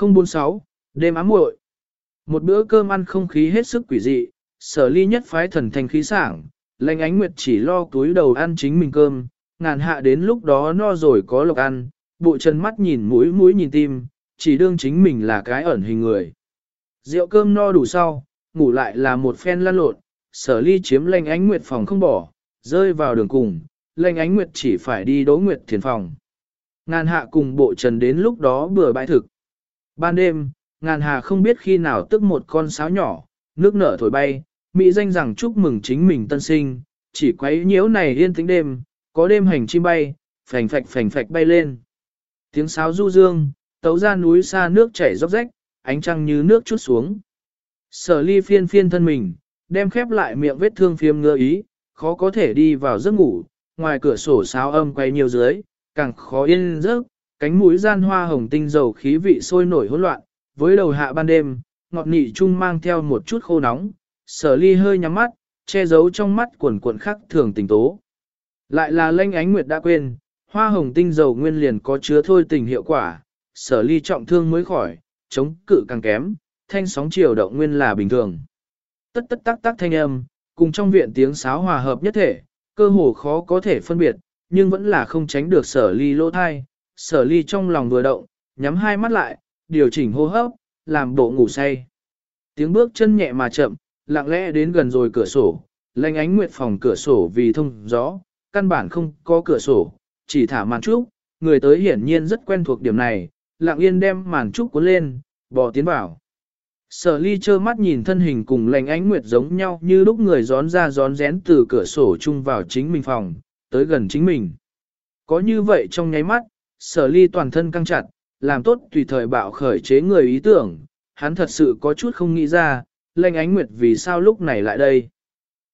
046, đêm ám muội. Một bữa cơm ăn không khí hết sức quỷ dị, sở ly nhất phái thần thành khí sảng, lệnh ánh nguyệt chỉ lo túi đầu ăn chính mình cơm, ngàn hạ đến lúc đó no rồi có lộc ăn, bộ chân mắt nhìn mũi mũi nhìn tim, chỉ đương chính mình là cái ẩn hình người. Rượu cơm no đủ sau, ngủ lại là một phen lăn lộn, sở ly chiếm lệnh ánh nguyệt phòng không bỏ, rơi vào đường cùng, lệnh ánh nguyệt chỉ phải đi đỗ nguyệt thiền phòng. Ngàn hạ cùng bộ trần đến lúc đó bừa bãi thực. Ban đêm, ngàn hà không biết khi nào tức một con sáo nhỏ, nước nở thổi bay, Mỹ danh rằng chúc mừng chính mình tân sinh, chỉ quấy nhiễu này yên tĩnh đêm, có đêm hành chim bay, phành phạch phành phạch bay lên. Tiếng sáo du dương, tấu ra núi xa nước chảy róc rách, ánh trăng như nước chút xuống. Sở ly phiên phiên thân mình, đem khép lại miệng vết thương phiêm ngơ ý, khó có thể đi vào giấc ngủ, ngoài cửa sổ sáo âm quay nhiều dưới, càng khó yên giấc, cánh mũi gian hoa hồng tinh dầu khí vị sôi nổi hỗn loạn, với đầu hạ ban đêm, ngọt nị chung mang theo một chút khô nóng, sở ly hơi nhắm mắt, che giấu trong mắt quần cuộn khắc thường tình tố. Lại là lanh ánh nguyệt đã quên, hoa hồng tinh dầu nguyên liền có chứa thôi tình hiệu quả, sở ly trọng thương mới khỏi, chống cự càng kém, thanh sóng chiều động nguyên là bình thường. Tất tất tắc tắc thanh âm, cùng trong viện tiếng sáo hòa hợp nhất thể, cơ hồ khó có thể phân biệt, nhưng vẫn là không tránh được sở ly lỗ thai, sở ly trong lòng vừa động, nhắm hai mắt lại, điều chỉnh hô hấp, làm bộ ngủ say. Tiếng bước chân nhẹ mà chậm, lặng lẽ đến gần rồi cửa sổ, lanh ánh nguyệt phòng cửa sổ vì thông gió, căn bản không có cửa sổ, chỉ thả màn trúc, người tới hiển nhiên rất quen thuộc điểm này, lặng yên đem màn trúc cuốn lên, bỏ tiến vào. Sở ly trơ mắt nhìn thân hình cùng lành ánh nguyệt giống nhau như lúc người gión ra gión rén từ cửa sổ chung vào chính mình phòng, tới gần chính mình. Có như vậy trong nháy mắt, sở ly toàn thân căng chặt, làm tốt tùy thời bạo khởi chế người ý tưởng, hắn thật sự có chút không nghĩ ra, lệnh ánh nguyệt vì sao lúc này lại đây.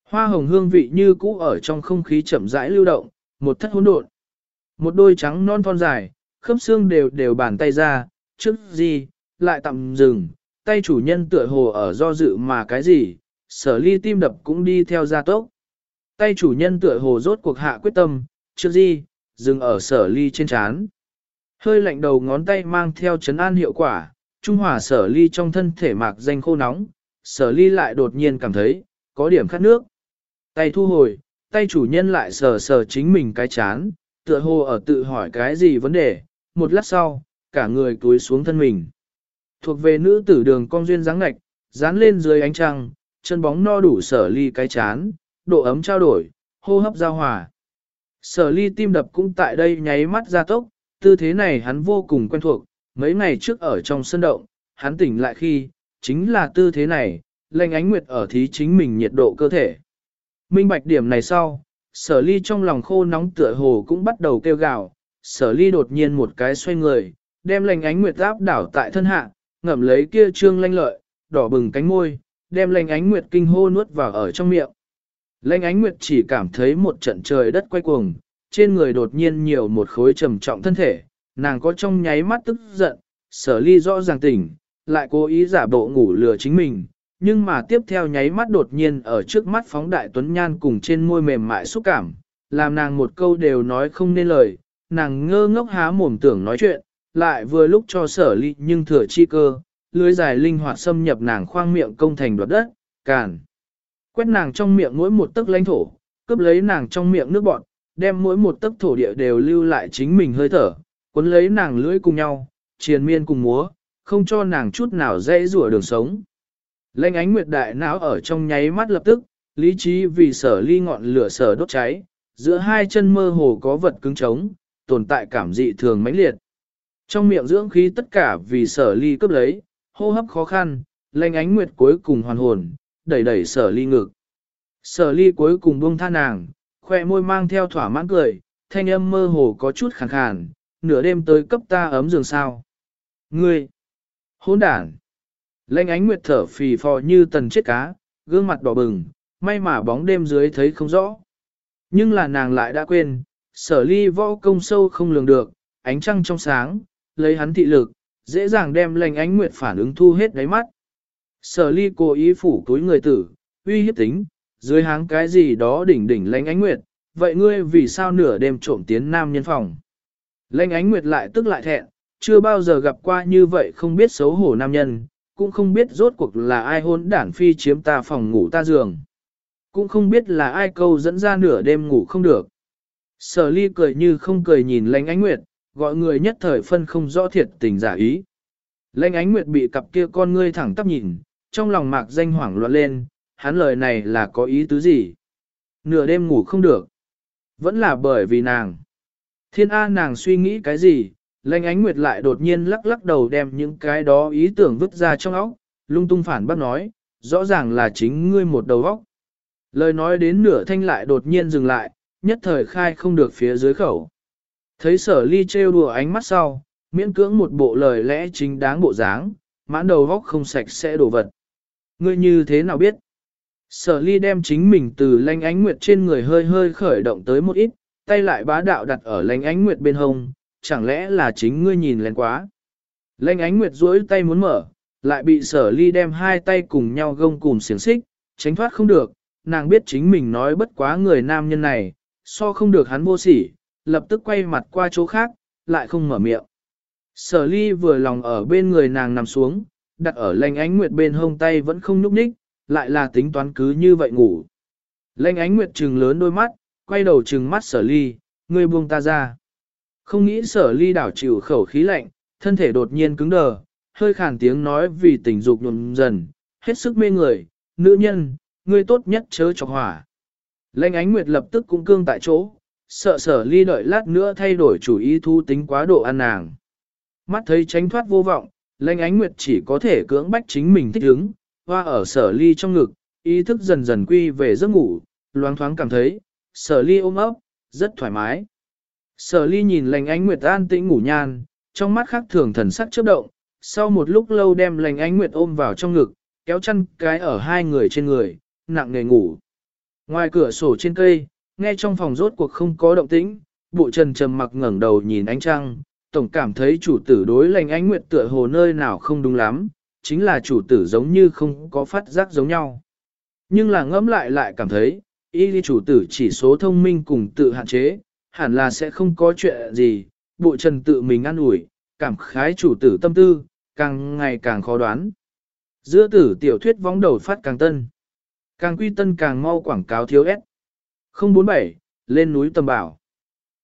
Hoa hồng hương vị như cũ ở trong không khí chậm rãi lưu động, một thất hỗn độn. Một đôi trắng non thon dài, khớp xương đều đều bàn tay ra, trước gì, lại tạm dừng, tay chủ nhân tựa hồ ở do dự mà cái gì, sở ly tim đập cũng đi theo gia tốc. Tay chủ nhân tựa hồ rốt cuộc hạ quyết tâm, trước gì, dừng ở sở ly trên chán. Hơi lạnh đầu ngón tay mang theo chấn an hiệu quả, trung hòa sở ly trong thân thể mạc danh khô nóng, sở ly lại đột nhiên cảm thấy, có điểm khát nước. Tay thu hồi, tay chủ nhân lại sờ sờ chính mình cái chán, tựa hồ ở tự hỏi cái gì vấn đề, một lát sau, cả người túi xuống thân mình. Thuộc về nữ tử đường cong duyên dáng ngạch, dán lên dưới ánh trăng, chân bóng no đủ sở ly cái chán, độ ấm trao đổi, hô hấp giao hòa. Sở ly tim đập cũng tại đây nháy mắt ra tốc, tư thế này hắn vô cùng quen thuộc, mấy ngày trước ở trong sân động, hắn tỉnh lại khi, chính là tư thế này, lệnh ánh nguyệt ở thí chính mình nhiệt độ cơ thể. Minh bạch điểm này sau, sở ly trong lòng khô nóng tựa hồ cũng bắt đầu kêu gào, sở ly đột nhiên một cái xoay người, đem lệnh ánh nguyệt áp đảo tại thân hạ, ngậm lấy kia trương lanh lợi, đỏ bừng cánh môi, đem lệnh ánh nguyệt kinh hô nuốt vào ở trong miệng. Lệnh ánh nguyệt chỉ cảm thấy một trận trời đất quay cuồng, trên người đột nhiên nhiều một khối trầm trọng thân thể, nàng có trong nháy mắt tức giận, sở ly rõ ràng tỉnh, lại cố ý giả bộ ngủ lừa chính mình, nhưng mà tiếp theo nháy mắt đột nhiên ở trước mắt phóng đại tuấn nhan cùng trên môi mềm mại xúc cảm, làm nàng một câu đều nói không nên lời, nàng ngơ ngốc há mồm tưởng nói chuyện, lại vừa lúc cho sở ly nhưng thừa chi cơ, lưới dài linh hoạt xâm nhập nàng khoang miệng công thành đoạt đất, càn. Quét nàng trong miệng mỗi một tấc lãnh thổ, cướp lấy nàng trong miệng nước bọt đem mỗi một tấc thổ địa đều lưu lại chính mình hơi thở, cuốn lấy nàng lưỡi cùng nhau, triền miên cùng múa, không cho nàng chút nào dễ rủa đường sống. Lênh ánh nguyệt đại não ở trong nháy mắt lập tức, lý trí vì sở ly ngọn lửa sở đốt cháy, giữa hai chân mơ hồ có vật cứng trống, tồn tại cảm dị thường mãnh liệt. Trong miệng dưỡng khí tất cả vì sở ly cướp lấy, hô hấp khó khăn, lênh ánh nguyệt cuối cùng hoàn hồn, đẩy đẩy sở ly ngực. Sở ly cuối cùng buông tha nàng, khoe môi mang theo thỏa mãn cười, thanh âm mơ hồ có chút khàn khàn, nửa đêm tới cấp ta ấm giường sao. Ngươi! Hôn đản! Lênh ánh nguyệt thở phì phò như tần chết cá, gương mặt đỏ bừng, may mà bóng đêm dưới thấy không rõ. Nhưng là nàng lại đã quên, sở ly võ công sâu không lường được, ánh trăng trong sáng, lấy hắn thị lực, dễ dàng đem lênh ánh nguyệt phản ứng thu hết đáy mắt. Sở ly cố ý phủ túi người tử, uy hiếp tính, dưới háng cái gì đó đỉnh đỉnh lênh ánh nguyệt, vậy ngươi vì sao nửa đêm trộm tiến nam nhân phòng? Lênh ánh nguyệt lại tức lại thẹn, chưa bao giờ gặp qua như vậy không biết xấu hổ nam nhân, cũng không biết rốt cuộc là ai hôn đản phi chiếm ta phòng ngủ ta giường. Cũng không biết là ai câu dẫn ra nửa đêm ngủ không được. Sở ly cười như không cười nhìn lãnh ánh nguyệt, gọi người nhất thời phân không rõ thiệt tình giả ý. Lãnh ánh nguyệt bị cặp kia con ngươi thẳng tắp nhìn, trong lòng mạc danh hoảng loạn lên, hắn lời này là có ý tứ gì? Nửa đêm ngủ không được. Vẫn là bởi vì nàng. Thiên A nàng suy nghĩ cái gì? Lanh ánh nguyệt lại đột nhiên lắc lắc đầu đem những cái đó ý tưởng vứt ra trong óc, lung tung phản bác nói, rõ ràng là chính ngươi một đầu óc. Lời nói đến nửa thanh lại đột nhiên dừng lại, nhất thời khai không được phía dưới khẩu. Thấy sở ly trêu đùa ánh mắt sau, miễn cưỡng một bộ lời lẽ chính đáng bộ dáng, mãn đầu góc không sạch sẽ đổ vật. Ngươi như thế nào biết? Sở ly đem chính mình từ lanh ánh nguyệt trên người hơi hơi khởi động tới một ít, tay lại bá đạo đặt ở lanh ánh nguyệt bên hông, chẳng lẽ là chính ngươi nhìn lên quá. Lanh ánh nguyệt duỗi tay muốn mở, lại bị sở ly đem hai tay cùng nhau gông cùng xiềng xích, tránh thoát không được, nàng biết chính mình nói bất quá người nam nhân này, so không được hắn vô sỉ, lập tức quay mặt qua chỗ khác, lại không mở miệng. Sở ly vừa lòng ở bên người nàng nằm xuống, đặt ở lanh ánh nguyệt bên hông tay vẫn không nhúc nhích, lại là tính toán cứ như vậy ngủ. Lanh ánh nguyệt trừng lớn đôi mắt, quay đầu trừng mắt sở ly, ngươi buông ta ra. Không nghĩ sở ly đảo chịu khẩu khí lạnh, thân thể đột nhiên cứng đờ, hơi khàn tiếng nói vì tình dục nhuộm dần, hết sức mê người, nữ nhân, ngươi tốt nhất chớ chọc hỏa. Lanh ánh nguyệt lập tức cũng cương tại chỗ, sợ sở ly đợi lát nữa thay đổi chủ ý thu tính quá độ ăn nàng. Mắt thấy tránh thoát vô vọng, lanh ánh nguyệt chỉ có thể cưỡng bách chính mình thích ứng, hoa ở sở ly trong ngực, ý thức dần dần quy về giấc ngủ, loáng thoáng cảm thấy, sở ly ôm ấp, rất thoải mái. Sở ly nhìn lành ánh nguyệt an tĩnh ngủ nhan, trong mắt khác thường thần sắc chớp động, sau một lúc lâu đem lành ánh nguyệt ôm vào trong ngực, kéo chăn cái ở hai người trên người, nặng nề ngủ. Ngoài cửa sổ trên cây, nghe trong phòng rốt cuộc không có động tĩnh, bộ trần trầm mặc ngẩng đầu nhìn ánh trăng, tổng cảm thấy chủ tử đối lành ánh nguyệt tựa hồ nơi nào không đúng lắm, chính là chủ tử giống như không có phát giác giống nhau. Nhưng là ngẫm lại lại cảm thấy, y chủ tử chỉ số thông minh cùng tự hạn chế, hẳn là sẽ không có chuyện gì, bộ trần tự mình ăn ủi, cảm khái chủ tử tâm tư, càng ngày càng khó đoán. Giữa tử tiểu thuyết vóng đầu phát càng tân. Càng quy tân càng mau quảng cáo thiếu ép. 047, lên núi tầm bảo.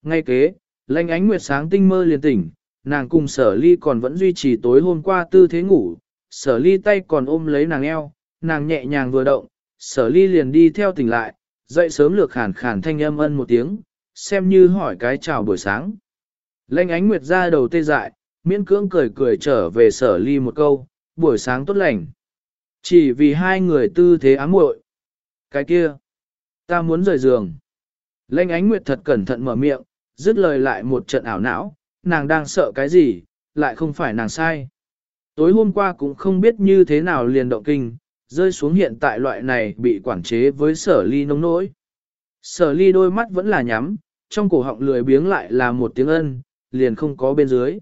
Ngay kế, lanh ánh nguyệt sáng tinh mơ liền tỉnh, nàng cùng sở ly còn vẫn duy trì tối hôm qua tư thế ngủ, sở ly tay còn ôm lấy nàng eo, nàng nhẹ nhàng vừa động, sở ly liền đi theo tỉnh lại, dậy sớm lược khản khản thanh âm ân một tiếng, xem như hỏi cái chào buổi sáng. Lênh ánh nguyệt ra đầu tê dại, miễn cưỡng cười cười trở về sở ly một câu, buổi sáng tốt lành. Chỉ vì hai người tư thế ám muội Cái kia, ta muốn rời giường. Lênh ánh nguyệt thật cẩn thận mở miệng, dứt lời lại một trận ảo não, nàng đang sợ cái gì, lại không phải nàng sai. Tối hôm qua cũng không biết như thế nào liền động kinh, rơi xuống hiện tại loại này bị quản chế với sở ly nông nỗi. Sở ly đôi mắt vẫn là nhắm, trong cổ họng lười biếng lại là một tiếng ân, liền không có bên dưới.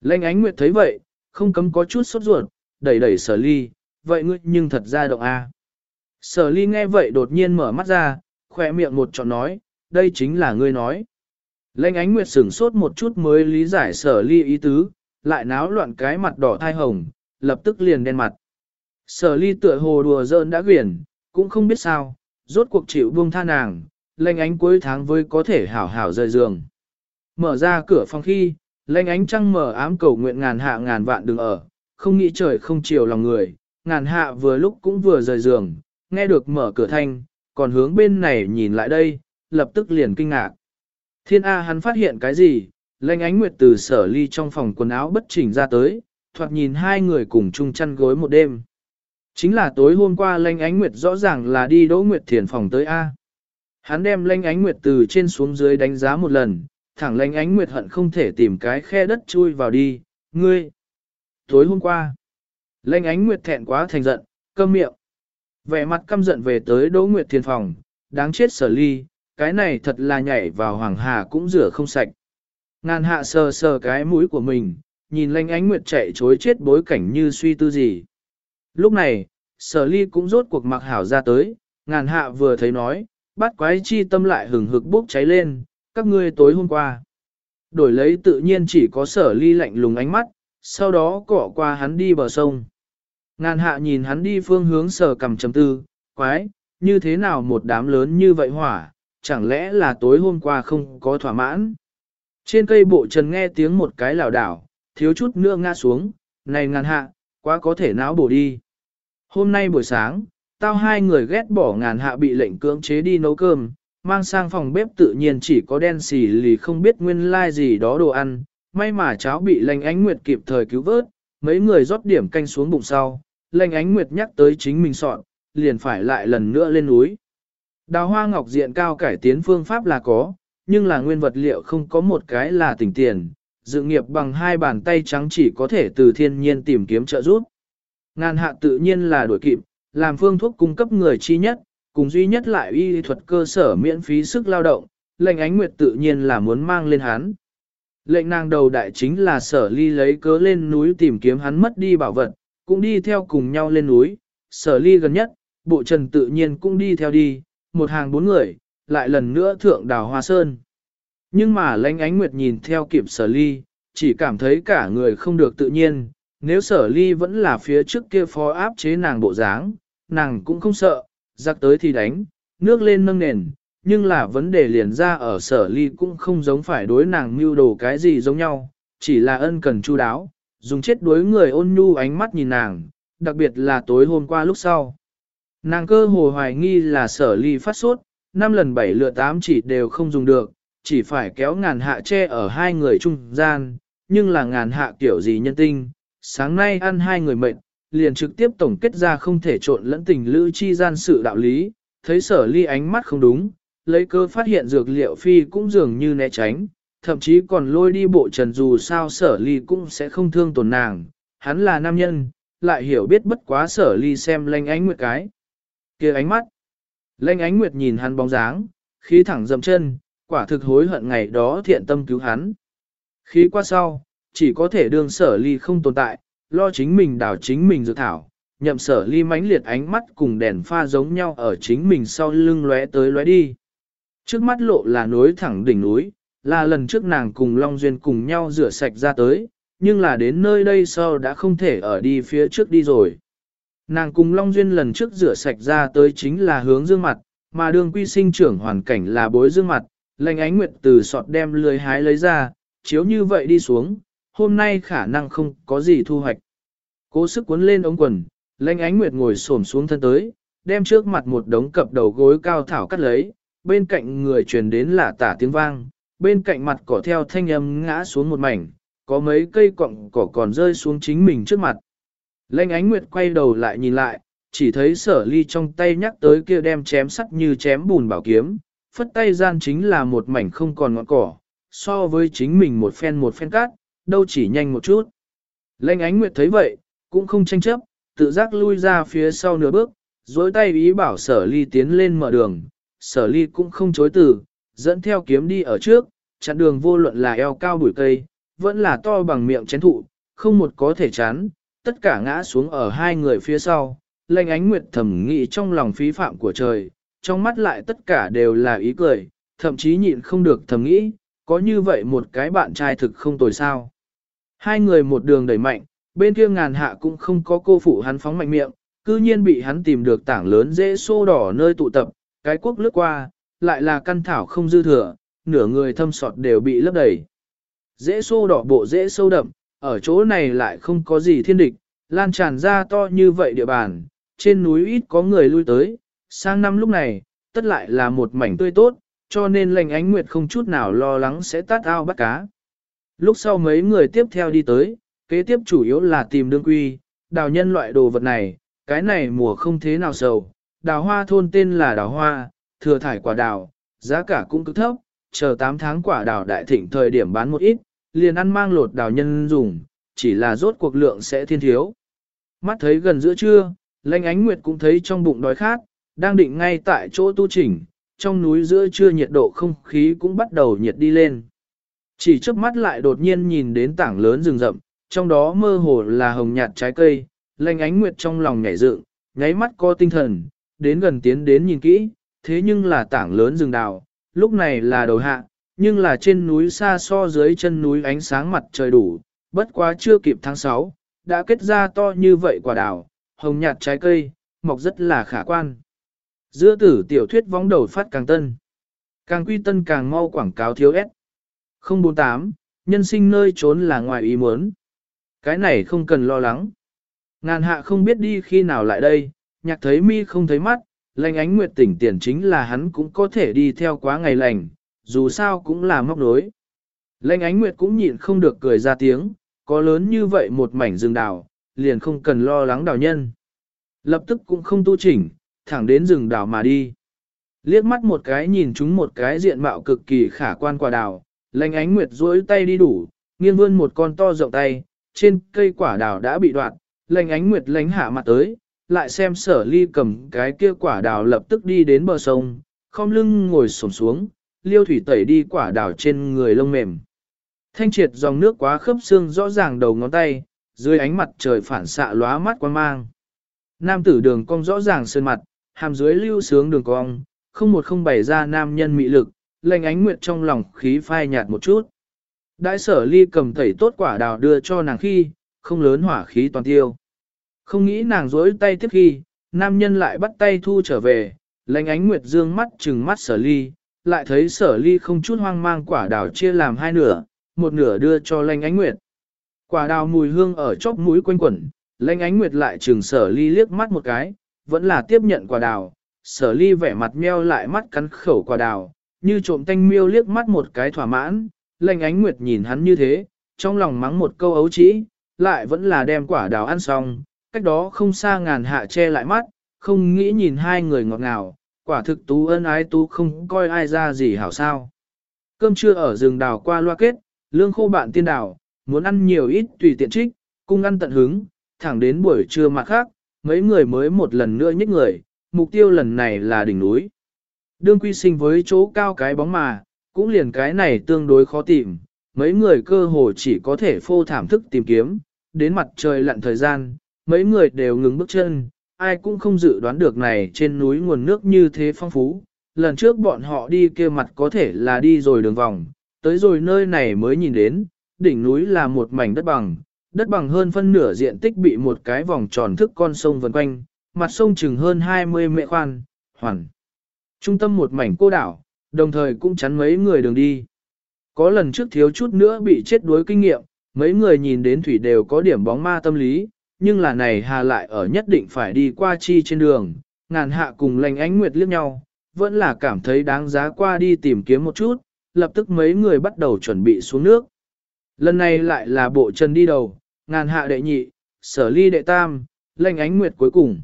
Lênh ánh nguyệt thấy vậy, không cấm có chút sốt ruột, đẩy đẩy sở ly, vậy ngươi nhưng thật ra động a. Sở ly nghe vậy đột nhiên mở mắt ra, khỏe miệng một trọn nói, đây chính là ngươi nói. Lênh ánh nguyệt sửng sốt một chút mới lý giải sở ly ý tứ, lại náo loạn cái mặt đỏ thai hồng, lập tức liền đen mặt. Sở ly tựa hồ đùa giỡn đã quyển, cũng không biết sao, rốt cuộc chịu buông tha nàng, lệnh ánh cuối tháng với có thể hảo hảo rời giường. Mở ra cửa phòng khi, lệnh ánh trăng mở ám cầu nguyện ngàn hạ ngàn vạn đừng ở, không nghĩ trời không chiều lòng người, ngàn hạ vừa lúc cũng vừa rời giường, nghe được mở cửa thanh, còn hướng bên này nhìn lại đây, lập tức liền kinh ngạc. Thiên A hắn phát hiện cái gì, lệnh ánh nguyệt từ sở ly trong phòng quần áo bất chỉnh ra tới, thoạt nhìn hai người cùng chung chăn gối một đêm. Chính là tối hôm qua lệnh ánh nguyệt rõ ràng là đi đỗ nguyệt thiền phòng tới A. Hắn đem lanh ánh nguyệt từ trên xuống dưới đánh giá một lần, thẳng lanh ánh nguyệt hận không thể tìm cái khe đất chui vào đi, ngươi. Tối hôm qua, lanh ánh nguyệt thẹn quá thành giận, câm miệng. Vẻ mặt căm giận về tới đỗ nguyệt thiên phòng, đáng chết sở ly, cái này thật là nhảy vào hoàng hà cũng rửa không sạch. Ngàn hạ sờ sờ cái mũi của mình, nhìn lanh ánh nguyệt chạy chối chết bối cảnh như suy tư gì. Lúc này, sở ly cũng rốt cuộc mặc hảo ra tới, ngàn hạ vừa thấy nói, bắt quái chi tâm lại hừng hực bốc cháy lên, các ngươi tối hôm qua. Đổi lấy tự nhiên chỉ có sở ly lạnh lùng ánh mắt, sau đó cỏ qua hắn đi bờ sông. Ngàn hạ nhìn hắn đi phương hướng sở cầm chấm tư, quái, như thế nào một đám lớn như vậy hỏa, chẳng lẽ là tối hôm qua không có thỏa mãn. Trên cây bộ trần nghe tiếng một cái lảo đảo, thiếu chút nữa ngã xuống, này ngàn hạ, quá có thể não bổ đi. Hôm nay buổi sáng, tao hai người ghét bỏ ngàn hạ bị lệnh cưỡng chế đi nấu cơm, mang sang phòng bếp tự nhiên chỉ có đen xì lì không biết nguyên lai like gì đó đồ ăn, may mà cháo bị lành ánh nguyệt kịp thời cứu vớt, mấy người rót điểm canh xuống bụng sau, lành ánh nguyệt nhắc tới chính mình sọn, liền phải lại lần nữa lên núi. Đào hoa ngọc diện cao cải tiến phương pháp là có, nhưng là nguyên vật liệu không có một cái là tỉnh tiền, dự nghiệp bằng hai bàn tay trắng chỉ có thể từ thiên nhiên tìm kiếm trợ giúp. Ngàn hạ tự nhiên là đổi kịp, làm phương thuốc cung cấp người chi nhất, cùng duy nhất lại y thuật cơ sở miễn phí sức lao động, lệnh ánh nguyệt tự nhiên là muốn mang lên hắn. Lệnh nàng đầu đại chính là sở ly lấy cớ lên núi tìm kiếm hắn mất đi bảo vật, cũng đi theo cùng nhau lên núi, sở ly gần nhất, bộ trần tự nhiên cũng đi theo đi, một hàng bốn người, lại lần nữa thượng đào hoa sơn. Nhưng mà lãnh ánh nguyệt nhìn theo kịp sở ly, chỉ cảm thấy cả người không được tự nhiên, nếu sở ly vẫn là phía trước kia phó áp chế nàng bộ dáng, nàng cũng không sợ, giặc tới thì đánh, nước lên nâng nền, nhưng là vấn đề liền ra ở sở ly cũng không giống phải đối nàng mưu đồ cái gì giống nhau, chỉ là ân cần chu đáo, dùng chết đối người ôn nhu ánh mắt nhìn nàng, đặc biệt là tối hôm qua lúc sau. Nàng cơ hồ hoài nghi là sở ly phát sốt, năm lần bảy lựa tám chỉ đều không dùng được, chỉ phải kéo ngàn hạ che ở hai người trung gian, nhưng là ngàn hạ kiểu gì nhân tinh, sáng nay ăn hai người mệnh, liền trực tiếp tổng kết ra không thể trộn lẫn tình lữ chi gian sự đạo lý, thấy sở ly ánh mắt không đúng, lấy cơ phát hiện dược liệu phi cũng dường như né tránh, thậm chí còn lôi đi bộ trần dù sao sở ly cũng sẽ không thương tổn nàng, hắn là nam nhân, lại hiểu biết bất quá sở ly xem lanh ánh nguyệt cái. kia ánh mắt, lanh ánh nguyệt nhìn hắn bóng dáng, khí thẳng dầm chân, quả thực hối hận ngày đó thiện tâm cứu hắn. Khí qua sau, chỉ có thể đương sở ly không tồn tại, lo chính mình đảo chính mình dự thảo, nhậm sở ly mãnh liệt ánh mắt cùng đèn pha giống nhau ở chính mình sau lưng lóe tới lóe đi. Trước mắt lộ là núi thẳng đỉnh núi, là lần trước nàng cùng Long Duyên cùng nhau rửa sạch ra tới, nhưng là đến nơi đây sau đã không thể ở đi phía trước đi rồi. Nàng cùng Long Duyên lần trước rửa sạch ra tới chính là hướng dương mặt, mà đường quy sinh trưởng hoàn cảnh là bối dương mặt, lệnh ánh nguyệt từ sọt đem lưới hái lấy ra, chiếu như vậy đi xuống, hôm nay khả năng không có gì thu hoạch. Cố sức cuốn lên ống quần, lệnh ánh nguyệt ngồi xổm xuống thân tới, đem trước mặt một đống cập đầu gối cao thảo cắt lấy, bên cạnh người truyền đến là tả tiếng vang, bên cạnh mặt cỏ theo thanh âm ngã xuống một mảnh, có mấy cây cọng cỏ còn rơi xuống chính mình trước mặt. Lệnh ánh nguyệt quay đầu lại nhìn lại, chỉ thấy sở ly trong tay nhắc tới kia đem chém sắt như chém bùn bảo kiếm, phất tay gian chính là một mảnh không còn ngọn cỏ, so với chính mình một phen một phen cát, đâu chỉ nhanh một chút. Lệnh ánh nguyệt thấy vậy, cũng không tranh chấp, tự giác lui ra phía sau nửa bước, dối tay ý bảo sở ly tiến lên mở đường, sở ly cũng không chối từ, dẫn theo kiếm đi ở trước, chặn đường vô luận là eo cao bụi cây, vẫn là to bằng miệng chén thụ, không một có thể chán, tất cả ngã xuống ở hai người phía sau, lệnh ánh nguyệt thầm nghĩ trong lòng phí phạm của trời, trong mắt lại tất cả đều là ý cười, thậm chí nhịn không được thầm nghĩ, có như vậy một cái bạn trai thực không tồi sao. Hai người một đường đẩy mạnh, bên kia ngàn hạ cũng không có cô phụ hắn phóng mạnh miệng, cư nhiên bị hắn tìm được tảng lớn dễ xô đỏ nơi tụ tập, cái quốc lướt qua, lại là căn thảo không dư thừa, nửa người thâm sọt đều bị lấp đầy. Dễ xô đỏ bộ dễ sâu đậm, ở chỗ này lại không có gì thiên địch, lan tràn ra to như vậy địa bàn, trên núi ít có người lui tới, sang năm lúc này, tất lại là một mảnh tươi tốt, cho nên lành ánh nguyệt không chút nào lo lắng sẽ tát ao bắt cá. Lúc sau mấy người tiếp theo đi tới, kế tiếp chủ yếu là tìm đương quy, đào nhân loại đồ vật này, cái này mùa không thế nào sầu, đào hoa thôn tên là đào hoa, thừa thải quả đào, giá cả cũng cực thấp, chờ 8 tháng quả đào đại thịnh thời điểm bán một ít, liền ăn mang lột đào nhân dùng, chỉ là rốt cuộc lượng sẽ thiên thiếu. Mắt thấy gần giữa trưa, lanh ánh nguyệt cũng thấy trong bụng đói khát, đang định ngay tại chỗ tu chỉnh, trong núi giữa trưa nhiệt độ không khí cũng bắt đầu nhiệt đi lên. Chỉ trước mắt lại đột nhiên nhìn đến tảng lớn rừng rậm, trong đó mơ hồ là hồng nhạt trái cây, lanh ánh nguyệt trong lòng nhảy dựng, nháy mắt co tinh thần, đến gần tiến đến nhìn kỹ, thế nhưng là tảng lớn rừng đào, lúc này là đầu hạ, nhưng là trên núi xa so dưới chân núi ánh sáng mặt trời đủ, bất quá chưa kịp tháng 6, đã kết ra to như vậy quả đào, hồng nhạt trái cây, mọc rất là khả quan. Giữa tử tiểu thuyết vóng đầu phát càng tân. Càng quy tân càng mau quảng cáo thiếu ép. 048, nhân sinh nơi trốn là ngoài ý muốn. Cái này không cần lo lắng. Ngàn hạ không biết đi khi nào lại đây, nhạc thấy mi không thấy mắt, lành ánh nguyệt tỉnh tiền chính là hắn cũng có thể đi theo quá ngày lành, dù sao cũng là móc đối. Lệnh ánh nguyệt cũng nhịn không được cười ra tiếng, có lớn như vậy một mảnh rừng đào, liền không cần lo lắng đào nhân. Lập tức cũng không tu chỉnh, thẳng đến rừng đào mà đi. Liếc mắt một cái nhìn chúng một cái diện mạo cực kỳ khả quan quả đào, lệnh ánh nguyệt duỗi tay đi đủ, nghiêng vươn một con to rộng tay, trên cây quả đào đã bị đoạn, lệnh ánh nguyệt lánh hạ mặt tới, lại xem sở ly cầm cái kia quả đào lập tức đi đến bờ sông, không lưng ngồi xổm xuống, liêu thủy tẩy đi quả đào trên người lông mềm. Thanh triệt dòng nước quá khớp xương rõ ràng đầu ngón tay, dưới ánh mặt trời phản xạ lóa mắt quan mang. Nam tử đường cong rõ ràng sơn mặt, hàm dưới lưu sướng đường cong, không một không bày ra nam nhân mị lực, lệnh ánh nguyệt trong lòng khí phai nhạt một chút. Đại sở ly cầm tẩy tốt quả đào đưa cho nàng khi, không lớn hỏa khí toàn tiêu. Không nghĩ nàng dối tay tiếp khi, nam nhân lại bắt tay thu trở về, lệnh ánh nguyệt dương mắt trừng mắt sở ly, lại thấy sở ly không chút hoang mang quả đào chia làm hai nửa, một nửa đưa cho lanh ánh nguyệt. Quả đào mùi hương ở chóp mũi quanh quẩn, lanh ánh nguyệt lại trừng sở ly liếc mắt một cái, vẫn là tiếp nhận quả đào, sở ly vẻ mặt meo lại mắt cắn khẩu quả đào, như trộm tanh miêu liếc mắt một cái thỏa mãn, lanh ánh nguyệt nhìn hắn như thế, trong lòng mắng một câu ấu trĩ, lại vẫn là đem quả đào ăn xong, cách đó không xa ngàn hạ che lại mắt, không nghĩ nhìn hai người ngọt ngào, quả thực tú ân ái tú không coi ai ra gì hảo sao. Cơm trưa ở rừng đào qua loa kết, lương khô bạn tiên đào, muốn ăn nhiều ít tùy tiện trích, cung ăn tận hứng, thẳng đến buổi trưa mặt khác, mấy người mới một lần nữa nhích người, mục tiêu lần này là đỉnh núi. Đương quy sinh với chỗ cao cái bóng mà, cũng liền cái này tương đối khó tìm, mấy người cơ hồ chỉ có thể phô thảm thức tìm kiếm, đến mặt trời lặn thời gian, mấy người đều ngừng bước chân, ai cũng không dự đoán được này trên núi nguồn nước như thế phong phú. Lần trước bọn họ đi kia mặt có thể là đi rồi đường vòng, tới rồi nơi này mới nhìn đến, đỉnh núi là một mảnh đất bằng, đất bằng hơn phân nửa diện tích bị một cái vòng tròn thức con sông vần quanh, mặt sông chừng hơn 20 mệ khoan, hoàn. Trung tâm một mảnh cô đảo, đồng thời cũng chắn mấy người đường đi. Có lần trước thiếu chút nữa bị chết đuối kinh nghiệm, mấy người nhìn đến thủy đều có điểm bóng ma tâm lý, nhưng là này hà lại ở nhất định phải đi qua chi trên đường, ngàn hạ cùng lành ánh nguyệt liếc nhau, vẫn là cảm thấy đáng giá qua đi tìm kiếm một chút, lập tức mấy người bắt đầu chuẩn bị xuống nước. Lần này lại là bộ chân đi đầu, ngàn hạ đệ nhị, sở ly đệ tam, lành ánh nguyệt cuối cùng.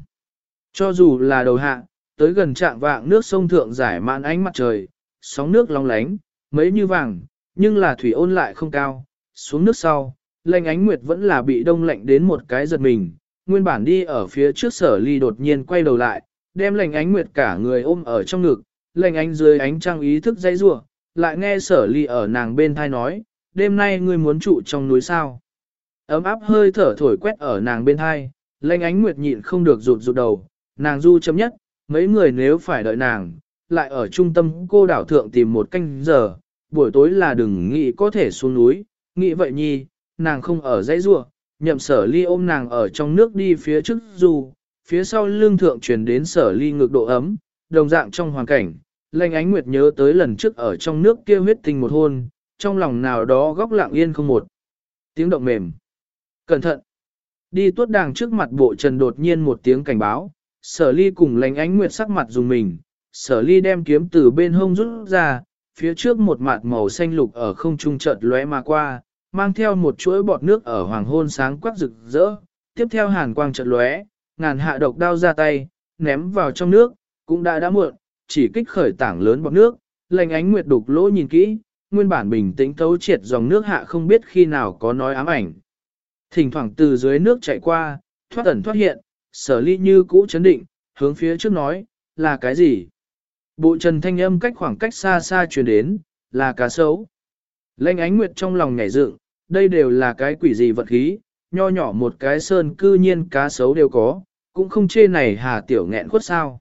Cho dù là đầu hạ, tới gần trạng vạng nước sông thượng giải mạn ánh mặt trời, sóng nước long lánh, mấy như vàng, nhưng là thủy ôn lại không cao, xuống nước sau, lệnh ánh nguyệt vẫn là bị đông lạnh đến một cái giật mình, nguyên bản đi ở phía trước sở ly đột nhiên quay đầu lại, đem lệnh ánh nguyệt cả người ôm ở trong ngực, lệnh ánh dưới ánh trăng ý thức dãy rua, lại nghe sở ly ở nàng bên thai nói, đêm nay ngươi muốn trụ trong núi sao. Ấm áp hơi thở thổi quét ở nàng bên thai, lệnh ánh nguyệt nhịn không được rụt rụt đầu, nàng du chấm nhất, mấy người nếu phải đợi nàng, lại ở trung tâm cô đảo thượng tìm một canh giờ, buổi tối là đừng nghĩ có thể xuống núi, nghĩ vậy nhi, nàng không ở dãy rua, nhậm sở ly ôm nàng ở trong nước đi phía trước dù, phía sau lương thượng truyền đến sở ly ngược độ ấm, đồng dạng trong hoàn cảnh, lệnh ánh nguyệt nhớ tới lần trước ở trong nước kia huyết tình một hôn, trong lòng nào đó góc lặng yên không một. Tiếng động mềm. Cẩn thận. Đi tuốt đàng trước mặt bộ trần đột nhiên một tiếng cảnh báo, sở ly cùng lệnh ánh nguyệt sắc mặt dùng mình, sở ly đem kiếm từ bên hông rút ra, phía trước một mặt màu xanh lục ở không trung chợt lóe mà qua, mang theo một chuỗi bọt nước ở hoàng hôn sáng quắc rực rỡ, tiếp theo hàn quang chợt lóe, ngàn hạ độc đao ra tay, ném vào trong nước, cũng đã đã muộn, chỉ kích khởi tảng lớn bọt nước, lành ánh nguyệt đục lỗ nhìn kỹ, nguyên bản bình tĩnh thấu triệt dòng nước hạ không biết khi nào có nói ám ảnh. Thỉnh thoảng từ dưới nước chạy qua, thoát ẩn thoát hiện, sở ly như cũ chấn định, hướng phía trước nói, là cái gì? Bộ trần thanh âm cách khoảng cách xa xa truyền đến, là cá sấu. Lệnh ánh nguyệt trong lòng nhảy dựng, đây đều là cái quỷ gì vật khí, nho nhỏ một cái sơn cư nhiên cá sấu đều có, cũng không chê này hà tiểu nghẹn khuất sao.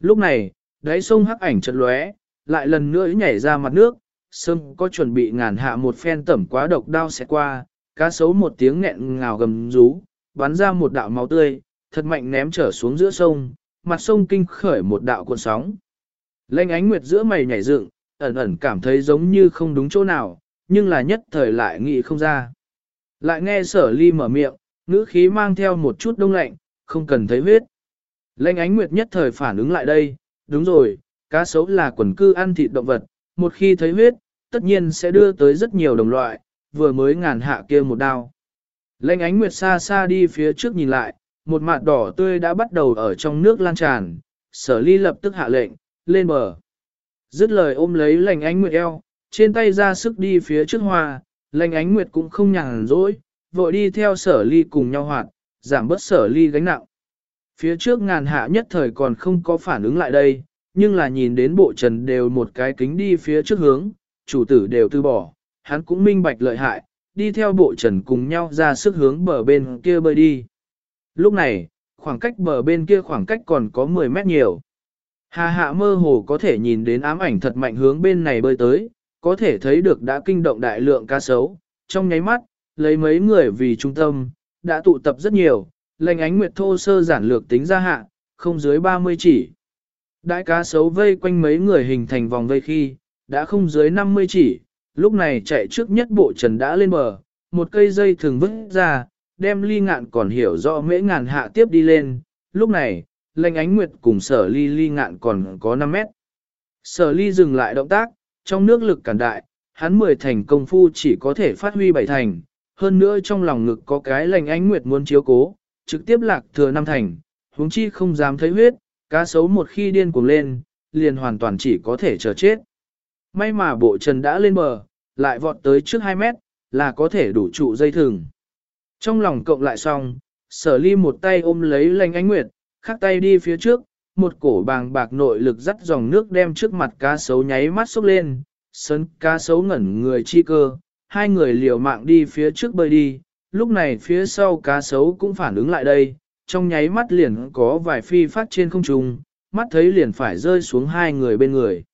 Lúc này, đáy sông hắc ảnh chật lóe, lại lần nữa nhảy ra mặt nước, sâm có chuẩn bị ngàn hạ một phen tẩm quá độc đao sẽ qua, cá sấu một tiếng nghẹn ngào gầm rú, bắn ra một đạo máu tươi, thật mạnh ném trở xuống giữa sông, mặt sông kinh khởi một đạo cuộn sóng. Lênh ánh nguyệt giữa mày nhảy dựng, ẩn ẩn cảm thấy giống như không đúng chỗ nào, nhưng là nhất thời lại nghĩ không ra. Lại nghe sở ly mở miệng, ngữ khí mang theo một chút đông lạnh, không cần thấy huyết. Lênh ánh nguyệt nhất thời phản ứng lại đây, đúng rồi, cá sấu là quần cư ăn thịt động vật, một khi thấy huyết, tất nhiên sẽ đưa tới rất nhiều đồng loại, vừa mới ngàn hạ kia một đao. Lênh ánh nguyệt xa xa đi phía trước nhìn lại, một mạt đỏ tươi đã bắt đầu ở trong nước lan tràn, sở ly lập tức hạ lệnh, lên bờ. Dứt lời ôm lấy lành ánh nguyệt eo, trên tay ra sức đi phía trước hoa, lành ánh nguyệt cũng không nhàn rỗi, vội đi theo sở ly cùng nhau hoạt, giảm bớt sở ly gánh nặng. Phía trước ngàn hạ nhất thời còn không có phản ứng lại đây, nhưng là nhìn đến bộ trần đều một cái kính đi phía trước hướng, chủ tử đều từ bỏ, hắn cũng minh bạch lợi hại, đi theo bộ trần cùng nhau ra sức hướng bờ bên kia bơi đi. Lúc này, khoảng cách bờ bên kia khoảng cách còn có 10 mét nhiều. Hà hạ mơ hồ có thể nhìn đến ám ảnh thật mạnh hướng bên này bơi tới, có thể thấy được đã kinh động đại lượng cá sấu. Trong nháy mắt, lấy mấy người vì trung tâm, đã tụ tập rất nhiều, lệnh ánh nguyệt thô sơ giản lược tính ra hạ, không dưới 30 chỉ. Đại cá sấu vây quanh mấy người hình thành vòng vây khi, đã không dưới 50 chỉ, lúc này chạy trước nhất bộ trần đã lên bờ, một cây dây thường vứt ra, đem ly ngạn còn hiểu rõ mễ ngàn hạ tiếp đi lên, lúc này, lệnh ánh nguyệt cùng sở ly ly ngạn còn có 5 mét. Sở ly dừng lại động tác, trong nước lực cản đại, hắn 10 thành công phu chỉ có thể phát huy 7 thành, hơn nữa trong lòng ngực có cái lệnh ánh nguyệt muốn chiếu cố, trực tiếp lạc thừa năm thành, huống chi không dám thấy huyết, cá sấu một khi điên cuồng lên, liền hoàn toàn chỉ có thể chờ chết. May mà bộ trần đã lên bờ, lại vọt tới trước 2 mét, là có thể đủ trụ dây thừng. Trong lòng cộng lại xong, sở ly một tay ôm lấy lành ánh nguyệt, khắc tay đi phía trước, một cổ bàng bạc nội lực dắt dòng nước đem trước mặt cá sấu nháy mắt sốc lên, sấn cá sấu ngẩn người chi cơ, hai người liều mạng đi phía trước bơi đi, lúc này phía sau cá sấu cũng phản ứng lại đây, trong nháy mắt liền có vài phi phát trên không trung, mắt thấy liền phải rơi xuống hai người bên người.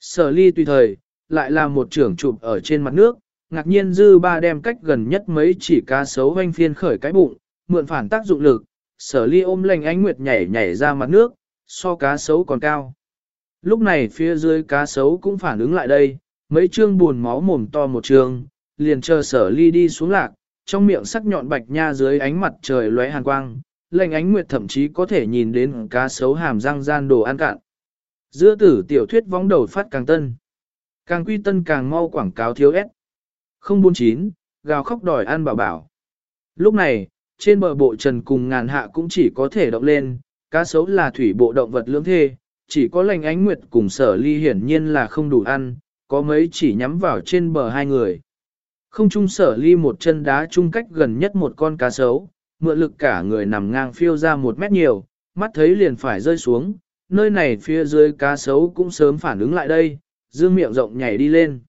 Sở ly tùy thời, lại là một trưởng chụp ở trên mặt nước, ngạc nhiên dư ba đem cách gần nhất mấy chỉ cá sấu hoanh phiên khởi cái bụng, mượn phản tác dụng lực, sở ly ôm lành ánh nguyệt nhảy nhảy ra mặt nước, so cá sấu còn cao. Lúc này phía dưới cá sấu cũng phản ứng lại đây, mấy chương buồn máu mồm to một trường, liền chờ sở ly đi xuống lạc, trong miệng sắc nhọn bạch nha dưới ánh mặt trời lóe hàn quang, lệnh ánh nguyệt thậm chí có thể nhìn đến cá sấu hàm răng gian đồ ăn cạn. Giữa tử tiểu thuyết vóng đầu phát càng tân. Càng quy tân càng mau quảng cáo thiếu ép. 049, gào khóc đòi ăn bảo bảo. Lúc này, trên bờ bộ trần cùng ngàn hạ cũng chỉ có thể động lên, cá sấu là thủy bộ động vật lưỡng thê, chỉ có lành ánh nguyệt cùng sở ly hiển nhiên là không đủ ăn, có mấy chỉ nhắm vào trên bờ hai người. Không chung sở ly một chân đá chung cách gần nhất một con cá sấu, mượn lực cả người nằm ngang phiêu ra một mét nhiều, mắt thấy liền phải rơi xuống, nơi này phía dưới cá sấu cũng sớm phản ứng lại đây, dương miệng rộng nhảy đi lên.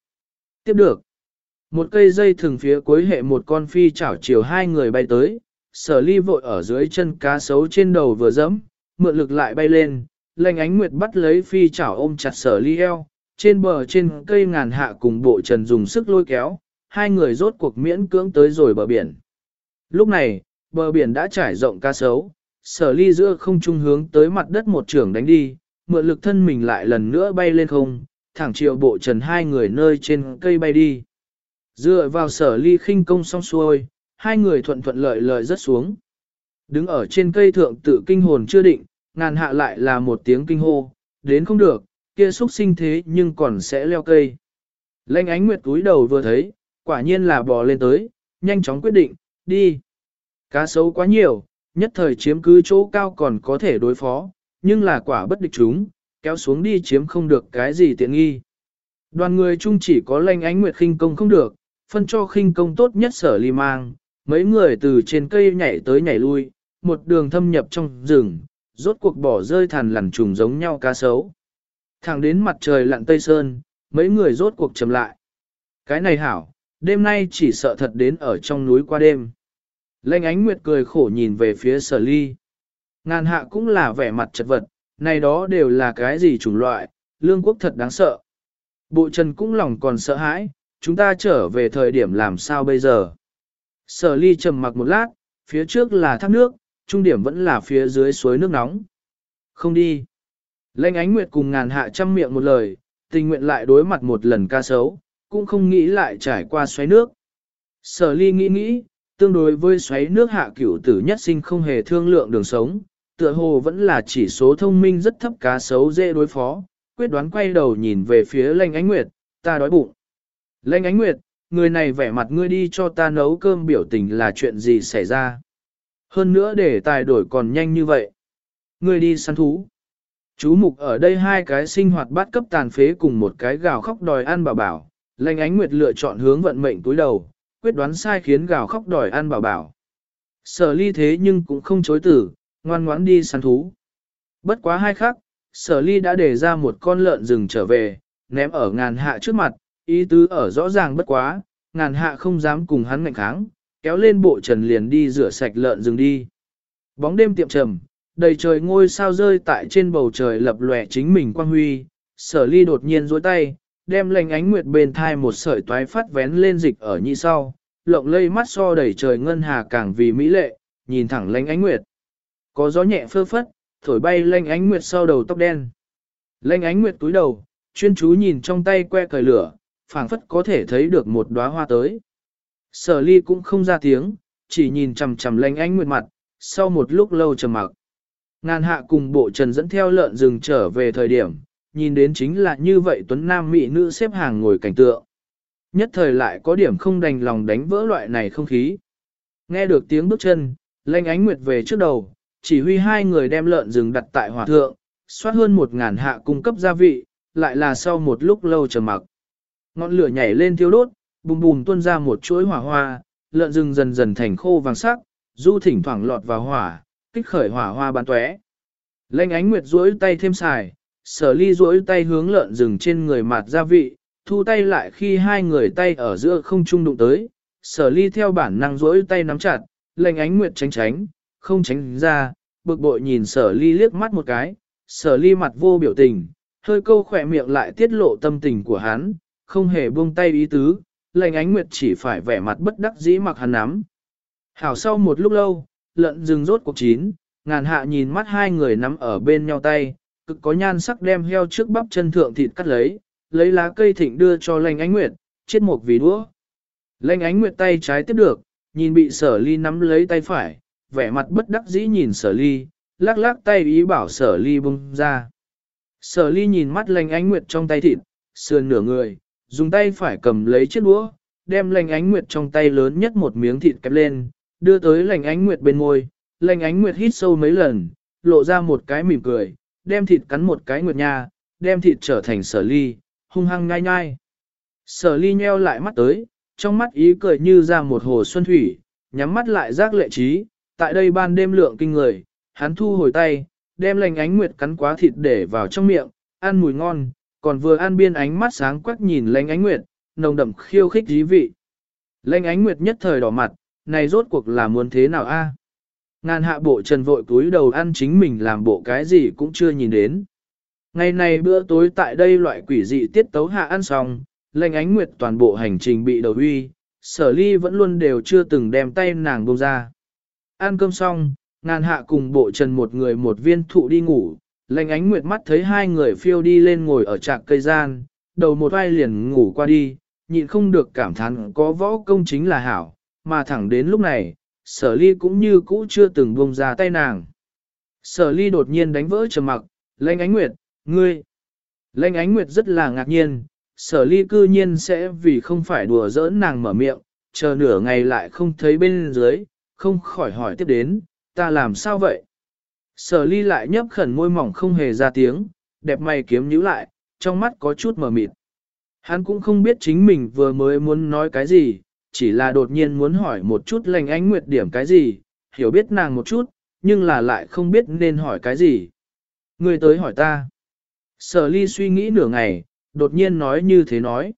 Tiếp được, một cây dây thường phía cuối hệ một con phi chảo chiều hai người bay tới, sở ly vội ở dưới chân cá sấu trên đầu vừa dẫm, mượn lực lại bay lên, lệnh ánh nguyệt bắt lấy phi chảo ôm chặt sở ly eo, trên bờ trên cây ngàn hạ cùng bộ trần dùng sức lôi kéo, hai người rốt cuộc miễn cưỡng tới rồi bờ biển. Lúc này, bờ biển đã trải rộng cá sấu, sở ly giữa không trung hướng tới mặt đất một trường đánh đi, mượn lực thân mình lại lần nữa bay lên không, thẳng chiều bộ trần hai người nơi trên cây bay đi. Dựa vào sở ly khinh công xong xuôi, hai người thuận thuận lợi lợi rất xuống. Đứng ở trên cây thượng tự kinh hồn chưa định, ngàn hạ lại là một tiếng kinh hô, đến không được, kia xúc sinh thế nhưng còn sẽ leo cây. Lênh ánh nguyệt túi đầu vừa thấy, quả nhiên là bò lên tới, nhanh chóng quyết định, đi. Cá sấu quá nhiều, nhất thời chiếm cứ chỗ cao còn có thể đối phó, nhưng là quả bất địch chúng, kéo xuống đi chiếm không được cái gì tiện nghi. Đoàn người chung chỉ có lênh ánh nguyệt khinh công không được, phân cho khinh công tốt nhất sở ly mang, mấy người từ trên cây nhảy tới nhảy lui, một đường thâm nhập trong rừng, rốt cuộc bỏ rơi thằn lằn trùng giống nhau cá sấu. Thẳng đến mặt trời lặn tây sơn, mấy người rốt cuộc chầm lại. Cái này hảo, đêm nay chỉ sợ thật đến ở trong núi qua đêm. Lênh ánh nguyệt cười khổ nhìn về phía sở ly. Ngàn hạ cũng là vẻ mặt chật vật, này đó đều là cái gì chủng loại, lương quốc thật đáng sợ. Bộ trần cũng lòng còn sợ hãi, chúng ta trở về thời điểm làm sao bây giờ. Sở ly trầm mặc một lát, phía trước là thác nước, trung điểm vẫn là phía dưới suối nước nóng. Không đi. Lênh ánh nguyệt cùng ngàn hạ trăm miệng một lời, tình nguyện lại đối mặt một lần ca sấu, cũng không nghĩ lại trải qua xoáy nước. Sở ly nghĩ nghĩ, tương đối với xoáy nước hạ cửu tử nhất sinh không hề thương lượng đường sống, tựa hồ vẫn là chỉ số thông minh rất thấp cá sấu dễ đối phó, quyết đoán quay đầu nhìn về phía Lệnh ánh nguyệt, ta đói bụng. Lệnh ánh nguyệt, người này vẻ mặt ngươi đi cho ta nấu cơm biểu tình là chuyện gì xảy ra. Hơn nữa để tài đổi còn nhanh như vậy. Ngươi đi săn thú. Chú mục ở đây hai cái sinh hoạt bát cấp tàn phế cùng một cái gào khóc đòi ăn bảo bảo. Lanh ánh nguyệt lựa chọn hướng vận mệnh túi đầu, quyết đoán sai khiến gào khóc đòi ăn bảo bảo. Sở ly thế nhưng cũng không chối tử, ngoan ngoãn đi săn thú. Bất quá hai khắc, sở ly đã để ra một con lợn rừng trở về, ném ở ngàn hạ trước mặt, ý tứ ở rõ ràng bất quá, ngàn hạ không dám cùng hắn ngạnh kháng, kéo lên bộ trần liền đi rửa sạch lợn rừng đi. Bóng đêm tiệm trầm, đầy trời ngôi sao rơi tại trên bầu trời lập lòe chính mình quang huy, sở ly đột nhiên dối tay, đem lành ánh nguyệt bên thai một sợi toái phát vén lên dịch ở nhị sau, lộng lây mắt so đầy trời ngân hà càng vì mỹ lệ, nhìn thẳng lành ánh nguyệt. Có gió nhẹ phơ phất, thổi bay lanh ánh nguyệt sau đầu tóc đen. Lanh ánh nguyệt túi đầu, chuyên chú nhìn trong tay que cởi lửa, phảng phất có thể thấy được một đóa hoa tới. Sở ly cũng không ra tiếng, chỉ nhìn chằm chằm lanh ánh nguyệt mặt, sau một lúc lâu trầm mặc. Ngàn hạ cùng bộ trần dẫn theo lợn rừng trở về thời điểm, nhìn đến chính là như vậy tuấn nam mỹ nữ xếp hàng ngồi cảnh tượng. Nhất thời lại có điểm không đành lòng đánh vỡ loại này không khí. Nghe được tiếng bước chân, lanh ánh nguyệt về trước đầu, chỉ huy hai người đem lợn rừng đặt tại hỏa thượng, soát hơn một ngàn hạ cung cấp gia vị, lại là sau một lúc lâu chờ mặc. Ngọn lửa nhảy lên thiêu đốt, bùm bùm tuôn ra một chuỗi hỏa hoa, lợn rừng dần dần thành khô vàng sắc, du thỉnh thoảng lọt vào hỏa, kích khởi hỏa hoa bắn tóe. Lênh ánh nguyệt duỗi tay thêm xài, sở ly duỗi tay hướng lợn rừng trên người mặt gia vị, thu tay lại khi hai người tay ở giữa không trung đụng tới, sở ly theo bản năng duỗi tay nắm chặt, lênh ánh nguyệt tránh tránh, không tránh ra, bực bội nhìn sở ly liếc mắt một cái, sở ly mặt vô biểu tình, hơi câu khỏe miệng lại tiết lộ tâm tình của hắn, không hề buông tay ý tứ, lệnh ánh nguyệt chỉ phải vẻ mặt bất đắc dĩ mặc hắn nắm. Hảo sau một lúc lâu, lợn rừng rốt cuộc chín, ngàn hạ nhìn mắt hai người nắm ở bên nhau tay, cực có nhan sắc đem heo trước bắp chân thượng thịt cắt lấy, lấy lá cây thịnh đưa cho lệnh ánh nguyệt, chết một vì đũa. Lệnh ánh nguyệt tay trái tiếp được, nhìn bị sở ly nắm lấy tay phải, vẻ mặt bất đắc dĩ nhìn sở ly, lắc lắc tay ý bảo sở ly bung ra. Sở ly nhìn mắt lành ánh nguyệt trong tay thịt, sườn nửa người, dùng tay phải cầm lấy chiếc đũa, đem lành ánh nguyệt trong tay lớn nhất một miếng thịt kẹp lên, đưa tới lành ánh nguyệt bên môi, lành ánh nguyệt hít sâu mấy lần, lộ ra một cái mỉm cười, đem thịt cắn một cái nguyệt nha, đem thịt trở thành sở ly, hung hăng nhai nhai. Sở ly nheo lại mắt tới, trong mắt ý cười như ra một hồ xuân thủy, nhắm mắt lại giác lệ trí, tại đây ban đêm lượng kinh người, hắn thu hồi tay, đem lành ánh nguyệt cắn quá thịt để vào trong miệng, ăn mùi ngon, còn vừa an biên ánh mắt sáng quắc nhìn lãnh ánh nguyệt, nồng đậm khiêu khích dí vị. lãnh ánh nguyệt nhất thời đỏ mặt, này rốt cuộc là muốn thế nào a? À? Ngàn hạ bộ trần vội túi đầu ăn chính mình làm bộ cái gì cũng chưa nhìn đến. Ngày này bữa tối tại đây loại quỷ dị tiết tấu hạ ăn xong, lãnh ánh nguyệt toàn bộ hành trình bị đầu huy sở ly vẫn luôn đều chưa từng đem tay nàng buông ra. Ăn cơm xong, ngàn hạ cùng bộ trần một người một viên thụ đi ngủ, lệnh ánh nguyệt mắt thấy hai người phiêu đi lên ngồi ở trạc cây gian, đầu một vai liền ngủ qua đi, nhịn không được cảm thán có võ công chính là hảo, mà thẳng đến lúc này, sở ly cũng như cũ chưa từng buông ra tay nàng. Sở ly đột nhiên đánh vỡ trầm mặc, lệnh ánh nguyệt, ngươi. Lệnh ánh nguyệt rất là ngạc nhiên, sở ly cư nhiên sẽ vì không phải đùa giỡn nàng mở miệng, chờ nửa ngày lại không thấy bên dưới, không khỏi hỏi tiếp đến, ta làm sao vậy? Sở ly lại nhấp khẩn môi mỏng không hề ra tiếng, đẹp mày kiếm nhíu lại, trong mắt có chút mờ mịt. Hắn cũng không biết chính mình vừa mới muốn nói cái gì, chỉ là đột nhiên muốn hỏi một chút lành ánh nguyệt điểm cái gì, hiểu biết nàng một chút, nhưng là lại không biết nên hỏi cái gì. Người tới hỏi ta. Sở ly suy nghĩ nửa ngày, đột nhiên nói như thế nói.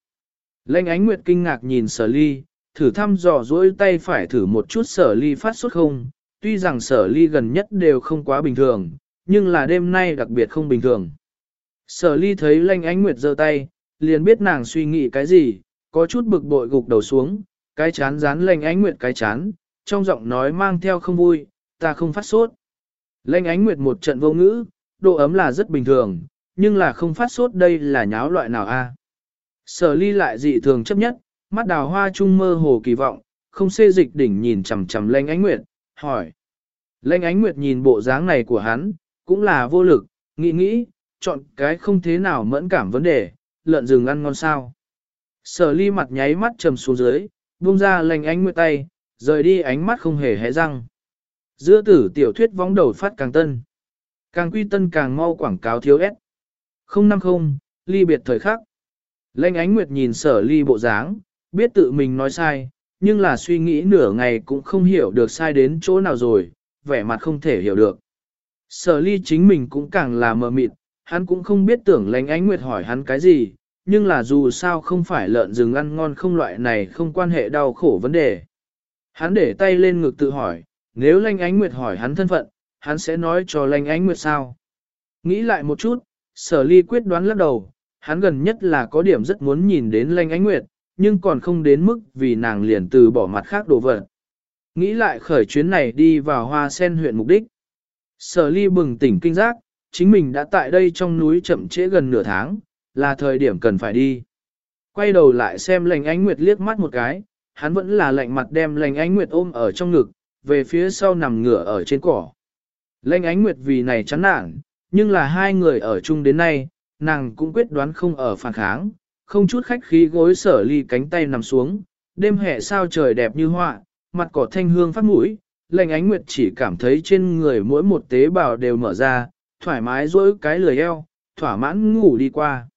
Lệnh ánh nguyệt kinh ngạc nhìn sở ly, thử thăm dò dỗi tay phải thử một chút sở ly phát xuất không, tuy rằng sở ly gần nhất đều không quá bình thường, nhưng là đêm nay đặc biệt không bình thường. Sở ly thấy lanh ánh nguyệt giơ tay, liền biết nàng suy nghĩ cái gì, có chút bực bội gục đầu xuống, cái chán dán Lanh ánh nguyệt cái chán, trong giọng nói mang theo không vui, ta không phát sốt. Lanh ánh nguyệt một trận vô ngữ, độ ấm là rất bình thường, nhưng là không phát sốt đây là nháo loại nào a? À? Sở ly lại dị thường chấp nhất, mắt đào hoa trung mơ hồ kỳ vọng, không xê dịch đỉnh nhìn chằm chằm Lanh ánh nguyệt, hỏi. Lệnh ánh nguyệt nhìn bộ dáng này của hắn, cũng là vô lực, nghĩ nghĩ, chọn cái không thế nào mẫn cảm vấn đề, lợn rừng ăn ngon sao. Sở ly mặt nháy mắt trầm xuống dưới, buông ra lệnh ánh nguyệt tay, rời đi ánh mắt không hề hé răng. Giữa tử tiểu thuyết vóng đầu phát càng tân. Càng quy tân càng mau quảng cáo thiếu ép. 050, ly biệt thời khắc. Lệnh ánh nguyệt nhìn sở ly bộ dáng, biết tự mình nói sai, nhưng là suy nghĩ nửa ngày cũng không hiểu được sai đến chỗ nào rồi, vẻ mặt không thể hiểu được. Sở ly chính mình cũng càng là mờ mịt, hắn cũng không biết tưởng lánh ánh nguyệt hỏi hắn cái gì, nhưng là dù sao không phải lợn rừng ăn ngon không loại này không quan hệ đau khổ vấn đề. Hắn để tay lên ngực tự hỏi, nếu lanh ánh nguyệt hỏi hắn thân phận, hắn sẽ nói cho lanh ánh nguyệt sao. Nghĩ lại một chút, sở ly quyết đoán lắc đầu, hắn gần nhất là có điểm rất muốn nhìn đến lanh ánh nguyệt, nhưng còn không đến mức vì nàng liền từ bỏ mặt khác đồ vật. Nghĩ lại khởi chuyến này đi vào hoa sen huyện mục đích. Sở ly bừng tỉnh kinh giác, chính mình đã tại đây trong núi chậm trễ gần nửa tháng, là thời điểm cần phải đi. Quay đầu lại xem lành ánh nguyệt liếc mắt một cái, hắn vẫn là lạnh mặt đem lành ánh nguyệt ôm ở trong ngực, về phía sau nằm ngửa ở trên cỏ. Lệnh ánh nguyệt vì này chán nản, nhưng là hai người ở chung đến nay, nàng cũng quyết đoán không ở phản kháng, không chút khách khí gối sở ly cánh tay nằm xuống, đêm hè sao trời đẹp như họa, mặt cỏ thanh hương phát mũi, lệnh ánh nguyệt chỉ cảm thấy trên người mỗi một tế bào đều mở ra, thoải mái dỗi cái lười eo, thỏa mãn ngủ đi qua.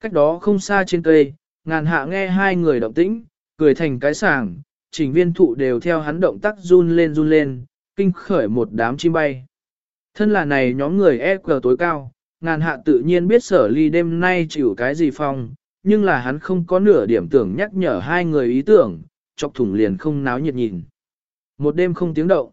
Cách đó không xa trên cây, ngàn hạ nghe hai người động tĩnh, cười thành cái sàng, trình viên thụ đều theo hắn động tác run lên run lên, kinh khởi một đám chim bay. Thân là này nhóm người e cờ tối cao, ngàn hạ tự nhiên biết sở ly đêm nay chịu cái gì phong, nhưng là hắn không có nửa điểm tưởng nhắc nhở hai người ý tưởng, chọc thủng liền không náo nhiệt nhìn. Một đêm không tiếng động.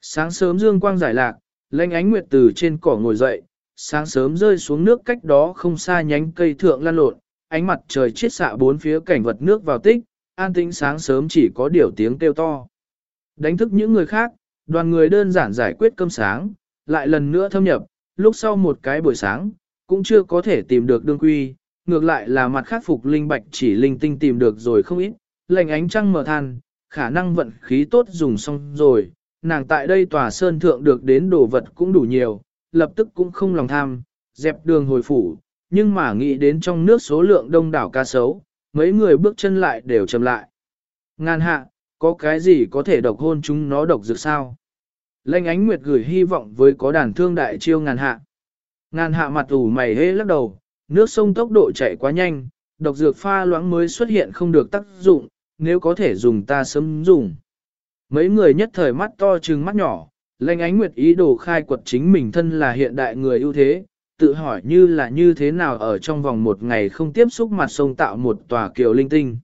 Sáng sớm dương quang giải lạc, lanh ánh nguyệt từ trên cỏ ngồi dậy, sáng sớm rơi xuống nước cách đó không xa nhánh cây thượng lan lộn, ánh mặt trời chiết xạ bốn phía cảnh vật nước vào tích, an tĩnh sáng sớm chỉ có điều tiếng kêu to. Đánh thức những người khác, đoàn người đơn giản giải quyết cơm sáng, lại lần nữa thâm nhập, lúc sau một cái buổi sáng, cũng chưa có thể tìm được đương quy, ngược lại là mặt khắc phục linh bạch chỉ linh tinh tìm được rồi không ít, lệnh ánh trăng mở than, khả năng vận khí tốt dùng xong rồi, nàng tại đây tòa sơn thượng được đến đồ vật cũng đủ nhiều, lập tức cũng không lòng tham, dẹp đường hồi phủ, nhưng mà nghĩ đến trong nước số lượng đông đảo ca sấu, mấy người bước chân lại đều chậm lại. Ngàn hạ, có cái gì có thể độc hôn chúng nó độc dược sao? Lệnh ánh nguyệt gửi hy vọng với có đàn thương đại chiêu ngàn hạ. Ngàn hạ mặt ủ mày hê lắc đầu, nước sông tốc độ chạy quá nhanh, độc dược pha loãng mới xuất hiện không được tác dụng, nếu có thể dùng ta sớm dùng. Mấy người nhất thời mắt to trừng mắt nhỏ, lệnh ánh nguyệt ý đồ khai quật chính mình thân là hiện đại người ưu thế, tự hỏi như là như thế nào ở trong vòng một ngày không tiếp xúc mặt sông tạo một tòa kiều linh tinh.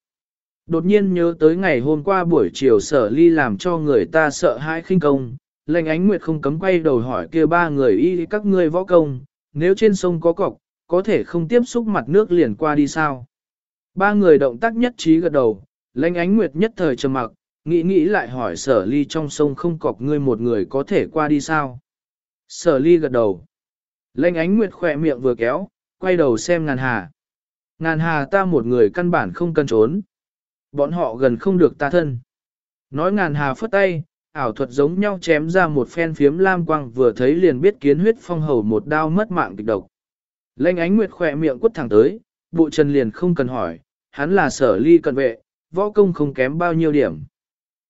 Đột nhiên nhớ tới ngày hôm qua buổi chiều sở ly làm cho người ta sợ hãi khinh công, lệnh ánh nguyệt không cấm quay đầu hỏi kia ba người y các ngươi võ công, nếu trên sông có cọc, có thể không tiếp xúc mặt nước liền qua đi sao. Ba người động tác nhất trí gật đầu, lệnh ánh nguyệt nhất thời trầm mặc, nghĩ nghĩ lại hỏi sở ly trong sông không cọc ngươi một người có thể qua đi sao. Sở ly gật đầu. Lệnh ánh nguyệt khỏe miệng vừa kéo, quay đầu xem ngàn hà. Ngàn hà ta một người căn bản không cần trốn. Bọn họ gần không được ta thân. Nói ngàn hà phất tay, ảo thuật giống nhau chém ra một phen phiếm lam quang vừa thấy liền biết kiến huyết phong hầu một đao mất mạng kịch độc. Lanh ánh nguyệt khỏe miệng quất thẳng tới, bộ trần liền không cần hỏi, hắn là sở ly cận vệ, võ công không kém bao nhiêu điểm.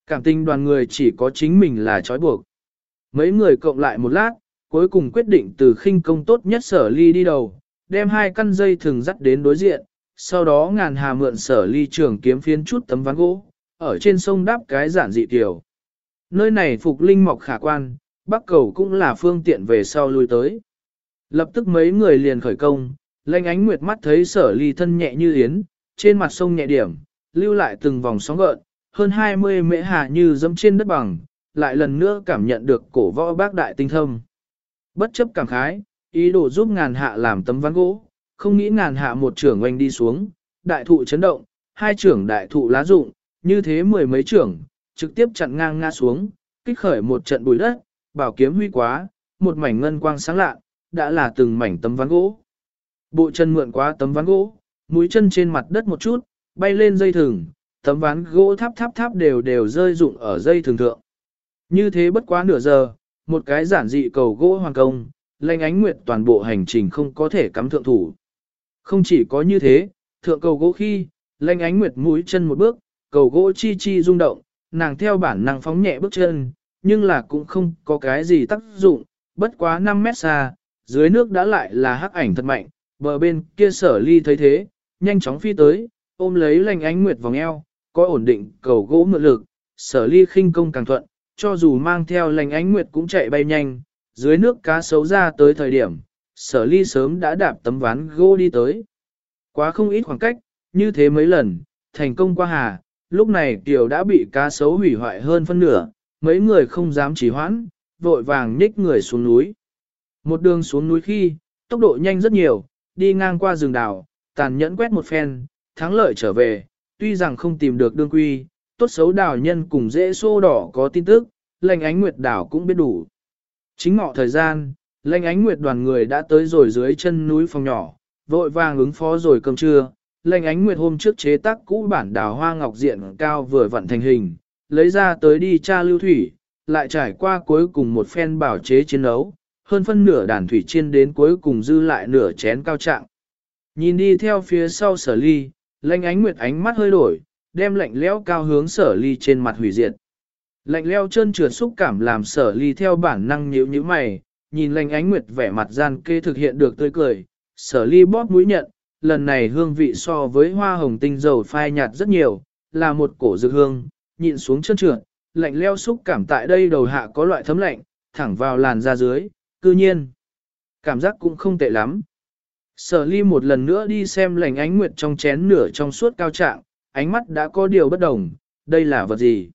Cảm tình đoàn người chỉ có chính mình là trói buộc. Mấy người cộng lại một lát, cuối cùng quyết định từ khinh công tốt nhất sở ly đi đầu, đem hai căn dây thường dắt đến đối diện, sau đó ngàn hà mượn sở ly trường kiếm phiến chút tấm ván gỗ, ở trên sông đáp cái giản dị tiểu. Nơi này phục linh mọc khả quan, bắc cầu cũng là phương tiện về sau lui tới. Lập tức mấy người liền khởi công, lanh ánh nguyệt mắt thấy sở ly thân nhẹ như yến, trên mặt sông nhẹ điểm, lưu lại từng vòng sóng gợn, hơn 20 mễ hà như dẫm trên đất bằng, lại lần nữa cảm nhận được cổ võ bác đại tinh thâm. Bất chấp cảm khái, ý đồ giúp ngàn hạ làm tấm ván gỗ, không nghĩ ngàn hạ một trưởng oanh đi xuống, đại thụ chấn động, hai trưởng đại thụ lá rụng, như thế mười mấy trưởng, trực tiếp chặn ngang ngã xuống, kích khởi một trận bụi đất, bảo kiếm huy quá, một mảnh ngân quang sáng lạ, đã là từng mảnh tấm ván gỗ. Bộ chân mượn quá tấm ván gỗ, mũi chân trên mặt đất một chút, bay lên dây thừng, tấm ván gỗ tháp tháp tháp đều đều rơi rụng ở dây thường thượng. Như thế bất quá nửa giờ, một cái giản dị cầu gỗ hoàn công, lệnh ánh nguyệt toàn bộ hành trình không có thể cắm thượng thủ. Không chỉ có như thế, thượng cầu gỗ khi, lệnh ánh nguyệt mũi chân một bước, cầu gỗ chi chi rung động, nàng theo bản năng phóng nhẹ bước chân, nhưng là cũng không có cái gì tác dụng, bất quá 5 mét xa, dưới nước đã lại là hắc ảnh thật mạnh, bờ bên kia sở ly thấy thế, nhanh chóng phi tới, ôm lấy lành ánh nguyệt vòng eo, có ổn định cầu gỗ mượn lực, sở ly khinh công càng thuận, cho dù mang theo lành ánh nguyệt cũng chạy bay nhanh, dưới nước cá sấu ra tới thời điểm, sở ly sớm đã đạp tấm ván gỗ đi tới. Quá không ít khoảng cách, như thế mấy lần, thành công qua hà, lúc này tiểu đã bị cá sấu hủy hoại hơn phân nửa, mấy người không dám trì hoãn, vội vàng nhích người xuống núi. Một đường xuống núi khi, tốc độ nhanh rất nhiều, đi ngang qua rừng đào, tàn nhẫn quét một phen, thắng lợi trở về, tuy rằng không tìm được đương quy, tốt xấu đào nhân cùng dễ xô đỏ có tin tức, lệnh ánh nguyệt đảo cũng biết đủ. Chính ngọ thời gian, lệnh ánh nguyệt đoàn người đã tới rồi dưới chân núi phòng nhỏ, vội vàng ứng phó rồi cơm trưa, lệnh ánh nguyệt hôm trước chế tác cũ bản đào hoa ngọc diện cao vừa vận thành hình, lấy ra tới đi tra lưu thủy, lại trải qua cuối cùng một phen bảo chế chiến đấu, hơn phân nửa đàn thủy chiên đến cuối cùng dư lại nửa chén cao trạng. Nhìn đi theo phía sau sở ly, Lanh ánh nguyệt ánh mắt hơi đổi, đem lạnh lẽo cao hướng sở ly trên mặt hủy diệt. Lạnh leo chân trượt xúc cảm làm sở ly theo bản năng nhíu nhíu mày, nhìn lệnh ánh nguyệt vẻ mặt gian kê thực hiện được tươi cười, sở ly bóp mũi nhận, lần này hương vị so với hoa hồng tinh dầu phai nhạt rất nhiều, là một cổ dược hương, nhịn xuống chân trượt, lạnh leo xúc cảm tại đây đầu hạ có loại thấm lạnh, thẳng vào làn da dưới, cư nhiên. Cảm giác cũng không tệ lắm. Sở ly một lần nữa đi xem lành ánh nguyệt trong chén nửa trong suốt cao trạng, ánh mắt đã có điều bất đồng, đây là vật gì?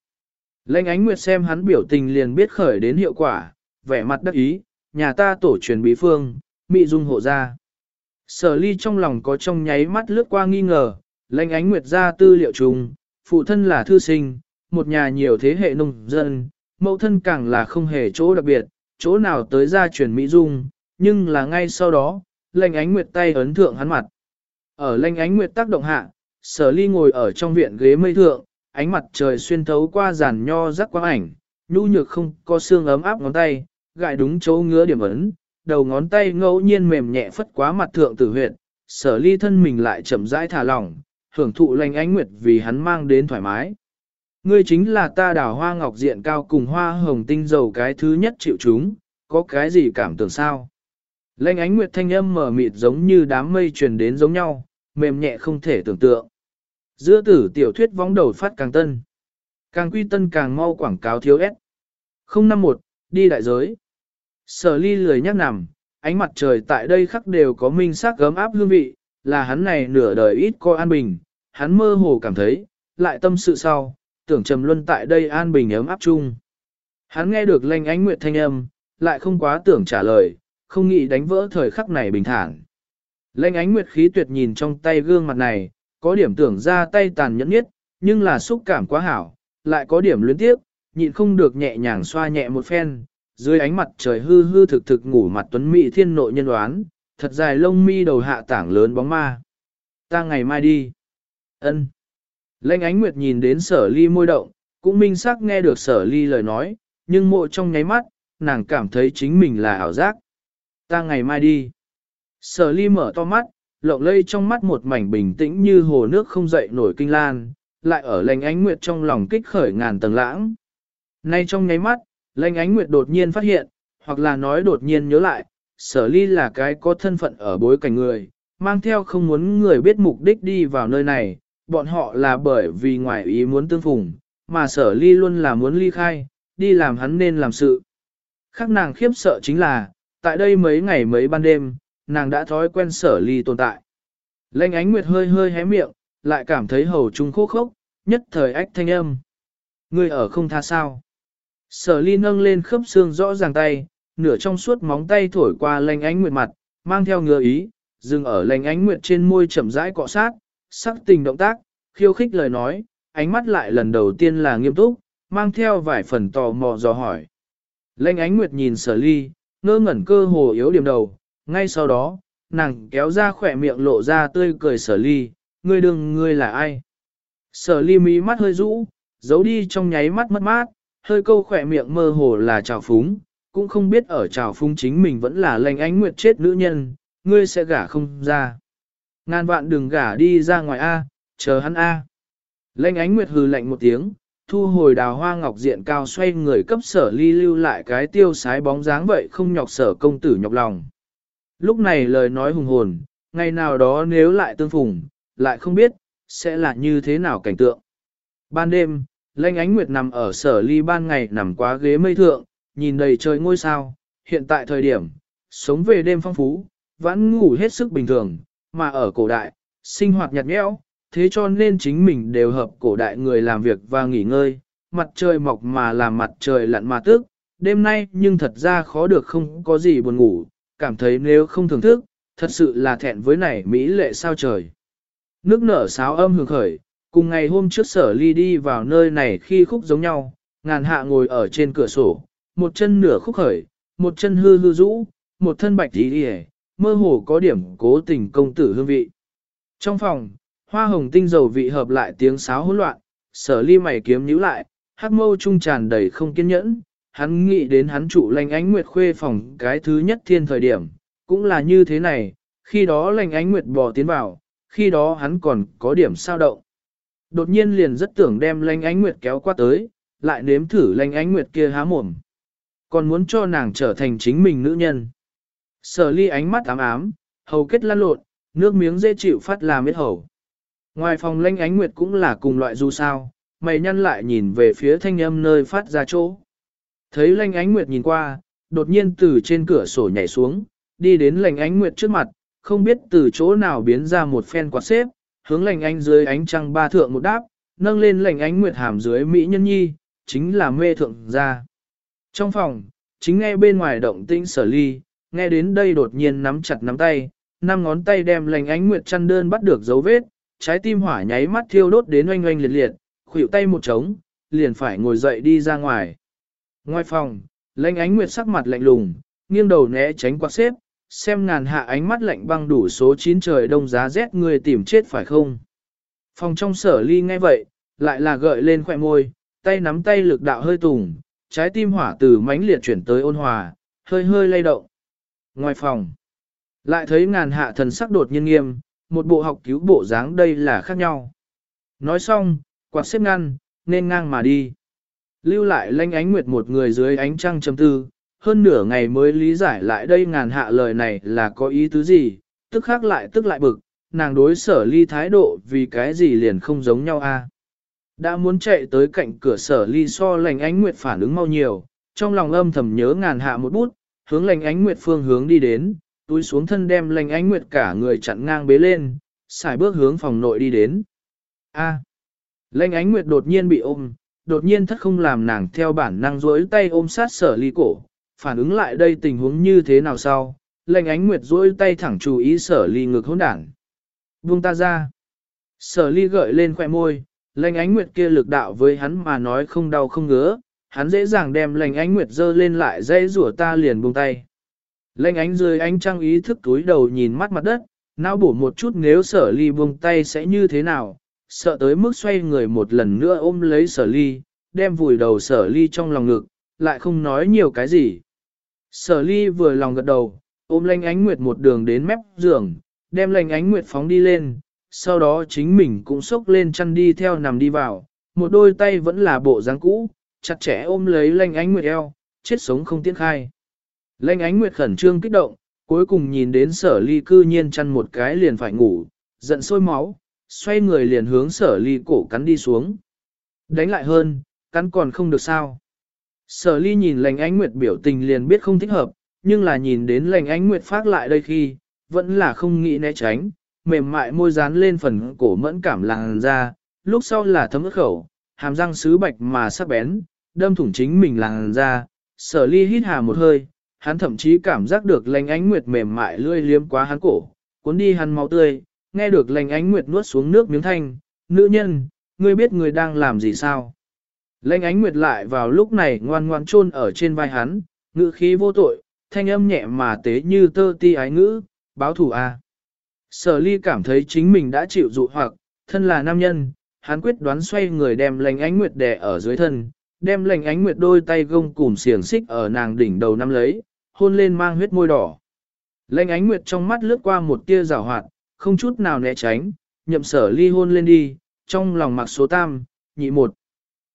Lệnh ánh nguyệt xem hắn biểu tình liền biết khởi đến hiệu quả, vẻ mặt đắc ý, nhà ta tổ truyền bí phương, mị dung hộ ra. Sở ly trong lòng có trong nháy mắt lướt qua nghi ngờ, lệnh ánh nguyệt ra tư liệu trùng, phụ thân là thư sinh, một nhà nhiều thế hệ nông dân, mẫu thân càng là không hề chỗ đặc biệt, chỗ nào tới ra truyền mỹ dung, nhưng là ngay sau đó, lệnh ánh nguyệt tay ấn thượng hắn mặt. Ở lệnh ánh nguyệt tác động hạ, sở ly ngồi ở trong viện ghế mây thượng, ánh mặt trời xuyên thấu qua giàn nho rắc quang ảnh, nhu nhược không có xương ấm áp ngón tay, gại đúng chỗ ngứa điểm ấn, đầu ngón tay ngẫu nhiên mềm nhẹ phất quá mặt thượng tử huyệt, sở ly thân mình lại chậm rãi thả lỏng, hưởng thụ lành ánh nguyệt vì hắn mang đến thoải mái. Ngươi chính là ta đào hoa ngọc diện cao cùng hoa hồng tinh dầu cái thứ nhất chịu chúng, có cái gì cảm tưởng sao? Lệnh ánh nguyệt thanh âm mở mịt giống như đám mây truyền đến giống nhau, mềm nhẹ không thể tưởng tượng. Giữa tử tiểu thuyết vóng đầu phát càng tân. Càng quy tân càng mau quảng cáo thiếu ép. 051, đi đại giới. Sở ly lười nhắc nằm, ánh mặt trời tại đây khắc đều có minh sắc gấm áp hương vị, là hắn này nửa đời ít coi an bình, hắn mơ hồ cảm thấy, lại tâm sự sau, tưởng trầm luân tại đây an bình ấm áp chung. Hắn nghe được lanh ánh nguyệt thanh âm, lại không quá tưởng trả lời, không nghĩ đánh vỡ thời khắc này bình thản. Lanh ánh nguyệt khí tuyệt nhìn trong tay gương mặt này, có điểm tưởng ra tay tàn nhẫn nhất, nhưng là xúc cảm quá hảo, lại có điểm luyến tiếp, nhịn không được nhẹ nhàng xoa nhẹ một phen, dưới ánh mặt trời hư hư thực thực ngủ mặt tuấn mỹ thiên nội nhân đoán, thật dài lông mi đầu hạ tảng lớn bóng ma. Ta ngày mai đi. Ân. Lệnh ánh nguyệt nhìn đến sở ly môi động, cũng minh xác nghe được sở ly lời nói, nhưng mộ trong nháy mắt, nàng cảm thấy chính mình là ảo giác. Ta ngày mai đi. Sở ly mở to mắt, lộng lây trong mắt một mảnh bình tĩnh như hồ nước không dậy nổi kinh lan, lại ở Lệnh ánh nguyệt trong lòng kích khởi ngàn tầng lãng. Nay trong nháy mắt, Lệnh ánh nguyệt đột nhiên phát hiện, hoặc là nói đột nhiên nhớ lại, sở ly là cái có thân phận ở bối cảnh người, mang theo không muốn người biết mục đích đi vào nơi này, bọn họ là bởi vì ngoại ý muốn tương phùng, mà sở ly luôn là muốn ly khai, đi làm hắn nên làm sự. Khác nàng khiếp sợ chính là, tại đây mấy ngày mấy ban đêm, nàng đã thói quen sở ly tồn tại. Lệnh ánh nguyệt hơi hơi hé miệng, lại cảm thấy hầu trung khô khốc, nhất thời ách thanh âm. Người ở không tha sao. Sở ly nâng lên khớp xương rõ ràng tay, nửa trong suốt móng tay thổi qua lệnh ánh nguyệt mặt, mang theo ngừa ý, dừng ở lênh ánh nguyệt trên môi chậm rãi cọ sát, sắc tình động tác, khiêu khích lời nói, ánh mắt lại lần đầu tiên là nghiêm túc, mang theo vài phần tò mò dò hỏi. Lệnh ánh nguyệt nhìn sở ly, ngơ ngẩn cơ hồ yếu điểm đầu, ngay sau đó, nàng kéo ra khỏe miệng lộ ra tươi cười sở ly, ngươi đừng ngươi là ai. Sở ly mí mắt hơi rũ, giấu đi trong nháy mắt mất mát, hơi câu khỏe miệng mơ hồ là trào phúng, cũng không biết ở trào phúng chính mình vẫn là lệnh ánh nguyệt chết nữ nhân, ngươi sẽ gả không ra. Ngàn vạn đừng gả đi ra ngoài A, chờ hắn A. Lênh ánh nguyệt hừ lạnh một tiếng, thu hồi đào hoa ngọc diện cao xoay người cấp sở ly lưu lại cái tiêu sái bóng dáng vậy không nhọc sở công tử nhọc lòng. Lúc này lời nói hùng hồn, ngày nào đó nếu lại tương phùng, lại không biết, sẽ là như thế nào cảnh tượng. Ban đêm, lanh ánh nguyệt nằm ở sở ly ban ngày nằm quá ghế mây thượng, nhìn đầy trời ngôi sao, hiện tại thời điểm, sống về đêm phong phú, vẫn ngủ hết sức bình thường, mà ở cổ đại, sinh hoạt nhạt nhẽo, thế cho nên chính mình đều hợp cổ đại người làm việc và nghỉ ngơi, mặt trời mọc mà làm mặt trời lặn mà tức, đêm nay nhưng thật ra khó được không có gì buồn ngủ, cảm thấy nếu không thưởng thức, thật sự là thẹn với này Mỹ lệ sao trời. Nước nở sáo âm hưởng khởi, cùng ngày hôm trước sở ly đi vào nơi này khi khúc giống nhau, ngàn hạ ngồi ở trên cửa sổ, một chân nửa khúc khởi, một chân hư hư rũ, một thân bạch đi đi mơ hồ có điểm cố tình công tử hương vị. Trong phòng, hoa hồng tinh dầu vị hợp lại tiếng sáo hỗn loạn, sở ly mày kiếm nhíu lại, hắc mâu trung tràn đầy không kiên nhẫn, hắn nghĩ đến hắn trụ lành ánh nguyệt khuê phòng cái thứ nhất thiên thời điểm, cũng là như thế này, khi đó lành ánh nguyệt bò tiến vào, khi đó hắn còn có điểm sao động. Đột nhiên liền rất tưởng đem lành ánh nguyệt kéo qua tới, lại nếm thử lành ánh nguyệt kia há mồm. Còn muốn cho nàng trở thành chính mình nữ nhân. Sở ly ánh mắt ám ám, hầu kết lăn lộn, nước miếng dễ chịu phát làm biết hầu. Ngoài phòng lanh ánh nguyệt cũng là cùng loại du sao, mày nhăn lại nhìn về phía thanh âm nơi phát ra chỗ. Thấy lanh ánh nguyệt nhìn qua, đột nhiên từ trên cửa sổ nhảy xuống, đi đến Lanh ánh nguyệt trước mặt, không biết từ chỗ nào biến ra một phen quạt xếp, hướng Lanh ánh dưới ánh trăng ba thượng một đáp, nâng lên Lanh ánh nguyệt hàm dưới Mỹ nhân nhi, chính là mê thượng ra. Trong phòng, chính nghe bên ngoài động tĩnh sở ly, nghe đến đây đột nhiên nắm chặt nắm tay, năm ngón tay đem lành ánh nguyệt chăn đơn bắt được dấu vết, trái tim hỏa nháy mắt thiêu đốt đến oanh oanh liệt liệt, khuỷu tay một trống, liền phải ngồi dậy đi ra ngoài. Ngoài phòng, lành ánh nguyệt sắc mặt lạnh lùng, nghiêng đầu né tránh quạt xếp, xem ngàn hạ ánh mắt lạnh băng đủ số 9 trời đông giá rét người tìm chết phải không. Phòng trong sở ly nghe vậy, lại là gợi lên khỏe môi, tay nắm tay lực đạo hơi tùng, trái tim hỏa từ mãnh liệt chuyển tới ôn hòa, hơi hơi lay động. Ngoài phòng, lại thấy ngàn hạ thần sắc đột nhiên nghiêm, một bộ học cứu bộ dáng đây là khác nhau. Nói xong, quạt xếp ngăn, nên ngang mà đi. Lưu lại lanh ánh nguyệt một người dưới ánh trăng chấm tư, hơn nửa ngày mới lý giải lại đây ngàn hạ lời này là có ý tứ gì, tức khác lại tức lại bực, nàng đối sở ly thái độ vì cái gì liền không giống nhau a. À? Đã muốn chạy tới cạnh cửa sở ly so lành ánh nguyệt phản ứng mau nhiều, trong lòng âm thầm nhớ ngàn hạ một bút, hướng lành ánh nguyệt phương hướng đi đến, túi xuống thân đem lành ánh nguyệt cả người chặn ngang bế lên, xài bước hướng phòng nội đi đến. A. À. Lành ánh nguyệt đột nhiên bị ôm, đột nhiên thất không làm nàng theo bản năng duỗi tay ôm sát sở ly cổ, phản ứng lại đây tình huống như thế nào sau, lệnh ánh nguyệt duỗi tay thẳng chú ý sở ly ngực hỗn đảng. Buông ta ra. Sở ly gợi lên khoẻ môi, lệnh ánh nguyệt kia lực đạo với hắn mà nói không đau không ngứa, hắn dễ dàng đem lệnh ánh nguyệt dơ lên lại dây rủa ta liền buông tay. Lệnh ánh rơi ánh trăng ý thức túi đầu nhìn mắt mặt đất, não bổ một chút nếu sở ly buông tay sẽ như thế nào, sợ tới mức xoay người một lần nữa ôm lấy sở ly, đem vùi đầu sở ly trong lòng ngực, lại không nói nhiều cái gì. Sở ly vừa lòng gật đầu, ôm lanh ánh nguyệt một đường đến mép giường, đem lanh ánh nguyệt phóng đi lên, sau đó chính mình cũng xốc lên chăn đi theo nằm đi vào, một đôi tay vẫn là bộ dáng cũ, chặt chẽ ôm lấy lanh ánh nguyệt eo, chết sống không tiết khai. Lanh ánh nguyệt khẩn trương kích động, cuối cùng nhìn đến sở ly cư nhiên chăn một cái liền phải ngủ, giận sôi máu, xoay người liền hướng sở ly cổ cắn đi xuống. Đánh lại hơn, cắn còn không được sao. Sở ly nhìn lành ánh nguyệt biểu tình liền biết không thích hợp, nhưng là nhìn đến lành ánh nguyệt phát lại đây khi, vẫn là không nghĩ né tránh, mềm mại môi dán lên phần cổ mẫn cảm làng ra, lúc sau là thấm ức khẩu, hàm răng sứ bạch mà sắc bén, đâm thủng chính mình làng ra, sở ly hít hà một hơi, hắn thậm chí cảm giác được lành ánh nguyệt mềm mại lươi liếm quá hắn cổ, cuốn đi hắn máu tươi, nghe được lành ánh nguyệt nuốt xuống nước miếng thanh, nữ nhân, ngươi biết ngươi đang làm gì sao? Lệnh ánh nguyệt lại vào lúc này ngoan ngoan chôn ở trên vai hắn, ngữ khí vô tội, thanh âm nhẹ mà tế như tơ ti ái ngữ, báo thủ a. À. Sở ly cảm thấy chính mình đã chịu dụ hoặc, thân là nam nhân, hắn quyết đoán xoay người đem lệnh ánh nguyệt đè ở dưới thân, đem lệnh ánh nguyệt đôi tay gông cùm xiềng xích ở nàng đỉnh đầu nắm lấy, hôn lên mang huyết môi đỏ. Lệnh ánh nguyệt trong mắt lướt qua một tia rào hoạt, không chút nào né tránh, nhậm sở ly hôn lên đi, trong lòng mặc số tam, nhị một.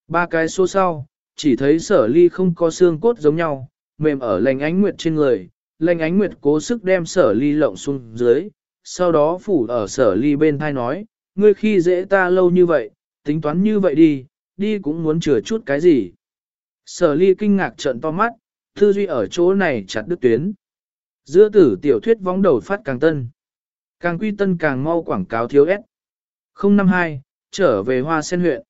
Ba cái số sau, chỉ thấy sở ly không có xương cốt giống nhau, mềm ở lành ánh nguyệt trên người, lành ánh nguyệt cố sức đem sở ly lộng xuống dưới, sau đó phủ ở sở ly bên thai nói, ngươi khi dễ ta lâu như vậy, tính toán như vậy đi, đi cũng muốn chừa chút cái gì. Sở ly kinh ngạc trợn to mắt, tư duy ở chỗ này chặt đứt tuyến. Giữa tử tiểu thuyết vóng đầu phát càng tân. Càng quy tân càng mau quảng cáo thiếu ép. 052, trở về hoa sen huyện.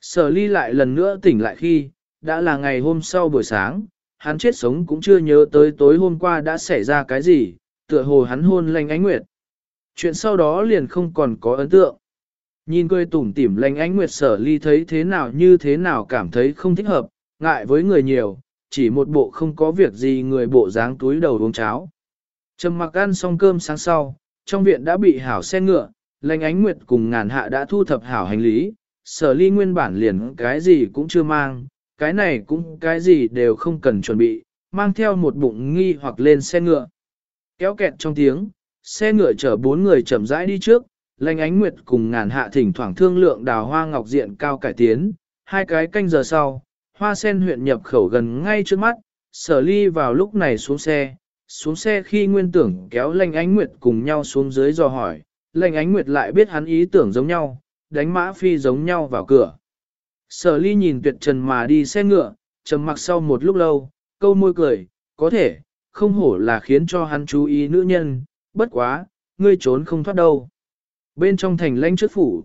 Sở ly lại lần nữa tỉnh lại khi, đã là ngày hôm sau buổi sáng, hắn chết sống cũng chưa nhớ tới tối hôm qua đã xảy ra cái gì, tựa hồ hắn hôn lành ánh nguyệt. Chuyện sau đó liền không còn có ấn tượng. Nhìn cười tủm tỉm lành ánh nguyệt sở ly thấy thế nào như thế nào cảm thấy không thích hợp, ngại với người nhiều, chỉ một bộ không có việc gì người bộ dáng túi đầu uống cháo. Trầm mặc ăn xong cơm sáng sau, trong viện đã bị hảo xe ngựa, lành ánh nguyệt cùng ngàn hạ đã thu thập hảo hành lý, sở ly nguyên bản liền cái gì cũng chưa mang, cái này cũng cái gì đều không cần chuẩn bị, mang theo một bụng nghi hoặc lên xe ngựa. Kéo kẹt trong tiếng, xe ngựa chở bốn người chậm rãi đi trước, lành ánh nguyệt cùng ngàn hạ thỉnh thoảng thương lượng đào hoa ngọc diện cao cải tiến, hai cái canh giờ sau, hoa sen huyện nhập khẩu gần ngay trước mắt, sở ly vào lúc này xuống xe, xuống xe khi nguyên tưởng kéo lành ánh nguyệt cùng nhau xuống dưới dò hỏi, lành ánh nguyệt lại biết hắn ý tưởng giống nhau, đánh mã phi giống nhau vào cửa. Sở ly nhìn tuyệt trần mà đi xe ngựa, trầm mặc sau một lúc lâu, câu môi cười, có thể, không hổ là khiến cho hắn chú ý nữ nhân, bất quá, ngươi trốn không thoát đâu. Bên trong thành lãnh trước phủ,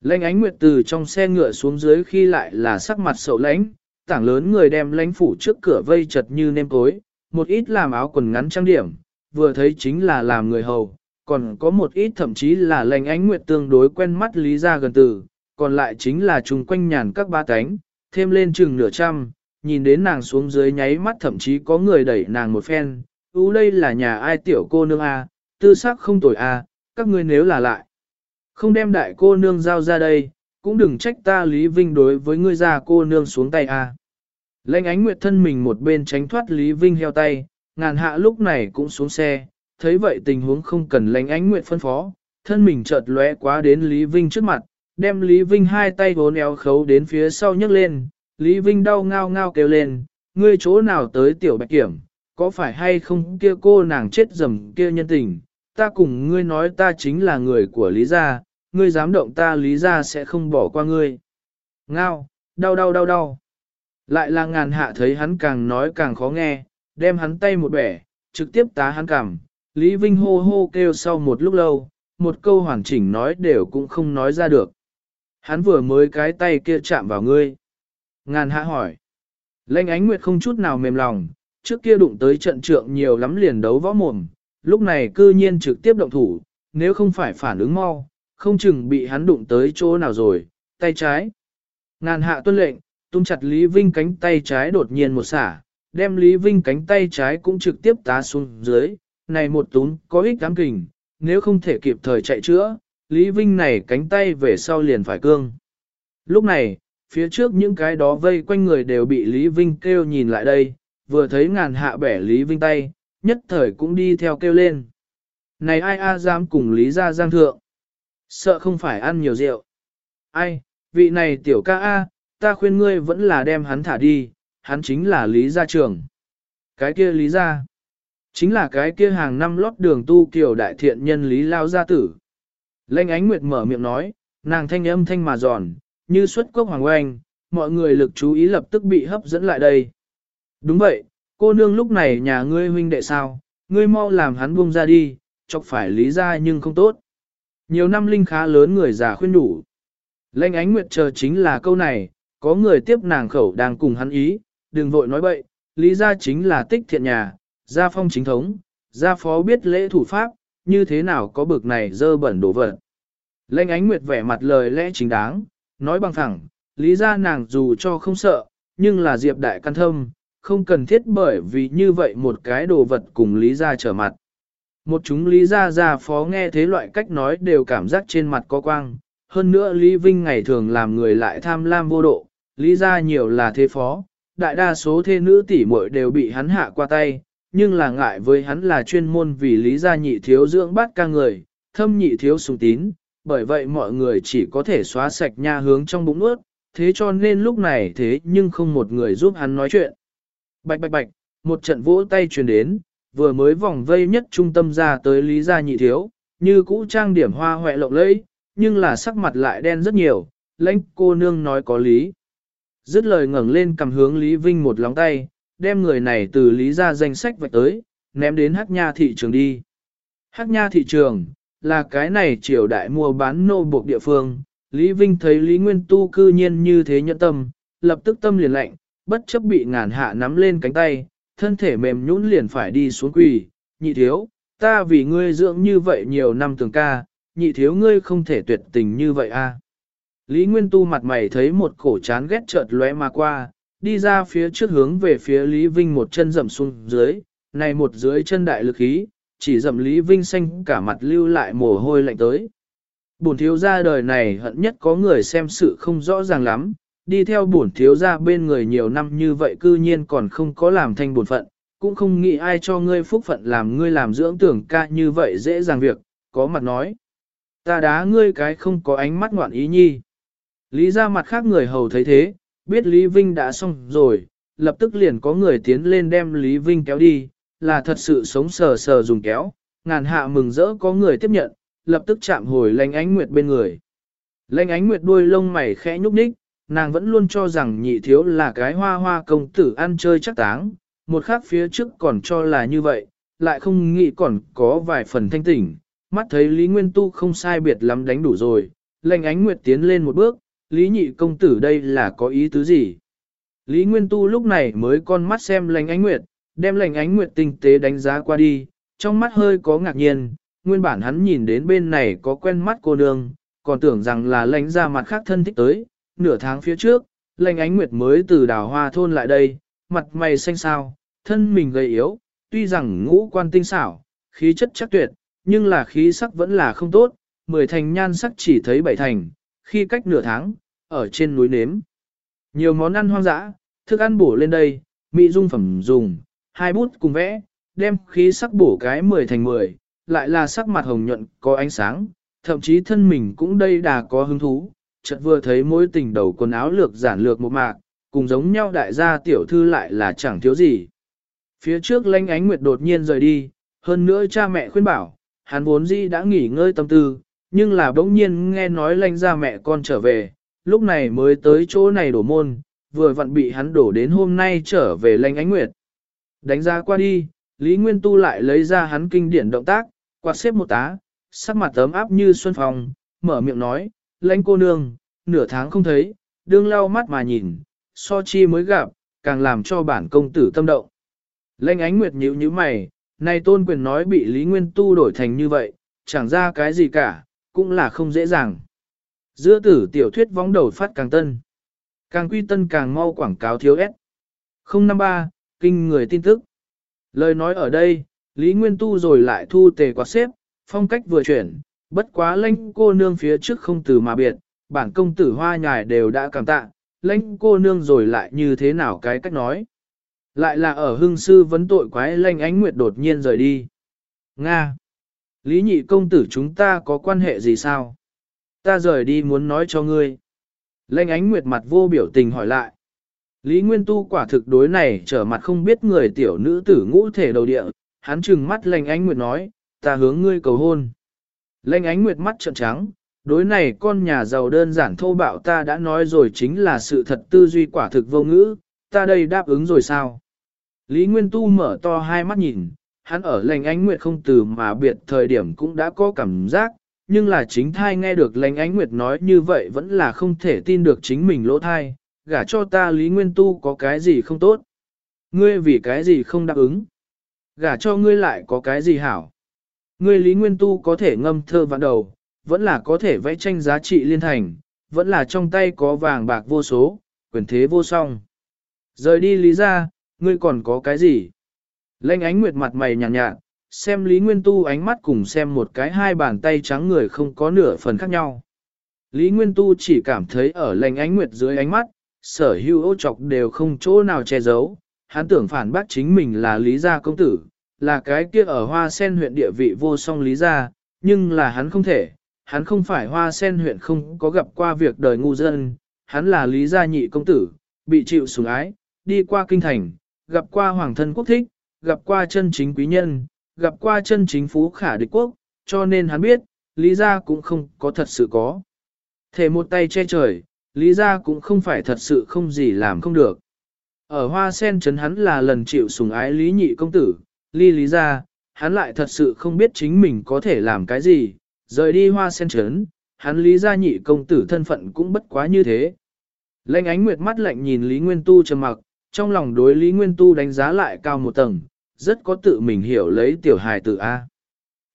lãnh ánh nguyệt từ trong xe ngựa xuống dưới khi lại là sắc mặt sầu lãnh, tảng lớn người đem lãnh phủ trước cửa vây chật như nêm tối, một ít làm áo quần ngắn trang điểm, vừa thấy chính là làm người hầu, còn có một ít thậm chí là lãnh ánh nguyệt tương đối quen mắt lý ra gần từ, còn lại chính là chung quanh nhàn các ba cánh, thêm lên chừng nửa trăm, nhìn đến nàng xuống dưới nháy mắt thậm chí có người đẩy nàng một phen, ú đây là nhà ai tiểu cô nương a, tư sắc không tồi a, các ngươi nếu là lại. Không đem đại cô nương giao ra đây, cũng đừng trách ta Lý Vinh đối với ngươi già cô nương xuống tay a. lệnh ánh nguyệt thân mình một bên tránh thoát Lý Vinh heo tay, ngàn hạ lúc này cũng xuống xe, thấy vậy tình huống không cần lệnh ánh nguyệt phân phó, thân mình chợt lóe quá đến Lý Vinh trước mặt, đem Lý Vinh hai tay vốn éo khấu đến phía sau nhấc lên, Lý Vinh đau ngao ngao kêu lên, ngươi chỗ nào tới tiểu bạch kiểm, có phải hay không kia cô nàng chết dầm kia nhân tình, ta cùng ngươi nói ta chính là người của Lý gia, ngươi dám động ta Lý gia sẽ không bỏ qua ngươi. Ngao, đau đau đau đau. Lại là ngàn hạ thấy hắn càng nói càng khó nghe, đem hắn tay một bẻ, trực tiếp tá hắn cằm. Lý Vinh hô hô kêu sau một lúc lâu, một câu hoàn chỉnh nói đều cũng không nói ra được. Hắn vừa mới cái tay kia chạm vào ngươi. Ngàn hạ hỏi. Lênh ánh nguyệt không chút nào mềm lòng, trước kia đụng tới trận trượng nhiều lắm liền đấu võ mồm, lúc này cư nhiên trực tiếp động thủ, nếu không phải phản ứng mau, không chừng bị hắn đụng tới chỗ nào rồi, tay trái. Ngàn hạ tuân lệnh, tung chặt Lý Vinh cánh tay trái đột nhiên một xả, đem Lý Vinh cánh tay trái cũng trực tiếp tá xuống dưới, này một túng có ích cám kình, nếu không thể kịp thời chạy chữa, Lý Vinh này cánh tay về sau liền phải cương. Lúc này, phía trước những cái đó vây quanh người đều bị Lý Vinh kêu nhìn lại đây, vừa thấy ngàn hạ bẻ Lý Vinh tay, nhất thời cũng đi theo kêu lên. Này ai a dám cùng Lý gia giang thượng? Sợ không phải ăn nhiều rượu. Ai, vị này tiểu ca a, ta khuyên ngươi vẫn là đem hắn thả đi, hắn chính là Lý gia trường. Cái kia Lý gia, chính là cái kia hàng năm lót đường tu kiểu đại thiện nhân Lý Lao gia tử. Lênh ánh nguyệt mở miệng nói, nàng thanh âm thanh mà giòn, như xuất cốc hoàng oanh, mọi người lực chú ý lập tức bị hấp dẫn lại đây. Đúng vậy, cô nương lúc này nhà ngươi huynh đệ sao, ngươi mau làm hắn buông ra đi, chọc phải lý gia nhưng không tốt. Nhiều năm linh khá lớn người già khuyên đủ. Lênh ánh nguyệt chờ chính là câu này, có người tiếp nàng khẩu đang cùng hắn ý, đừng vội nói bậy, lý gia chính là tích thiện nhà, gia phong chính thống, gia phó biết lễ thủ pháp, như thế nào có bực này dơ bẩn đổ vật. Lệnh ánh nguyệt vẻ mặt lời lẽ chính đáng, nói bằng thẳng, lý gia nàng dù cho không sợ, nhưng là diệp đại căn thâm, không cần thiết bởi vì như vậy một cái đồ vật cùng lý gia trở mặt. Một chúng lý Gia Gia phó nghe thế loại cách nói đều cảm giác trên mặt có quang, hơn nữa Lý Vinh ngày thường làm người lại tham lam vô độ, lý Gia nhiều là thế phó, đại đa số thê nữ tỷ muội đều bị hắn hạ qua tay, nhưng là ngại với hắn là chuyên môn vì lý gia nhị thiếu dưỡng bát ca người, thâm nhị thiếu sùng tín, bởi vậy mọi người chỉ có thể xóa sạch nha hướng trong bụng nuốt, thế cho nên lúc này thế nhưng không một người giúp hắn nói chuyện. Bạch bạch bạch, một trận vỗ tay truyền đến, vừa mới vòng vây nhất trung tâm ra tới lý gia nhị thiếu, như cũ trang điểm hoa hoẹ lộng lẫy, nhưng là sắc mặt lại đen rất nhiều, lãnh cô nương nói có lý. Dứt lời ngẩng lên cầm hướng Lý Vinh một lóng tay, đem người này từ Lý gia danh sách vạch tới, ném đến Hắc Nha thị trường đi. Hắc Nha thị trường, là cái này triều đại mua bán nô buộc địa phương. Lý Vinh thấy Lý Nguyên Tu cư nhiên như thế nhẫn tâm, lập tức tâm liền lạnh, bất chấp bị ngàn hạ nắm lên cánh tay, thân thể mềm nhũn liền phải đi xuống quỳ, nhị thiếu, ta vì ngươi dưỡng như vậy nhiều năm tường ca, nhị thiếu ngươi không thể tuyệt tình như vậy a. Lý Nguyên Tu mặt mày thấy một cổ chán ghét chợt lóe mà qua, đi ra phía trước hướng về phía Lý Vinh một chân dậm xuống dưới, này một dưới chân đại lực khí, chỉ dậm Lý Vinh xanh cả mặt lưu lại mồ hôi lạnh tới. Bổn thiếu gia đời này hận nhất có người xem sự không rõ ràng lắm, đi theo bổn thiếu gia bên người nhiều năm như vậy cư nhiên còn không có làm thanh bổn phận, cũng không nghĩ ai cho ngươi phúc phận làm ngươi làm dưỡng tưởng ca như vậy dễ dàng việc, có mặt nói. Ta đá ngươi cái không có ánh mắt ngoạn ý nhi. Lý ra mặt khác người hầu thấy thế, biết Lý Vinh đã xong rồi, lập tức liền có người tiến lên đem Lý Vinh kéo đi, là thật sự sống sờ sờ dùng kéo, ngàn hạ mừng rỡ có người tiếp nhận, lập tức chạm hồi lanh ánh nguyệt bên người. Lanh ánh nguyệt đuôi lông mày khẽ nhúc nhích, nàng vẫn luôn cho rằng nhị thiếu là cái hoa hoa công tử ăn chơi chắc táng, một khác phía trước còn cho là như vậy, lại không nghĩ còn có vài phần thanh tỉnh, mắt thấy Lý Nguyên Tu không sai biệt lắm đánh đủ rồi, lệnh ánh nguyệt tiến lên một bước, Lý nhị công tử đây là có ý tứ gì? Lý Nguyên Tu lúc này mới con mắt xem lệnh ánh nguyệt, đem lệnh ánh nguyệt tinh tế đánh giá qua đi, trong mắt hơi có ngạc nhiên, nguyên bản hắn nhìn đến bên này có quen mắt cô nương, còn tưởng rằng là lãnh ra mặt khác thân thích tới, nửa tháng phía trước, lệnh ánh nguyệt mới từ đào hoa thôn lại đây, mặt mày xanh xao, thân mình gầy yếu, tuy rằng ngũ quan tinh xảo, khí chất chắc tuyệt, nhưng là khí sắc vẫn là không tốt, mười thành nhan sắc chỉ thấy bảy thành, khi cách nửa tháng, ở trên núi nếm. Nhiều món ăn hoang dã, thức ăn bổ lên đây, mỹ dung phẩm dùng, hai bút cùng vẽ, đem khí sắc bổ cái mười thành mười, lại là sắc mặt hồng nhuận có ánh sáng, thậm chí thân mình cũng đây đà có hứng thú, chợt vừa thấy mối tình đầu quần áo lược giản lược một mạc, cùng giống nhau đại gia tiểu thư lại là chẳng thiếu gì. Phía trước lanh ánh nguyệt đột nhiên rời đi, hơn nữa cha mẹ khuyên bảo, hắn vốn dĩ đã nghỉ ngơi tâm tư, nhưng là bỗng nhiên nghe nói lanh ra mẹ con trở về, lúc này mới tới chỗ này đổ môn, vừa vặn bị hắn đổ đến hôm nay trở về lanh ánh nguyệt. Đánh ra qua đi, Lý Nguyên Tu lại lấy ra hắn kinh điển động tác, quạt xếp một tá, sắc mặt tấm áp như xuân phòng, mở miệng nói, lãnh cô nương, nửa tháng không thấy, đương lau mắt mà nhìn, so chi mới gặp, càng làm cho bản công tử tâm động. Lênh ánh nguyệt nhíu như mày, này tôn quyền nói bị Lý Nguyên Tu đổi thành như vậy, chẳng ra cái gì cả, cũng là không dễ dàng. Giữa tử tiểu thuyết vóng đầu phát càng tân. Càng quy tân càng mau quảng cáo thiếu ép. 053, kinh người tin tức. Lời nói ở đây, Lý Nguyên Tu rồi lại thu tề quạt xếp, phong cách vừa chuyển, bất quá Lanh cô nương phía trước không từ mà biệt, bản công tử hoa nhài đều đã cảm tạ, lãnh cô nương rồi lại như thế nào cái cách nói. Lại là ở hưng sư vấn tội quái lanh ánh nguyệt đột nhiên rời đi. Nga! Lý nhị công tử chúng ta có quan hệ gì sao? Ta rời đi muốn nói cho ngươi. Lanh ánh nguyệt mặt vô biểu tình hỏi lại. Lý Nguyên Tu quả thực đối này trở mặt không biết người tiểu nữ tử ngũ thể đầu địa, hắn trừng mắt lanh ánh nguyệt nói, ta hướng ngươi cầu hôn. Lanh ánh nguyệt mắt trợn trắng, đối này con nhà giàu đơn giản thô bạo ta đã nói rồi chính là sự thật tư duy quả thực vô ngữ, ta đây đáp ứng rồi sao? Lý Nguyên Tu mở to hai mắt nhìn, hắn ở lành ánh nguyệt không từ mà biệt thời điểm cũng đã có cảm giác, nhưng là chính thai nghe được lành ánh nguyệt nói như vậy vẫn là không thể tin được chính mình lỗ thai, gả cho ta Lý Nguyên Tu có cái gì không tốt. Ngươi vì cái gì không đáp ứng. Gả cho ngươi lại có cái gì hảo. Ngươi Lý Nguyên Tu có thể ngâm thơ vạn đầu, vẫn là có thể vẽ tranh giá trị liên thành, vẫn là trong tay có vàng bạc vô số, quyền thế vô song. Rời đi Lý ra, ngươi còn có cái gì? Lênh ánh nguyệt mặt mày nhàn nhạt, nhạt, xem Lý Nguyên Tu ánh mắt cùng xem một cái hai bàn tay trắng người không có nửa phần khác nhau. Lý Nguyên Tu chỉ cảm thấy ở lênh ánh nguyệt dưới ánh mắt, sở hữu ô trọc đều không chỗ nào che giấu, hắn tưởng phản bác chính mình là Lý gia công tử, là cái kia ở hoa sen huyện địa vị vô song Lý gia, nhưng là hắn không thể, hắn không phải hoa sen huyện không có gặp qua việc đời ngu dân, hắn là Lý gia nhị công tử, bị chịu sủng ái, đi qua kinh thành, gặp qua hoàng thân quốc thích, gặp qua chân chính quý nhân, gặp qua chân chính phú khả địch quốc, cho nên hắn biết, Lý gia cũng không có thật sự có. Thể một tay che trời, Lý gia cũng không phải thật sự không gì làm không được. Ở hoa sen chấn hắn là lần chịu sủng ái Lý nhị công tử, ly Lý gia, hắn lại thật sự không biết chính mình có thể làm cái gì, rời đi hoa sen trấn, hắn Lý gia nhị công tử thân phận cũng bất quá như thế. Lệnh ánh nguyệt mắt lạnh nhìn Lý Nguyên Tu trầm mặc, trong lòng đối Lý Nguyên Tu đánh giá lại cao một tầng, rất có tự mình hiểu lấy tiểu hài tử A.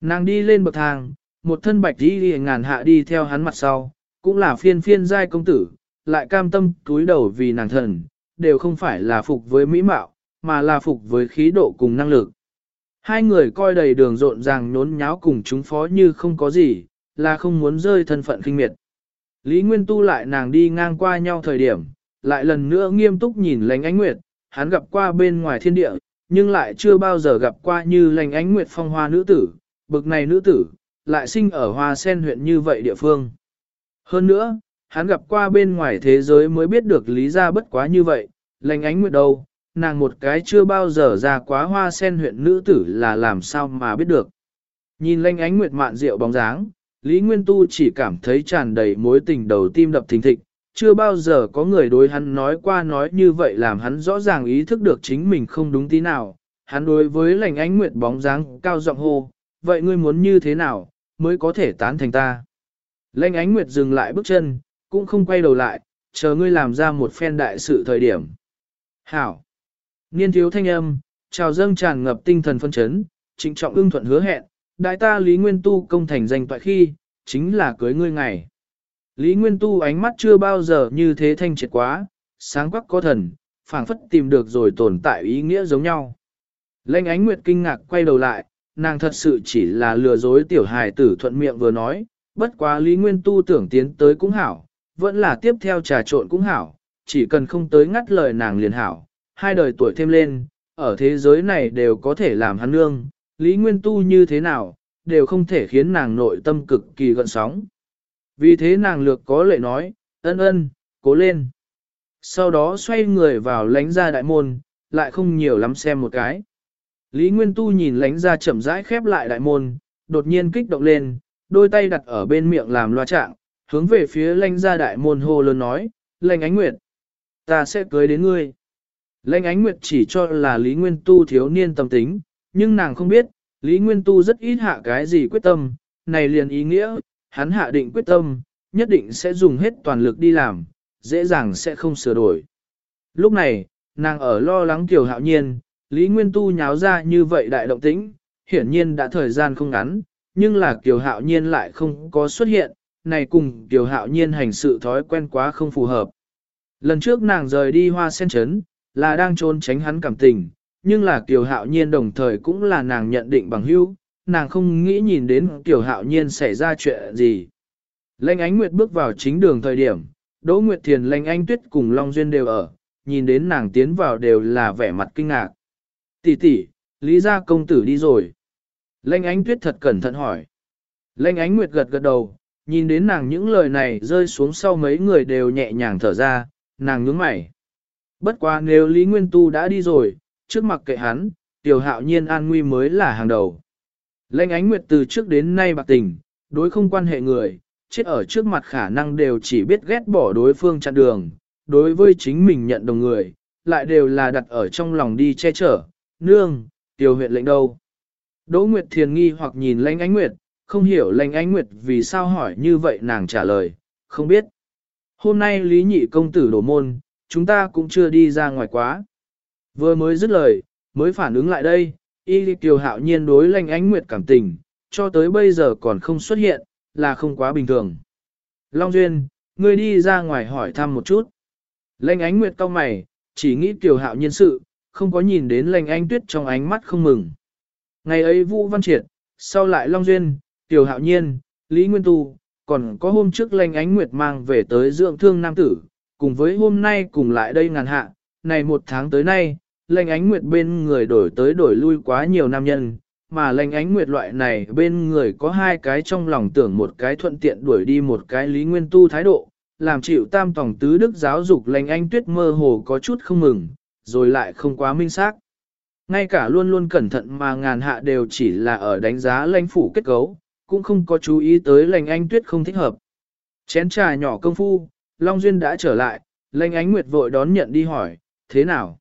Nàng đi lên bậc thang, một thân bạch đi ngàn hạ đi theo hắn mặt sau, cũng là phiên phiên giai công tử, lại cam tâm túi đầu vì nàng thần, đều không phải là phục với mỹ mạo, mà là phục với khí độ cùng năng lực. Hai người coi đầy đường rộn ràng nhốn nháo cùng chúng phó như không có gì, là không muốn rơi thân phận kinh miệt. Lý Nguyên Tu lại nàng đi ngang qua nhau thời điểm, lại lần nữa nghiêm túc nhìn lánh ánh nguyệt, hắn gặp qua bên ngoài thiên địa, nhưng lại chưa bao giờ gặp qua như lành ánh nguyệt phong hoa nữ tử, bực này nữ tử, lại sinh ở hoa sen huyện như vậy địa phương. Hơn nữa, hắn gặp qua bên ngoài thế giới mới biết được lý ra bất quá như vậy, lành ánh nguyệt đâu, nàng một cái chưa bao giờ ra quá hoa sen huyện nữ tử là làm sao mà biết được. Nhìn lanh ánh nguyệt mạn rượu bóng dáng, Lý Nguyên Tu chỉ cảm thấy tràn đầy mối tình đầu tim đập thình thịch, chưa bao giờ có người đối hắn nói qua nói như vậy làm hắn rõ ràng ý thức được chính mình không đúng tí nào. Hắn đối với lành ánh nguyệt bóng dáng cao giọng hô, vậy ngươi muốn như thế nào, mới có thể tán thành ta. Lệnh ánh nguyệt dừng lại bước chân, cũng không quay đầu lại, chờ ngươi làm ra một phen đại sự thời điểm. Hảo! Niên thiếu thanh âm, chào dâng tràn ngập tinh thần phân chấn, trịnh trọng ưng thuận hứa hẹn, đại ta Lý Nguyên Tu công thành danh toại khi, chính là cưới ngươi ngày. Lý Nguyên Tu ánh mắt chưa bao giờ như thế thanh triệt quá, sáng quắc có thần, phảng phất tìm được rồi tồn tại ý nghĩa giống nhau. Lênh ánh nguyệt kinh ngạc quay đầu lại, nàng thật sự chỉ là lừa dối tiểu hài tử thuận miệng vừa nói, bất quá Lý Nguyên Tu tưởng tiến tới cũng hảo, vẫn là tiếp theo trà trộn cũng hảo, chỉ cần không tới ngắt lời nàng liền hảo, hai đời tuổi thêm lên, ở thế giới này đều có thể làm hắn nương, Lý Nguyên Tu như thế nào, đều không thể khiến nàng nội tâm cực kỳ gợn sóng. Vì thế nàng lược có lệ nói, ân ân, cố lên. Sau đó xoay người vào lánh ra đại môn, lại không nhiều lắm xem một cái. Lý Nguyên Tu nhìn lánh ra chậm rãi khép lại đại môn, đột nhiên kích động lên, đôi tay đặt ở bên miệng làm loa trạng, hướng về phía lánh ra đại môn hô lớn nói, lánh ánh nguyệt, ta sẽ cưới đến ngươi. Lệnh ánh nguyệt chỉ cho là Lý Nguyên Tu thiếu niên tâm tính, nhưng nàng không biết, Lý Nguyên Tu rất ít hạ cái gì quyết tâm, này liền ý nghĩa, hắn hạ định quyết tâm, nhất định sẽ dùng hết toàn lực đi làm, dễ dàng sẽ không sửa đổi. Lúc này, nàng ở lo lắng Kiều Hạo Nhiên, Lý Nguyên Tu nháo ra như vậy đại động tĩnh, hiển nhiên đã thời gian không ngắn, nhưng là Kiều Hạo Nhiên lại không có xuất hiện, này cùng Kiều Hạo Nhiên hành sự thói quen quá không phù hợp. Lần trước nàng rời đi hoa sen chấn, là đang trốn tránh hắn cảm tình, nhưng là Kiều Hạo Nhiên đồng thời cũng là nàng nhận định bằng hữu, nàng không nghĩ nhìn đến Kiều Hạo Nhiên xảy ra chuyện gì. Lệnh Ánh Nguyệt bước vào chính đường thời điểm, Đỗ Nguyệt Thiền Lệnh Anh Tuyết cùng Long Duyên đều ở, nhìn đến nàng tiến vào đều là vẻ mặt kinh ngạc. Tỷ tỷ, Lý gia công tử đi rồi. Lệnh Ánh Tuyết thật cẩn thận hỏi. Lệnh Ánh Nguyệt gật gật đầu, nhìn đến nàng những lời này rơi xuống sau mấy người đều nhẹ nhàng thở ra, nàng nhướng mày. Bất quá nếu Lý Nguyên Tu đã đi rồi, trước mặt kệ hắn, tiểu hạo nhiên an nguy mới là hàng đầu. Lệnh ánh nguyệt từ trước đến nay bạc tình, đối không quan hệ người, chết ở trước mặt khả năng đều chỉ biết ghét bỏ đối phương chặn đường, đối với chính mình nhận đồng người, lại đều là đặt ở trong lòng đi che chở, nương, tiểu huyện lệnh đâu. Đỗ Nguyệt thiền nghi hoặc nhìn lãnh ánh nguyệt, không hiểu lãnh ánh nguyệt vì sao hỏi như vậy nàng trả lời, không biết. Hôm nay Lý Nhị công tử đổ môn, chúng ta cũng chưa đi ra ngoài quá. Vừa mới dứt lời, mới phản ứng lại đây, y kiều hạo nhiên đối lành ánh nguyệt cảm tình, cho tới bây giờ còn không xuất hiện, là không quá bình thường. Long Duyên, ngươi đi ra ngoài hỏi thăm một chút. Lệnh ánh nguyệt cau mày, chỉ nghĩ tiểu hạo nhiên sự, không có nhìn đến lệnh ánh tuyết trong ánh mắt không mừng. Ngày ấy Vũ Văn Triệt, sau lại Long Duyên, tiểu hạo nhiên, Lý Nguyên Tu, còn có hôm trước lệnh ánh nguyệt mang về tới dưỡng thương nam tử, cùng với hôm nay cùng lại đây ngàn hạ, này một tháng tới nay, lệnh ánh nguyệt bên người đổi tới đổi lui quá nhiều nam nhân, mà lệnh ánh nguyệt loại này bên người có hai cái trong lòng tưởng một cái thuận tiện đuổi đi một cái lý nguyên tu thái độ, làm chịu tam tổng tứ đức giáo dục lệnh anh tuyết mơ hồ có chút không mừng, rồi lại không quá minh xác. Ngay cả luôn luôn cẩn thận mà ngàn hạ đều chỉ là ở đánh giá lãnh phủ kết cấu, cũng không có chú ý tới lệnh anh tuyết không thích hợp. Chén trà nhỏ công phu, Long Duyên đã trở lại, Lanh ánh nguyệt vội đón nhận đi hỏi, thế nào?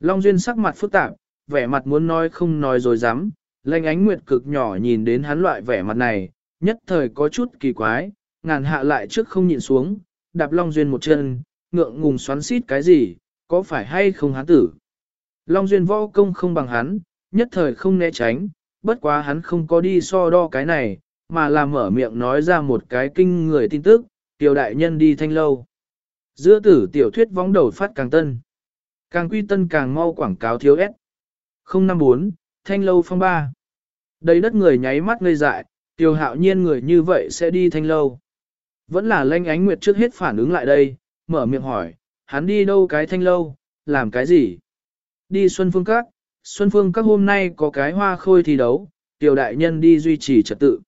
Long Duyên sắc mặt phức tạp, vẻ mặt muốn nói không nói rồi dám, Lanh ánh nguyệt cực nhỏ nhìn đến hắn loại vẻ mặt này, nhất thời có chút kỳ quái, ngàn hạ lại trước không nhịn xuống, đạp Long Duyên một chân, ngượng ngùng xoắn xít cái gì, có phải hay không hắn tử? Long Duyên võ công không bằng hắn, nhất thời không né tránh, bất quá hắn không có đi so đo cái này, mà là mở miệng nói ra một cái kinh người tin tức, tiểu đại nhân đi thanh lâu. Giữa tử tiểu thuyết vóng đầu phát càng tân. Càng quy tân càng mau quảng cáo thiếu S. 054, thanh lâu phong ba. Đầy đất người nháy mắt ngây dại, tiểu hạo nhiên người như vậy sẽ đi thanh lâu. Vẫn là lanh ánh nguyệt trước hết phản ứng lại đây, mở miệng hỏi, hắn đi đâu cái thanh lâu, làm cái gì? Đi Xuân Phương Các, Xuân Phương Các hôm nay có cái hoa khôi thi đấu, tiểu đại nhân đi duy trì trật tự.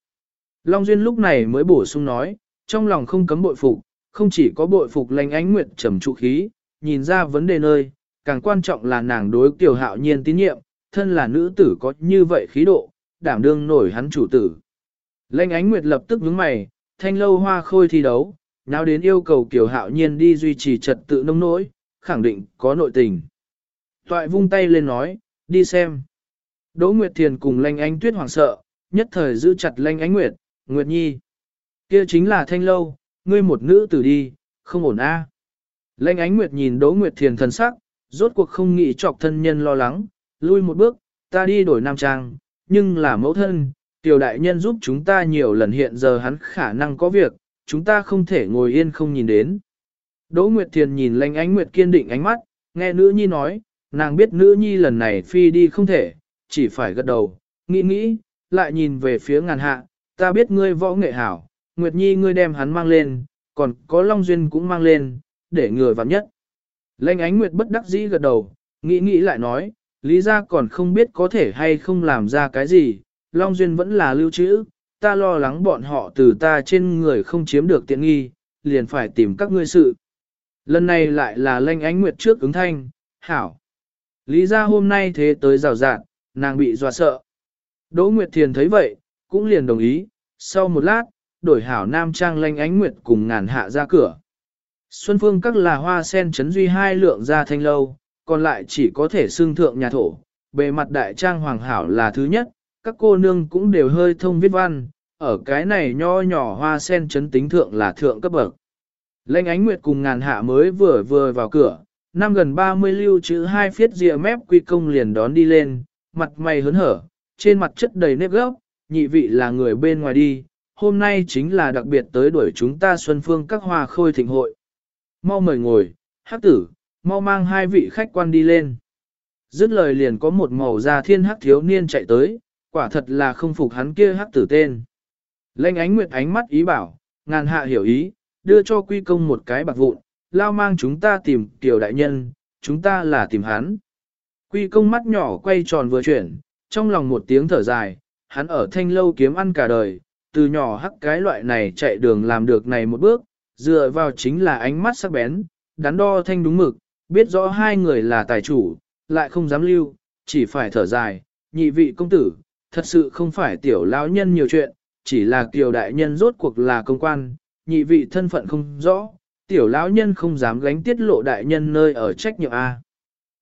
Long Duyên lúc này mới bổ sung nói, trong lòng không cấm bội phục, không chỉ có bội phục lanh ánh nguyệt trầm trụ khí, nhìn ra vấn đề nơi, càng quan trọng là nàng đối tiểu hạo nhiên tín nhiệm, thân là nữ tử có như vậy khí độ, đảm đương nổi hắn chủ tử. Lanh ánh nguyệt lập tức nhướng mày, thanh lâu hoa khôi thi đấu, nào đến yêu cầu kiểu hạo nhiên đi duy trì trật tự nông nỗi, khẳng định có nội tình. Toại vung tay lên nói, đi xem. Đỗ Nguyệt Thiền cùng Lanh Ánh Tuyết hoảng sợ, nhất thời giữ chặt Lanh Ánh Nguyệt, Nguyệt Nhi. Kia chính là thanh lâu, ngươi một nữ tử đi, không ổn a. À. Lanh Ánh Nguyệt nhìn Đỗ Nguyệt Thiền thần sắc, rốt cuộc không nghĩ chọc thân nhân lo lắng, lui một bước, ta đi đổi nam trang, nhưng là mẫu thân, tiểu đại nhân giúp chúng ta nhiều lần hiện giờ hắn khả năng có việc, chúng ta không thể ngồi yên không nhìn đến. Đỗ Nguyệt Thiền nhìn lanh ánh Nguyệt kiên định ánh mắt, nghe nữ nhi nói, nàng biết nữ nhi lần này phi đi không thể, chỉ phải gật đầu, nghĩ nghĩ, lại nhìn về phía ngàn hạ, ta biết ngươi võ nghệ hảo, Nguyệt Nhi ngươi đem hắn mang lên, còn có Long Duyên cũng mang lên, để người vặn nhất. Lanh ánh Nguyệt bất đắc dĩ gật đầu, nghĩ nghĩ lại nói, lý ra còn không biết có thể hay không làm ra cái gì, Long Duyên vẫn là lưu trữ, ta lo lắng bọn họ từ ta trên người không chiếm được tiện nghi, liền phải tìm các ngươi sự. Lần này lại là lanh ánh nguyệt trước ứng thanh, hảo. Lý ra hôm nay thế tới rào rạt, nàng bị dọa sợ. Đỗ Nguyệt Thiền thấy vậy, cũng liền đồng ý, sau một lát, đổi hảo nam trang lanh ánh nguyệt cùng ngàn hạ ra cửa. Xuân phương các là hoa sen chấn duy hai lượng ra thanh lâu, còn lại chỉ có thể xương thượng nhà thổ, bề mặt đại trang hoàng hảo là thứ nhất, các cô nương cũng đều hơi thông viết văn, ở cái này nho nhỏ hoa sen chấn tính thượng là thượng cấp bậc. Lanh ánh nguyệt cùng ngàn hạ mới vừa vừa vào cửa, năm gần 30 lưu chữ hai phiết rìa mép quy công liền đón đi lên, mặt mày hớn hở, trên mặt chất đầy nếp gốc, nhị vị là người bên ngoài đi, hôm nay chính là đặc biệt tới đuổi chúng ta xuân phương các hoa khôi thịnh hội. Mau mời ngồi, hắc tử, mau mang hai vị khách quan đi lên. Dứt lời liền có một màu da thiên hắc thiếu niên chạy tới, quả thật là không phục hắn kia hắc tử tên. Lênh ánh nguyệt ánh mắt ý bảo, ngàn hạ hiểu ý, đưa cho quy công một cái bạc vụn, lao mang chúng ta tìm tiểu đại nhân, chúng ta là tìm hắn. Quy công mắt nhỏ quay tròn vừa chuyển, trong lòng một tiếng thở dài, hắn ở thanh lâu kiếm ăn cả đời, từ nhỏ hắc cái loại này chạy đường làm được này một bước, dựa vào chính là ánh mắt sắc bén, đắn đo thanh đúng mực, biết rõ hai người là tài chủ, lại không dám lưu, chỉ phải thở dài, nhị vị công tử, thật sự không phải tiểu lão nhân nhiều chuyện, chỉ là tiểu đại nhân rốt cuộc là công quan, nhị vị thân phận không rõ, tiểu lão nhân không dám gánh tiết lộ đại nhân nơi ở trách nhiệm A.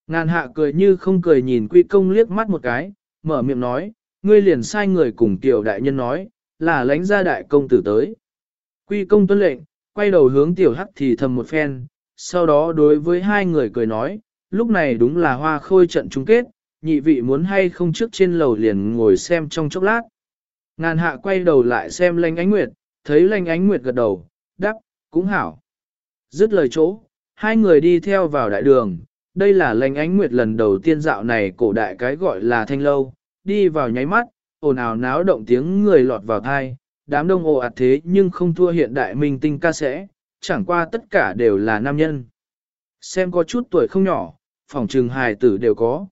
Ngàn hạ cười như không cười nhìn quy công liếc mắt một cái, mở miệng nói, ngươi liền sai người cùng tiểu đại nhân nói, là lãnh gia đại công tử tới. Quy công tuân lệnh, quay đầu hướng tiểu hắc thì thầm một phen, sau đó đối với hai người cười nói, lúc này đúng là hoa khôi trận chung kết, nhị vị muốn hay không trước trên lầu liền ngồi xem trong chốc lát. Ngàn hạ quay đầu lại xem lanh ánh nguyệt, thấy lanh ánh nguyệt gật đầu, đáp, cũng hảo. Dứt lời chỗ, hai người đi theo vào đại đường, đây là lanh ánh nguyệt lần đầu tiên dạo này cổ đại cái gọi là thanh lâu, đi vào nháy mắt, ồn ào náo động tiếng người lọt vào thai, đám đông ồ ạt thế nhưng không thua hiện đại minh tinh ca sẽ, chẳng qua tất cả đều là nam nhân. Xem có chút tuổi không nhỏ, phòng trừng hài tử đều có.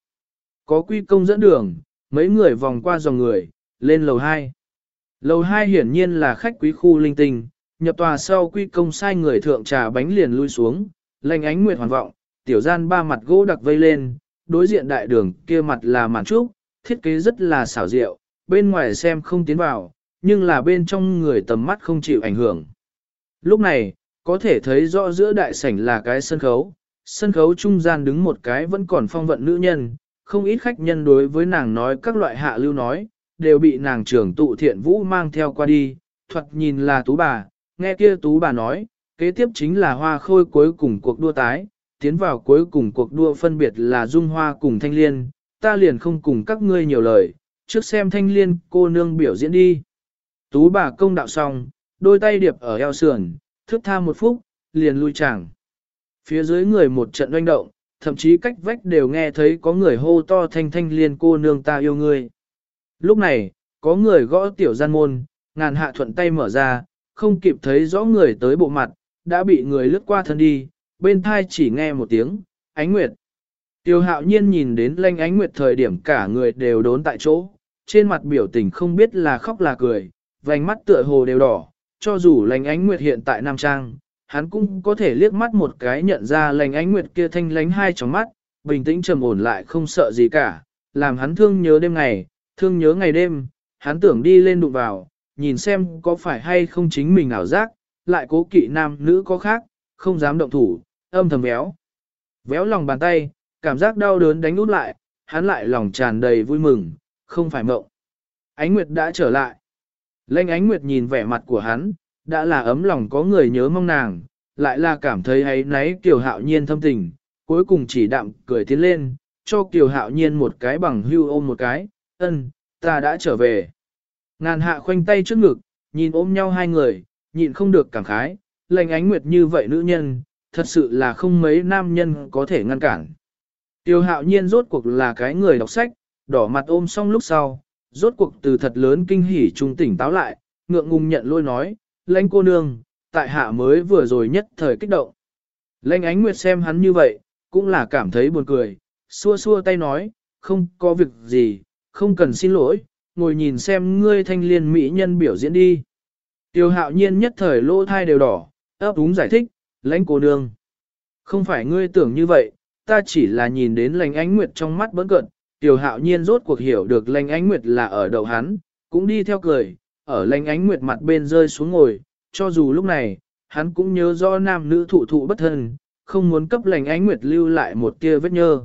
Có quy công dẫn đường, mấy người vòng qua dòng người, lên lầu 2. Lầu 2 hiển nhiên là khách quý khu linh tinh, nhập tòa sau quy công sai người thượng trà bánh liền lui xuống, lành ánh nguyệt hoàn vọng, tiểu gian ba mặt gỗ đặc vây lên, đối diện đại đường kia mặt là màn trúc, thiết kế rất là xảo diệu, bên ngoài xem không tiến vào, nhưng là bên trong người tầm mắt không chịu ảnh hưởng. Lúc này, có thể thấy rõ giữa đại sảnh là cái sân khấu, sân khấu trung gian đứng một cái vẫn còn phong vận nữ nhân, không ít khách nhân đối với nàng nói các loại hạ lưu nói, đều bị nàng trưởng tụ thiện vũ mang theo qua đi, thuật nhìn là tú bà, nghe kia tú bà nói, kế tiếp chính là hoa khôi cuối cùng cuộc đua tái, tiến vào cuối cùng cuộc đua phân biệt là dung hoa cùng thanh liên, ta liền không cùng các ngươi nhiều lời, trước xem thanh liên cô nương biểu diễn đi. Tú bà công đạo xong, đôi tay điệp ở eo sườn, thước tha một phút, liền lui chẳng. Phía dưới người một trận doanh động, thậm chí cách vách đều nghe thấy có người hô to thanh thanh liên cô nương ta yêu ngươi. Lúc này, có người gõ tiểu gian môn, ngàn hạ thuận tay mở ra, không kịp thấy rõ người tới bộ mặt, đã bị người lướt qua thân đi, bên thai chỉ nghe một tiếng, ánh nguyệt. Tiêu hạo nhiên nhìn đến lanh ánh nguyệt thời điểm cả người đều đốn tại chỗ, trên mặt biểu tình không biết là khóc là cười, vành mắt tựa hồ đều đỏ, cho dù lanh ánh nguyệt hiện tại Nam Trang, hắn cũng có thể liếc mắt một cái nhận ra lanh ánh nguyệt kia thanh lánh hai tròng mắt, bình tĩnh trầm ổn lại không sợ gì cả, làm hắn thương nhớ đêm ngày, thương nhớ ngày đêm, hắn tưởng đi lên đụng vào, nhìn xem có phải hay không chính mình ảo giác, lại cố kỵ nam nữ có khác, không dám động thủ, âm thầm véo. Véo lòng bàn tay, cảm giác đau đớn đánh út lại, hắn lại lòng tràn đầy vui mừng, không phải mộng. Ánh Nguyệt đã trở lại. Lênh Ánh Nguyệt nhìn vẻ mặt của hắn, đã là ấm lòng có người nhớ mong nàng, lại là cảm thấy hay náy Kiều Hạo Nhiên thâm tình, cuối cùng chỉ đạm cười tiến lên, cho Kiều Hạo Nhiên một cái bằng hưu ôm một cái, ân, ta đã trở về. Ngàn hạ khoanh tay trước ngực, nhìn ôm nhau hai người, nhịn không được cảm khái, lệnh ánh nguyệt như vậy nữ nhân, thật sự là không mấy nam nhân có thể ngăn cản. Tiêu hạo nhiên rốt cuộc là cái người đọc sách, đỏ mặt ôm xong lúc sau, rốt cuộc từ thật lớn kinh hỉ trung tỉnh táo lại, ngượng ngùng nhận lôi nói, lãnh cô nương, tại hạ mới vừa rồi nhất thời kích động. Lãnh ánh nguyệt xem hắn như vậy, cũng là cảm thấy buồn cười, xua xua tay nói, không có việc gì, không cần xin lỗi, ngồi nhìn xem ngươi thanh liên mỹ nhân biểu diễn đi. Tiêu hạo nhiên nhất thời lỗ thai đều đỏ, ấp úng giải thích, lãnh cô nương. Không phải ngươi tưởng như vậy, ta chỉ là nhìn đến lành ánh nguyệt trong mắt bỡn cận, Tiểu hạo nhiên rốt cuộc hiểu được lành ánh nguyệt là ở đầu hắn, cũng đi theo cười, ở lành ánh nguyệt mặt bên rơi xuống ngồi, cho dù lúc này, hắn cũng nhớ do nam nữ thụ thụ bất thân, không muốn cấp lành ánh nguyệt lưu lại một tia vết nhơ.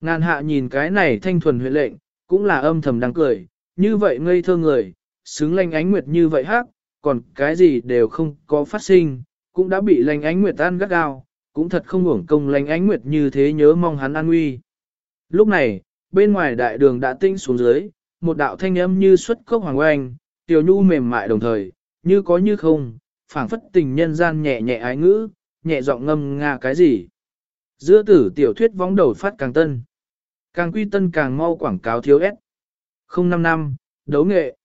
Ngàn hạ nhìn cái này thanh thuần huyện lệnh, cũng là âm thầm đang cười, như vậy ngây thơ người, xứng lành ánh nguyệt như vậy hát, còn cái gì đều không có phát sinh, cũng đã bị lành ánh nguyệt tan gắt gao, cũng thật không uổng công lánh ánh nguyệt như thế nhớ mong hắn an nguy. Lúc này, bên ngoài đại đường đã tinh xuống dưới, một đạo thanh âm như xuất cốc hoàng oanh, tiểu nhu mềm mại đồng thời, như có như không, phảng phất tình nhân gian nhẹ nhẹ ái ngữ, nhẹ giọng ngâm nga cái gì. Giữa tử tiểu thuyết vóng đầu phát càng tân. Càng quy tân càng mau quảng cáo thiếu ép. 05 năm, đấu nghệ.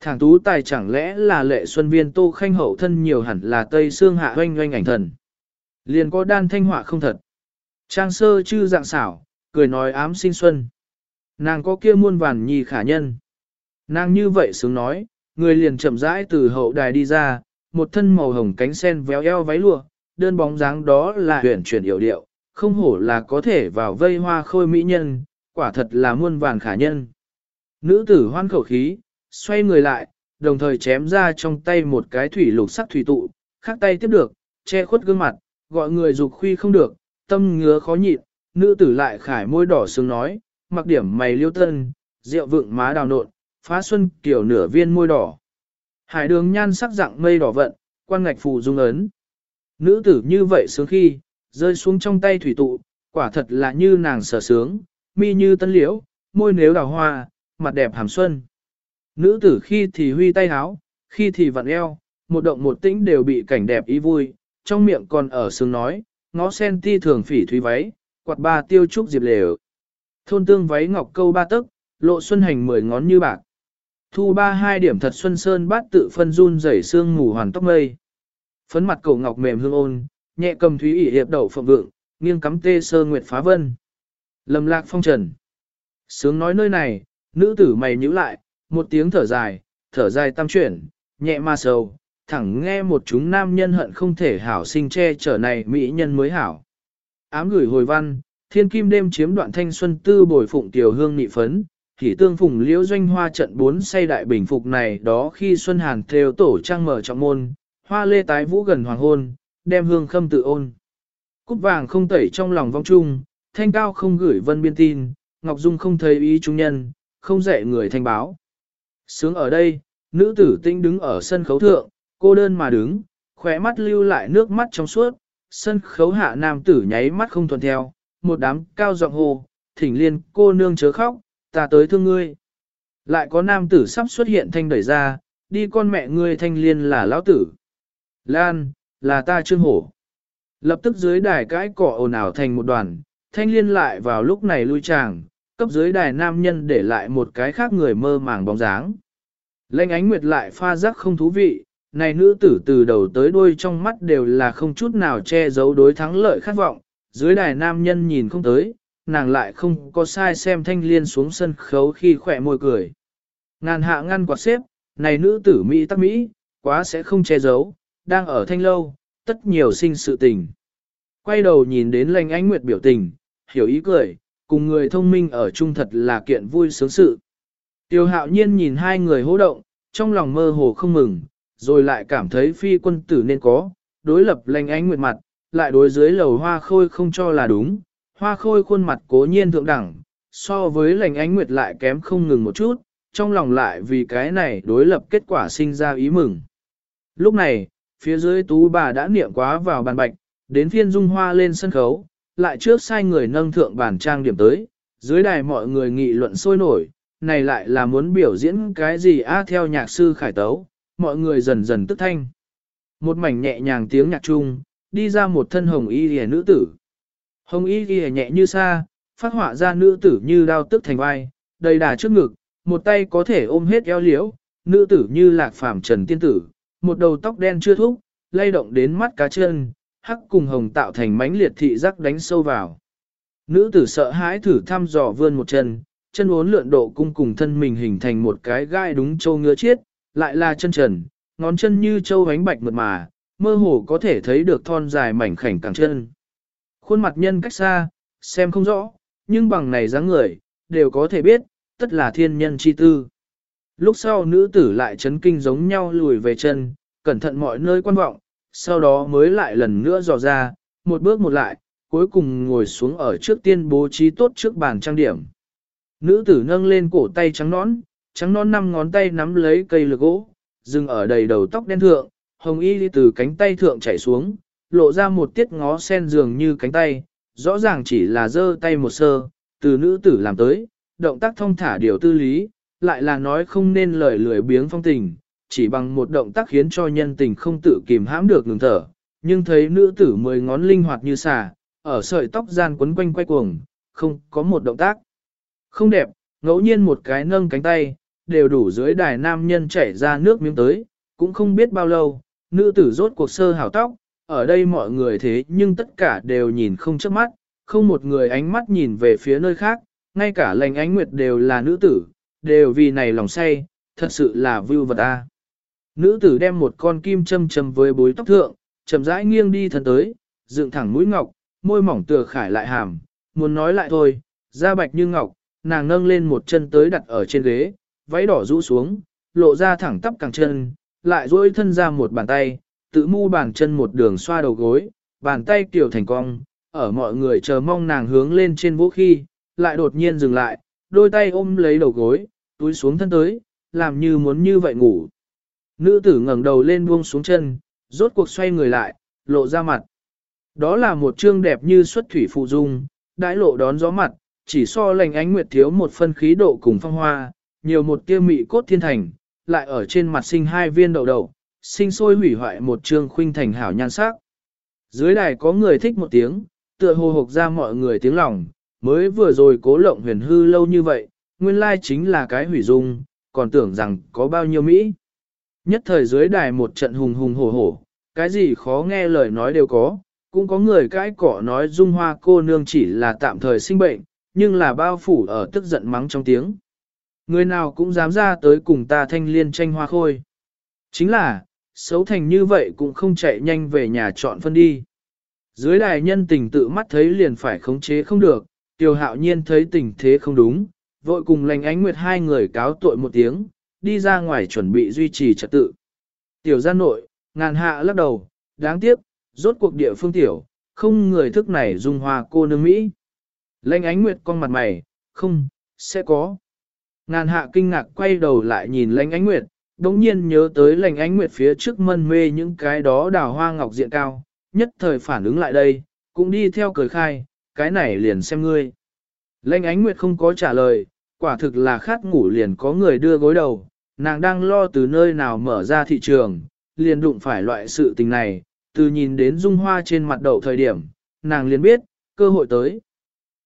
Thẳng tú tài chẳng lẽ là lệ xuân viên tô khanh hậu thân nhiều hẳn là tây xương hạ oanh oanh ảnh thần. Liền có đan thanh họa không thật. Trang sơ chư dạng xảo, cười nói ám sinh xuân. Nàng có kia muôn vàn nhì khả nhân. Nàng như vậy sướng nói, người liền chậm rãi từ hậu đài đi ra, một thân màu hồng cánh sen véo eo váy lụa, đơn bóng dáng đó là huyền chuyển yểu điệu, không hổ là có thể vào vây hoa khôi mỹ nhân, quả thật là muôn vàn khả nhân. Nữ tử hoan khẩu khí, xoay người lại, đồng thời chém ra trong tay một cái thủy lục sắc thủy tụ, khác tay tiếp được, che khuất gương mặt, gọi người dục khuy không được, tâm ngứa khó nhịn, nữ tử lại khải môi đỏ sướng nói, mặc điểm mày liêu tân, rượu vượng má đào nộn, phá xuân kiểu nửa viên môi đỏ. Hải đường nhan sắc dạng mây đỏ vận, quan ngạch phù dung ấn. Nữ tử như vậy sướng khi, rơi xuống trong tay thủy tụ, quả thật là như nàng sở sướng, mi như tân liễu, môi nếu đào hoa, mặt đẹp hàm xuân. Nữ tử khi thì huy tay háo, khi thì vặn eo, một động một tĩnh đều bị cảnh đẹp ý vui, trong miệng còn ở sướng nói, ngó sen ti thường phỉ thúy váy, quạt ba tiêu trúc diệp lều. Thôn tương váy ngọc câu ba tấc, lộ xuân hành mười ngón như bạc. Thu ba hai điểm thật xuân sơn bát tự phân run rẩy xương ngủ hoàn tóc mây. Phấn mặt cổ ngọc mềm hương ôn, nhẹ cầm thúy ỉ hiệp đậu phượng vượng, nghiêng cắm tê sơ nguyệt phá vân. Lầm lạc phong trần. Sướng nói nơi này, nữ tử mày nhíu lại, một tiếng thở dài, thở dài tam chuyển, nhẹ ma sầu, thẳng nghe một chúng nam nhân hận không thể hảo sinh che chở này mỹ nhân mới hảo. Ám gửi hồi văn, thiên kim đêm chiếm đoạn thanh xuân tư bồi phụng tiểu hương nị phấn, thì tương phùng liễu doanh hoa trận bốn say đại bình phục này đó khi xuân hàn theo tổ trang mở trọng môn, hoa lê tái vũ gần hoàng hôn, đem hương khâm tự ôn. Cúc vàng không tẩy trong lòng vong trung, thanh cao không gửi vân biên tin, ngọc dung không thấy ý chúng nhân, không dạy người thanh báo. Sướng ở đây, nữ tử tinh đứng ở sân khấu thượng, cô đơn mà đứng, khóe mắt lưu lại nước mắt trong suốt, sân khấu hạ nam tử nháy mắt không thuận theo, một đám cao giọng hồ, thỉnh liên cô nương chớ khóc, ta tới thương ngươi. Lại có nam tử sắp xuất hiện thanh đẩy ra, đi con mẹ ngươi thanh liên là lão tử. Lan, là ta trương hổ. Lập tức dưới đài cãi cỏ ồn ào thành một đoàn, thanh liên lại vào lúc này lui tràng, cấp dưới đài nam nhân để lại một cái khác người mơ màng bóng dáng. Lệnh ánh nguyệt lại pha giác không thú vị, này nữ tử từ đầu tới đuôi trong mắt đều là không chút nào che giấu đối thắng lợi khát vọng, dưới đài nam nhân nhìn không tới, nàng lại không có sai xem thanh liên xuống sân khấu khi khỏe môi cười. Ngàn hạ ngăn quạt xếp, này nữ tử Mỹ tắc Mỹ, quá sẽ không che giấu, đang ở thanh lâu, tất nhiều sinh sự tình. Quay đầu nhìn đến lành ánh nguyệt biểu tình, hiểu ý cười, cùng người thông minh ở chung thật là kiện vui sướng sự. Tiêu hạo nhiên nhìn hai người hô động, trong lòng mơ hồ không mừng, rồi lại cảm thấy phi quân tử nên có, đối lập lành ánh nguyệt mặt, lại đối dưới lầu hoa khôi không cho là đúng, hoa khôi khuôn mặt cố nhiên thượng đẳng, so với lành ánh nguyệt lại kém không ngừng một chút, trong lòng lại vì cái này đối lập kết quả sinh ra ý mừng. Lúc này, phía dưới tú bà đã niệm quá vào bàn bạch, đến phiên dung hoa lên sân khấu, lại trước sai người nâng thượng bàn trang điểm tới, dưới đài mọi người nghị luận sôi nổi, này lại là muốn biểu diễn cái gì a theo nhạc sư khải tấu, mọi người dần dần tức thanh. Một mảnh nhẹ nhàng tiếng nhạc chung, đi ra một thân hồng y ghi nữ tử. Hồng y ghi nhẹ như xa, phát họa ra nữ tử như đao tức thành vai, đầy đà trước ngực, một tay có thể ôm hết eo liễu, nữ tử như lạc phàm trần tiên tử, một đầu tóc đen chưa thúc, lay động đến mắt cá chân, hắc cùng hồng tạo thành mánh liệt thị giác đánh sâu vào. Nữ tử sợ hãi thử thăm dò vươn một chân, chân uốn lượn độ cung cùng thân mình hình thành một cái gai đúng châu ngứa chiết, lại là chân trần, ngón chân như châu bánh bạch mượt mà, mơ hồ có thể thấy được thon dài mảnh khảnh càng chân. Khuôn mặt nhân cách xa, xem không rõ, nhưng bằng này dáng người, đều có thể biết, tất là thiên nhân chi tư. Lúc sau nữ tử lại chấn kinh giống nhau lùi về chân, cẩn thận mọi nơi quan vọng, sau đó mới lại lần nữa dò ra, một bước một lại, cuối cùng ngồi xuống ở trước tiên bố trí tốt trước bàn trang điểm. Nữ tử nâng lên cổ tay trắng nón, trắng non năm ngón tay nắm lấy cây lược gỗ, dừng ở đầy đầu tóc đen thượng, hồng y từ cánh tay thượng chảy xuống, lộ ra một tiết ngó sen dường như cánh tay, rõ ràng chỉ là giơ tay một sơ, từ nữ tử làm tới, động tác thông thả điều tư lý, lại là nói không nên lời lười biếng phong tình, chỉ bằng một động tác khiến cho nhân tình không tự kìm hãm được ngừng thở, nhưng thấy nữ tử mười ngón linh hoạt như xà, ở sợi tóc gian quấn quanh quay cuồng, không có một động tác. Không đẹp, ngẫu nhiên một cái nâng cánh tay, đều đủ dưới đài nam nhân chảy ra nước miếng tới, cũng không biết bao lâu, nữ tử rốt cuộc sơ hào tóc, ở đây mọi người thế nhưng tất cả đều nhìn không chớp mắt, không một người ánh mắt nhìn về phía nơi khác, ngay cả lành ánh nguyệt đều là nữ tử, đều vì này lòng say, thật sự là vưu vật a. Nữ tử đem một con kim châm châm với bối tóc thượng, chậm rãi nghiêng đi thân tới, dựng thẳng mũi ngọc, môi mỏng tựa khải lại hàm, muốn nói lại thôi, da bạch như ngọc, nàng nâng lên một chân tới đặt ở trên ghế, váy đỏ rũ xuống, lộ ra thẳng tắp càng chân, lại duỗi thân ra một bàn tay, tự mu bàn chân một đường xoa đầu gối, bàn tay kiểu thành cong, ở mọi người chờ mong nàng hướng lên trên vũ khi, lại đột nhiên dừng lại, đôi tay ôm lấy đầu gối, túi xuống thân tới, làm như muốn như vậy ngủ. Nữ tử ngẩng đầu lên buông xuống chân, rốt cuộc xoay người lại, lộ ra mặt. Đó là một trương đẹp như xuất thủy phụ dung, đãi lộ đón gió mặt, chỉ so lành ánh nguyệt thiếu một phân khí độ cùng phong hoa, nhiều một tia mị cốt thiên thành, lại ở trên mặt sinh hai viên đậu đậu, sinh sôi hủy hoại một trương khuynh thành hảo nhan sắc. Dưới đài có người thích một tiếng, tựa hồ hộc ra mọi người tiếng lòng, mới vừa rồi cố lộng huyền hư lâu như vậy, nguyên lai chính là cái hủy dung, còn tưởng rằng có bao nhiêu Mỹ. Nhất thời dưới đài một trận hùng hùng hổ hổ, cái gì khó nghe lời nói đều có, cũng có người cãi cỏ nói dung hoa cô nương chỉ là tạm thời sinh bệnh, nhưng là bao phủ ở tức giận mắng trong tiếng. Người nào cũng dám ra tới cùng ta thanh liên tranh hoa khôi. Chính là, xấu thành như vậy cũng không chạy nhanh về nhà chọn phân đi. Dưới đài nhân tình tự mắt thấy liền phải khống chế không được, tiểu hạo nhiên thấy tình thế không đúng, vội cùng lành ánh nguyệt hai người cáo tội một tiếng, đi ra ngoài chuẩn bị duy trì trật tự. Tiểu gia nội, ngàn hạ lắc đầu, đáng tiếc, rốt cuộc địa phương tiểu, không người thức này dung hòa cô nương Mỹ. Lệnh ánh nguyệt con mặt mày, không, sẽ có. Ngàn hạ kinh ngạc quay đầu lại nhìn lãnh ánh nguyệt, đống nhiên nhớ tới lệnh ánh nguyệt phía trước mân mê những cái đó đào hoa ngọc diện cao, nhất thời phản ứng lại đây, cũng đi theo cười khai, cái này liền xem ngươi. Lệnh ánh nguyệt không có trả lời, quả thực là khát ngủ liền có người đưa gối đầu, nàng đang lo từ nơi nào mở ra thị trường, liền đụng phải loại sự tình này, từ nhìn đến dung hoa trên mặt đầu thời điểm, nàng liền biết, cơ hội tới.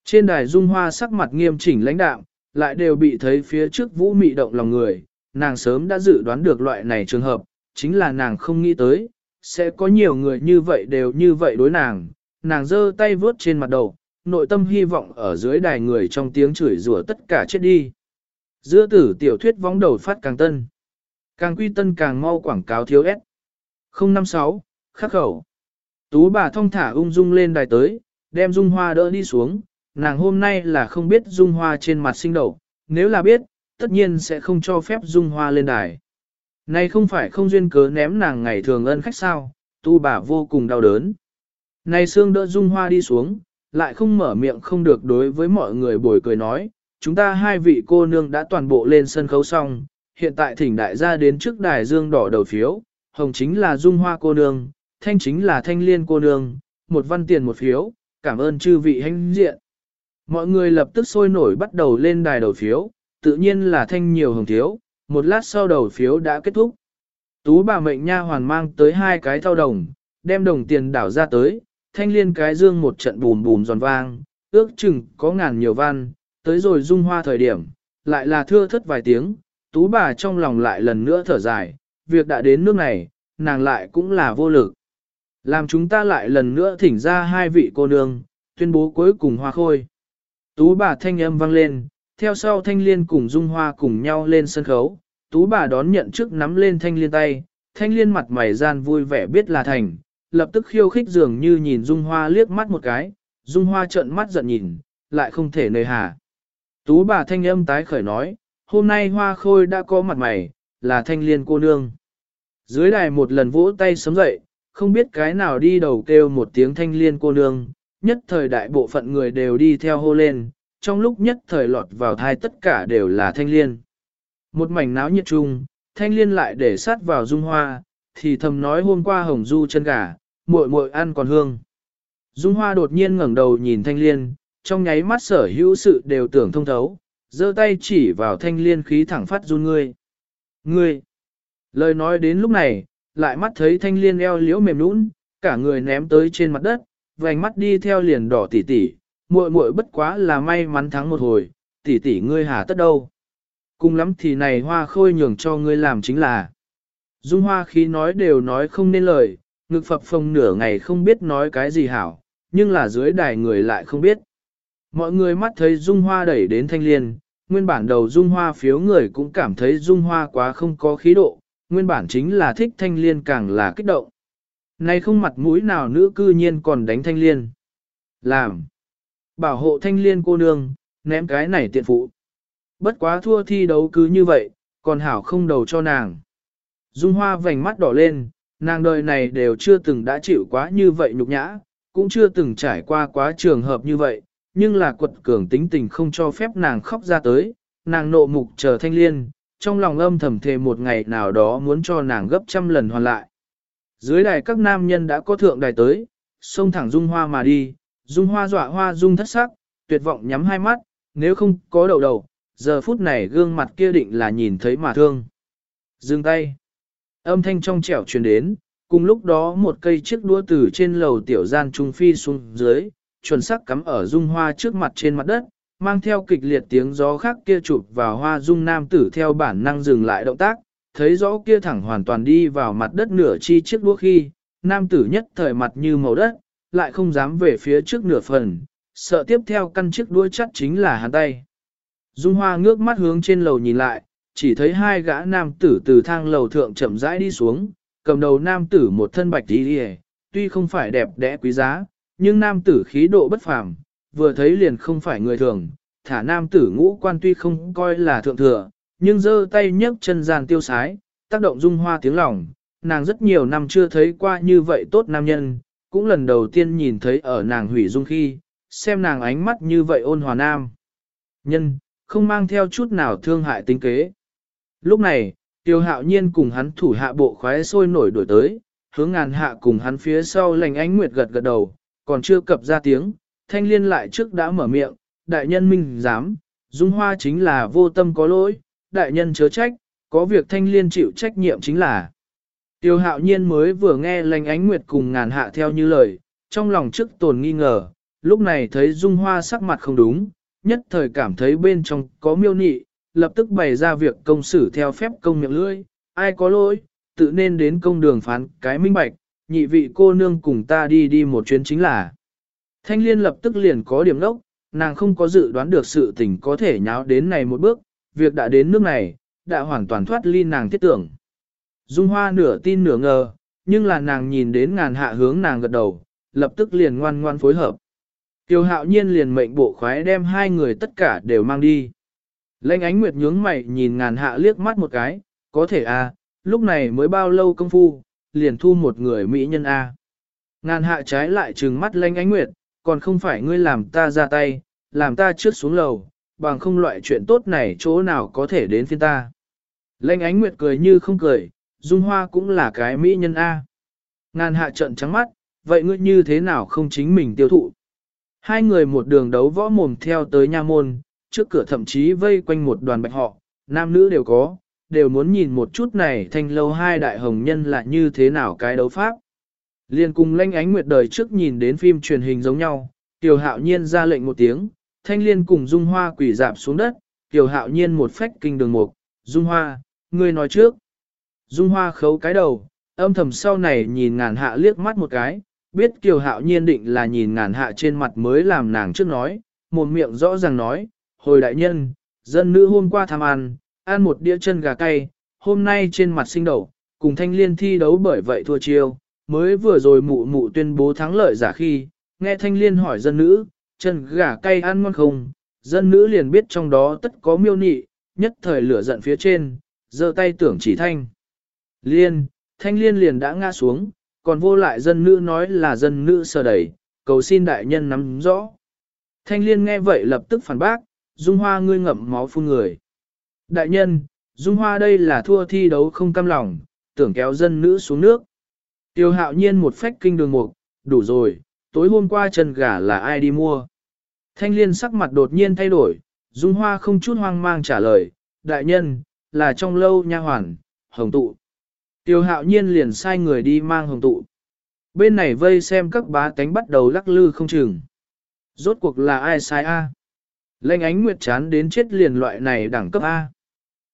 Trên đài dung hoa sắc mặt nghiêm chỉnh lãnh đạm lại đều bị thấy phía trước vũ mị động lòng người, nàng sớm đã dự đoán được loại này trường hợp, chính là nàng không nghĩ tới, sẽ có nhiều người như vậy đều như vậy đối nàng, nàng giơ tay vướt trên mặt đầu, nội tâm hy vọng ở dưới đài người trong tiếng chửi rủa tất cả chết đi. Giữa tử tiểu thuyết vóng đầu phát càng tân. Càng quy tân càng mau quảng cáo thiếu S. 056, khắc khẩu. Tú bà thông thả ung dung lên đài tới, đem dung hoa đỡ đi xuống, nàng hôm nay là không biết dung hoa trên mặt sinh đậu, nếu là biết, tất nhiên sẽ không cho phép dung hoa lên đài. Này không phải không duyên cớ ném nàng ngày thường ân khách sao, tu bà vô cùng đau đớn. Này xương đỡ dung hoa đi xuống, lại không mở miệng không được đối với mọi người bồi cười nói, chúng ta hai vị cô nương đã toàn bộ lên sân khấu xong, hiện tại thỉnh đại gia đến trước đài dương đỏ đầu phiếu, hồng chính là dung hoa cô nương, thanh chính là thanh liên cô nương, một văn tiền một phiếu, cảm ơn chư vị hãnh diện. Mọi người lập tức sôi nổi bắt đầu lên đài đầu phiếu, tự nhiên là thanh nhiều hồng thiếu, một lát sau đầu phiếu đã kết thúc. Tú bà mệnh nha hoàn mang tới hai cái thao đồng, đem đồng tiền đảo ra tới, thanh liên cái dương một trận bùm bùm giòn vang, ước chừng có ngàn nhiều văn, tới rồi dung hoa thời điểm, lại là thưa thất vài tiếng, tú bà trong lòng lại lần nữa thở dài, việc đã đến nước này, nàng lại cũng là vô lực. Làm chúng ta lại lần nữa thỉnh ra hai vị cô nương, tuyên bố cuối cùng hoa khôi. Tú bà thanh âm vang lên, theo sau thanh liên cùng dung hoa cùng nhau lên sân khấu, tú bà đón nhận trước nắm lên thanh liên tay, thanh liên mặt mày gian vui vẻ biết là thành, lập tức khiêu khích dường như nhìn dung hoa liếc mắt một cái, dung hoa trợn mắt giận nhìn, lại không thể nơi hà. Tú bà thanh âm tái khởi nói, hôm nay hoa khôi đã có mặt mày, là thanh liên cô nương. Dưới đài một lần vỗ tay sớm dậy, không biết cái nào đi đầu kêu một tiếng thanh liên cô nương, nhất thời đại bộ phận người đều đi theo hô lên, trong lúc nhất thời lọt vào thai tất cả đều là thanh liên. Một mảnh náo nhiệt chung, thanh liên lại để sát vào dung hoa, thì thầm nói hôm qua hồng du chân gà, muội muội ăn còn hương. Dung hoa đột nhiên ngẩng đầu nhìn thanh liên, trong nháy mắt sở hữu sự đều tưởng thông thấu, giơ tay chỉ vào thanh liên khí thẳng phát run ngươi. Ngươi! Lời nói đến lúc này, lại mắt thấy thanh liên eo liễu mềm nũng, cả người ném tới trên mặt đất, vành mắt đi theo liền đỏ tỉ tỉ, muội muội bất quá là may mắn thắng một hồi, tỉ tỉ ngươi hà tất đâu. Cùng lắm thì này hoa khôi nhường cho ngươi làm chính là. Dung hoa khí nói đều nói không nên lời, ngực phập phồng nửa ngày không biết nói cái gì hảo, nhưng là dưới đài người lại không biết. Mọi người mắt thấy dung hoa đẩy đến thanh liên, nguyên bản đầu dung hoa phiếu người cũng cảm thấy dung hoa quá không có khí độ, nguyên bản chính là thích thanh liên càng là kích động. Này không mặt mũi nào nữ cư nhiên còn đánh thanh liên. Làm. Bảo hộ thanh liên cô nương, ném cái này tiện phụ. Bất quá thua thi đấu cứ như vậy, còn hảo không đầu cho nàng. Dung hoa vành mắt đỏ lên, nàng đời này đều chưa từng đã chịu quá như vậy nhục nhã, cũng chưa từng trải qua quá trường hợp như vậy, nhưng là quật cường tính tình không cho phép nàng khóc ra tới, nàng nộ mục chờ thanh liên, trong lòng âm thầm thề một ngày nào đó muốn cho nàng gấp trăm lần hoàn lại. Dưới đài các nam nhân đã có thượng đài tới, xông thẳng dung hoa mà đi, dung hoa dọa hoa dung thất sắc, tuyệt vọng nhắm hai mắt, nếu không có đầu đầu, giờ phút này gương mặt kia định là nhìn thấy mà thương. Dừng tay. Âm thanh trong trẻo truyền đến, cùng lúc đó một cây chiếc đũa từ trên lầu tiểu gian trung phi xuống dưới, chuẩn sắc cắm ở dung hoa trước mặt trên mặt đất, mang theo kịch liệt tiếng gió khác kia chụp vào hoa dung nam tử theo bản năng dừng lại động tác, thấy rõ kia thẳng hoàn toàn đi vào mặt đất nửa chi chiếc đũa khi, nam tử nhất thời mặt như màu đất, lại không dám về phía trước nửa phần, sợ tiếp theo căn chiếc đuôi chắc chính là hắn tay. Dung Hoa ngước mắt hướng trên lầu nhìn lại, chỉ thấy hai gã nam tử từ thang lầu thượng chậm rãi đi xuống, cầm đầu nam tử một thân bạch đi đi tuy không phải đẹp đẽ quý giá, nhưng nam tử khí độ bất phàm, vừa thấy liền không phải người thường, thả nam tử ngũ quan tuy không coi là thượng thừa, nhưng giơ tay nhấc chân gian tiêu sái, tác động dung hoa tiếng lòng, nàng rất nhiều năm chưa thấy qua như vậy tốt nam nhân, cũng lần đầu tiên nhìn thấy ở nàng hủy dung khi, xem nàng ánh mắt như vậy ôn hòa nam. Nhân, không mang theo chút nào thương hại tính kế. Lúc này, tiêu hạo nhiên cùng hắn thủ hạ bộ khoái sôi nổi đổi tới, hướng ngàn hạ cùng hắn phía sau lành ánh nguyệt gật gật đầu, còn chưa cập ra tiếng, thanh liên lại trước đã mở miệng, đại nhân minh dám, dung hoa chính là vô tâm có lỗi, đại nhân chớ trách, có việc thanh liên chịu trách nhiệm chính là. Tiêu hạo nhiên mới vừa nghe lành ánh nguyệt cùng ngàn hạ theo như lời, trong lòng trước tồn nghi ngờ, lúc này thấy dung hoa sắc mặt không đúng, nhất thời cảm thấy bên trong có miêu nị, lập tức bày ra việc công xử theo phép công miệng lưỡi, ai có lỗi, tự nên đến công đường phán cái minh bạch, nhị vị cô nương cùng ta đi đi một chuyến chính là. Thanh liên lập tức liền có điểm lốc, nàng không có dự đoán được sự tình có thể nháo đến này một bước, việc đã đến nước này, đã hoàn toàn thoát ly nàng thiết tưởng. Dung Hoa nửa tin nửa ngờ, nhưng là nàng nhìn đến ngàn hạ hướng nàng gật đầu, lập tức liền ngoan ngoan phối hợp. Tiêu hạo nhiên liền mệnh bộ khoái đem hai người tất cả đều mang đi. Lênh ánh nguyệt nhướng mày nhìn ngàn hạ liếc mắt một cái, có thể à, lúc này mới bao lâu công phu, liền thu một người mỹ nhân a. À. Ngàn hạ trái lại trừng mắt lênh ánh nguyệt, còn không phải ngươi làm ta ra tay, làm ta trước xuống lầu, bằng không loại chuyện tốt này chỗ nào có thể đến phiên ta. Lênh ánh nguyệt cười như không cười, dung hoa cũng là cái mỹ nhân A. Ngàn hạ trận trắng mắt, vậy ngươi như thế nào không chính mình tiêu thụ? Hai người một đường đấu võ mồm theo tới nha môn, trước cửa thậm chí vây quanh một đoàn bạch họ, nam nữ đều có, đều muốn nhìn một chút này thanh lâu hai đại hồng nhân là như thế nào cái đấu pháp. Liên cùng lanh ánh nguyệt đời trước nhìn đến phim truyền hình giống nhau, tiểu hạo nhiên ra lệnh một tiếng, thanh liên cùng dung hoa quỷ dạp xuống đất, Kiều hạo nhiên một phách kinh đường mục, dung hoa, ngươi nói trước. Dung hoa khấu cái đầu, âm thầm sau này nhìn ngàn hạ liếc mắt một cái, biết kiều hạo nhiên định là nhìn ngàn hạ trên mặt mới làm nàng trước nói, một miệng rõ ràng nói, hồi đại nhân, dân nữ hôm qua tham ăn, ăn một đĩa chân gà cay, hôm nay trên mặt sinh đầu, cùng thanh liên thi đấu bởi vậy thua chiêu, mới vừa rồi mụ mụ tuyên bố thắng lợi giả khi, nghe thanh liên hỏi dân nữ, chân gà cay ăn ngon không, dân nữ liền biết trong đó tất có miêu nị, nhất thời lửa giận phía trên, giơ tay tưởng chỉ thanh. Liên, thanh liên liền đã ngã xuống, còn vô lại dân nữ nói là dân nữ sờ đẩy, cầu xin đại nhân nắm rõ. Thanh liên nghe vậy lập tức phản bác, Dung Hoa ngươi ngậm máu phun người. Đại nhân, Dung Hoa đây là thua thi đấu không cam lòng, tưởng kéo dân nữ xuống nước. Tiêu hạo nhiên một phách kinh đường mục, đủ rồi, tối hôm qua chân gà là ai đi mua. Thanh liên sắc mặt đột nhiên thay đổi, Dung Hoa không chút hoang mang trả lời, đại nhân, là trong lâu nha hoàn, hồng tụ. Tiêu hạo nhiên liền sai người đi mang hồng tụ. Bên này vây xem các bá tánh bắt đầu lắc lư không chừng. Rốt cuộc là ai sai a? Lệnh ánh nguyệt chán đến chết liền loại này đẳng cấp A.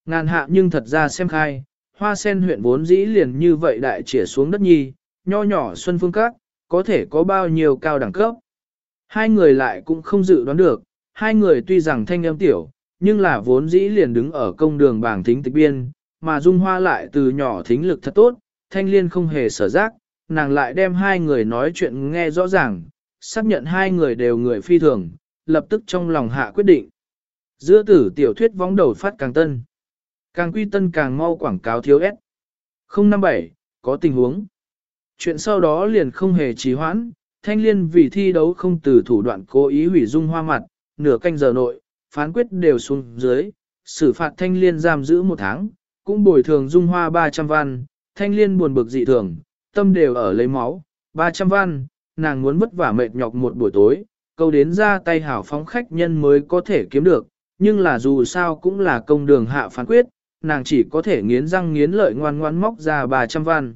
Ngàn hạ nhưng thật ra xem khai, hoa sen huyện vốn dĩ liền như vậy đại chỉa xuống đất nhi, nho nhỏ xuân phương các, có thể có bao nhiêu cao đẳng cấp. Hai người lại cũng không dự đoán được, hai người tuy rằng thanh âm tiểu, nhưng là vốn dĩ liền đứng ở công đường bảng thính tịch biên, mà dung hoa lại từ nhỏ thính lực thật tốt, thanh liên không hề sở giác, nàng lại đem hai người nói chuyện nghe rõ ràng, xác nhận hai người đều người phi thường, lập tức trong lòng hạ quyết định. Giữa tử tiểu thuyết vóng đầu phát càng tân. Càng quy tân càng mau quảng cáo thiếu S. 057, có tình huống. Chuyện sau đó liền không hề trì hoãn, thanh liên vì thi đấu không từ thủ đoạn cố ý hủy dung hoa mặt, nửa canh giờ nội, phán quyết đều xuống dưới, xử phạt thanh liên giam giữ một tháng, cũng bồi thường dung hoa 300 văn, thanh liên buồn bực dị thường, tâm đều ở lấy máu, 300 văn, nàng muốn vất vả mệt nhọc một buổi tối, câu đến ra tay hảo phóng khách nhân mới có thể kiếm được, nhưng là dù sao cũng là công đường hạ phán quyết, nàng chỉ có thể nghiến răng nghiến lợi ngoan ngoan móc ra 300 văn.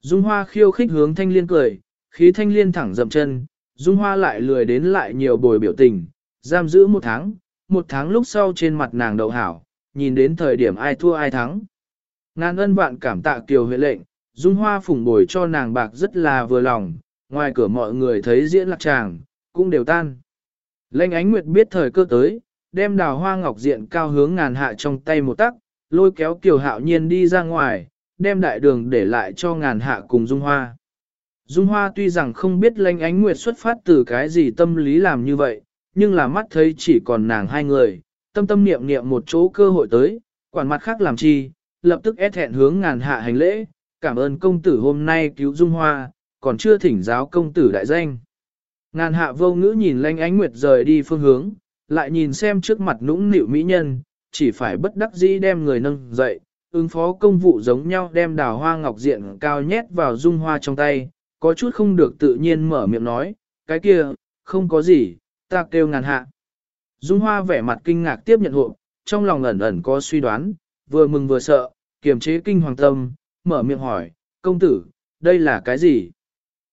Dung Hoa khiêu khích hướng thanh liên cười, khí thanh liên thẳng dậm chân, Dung Hoa lại lười đến lại nhiều bồi biểu tình, giam giữ một tháng, một tháng lúc sau trên mặt nàng đậu hảo, nhìn đến thời điểm ai thua ai thắng. Ngàn ân vạn cảm tạ kiều huệ lệnh, Dung Hoa phủng bồi cho nàng bạc rất là vừa lòng, ngoài cửa mọi người thấy diễn lạc tràng, cũng đều tan. Lệnh ánh nguyệt biết thời cơ tới, đem đào hoa ngọc diện cao hướng ngàn hạ trong tay một tắc, lôi kéo kiều hạo nhiên đi ra ngoài, đem đại đường để lại cho ngàn hạ cùng Dung Hoa. Dung Hoa tuy rằng không biết lãnh ánh nguyệt xuất phát từ cái gì tâm lý làm như vậy, nhưng là mắt thấy chỉ còn nàng hai người, tâm tâm niệm niệm một chỗ cơ hội tới, quản mặt khác làm chi, lập tức ép hẹn hướng ngàn hạ hành lễ, cảm ơn công tử hôm nay cứu Dung Hoa, còn chưa thỉnh giáo công tử đại danh. Ngàn hạ vô ngữ nhìn lanh ánh nguyệt rời đi phương hướng, lại nhìn xem trước mặt nũng nịu mỹ nhân, chỉ phải bất đắc dĩ đem người nâng dậy, ứng phó công vụ giống nhau đem đào hoa ngọc diện cao nhét vào dung hoa trong tay, có chút không được tự nhiên mở miệng nói, cái kia, không có gì, ta kêu ngàn hạ. Dung hoa vẻ mặt kinh ngạc tiếp nhận hộ, trong lòng ẩn ẩn có suy đoán, vừa mừng vừa sợ, kiềm chế kinh hoàng tâm, mở miệng hỏi, công tử, đây là cái gì?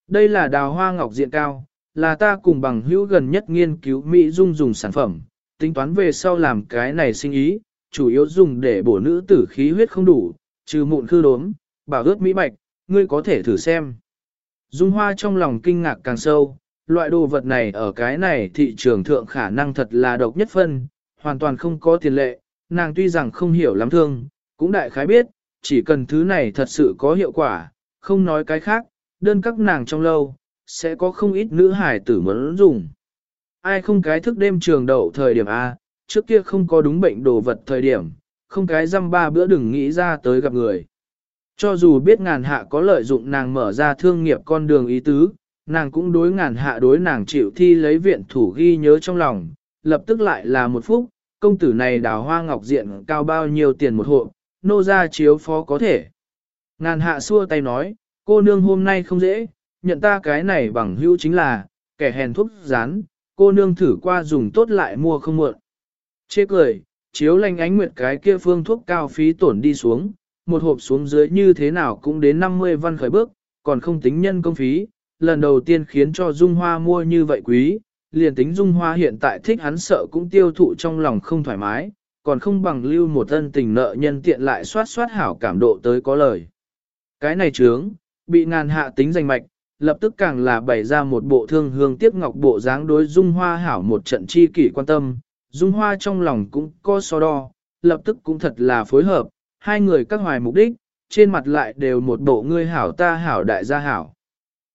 Đây là đào hoa ngọc diện cao, là ta cùng bằng hữu gần nhất nghiên cứu Mỹ dung dùng sản phẩm, tính toán về sau làm cái này sinh ý, chủ yếu dùng để bổ nữ tử khí huyết không đủ, trừ mụn khư đốm, bảo ướt mỹ bạch, ngươi có thể thử xem. Dung hoa trong lòng kinh ngạc càng sâu, loại đồ vật này ở cái này thị trường thượng khả năng thật là độc nhất phân, hoàn toàn không có tiền lệ, nàng tuy rằng không hiểu lắm thương, cũng đại khái biết, chỉ cần thứ này thật sự có hiệu quả, không nói cái khác, đơn các nàng trong lâu, sẽ có không ít nữ hải tử muốn dùng. Ai không cái thức đêm trường đậu thời điểm A, trước kia không có đúng bệnh đồ vật thời điểm, không cái dăm ba bữa đừng nghĩ ra tới gặp người. Cho dù biết ngàn hạ có lợi dụng nàng mở ra thương nghiệp con đường ý tứ, nàng cũng đối ngàn hạ đối nàng chịu thi lấy viện thủ ghi nhớ trong lòng, lập tức lại là một phút, công tử này đào hoa ngọc diện cao bao nhiêu tiền một hộ, nô ra chiếu phó có thể. Ngàn hạ xua tay nói, cô nương hôm nay không dễ, nhận ta cái này bằng hữu chính là, kẻ hèn thuốc rán, cô nương thử qua dùng tốt lại mua không muộn. Chê cười, chiếu lanh ánh nguyệt cái kia phương thuốc cao phí tổn đi xuống, một hộp xuống dưới như thế nào cũng đến 50 văn khởi bước, còn không tính nhân công phí, lần đầu tiên khiến cho Dung Hoa mua như vậy quý, liền tính Dung Hoa hiện tại thích hắn sợ cũng tiêu thụ trong lòng không thoải mái, còn không bằng lưu một thân tình nợ nhân tiện lại soát soát hảo cảm độ tới có lời. Cái này trướng, bị ngàn hạ tính danh mạch, lập tức càng là bày ra một bộ thương hương tiếc ngọc bộ dáng đối Dung Hoa hảo một trận chi kỷ quan tâm, Dung Hoa trong lòng cũng có so đo, lập tức cũng thật là phối hợp, hai người các hoài mục đích, trên mặt lại đều một bộ ngươi hảo ta hảo đại gia hảo.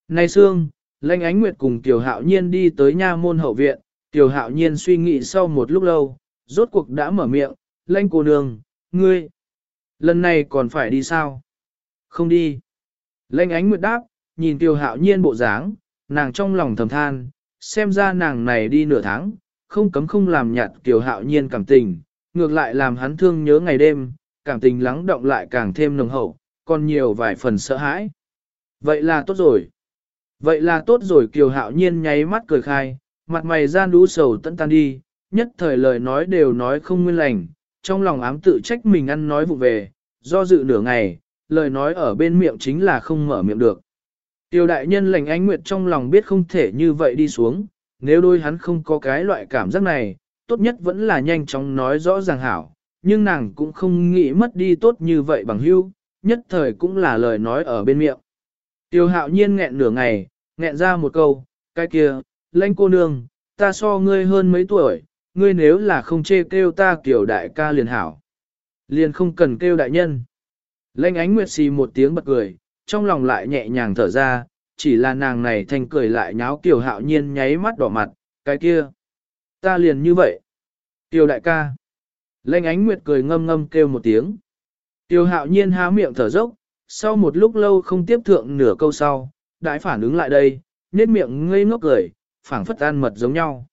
Nay Sương, Lanh Ánh Nguyệt cùng Tiểu Hạo Nhiên đi tới nha môn hậu viện, Tiểu Hạo Nhiên suy nghĩ sau một lúc lâu, rốt cuộc đã mở miệng, Lanh cô nương, ngươi, lần này còn phải đi sao? Không đi. Lanh Ánh Nguyệt đáp, nhìn Tiểu Hạo Nhiên bộ dáng, nàng trong lòng thầm than, xem ra nàng này đi nửa tháng, không cấm không làm nhạt Tiểu Hạo Nhiên cảm tình, ngược lại làm hắn thương nhớ ngày đêm, cảm tình lắng động lại càng thêm nồng hậu, còn nhiều vài phần sợ hãi. Vậy là tốt rồi. Vậy là tốt rồi Kiều Hạo Nhiên nháy mắt cười khai, mặt mày gian đú sầu tận tan đi, nhất thời lời nói đều nói không nguyên lành, trong lòng ám tự trách mình ăn nói vụ về, do dự nửa ngày, lời nói ở bên miệng chính là không mở miệng được. Tiêu đại nhân lành ánh nguyệt trong lòng biết không thể như vậy đi xuống, nếu đôi hắn không có cái loại cảm giác này, tốt nhất vẫn là nhanh chóng nói rõ ràng hảo, nhưng nàng cũng không nghĩ mất đi tốt như vậy bằng hưu, nhất thời cũng là lời nói ở bên miệng. Tiêu hạo nhiên nghẹn nửa ngày, nghẹn ra một câu, cái kia, lãnh cô nương, ta so ngươi hơn mấy tuổi, ngươi nếu là không chê kêu ta kiểu đại ca liền hảo. Liền không cần kêu đại nhân. Lãnh ánh nguyệt xì một tiếng bật cười, trong lòng lại nhẹ nhàng thở ra, chỉ là nàng này thành cười lại nháo kiểu hạo nhiên nháy mắt đỏ mặt, cái kia. Ta liền như vậy. Tiểu đại ca. Lệnh ánh nguyệt cười ngâm ngâm kêu một tiếng. Tiêu hạo nhiên há miệng thở dốc, sau một lúc lâu không tiếp thượng nửa câu sau, đại phản ứng lại đây, nét miệng ngây ngốc cười, phảng phất an mật giống nhau.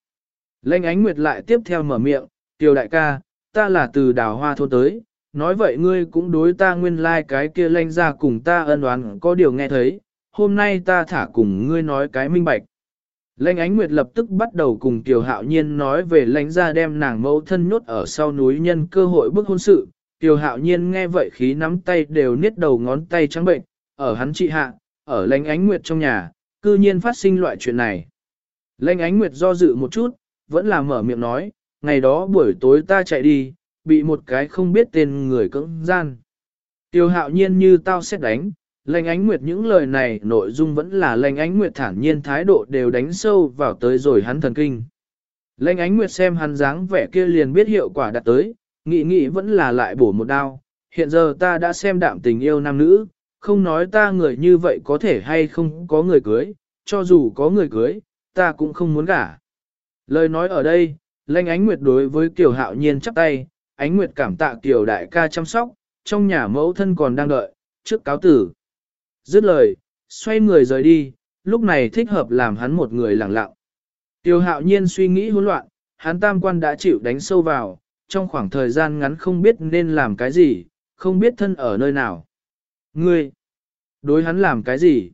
Lệnh ánh nguyệt lại tiếp theo mở miệng, tiêu đại ca, ta là từ đào hoa thôn tới, nói vậy ngươi cũng đối ta nguyên lai like cái kia lanh ra cùng ta ân oán có điều nghe thấy, hôm nay ta thả cùng ngươi nói cái minh bạch. Lệnh ánh nguyệt lập tức bắt đầu cùng Tiểu Hạo Nhiên nói về lãnh gia đem nàng mẫu thân nhốt ở sau núi nhân cơ hội bức hôn sự. Tiểu Hạo Nhiên nghe vậy khí nắm tay đều niết đầu ngón tay trắng bệnh, ở hắn trị hạ, ở lãnh ánh nguyệt trong nhà, cư nhiên phát sinh loại chuyện này. Lãnh ánh nguyệt do dự một chút, vẫn là mở miệng nói, ngày đó buổi tối ta chạy đi, bị một cái không biết tên người cưỡng gian. Tiêu hạo nhiên như tao xét đánh, lệnh ánh nguyệt những lời này nội dung vẫn là lệnh ánh nguyệt thản nhiên thái độ đều đánh sâu vào tới rồi hắn thần kinh. Lệnh ánh nguyệt xem hắn dáng vẻ kia liền biết hiệu quả đạt tới, nghĩ nghĩ vẫn là lại bổ một đao. Hiện giờ ta đã xem đạm tình yêu nam nữ, không nói ta người như vậy có thể hay không có người cưới, cho dù có người cưới, ta cũng không muốn gả. Lời nói ở đây, lệnh ánh nguyệt đối với Kiều hạo nhiên chắp tay, ánh nguyệt cảm tạ Kiều đại ca chăm sóc, trong nhà mẫu thân còn đang đợi, trước cáo tử. Dứt lời, xoay người rời đi, lúc này thích hợp làm hắn một người lặng lặng. Tiêu hạo nhiên suy nghĩ hỗn loạn, hắn tam quan đã chịu đánh sâu vào, trong khoảng thời gian ngắn không biết nên làm cái gì, không biết thân ở nơi nào. Ngươi, đối hắn làm cái gì?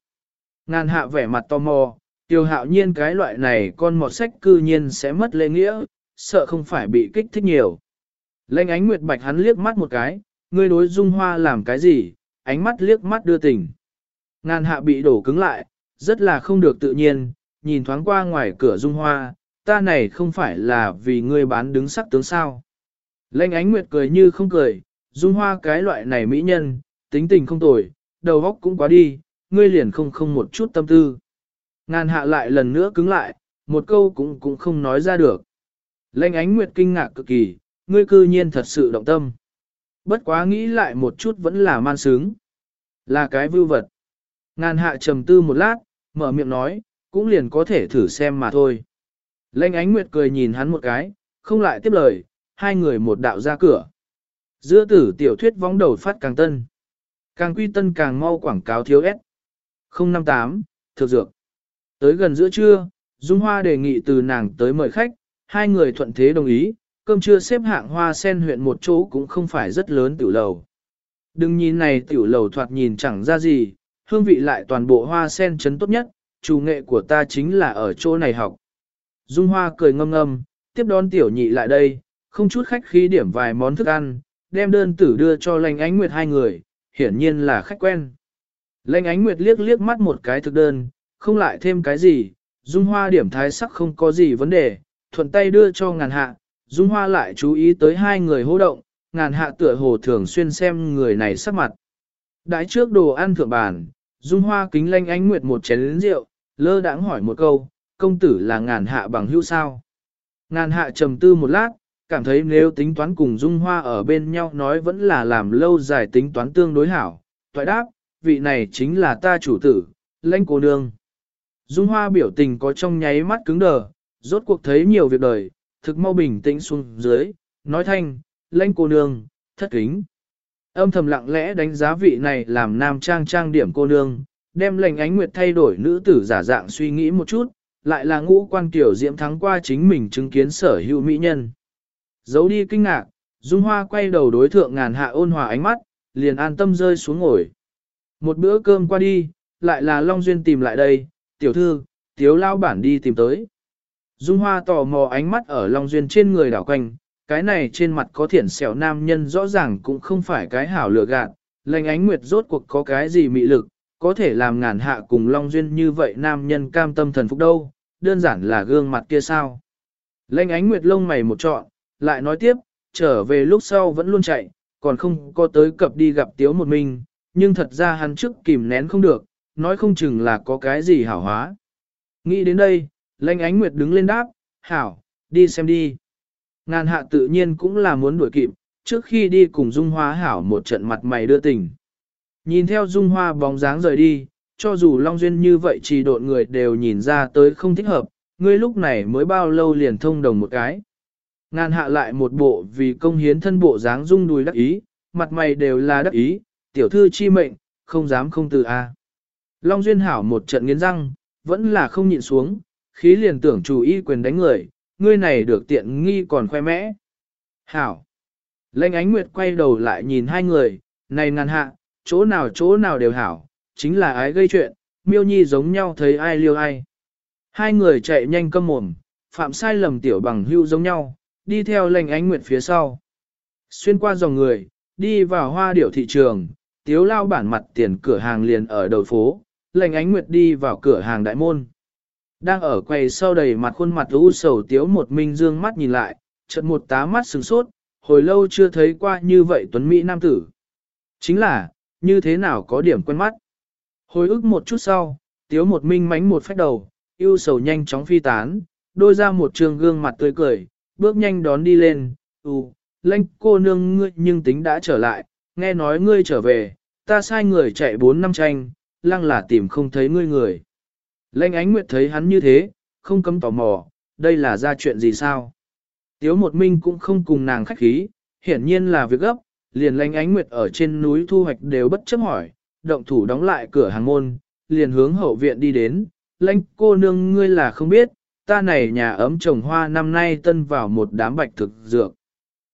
Ngàn hạ vẻ mặt tò mò, tiêu hạo nhiên cái loại này con mọt sách cư nhiên sẽ mất lễ nghĩa, sợ không phải bị kích thích nhiều. Lênh ánh nguyệt bạch hắn liếc mắt một cái, ngươi đối dung hoa làm cái gì, ánh mắt liếc mắt đưa tình. Ngàn hạ bị đổ cứng lại, rất là không được tự nhiên, nhìn thoáng qua ngoài cửa dung hoa, ta này không phải là vì ngươi bán đứng sắc tướng sao. Lênh ánh nguyệt cười như không cười, dung hoa cái loại này mỹ nhân, tính tình không tồi, đầu óc cũng quá đi, ngươi liền không không một chút tâm tư. Ngàn hạ lại lần nữa cứng lại, một câu cũng cũng không nói ra được. Lênh ánh nguyệt kinh ngạc cực kỳ, ngươi cư nhiên thật sự động tâm. Bất quá nghĩ lại một chút vẫn là man sướng. Là cái vưu vật. Ngàn hạ trầm tư một lát, mở miệng nói, cũng liền có thể thử xem mà thôi. Lênh ánh nguyệt cười nhìn hắn một cái, không lại tiếp lời, hai người một đạo ra cửa. Giữa tử tiểu thuyết vóng đầu phát càng tân. Càng quy tân càng mau quảng cáo thiếu S. 058, thực dược. Tới gần giữa trưa, Dung Hoa đề nghị từ nàng tới mời khách, hai người thuận thế đồng ý, cơm trưa xếp hạng hoa sen huyện một chỗ cũng không phải rất lớn tiểu lầu. Đừng nhìn này tiểu lầu thoạt nhìn chẳng ra gì, hương vị lại toàn bộ hoa sen chấn tốt nhất, chủ nghệ của ta chính là ở chỗ này học. Dung Hoa cười ngâm ngâm, tiếp đón tiểu nhị lại đây, không chút khách khí điểm vài món thức ăn, đem đơn tử đưa cho lành ánh nguyệt hai người, hiển nhiên là khách quen. Lệnh ánh nguyệt liếc liếc mắt một cái thực đơn, không lại thêm cái gì, dung hoa điểm thái sắc không có gì vấn đề, thuận tay đưa cho ngàn hạ, dung hoa lại chú ý tới hai người hô động, ngàn hạ tựa hồ thường xuyên xem người này sắc mặt. Đãi trước đồ ăn thượng bàn, dung hoa kính lanh ánh nguyệt một chén lĩnh rượu, lơ đãng hỏi một câu, công tử là ngàn hạ bằng hữu sao. Ngàn hạ trầm tư một lát, cảm thấy nếu tính toán cùng dung hoa ở bên nhau nói vẫn là làm lâu dài tính toán tương đối hảo. Toại đáp, vị này chính là ta chủ tử, lãnh cô nương. Dung hoa biểu tình có trong nháy mắt cứng đờ, rốt cuộc thấy nhiều việc đời, thực mau bình tĩnh xuống dưới, nói thanh, lãnh cô nương, thất kính. Âm thầm lặng lẽ đánh giá vị này làm nam trang trang điểm cô nương, đem lệnh ánh nguyệt thay đổi nữ tử giả dạng suy nghĩ một chút, lại là ngũ quan tiểu diễm thắng qua chính mình chứng kiến sở hữu mỹ nhân. Giấu đi kinh ngạc, Dung Hoa quay đầu đối thượng ngàn hạ ôn hòa ánh mắt, liền an tâm rơi xuống ngồi. Một bữa cơm qua đi, lại là Long Duyên tìm lại đây, tiểu thư, tiếu lao bản đi tìm tới. Dung Hoa tò mò ánh mắt ở Long Duyên trên người đảo quanh, cái này trên mặt có thiển sẹo nam nhân rõ ràng cũng không phải cái hảo lừa gạt, lệnh ánh nguyệt rốt cuộc có cái gì mị lực, có thể làm ngàn hạ cùng Long Duyên như vậy nam nhân cam tâm thần phục đâu, đơn giản là gương mặt kia sao. Lệnh ánh nguyệt lông mày một trọn, lại nói tiếp, trở về lúc sau vẫn luôn chạy, còn không có tới cập đi gặp tiếu một mình, nhưng thật ra hắn trước kìm nén không được, nói không chừng là có cái gì hảo hóa. Nghĩ đến đây, lệnh ánh nguyệt đứng lên đáp, hảo, đi xem đi. Ngàn hạ tự nhiên cũng là muốn đuổi kịp, trước khi đi cùng Dung Hoa hảo một trận mặt mày đưa tình. Nhìn theo Dung Hoa bóng dáng rời đi, cho dù Long Duyên như vậy chỉ độn người đều nhìn ra tới không thích hợp, ngươi lúc này mới bao lâu liền thông đồng một cái. Ngàn hạ lại một bộ vì công hiến thân bộ dáng rung đùi đắc ý, mặt mày đều là đắc ý, tiểu thư chi mệnh, không dám không từ a. Long Duyên hảo một trận nghiến răng, vẫn là không nhịn xuống, khí liền tưởng chủ y quyền đánh người, ngươi này được tiện nghi còn khoe mẽ. Hảo. Lệnh ánh nguyệt quay đầu lại nhìn hai người, này ngàn hạ, chỗ nào chỗ nào đều hảo, chính là ái gây chuyện, miêu nhi giống nhau thấy ai liêu ai. Hai người chạy nhanh câm mồm, phạm sai lầm tiểu bằng hưu giống nhau, đi theo lệnh ánh nguyệt phía sau. Xuyên qua dòng người, đi vào hoa điểu thị trường, tiếu lao bản mặt tiền cửa hàng liền ở đầu phố, lệnh ánh nguyệt đi vào cửa hàng đại môn. Đang ở quầy sau đầy mặt khuôn mặt u sầu tiếu một minh dương mắt nhìn lại, chợt một tá mắt sừng sốt, hồi lâu chưa thấy qua như vậy tuấn Mỹ nam tử. Chính là, như thế nào có điểm quen mắt. Hồi ức một chút sau, tiếu một minh mánh một phách đầu, yêu sầu nhanh chóng phi tán, đôi ra một trường gương mặt tươi cười, bước nhanh đón đi lên, ừ, lanh cô nương ngươi nhưng tính đã trở lại, nghe nói ngươi trở về, ta sai người chạy bốn năm tranh, lăng là tìm không thấy ngươi người. Lanh ánh nguyệt thấy hắn như thế, không cấm tò mò, đây là ra chuyện gì sao? Tiếu một minh cũng không cùng nàng khách khí, hiển nhiên là việc gấp, liền lanh ánh nguyệt ở trên núi thu hoạch đều bất chấp hỏi, động thủ đóng lại cửa hàng môn, liền hướng hậu viện đi đến, lanh cô nương ngươi là không biết, ta này nhà ấm trồng hoa năm nay tân vào một đám bạch thực dược.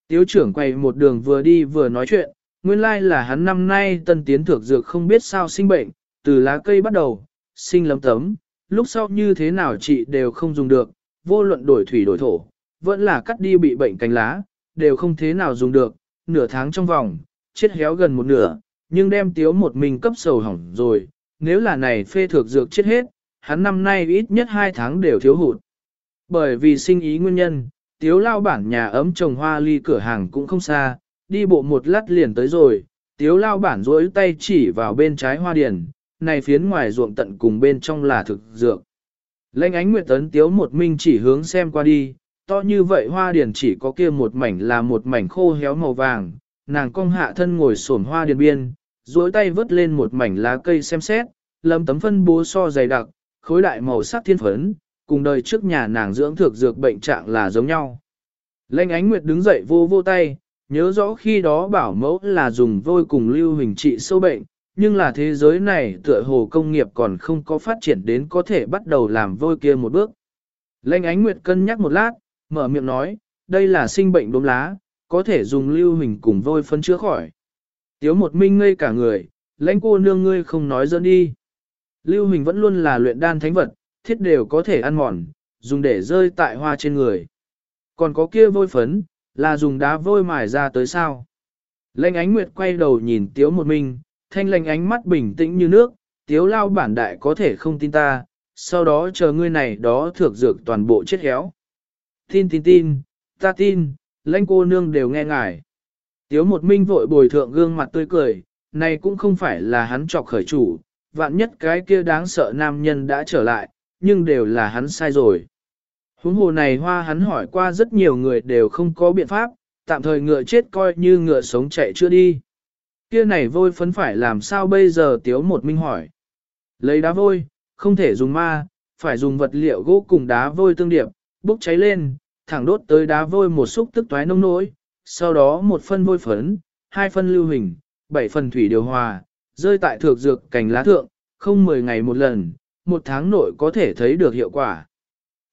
Tiếu trưởng quay một đường vừa đi vừa nói chuyện, nguyên lai là hắn năm nay tân tiến thực dược không biết sao sinh bệnh, từ lá cây bắt đầu, sinh lấm tấm, lúc sau như thế nào chị đều không dùng được, vô luận đổi thủy đổi thổ, vẫn là cắt đi bị bệnh cánh lá, đều không thế nào dùng được, nửa tháng trong vòng, chết héo gần một nửa, nhưng đem tiếu một mình cấp sầu hỏng rồi, nếu là này phê thược dược chết hết, hắn năm nay ít nhất hai tháng đều thiếu hụt. Bởi vì sinh ý nguyên nhân, tiếu lao bản nhà ấm trồng hoa ly cửa hàng cũng không xa, đi bộ một lát liền tới rồi, tiếu lao bản rối tay chỉ vào bên trái hoa điển, này phiến ngoài ruộng tận cùng bên trong là thực dược. Lênh ánh nguyệt tấn tiếu một minh chỉ hướng xem qua đi, to như vậy hoa điền chỉ có kia một mảnh là một mảnh khô héo màu vàng, nàng cong hạ thân ngồi sổn hoa điền biên, duỗi tay vớt lên một mảnh lá cây xem xét, lâm tấm phân bố so dày đặc, khối đại màu sắc thiên phấn, cùng đời trước nhà nàng dưỡng thực dược bệnh trạng là giống nhau. Lênh ánh nguyệt đứng dậy vô vô tay, nhớ rõ khi đó bảo mẫu là dùng vôi cùng lưu hình trị sâu bệnh, nhưng là thế giới này tựa hồ công nghiệp còn không có phát triển đến có thể bắt đầu làm vôi kia một bước. Lênh ánh nguyệt cân nhắc một lát, mở miệng nói, đây là sinh bệnh đốm lá, có thể dùng lưu hình cùng vôi phân chữa khỏi. Tiếu một minh ngây cả người, lãnh cô nương ngươi không nói dẫn đi. Lưu hình vẫn luôn là luyện đan thánh vật, thiết đều có thể ăn mòn, dùng để rơi tại hoa trên người. Còn có kia vôi phấn, là dùng đá vôi mài ra tới sao. Lệnh ánh nguyệt quay đầu nhìn tiếu một minh, thanh lệnh ánh mắt bình tĩnh như nước, tiếu lao bản đại có thể không tin ta, sau đó chờ ngươi này đó thược dược toàn bộ chết héo. Tin tin tin, ta tin, lãnh cô nương đều nghe ngài. Tiếu một minh vội bồi thượng gương mặt tươi cười, này cũng không phải là hắn trọc khởi chủ, vạn nhất cái kia đáng sợ nam nhân đã trở lại, nhưng đều là hắn sai rồi. Huống hồ này hoa hắn hỏi qua rất nhiều người đều không có biện pháp, tạm thời ngựa chết coi như ngựa sống chạy chưa đi. Kia này vôi phấn phải làm sao bây giờ tiếu một minh hỏi. Lấy đá vôi, không thể dùng ma, phải dùng vật liệu gỗ cùng đá vôi tương điệp, bốc cháy lên, thẳng đốt tới đá vôi một xúc tức toái nông nỗi, sau đó một phân vôi phấn, hai phân lưu hình, bảy phần thủy điều hòa, rơi tại thược dược cành lá thượng, không 10 ngày một lần, một tháng nội có thể thấy được hiệu quả.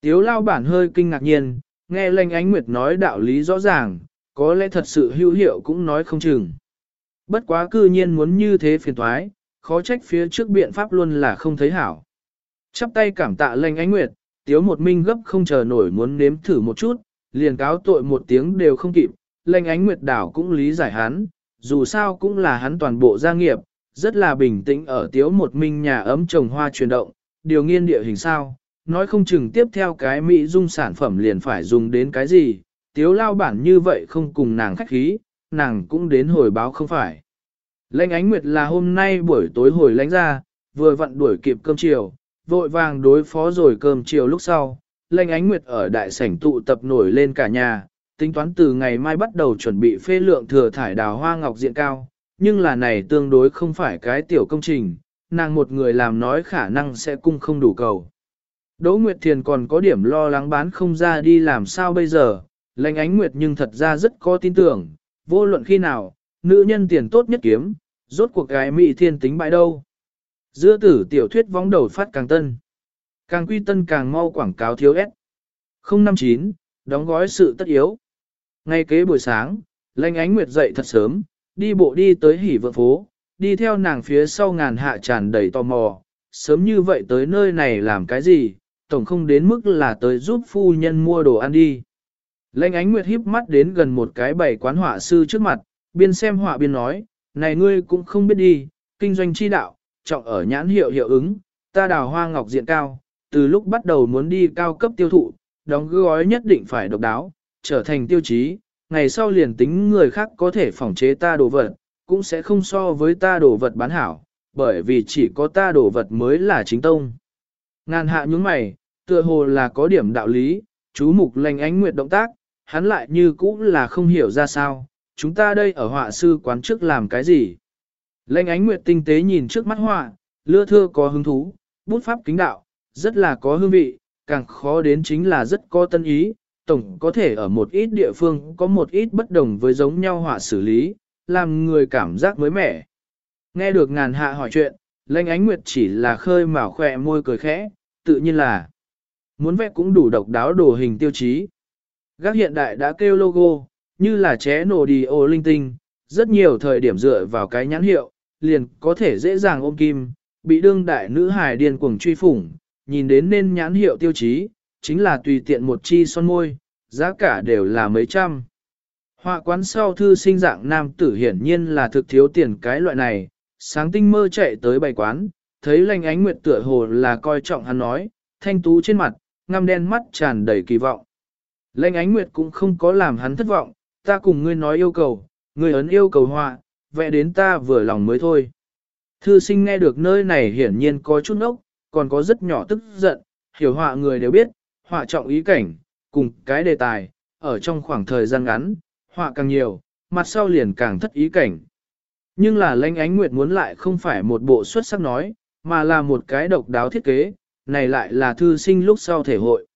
Tiếu lao bản hơi kinh ngạc nhiên, nghe lệnh ánh nguyệt nói đạo lý rõ ràng, có lẽ thật sự hữu hiệu cũng nói không chừng. Bất quá cư nhiên muốn như thế phiền thoái, khó trách phía trước biện pháp luôn là không thấy hảo. Chắp tay cảm tạ lệnh ánh nguyệt, tiếu một minh gấp không chờ nổi muốn nếm thử một chút, liền cáo tội một tiếng đều không kịp, lệnh ánh nguyệt đảo cũng lý giải hắn, dù sao cũng là hắn toàn bộ gia nghiệp, rất là bình tĩnh ở tiếu một minh nhà ấm trồng hoa chuyển động, điều nghiên địa hình sao, nói không chừng tiếp theo cái Mỹ dung sản phẩm liền phải dùng đến cái gì, tiếu lao bản như vậy không cùng nàng khách khí, nàng cũng đến hồi báo không phải. Lệnh ánh nguyệt là hôm nay buổi tối hồi lánh ra, vừa vặn đuổi kịp cơm chiều, vội vàng đối phó rồi cơm chiều lúc sau. Lệnh ánh nguyệt ở đại sảnh tụ tập nổi lên cả nhà, tính toán từ ngày mai bắt đầu chuẩn bị phê lượng thừa thải đào hoa ngọc diện cao, nhưng là này tương đối không phải cái tiểu công trình, nàng một người làm nói khả năng sẽ cung không đủ cầu. Đỗ Nguyệt Thiền còn có điểm lo lắng bán không ra đi làm sao bây giờ, lãnh ánh Nguyệt nhưng thật ra rất có tin tưởng, vô luận khi nào, nữ nhân tiền tốt nhất kiếm, rốt cuộc gái mỹ thiên tính bại đâu. Giữa tử tiểu thuyết vóng đầu phát càng tân. Càng quy tân càng mau quảng cáo thiếu ép. 059, đóng gói sự tất yếu. Ngay kế buổi sáng, lãnh ánh Nguyệt dậy thật sớm, đi bộ đi tới hỉ vượng phố, đi theo nàng phía sau ngàn hạ tràn đầy tò mò, sớm như vậy tới nơi này làm cái gì, tổng không đến mức là tới giúp phu nhân mua đồ ăn đi. Lệnh ánh nguyệt híp mắt đến gần một cái bảy quán họa sư trước mặt, biên xem họa biên nói, này ngươi cũng không biết đi, kinh doanh chi đạo, trọng ở nhãn hiệu hiệu ứng, ta đào hoa ngọc diện cao, từ lúc bắt đầu muốn đi cao cấp tiêu thụ, đóng gói nhất định phải độc đáo, trở thành tiêu chí, ngày sau liền tính người khác có thể phỏng chế ta đồ vật, cũng sẽ không so với ta đồ vật bán hảo, bởi vì chỉ có ta đồ vật mới là chính tông. Ngàn hạ những mày, tựa hồ là có điểm đạo lý, chú mục lành ánh nguyệt động tác, hắn lại như cũ là không hiểu ra sao, chúng ta đây ở họa sư quán trước làm cái gì. Lệnh ánh nguyệt tinh tế nhìn trước mắt họa, lưa thưa có hứng thú, bút pháp kính đạo, rất là có hương vị, càng khó đến chính là rất có tân ý, tổng có thể ở một ít địa phương có một ít bất đồng với giống nhau họa xử lý, làm người cảm giác mới mẻ. Nghe được ngàn hạ hỏi chuyện, lệnh ánh nguyệt chỉ là khơi mào khỏe môi cười khẽ, tự nhiên là muốn vẽ cũng đủ độc đáo đồ hình tiêu chí. Gác hiện đại đã kêu logo, như là ché nổ đi ô linh tinh, rất nhiều thời điểm dựa vào cái nhãn hiệu, liền có thể dễ dàng ôm kim, bị đương đại nữ hài điên cuồng truy phủng, nhìn đến nên nhãn hiệu tiêu chí, chính là tùy tiện một chi son môi, giá cả đều là mấy trăm. Họa quán sau thư sinh dạng nam tử hiển nhiên là thực thiếu tiền cái loại này, sáng tinh mơ chạy tới bày quán, thấy lành ánh nguyệt tựa hồ là coi trọng hắn nói, thanh tú trên mặt, ngăm đen mắt tràn đầy kỳ vọng. Lệnh ánh nguyệt cũng không có làm hắn thất vọng, ta cùng ngươi nói yêu cầu, ngươi ấn yêu cầu họa, vẽ đến ta vừa lòng mới thôi. Thư sinh nghe được nơi này hiển nhiên có chút ốc, còn có rất nhỏ tức giận, hiểu họa người đều biết, họa trọng ý cảnh, cùng cái đề tài, ở trong khoảng thời gian ngắn, họa càng nhiều, mặt sau liền càng thất ý cảnh. Nhưng là lãnh ánh nguyệt muốn lại không phải một bộ xuất sắc nói, mà là một cái độc đáo thiết kế, này lại là thư sinh lúc sau thể hội.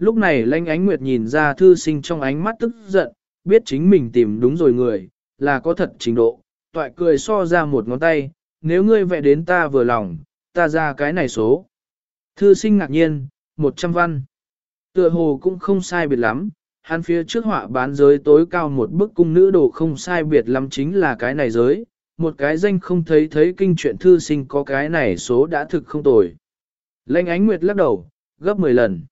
Lúc này lãnh ánh nguyệt nhìn ra thư sinh trong ánh mắt tức giận, biết chính mình tìm đúng rồi người, là có thật trình độ, toại cười so ra một ngón tay, nếu ngươi vẽ đến ta vừa lòng, ta ra cái này số. Thư sinh ngạc nhiên, 100 văn. Tựa hồ cũng không sai biệt lắm, hắn phía trước họa bán giới tối cao một bức cung nữ đồ không sai biệt lắm chính là cái này giới, một cái danh không thấy thấy kinh chuyện thư sinh có cái này số đã thực không tồi. Lênh ánh nguyệt lắc đầu, gấp 10 lần.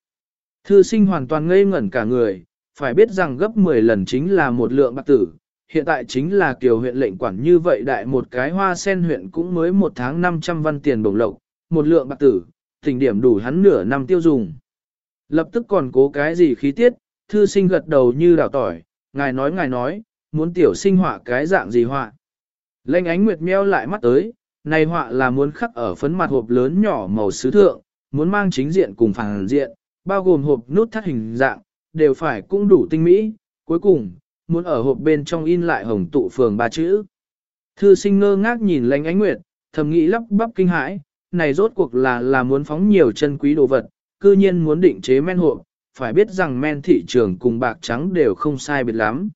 Thư sinh hoàn toàn ngây ngẩn cả người, phải biết rằng gấp 10 lần chính là một lượng bạc tử, hiện tại chính là kiều huyện lệnh quản như vậy đại một cái hoa sen huyện cũng mới một tháng 500 văn tiền bổng lộc, một lượng bạc tử, tình điểm đủ hắn nửa năm tiêu dùng. Lập tức còn cố cái gì khí tiết, thư sinh gật đầu như đào tỏi, ngài nói ngài nói, muốn tiểu sinh họa cái dạng gì họa. Lệnh ánh nguyệt meo lại mắt tới, này họa là muốn khắc ở phấn mặt hộp lớn nhỏ màu sứ thượng, muốn mang chính diện cùng phản diện, bao gồm hộp nút thắt hình dạng, đều phải cũng đủ tinh mỹ, cuối cùng, muốn ở hộp bên trong in lại hồng tụ phường ba chữ. Thư sinh ngơ ngác nhìn lánh ánh nguyệt, thầm nghĩ lắp bắp kinh hãi, này rốt cuộc là là muốn phóng nhiều chân quý đồ vật, cư nhiên muốn định chế men hộp, phải biết rằng men thị trường cùng bạc trắng đều không sai biệt lắm.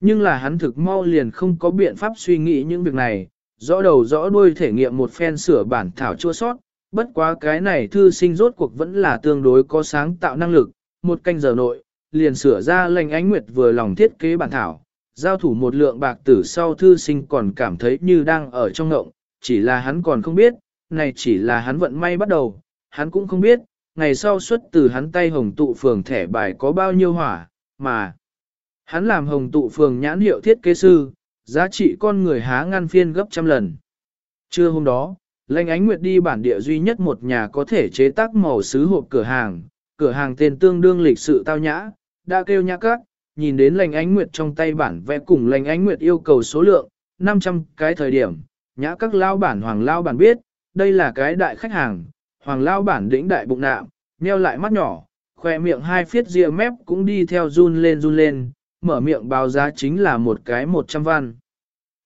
Nhưng là hắn thực mau liền không có biện pháp suy nghĩ những việc này, rõ đầu rõ đuôi thể nghiệm một phen sửa bản thảo chua sót, bất quá cái này thư sinh rốt cuộc vẫn là tương đối có sáng tạo năng lực, một canh giờ nội, liền sửa ra lệnh ánh nguyệt vừa lòng thiết kế bản thảo, giao thủ một lượng bạc tử sau thư sinh còn cảm thấy như đang ở trong ngộng, chỉ là hắn còn không biết, này chỉ là hắn vận may bắt đầu, hắn cũng không biết, ngày sau xuất từ hắn tay hồng tụ phường thẻ bài có bao nhiêu hỏa, mà hắn làm hồng tụ phường nhãn hiệu thiết kế sư, giá trị con người há ngăn phiên gấp trăm lần. Trưa hôm đó, Lệnh Ánh Nguyệt đi bản địa duy nhất một nhà có thể chế tác màu sứ hộp cửa hàng, cửa hàng tên tương đương lịch sự tao nhã, đã kêu nhã các, nhìn đến Lệnh Ánh Nguyệt trong tay bản vẽ cùng Lệnh Ánh Nguyệt yêu cầu số lượng, 500 cái thời điểm, nhã các lao bản hoàng lao bản biết, đây là cái đại khách hàng, hoàng lao bản đĩnh đại bụng nạm, nheo lại mắt nhỏ, khoe miệng hai phiết ria mép cũng đi theo run lên run lên, mở miệng báo giá chính là một cái 100 văn.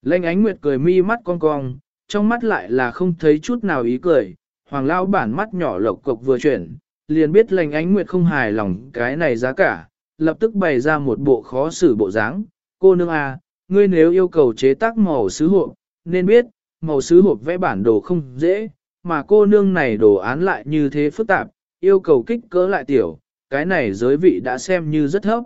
Lệnh Ánh Nguyệt cười mi mắt cong cong, trong mắt lại là không thấy chút nào ý cười, hoàng lao bản mắt nhỏ lộc cộc vừa chuyển, liền biết lành ánh nguyệt không hài lòng cái này giá cả, lập tức bày ra một bộ khó xử bộ dáng. Cô nương à, ngươi nếu yêu cầu chế tác màu sứ hộp, nên biết, màu sứ hộp vẽ bản đồ không dễ, mà cô nương này đồ án lại như thế phức tạp, yêu cầu kích cỡ lại tiểu, cái này giới vị đã xem như rất thấp.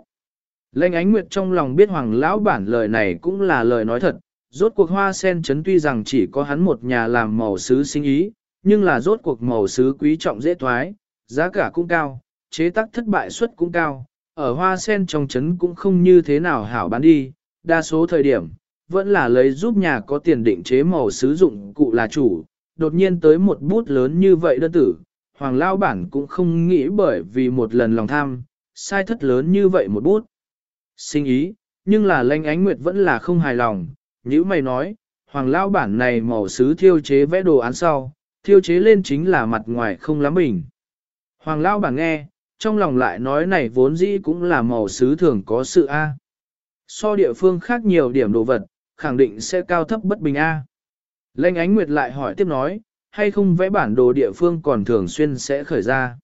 Lệnh ánh nguyệt trong lòng biết hoàng lão bản lời này cũng là lời nói thật, rốt cuộc hoa sen chấn tuy rằng chỉ có hắn một nhà làm màu sứ sinh ý, nhưng là rốt cuộc màu sứ quý trọng dễ thoái, giá cả cũng cao, chế tác thất bại suất cũng cao, ở hoa sen trong trấn cũng không như thế nào hảo bán đi, đa số thời điểm, vẫn là lấy giúp nhà có tiền định chế màu sứ dụng cụ là chủ, đột nhiên tới một bút lớn như vậy đơn tử, hoàng lao bản cũng không nghĩ bởi vì một lần lòng tham, sai thất lớn như vậy một bút. Sinh ý, nhưng là lanh ánh nguyệt vẫn là không hài lòng, như mày nói, hoàng lao bản này màu sứ thiêu chế vẽ đồ án sau, thiêu chế lên chính là mặt ngoài không lắm bình. Hoàng lao bản nghe, trong lòng lại nói này vốn dĩ cũng là màu sứ thường có sự A. So địa phương khác nhiều điểm đồ vật, khẳng định sẽ cao thấp bất bình A. Lệnh ánh nguyệt lại hỏi tiếp nói, hay không vẽ bản đồ địa phương còn thường xuyên sẽ khởi ra.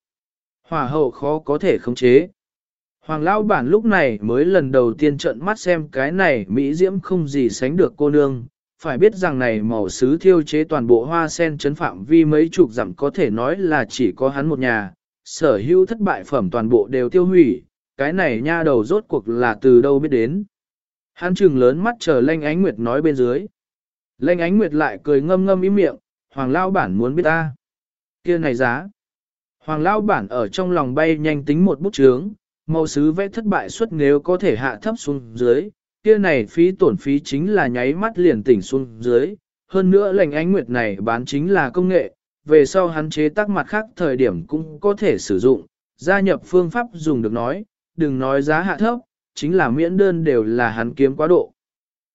Hỏa hậu khó có thể khống chế. Hoàng lão bản lúc này mới lần đầu tiên trợn mắt xem cái này Mỹ diễm không gì sánh được cô nương. Phải biết rằng này màu sứ thiêu chế toàn bộ hoa sen chấn phạm vi mấy chục dặm có thể nói là chỉ có hắn một nhà, sở hữu thất bại phẩm toàn bộ đều tiêu hủy, cái này nha đầu rốt cuộc là từ đâu biết đến. Hắn trừng lớn mắt chờ Lanh Ánh Nguyệt nói bên dưới. Lanh Ánh Nguyệt lại cười ngâm ngâm ý miệng, Hoàng Lao Bản muốn biết ta. kia này giá. Hoàng Lao Bản ở trong lòng bay nhanh tính một bút chướng, màu sứ vẽ thất bại suất nếu có thể hạ thấp xuống dưới, kia này phí tổn phí chính là nháy mắt liền tỉnh xuống dưới. Hơn nữa lệnh ánh nguyệt này bán chính là công nghệ, về sau hắn chế tác mặt khác thời điểm cũng có thể sử dụng, gia nhập phương pháp dùng được nói, đừng nói giá hạ thấp, chính là miễn đơn đều là hắn kiếm quá độ.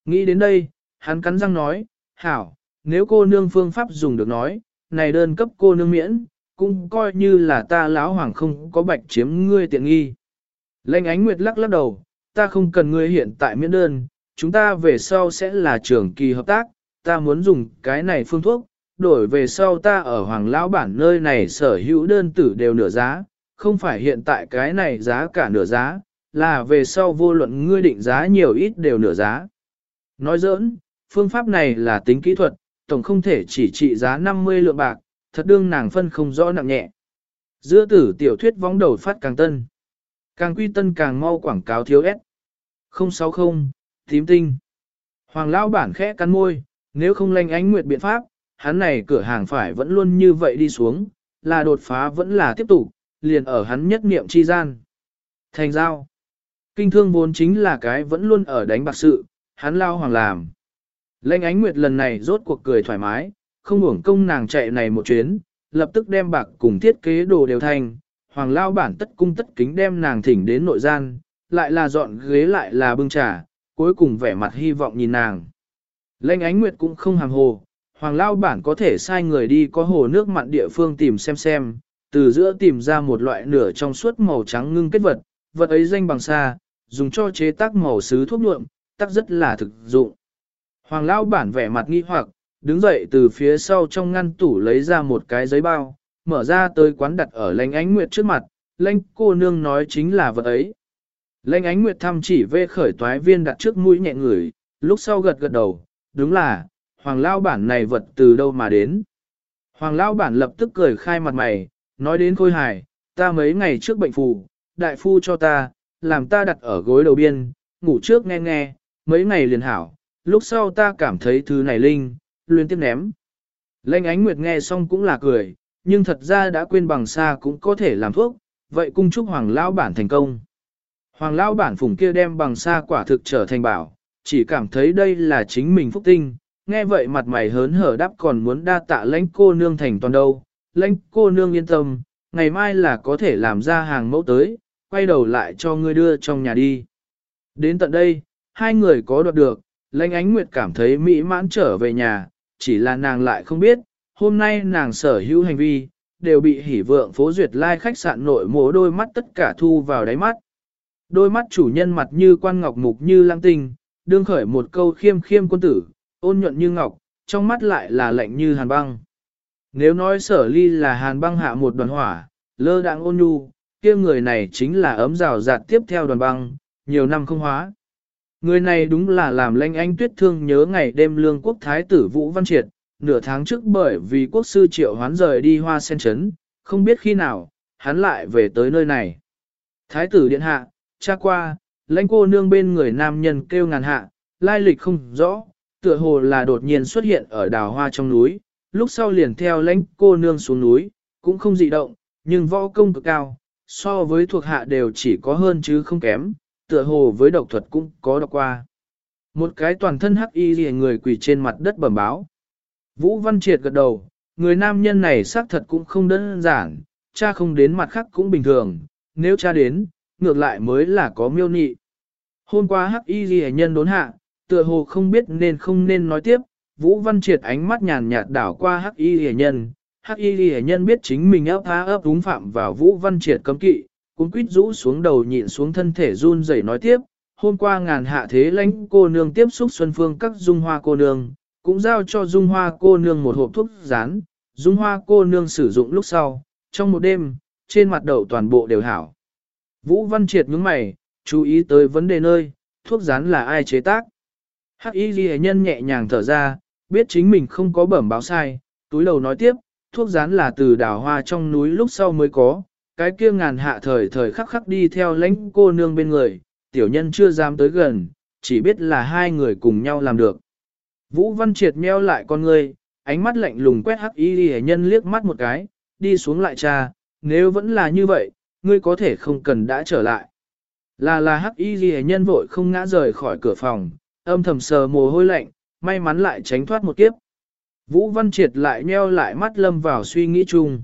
Nghĩ đến đây, hắn cắn răng nói, hảo, nếu cô nương phương pháp dùng được nói, này đơn cấp cô nương miễn, cũng coi như là ta lão hoàng không có bạch chiếm ngươi tiện nghi. Lệnh ánh nguyệt lắc lắc đầu, ta không cần ngươi hiện tại miễn đơn, chúng ta về sau sẽ là trưởng kỳ hợp tác, ta muốn dùng cái này phương thuốc, đổi về sau ta ở hoàng lão bản nơi này sở hữu đơn tử đều nửa giá, không phải hiện tại cái này giá cả nửa giá, là về sau vô luận ngươi định giá nhiều ít đều nửa giá. Nói giỡn, phương pháp này là tính kỹ thuật, tổng không thể chỉ trị giá 50 lượng bạc, thật đương nàng phân không rõ nặng nhẹ. Giữa tử tiểu thuyết vóng đầu phát càng tân. Càng quy tân càng mau quảng cáo thiếu ép. 060, tím tinh. Hoàng lão bản khẽ cắn môi, nếu không lanh ánh nguyệt biện pháp, hắn này cửa hàng phải vẫn luôn như vậy đi xuống, là đột phá vẫn là tiếp tục, liền ở hắn nhất niệm chi gian. Thành giao. Kinh thương vốn chính là cái vẫn luôn ở đánh bạc sự, hắn lao hoàng làm. Lệnh ánh nguyệt lần này rốt cuộc cười thoải mái, không uổng công nàng chạy này một chuyến, lập tức đem bạc cùng thiết kế đồ đều thành. Hoàng lao bản tất cung tất kính đem nàng thỉnh đến nội gian, lại là dọn ghế lại là bưng trà, cuối cùng vẻ mặt hy vọng nhìn nàng. Lệnh ánh nguyệt cũng không hàm hồ, hoàng lao bản có thể sai người đi có hồ nước mặn địa phương tìm xem xem, từ giữa tìm ra một loại nửa trong suốt màu trắng ngưng kết vật, vật ấy danh bằng xa, dùng cho chế tác màu sứ thuốc nhuộm, tác rất là thực dụng. Hoàng lão bản vẻ mặt nghi hoặc, đứng dậy từ phía sau trong ngăn tủ lấy ra một cái giấy bao, mở ra tới quán đặt ở lãnh ánh nguyệt trước mặt, lãnh cô nương nói chính là vật ấy. Lãnh ánh nguyệt thăm chỉ về khởi toái viên đặt trước mũi nhẹ ngửi, lúc sau gật gật đầu, đúng là, hoàng lao bản này vật từ đâu mà đến. Hoàng lao bản lập tức cười khai mặt mày, nói đến khôi hài, ta mấy ngày trước bệnh phù, đại phu cho ta, làm ta đặt ở gối đầu biên, ngủ trước nghe nghe, mấy ngày liền hảo, lúc sau ta cảm thấy thứ này linh, luyến tiếp ném. Lênh ánh nguyệt nghe xong cũng là cười, nhưng thật ra đã quên bằng xa cũng có thể làm thuốc, vậy cung chúc hoàng lão bản thành công. Hoàng lão bản phùng kia đem bằng xa quả thực trở thành bảo, chỉ cảm thấy đây là chính mình phúc tinh, nghe vậy mặt mày hớn hở đáp còn muốn đa tạ lãnh cô nương thành toàn đâu, lãnh cô nương yên tâm, ngày mai là có thể làm ra hàng mẫu tới, quay đầu lại cho ngươi đưa trong nhà đi. Đến tận đây, hai người có đoạt được, lãnh ánh nguyệt cảm thấy mỹ mãn trở về nhà, chỉ là nàng lại không biết, hôm nay nàng sở hữu hành vi, đều bị hỉ vượng phố duyệt lai khách sạn nội mố đôi mắt tất cả thu vào đáy mắt. Đôi mắt chủ nhân mặt như quan ngọc mục như lang tinh, đương khởi một câu khiêm khiêm quân tử, ôn nhuận như ngọc, trong mắt lại là lạnh như hàn băng. Nếu nói sở ly là hàn băng hạ một đoàn hỏa, lơ đạng ôn nhu, kia người này chính là ấm rào rạt tiếp theo đoàn băng, nhiều năm không hóa. Người này đúng là làm lanh anh tuyết thương nhớ ngày đêm lương quốc thái tử Vũ Văn Triệt, nửa tháng trước bởi vì quốc sư triệu hoán rời đi hoa sen chấn, không biết khi nào, hắn lại về tới nơi này. Thái tử điện hạ, cha qua, lãnh cô nương bên người nam nhân kêu ngàn hạ, lai lịch không rõ, tựa hồ là đột nhiên xuất hiện ở đào hoa trong núi, lúc sau liền theo lãnh cô nương xuống núi, cũng không dị động, nhưng võ công cực cao, so với thuộc hạ đều chỉ có hơn chứ không kém, tựa hồ với độc thuật cũng có đọc qua. Một cái toàn thân hắc y rìa người quỳ trên mặt đất bẩm báo. Vũ Văn Triệt gật đầu, người nam nhân này xác thật cũng không đơn giản, cha không đến mặt khác cũng bình thường, nếu cha đến, ngược lại mới là có miêu nị. Hôm qua hắc y ghi nhân đốn hạ, tựa hồ không biết nên không nên nói tiếp, Vũ Văn Triệt ánh mắt nhàn nhạt đảo qua hắc y ghi nhân. Hắc y ghi nhân biết chính mình ấp há ấp đúng phạm vào Vũ Văn Triệt cấm kỵ, cũng quýt rũ xuống đầu nhịn xuống thân thể run rẩy nói tiếp. Hôm qua ngàn hạ thế lãnh cô nương tiếp xúc xuân phương các dung hoa cô nương, cũng giao cho dung hoa cô nương một hộp thuốc rán, dung hoa cô nương sử dụng lúc sau, trong một đêm, trên mặt đậu toàn bộ đều hảo. Vũ Văn Triệt nhướng mày, chú ý tới vấn đề nơi, thuốc rán là ai chế tác. Hắc y ghi nhân nhẹ nhàng thở ra, biết chính mình không có bẩm báo sai, túi đầu nói tiếp, thuốc rán là từ đào hoa trong núi lúc sau mới có, cái kia ngàn hạ thời thời khắc khắc đi theo lãnh cô nương bên người, tiểu nhân chưa dám tới gần, chỉ biết là hai người cùng nhau làm được. Vũ Văn Triệt meo lại con người, ánh mắt lạnh lùng quét hắc y ghi nhân liếc mắt một cái, đi xuống lại cha, nếu vẫn là như vậy, ngươi có thể không cần đã trở lại. Là là hắc y ghi nhân vội không ngã rời khỏi cửa phòng, âm thầm sờ mồ hôi lạnh, may mắn lại tránh thoát một kiếp. Vũ Văn Triệt lại nheo lại mắt lâm vào suy nghĩ chung.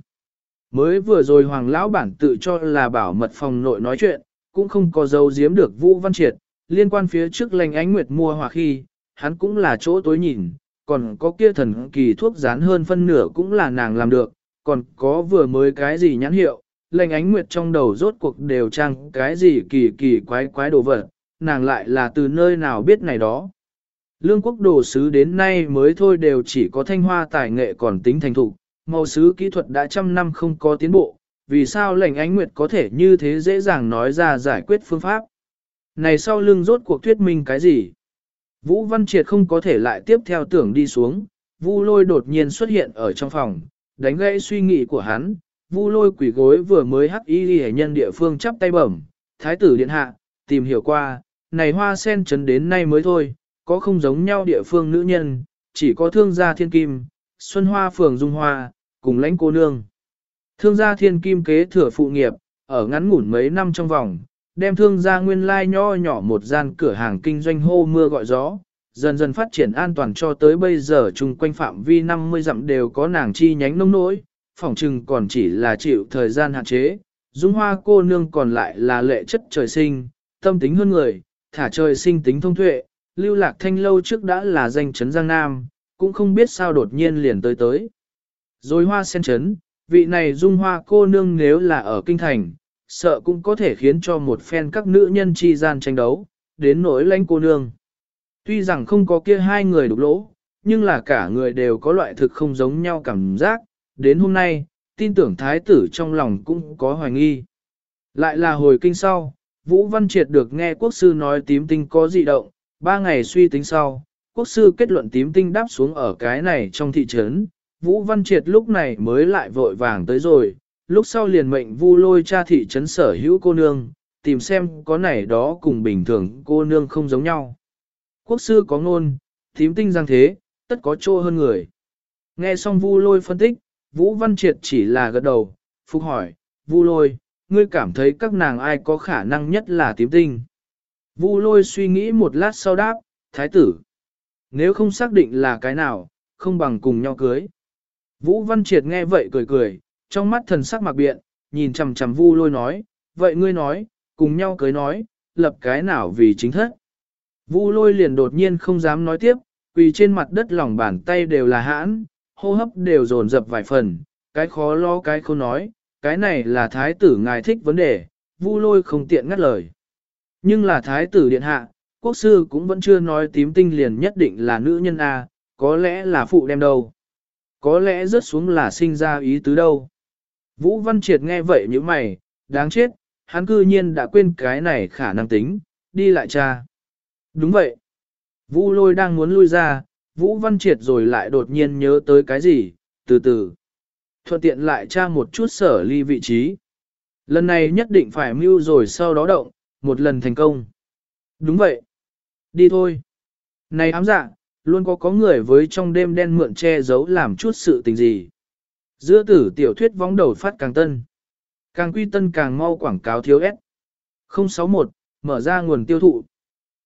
Mới vừa rồi Hoàng Lão Bản tự cho là bảo mật phòng nội nói chuyện, cũng không có dấu giếm được Vũ Văn Triệt, liên quan phía trước lành ánh nguyệt mua hòa khi, hắn cũng là chỗ tối nhìn, còn có kia thần kỳ thuốc dán hơn phân nửa cũng là nàng làm được, còn có vừa mới cái gì nhãn hiệu, lệnh ánh nguyệt trong đầu rốt cuộc đều trang cái gì kỳ kỳ quái quái đồ vật, nàng lại là từ nơi nào biết này đó. Lương quốc đồ sứ đến nay mới thôi đều chỉ có thanh hoa tài nghệ còn tính thành thục, màu sứ kỹ thuật đã trăm năm không có tiến bộ, vì sao lệnh ánh nguyệt có thể như thế dễ dàng nói ra giải quyết phương pháp. Này sau lưng rốt cuộc thuyết minh cái gì? Vũ Văn Triệt không có thể lại tiếp theo tưởng đi xuống, Vu lôi đột nhiên xuất hiện ở trong phòng, đánh gãy suy nghĩ của hắn, Vu lôi quỷ gối vừa mới hắc y ghi nhân địa phương chắp tay bẩm, thái tử điện hạ, tìm hiểu qua, này hoa sen chấn đến nay mới thôi, có không giống nhau địa phương nữ nhân, chỉ có thương gia thiên kim, xuân hoa phường dung hoa, cùng lãnh cô nương. Thương gia thiên kim kế thừa phụ nghiệp, ở ngắn ngủn mấy năm trong vòng, đem thương gia nguyên lai nho nhỏ một gian cửa hàng kinh doanh hô mưa gọi gió, dần dần phát triển an toàn cho tới bây giờ chung quanh phạm vi 50 dặm đều có nàng chi nhánh nông nỗi, phỏng chừng còn chỉ là chịu thời gian hạn chế. Dung hoa cô nương còn lại là lệ chất trời sinh, tâm tính hơn người, thả trời sinh tính thông tuệ, lưu lạc thanh lâu trước đã là danh chấn Giang Nam, cũng không biết sao đột nhiên liền tới tới. Rồi hoa sen chấn, vị này dung hoa cô nương nếu là ở kinh thành, sợ cũng có thể khiến cho một phen các nữ nhân chi gian tranh đấu, đến nỗi lãnh cô nương. Tuy rằng không có kia hai người đục lỗ, nhưng là cả người đều có loại thực không giống nhau cảm giác, đến hôm nay, tin tưởng thái tử trong lòng cũng có hoài nghi. Lại là hồi kinh sau, Vũ Văn Triệt được nghe quốc sư nói tím tinh có dị động, ba ngày suy tính sau, quốc sư kết luận tím tinh đáp xuống ở cái này trong thị trấn, Vũ Văn Triệt lúc này mới lại vội vàng tới rồi, lúc sau liền mệnh vu lôi cha thị trấn sở hữu cô nương, tìm xem có này đó cùng bình thường cô nương không giống nhau. Quốc sư có ngôn, thím tinh giang thế, tất có trô hơn người. Nghe xong vu lôi phân tích, Vũ Văn Triệt chỉ là gật đầu, phục hỏi, vu lôi, ngươi cảm thấy các nàng ai có khả năng nhất là tím tinh. Vu lôi suy nghĩ một lát sau đáp, thái tử. Nếu không xác định là cái nào, không bằng cùng nhau cưới. Vũ Văn Triệt nghe vậy cười cười, trong mắt thần sắc mặc biện, nhìn chằm chằm vu lôi nói, vậy ngươi nói, cùng nhau cưới nói, lập cái nào vì chính thất. Vu lôi liền đột nhiên không dám nói tiếp, quỳ trên mặt đất lòng bàn tay đều là hãn, hô hấp đều dồn dập vài phần, cái khó lo cái không nói, cái này là thái tử ngài thích vấn đề, vu lôi không tiện ngắt lời. Nhưng là thái tử điện hạ, quốc sư cũng vẫn chưa nói tím tinh liền nhất định là nữ nhân A, có lẽ là phụ đem đâu. Có lẽ rớt xuống là sinh ra ý tứ đâu. Vũ Văn Triệt nghe vậy như mày, đáng chết, hắn cư nhiên đã quên cái này khả năng tính, đi lại cha. Đúng vậy. Vũ lôi đang muốn lui ra, Vũ Văn Triệt rồi lại đột nhiên nhớ tới cái gì, từ từ. Thuận tiện lại tra một chút sở ly vị trí. Lần này nhất định phải mưu rồi sau đó động, một lần thành công. Đúng vậy. Đi thôi. Này ám dạ, luôn có có người với trong đêm đen mượn che giấu làm chút sự tình gì. Giữa tử tiểu thuyết vóng đầu phát càng tân. Càng quy tân càng mau quảng cáo thiếu S. 061, mở ra nguồn tiêu thụ.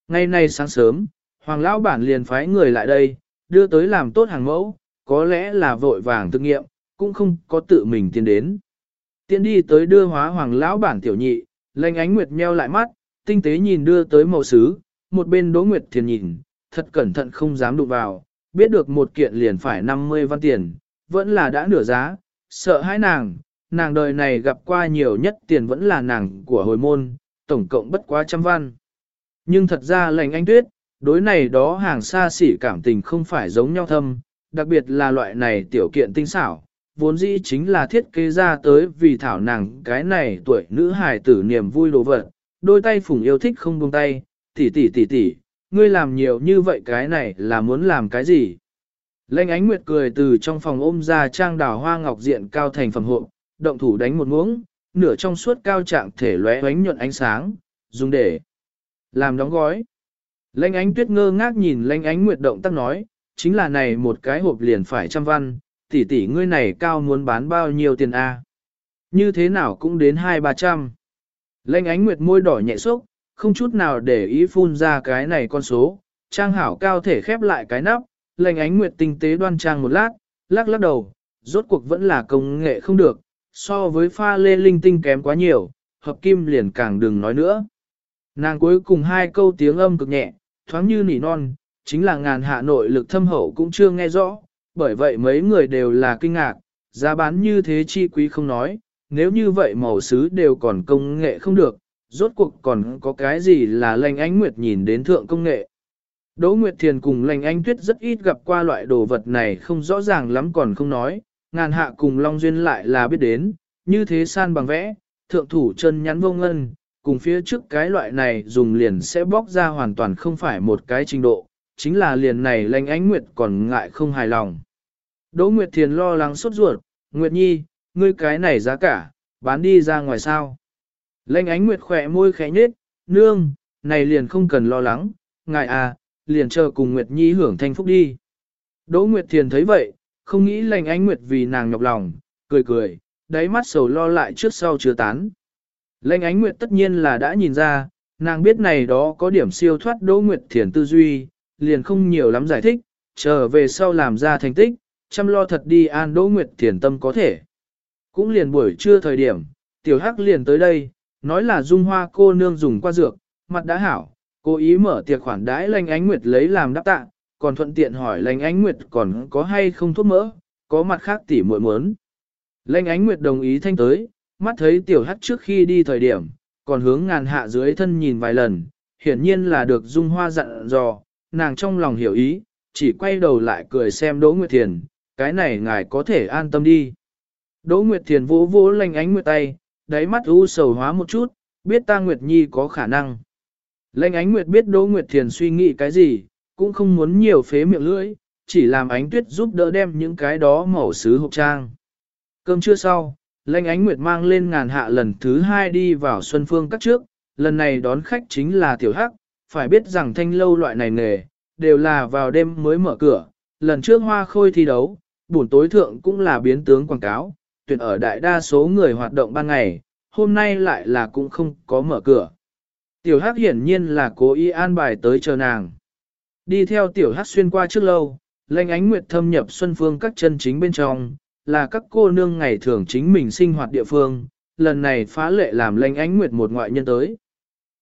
Ngày nay sáng sớm, Hoàng Lão Bản liền phái người lại đây, đưa tới làm tốt hàng mẫu, có lẽ là vội vàng thực nghiệm, cũng không có tự mình tiến đến. Tiến đi tới đưa hóa Hoàng Lão Bản tiểu nhị, lanh ánh nguyệt meo lại mắt, tinh tế nhìn đưa tới màu sứ, một bên Đỗ Nguyệt Thiền nhìn, thật cẩn thận không dám đụng vào, biết được một kiện liền phải 50 văn tiền, vẫn là đã nửa giá, sợ hãi nàng, nàng đời này gặp qua nhiều nhất tiền vẫn là nàng của hồi môn, tổng cộng bất quá trăm văn. Nhưng thật ra lành anh tuyết, đối này đó hàng xa xỉ cảm tình không phải giống nhau thâm, đặc biệt là loại này tiểu kiện tinh xảo, vốn dĩ chính là thiết kế ra tới vì thảo nàng cái này tuổi nữ hài tử niềm vui đồ vật, đôi tay phùng yêu thích không buông tay, tỷ tỷ tỷ tỷ, ngươi làm nhiều như vậy cái này là muốn làm cái gì? Lệnh ánh nguyệt cười từ trong phòng ôm ra trang đào hoa ngọc diện cao thành phẩm hộ, động thủ đánh một muỗng, nửa trong suốt cao trạng thể lóe ánh nhuận ánh sáng, dùng để làm đóng gói. Lệnh ánh tuyết ngơ ngác nhìn lệnh ánh nguyệt động tác nói, chính là này một cái hộp liền phải trăm văn, tỷ tỷ ngươi này cao muốn bán bao nhiêu tiền a? Như thế nào cũng đến hai ba trăm. Lệnh ánh nguyệt môi đỏ nhẹ xúc, không chút nào để ý phun ra cái này con số, trang hảo cao thể khép lại cái nắp, lệnh ánh nguyệt tinh tế đoan trang một lát, lắc lắc đầu, rốt cuộc vẫn là công nghệ không được, so với pha lê linh tinh kém quá nhiều, hợp kim liền càng đừng nói nữa. Nàng cuối cùng hai câu tiếng âm cực nhẹ, thoáng như nỉ non, chính là ngàn hạ nội lực thâm hậu cũng chưa nghe rõ, bởi vậy mấy người đều là kinh ngạc, giá bán như thế chi quý không nói, nếu như vậy màu sứ đều còn công nghệ không được, rốt cuộc còn có cái gì là lành ánh nguyệt nhìn đến thượng công nghệ. Đỗ Nguyệt Thiền cùng lành anh tuyết rất ít gặp qua loại đồ vật này không rõ ràng lắm còn không nói, ngàn hạ cùng Long Duyên lại là biết đến, như thế san bằng vẽ, thượng thủ chân nhắn vô ngân, cùng phía trước cái loại này dùng liền sẽ bóc ra hoàn toàn không phải một cái trình độ, chính là liền này lành ánh Nguyệt còn ngại không hài lòng. Đỗ Nguyệt Thiền lo lắng sốt ruột, Nguyệt Nhi, ngươi cái này giá cả, bán đi ra ngoài sao. Lệnh ánh nguyệt khỏe môi khẽ nhết, nương, này liền không cần lo lắng, ngài à, liền chờ cùng Nguyệt Nhi hưởng thanh phúc đi. Đỗ Nguyệt Thiền thấy vậy, không nghĩ lành ánh nguyệt vì nàng nhọc lòng, cười cười, đáy mắt sầu lo lại trước sau chưa tán. Lệnh ánh nguyệt tất nhiên là đã nhìn ra, nàng biết này đó có điểm siêu thoát Đỗ Nguyệt Thiền tư duy, liền không nhiều lắm giải thích, chờ về sau làm ra thành tích, chăm lo thật đi an Đỗ Nguyệt Thiền tâm có thể. Cũng liền buổi trưa thời điểm, tiểu hắc liền tới đây, nói là dung hoa cô nương dùng qua dược, mặt đã hảo, cố ý mở tiệc khoản đãi lành ánh nguyệt lấy làm đáp tạ, còn thuận tiện hỏi lành ánh nguyệt còn có hay không thuốc mỡ, có mặt khác tỉ muội muốn. Lành ánh nguyệt đồng ý thanh tới, mắt thấy tiểu hắc trước khi đi thời điểm, còn hướng ngàn hạ dưới thân nhìn vài lần, hiển nhiên là được dung hoa dặn dò, nàng trong lòng hiểu ý, chỉ quay đầu lại cười xem Đỗ Nguyệt Thiền, cái này ngài có thể an tâm đi. Đỗ Nguyệt Thiền vỗ vỗ lành ánh nguyệt tay, đáy mắt u sầu hóa một chút, biết ta Nguyệt Nhi có khả năng. Lệnh ánh Nguyệt biết Đỗ Nguyệt Thiền suy nghĩ cái gì, cũng không muốn nhiều phế miệng lưỡi, chỉ làm ánh tuyết giúp đỡ đem những cái đó mẫu sứ hộp trang. Cơm trưa sau, lệnh ánh Nguyệt mang lên ngàn hạ lần thứ hai đi vào Xuân Phương các trước, lần này đón khách chính là Tiểu Hắc, phải biết rằng thanh lâu loại này nghề, đều là vào đêm mới mở cửa, lần trước hoa khôi thi đấu, buổi tối thượng cũng là biến tướng quảng cáo, tuyển ở đại đa số người hoạt động ban ngày, hôm nay lại là cũng không có mở cửa. Tiểu Hắc hiển nhiên là cố ý an bài tới chờ nàng. Đi theo Tiểu Hắc xuyên qua trước lâu, lệnh ánh nguyệt thâm nhập xuân phương các chân chính bên trong, là các cô nương ngày thường chính mình sinh hoạt địa phương, lần này phá lệ làm lệnh ánh nguyệt một ngoại nhân tới.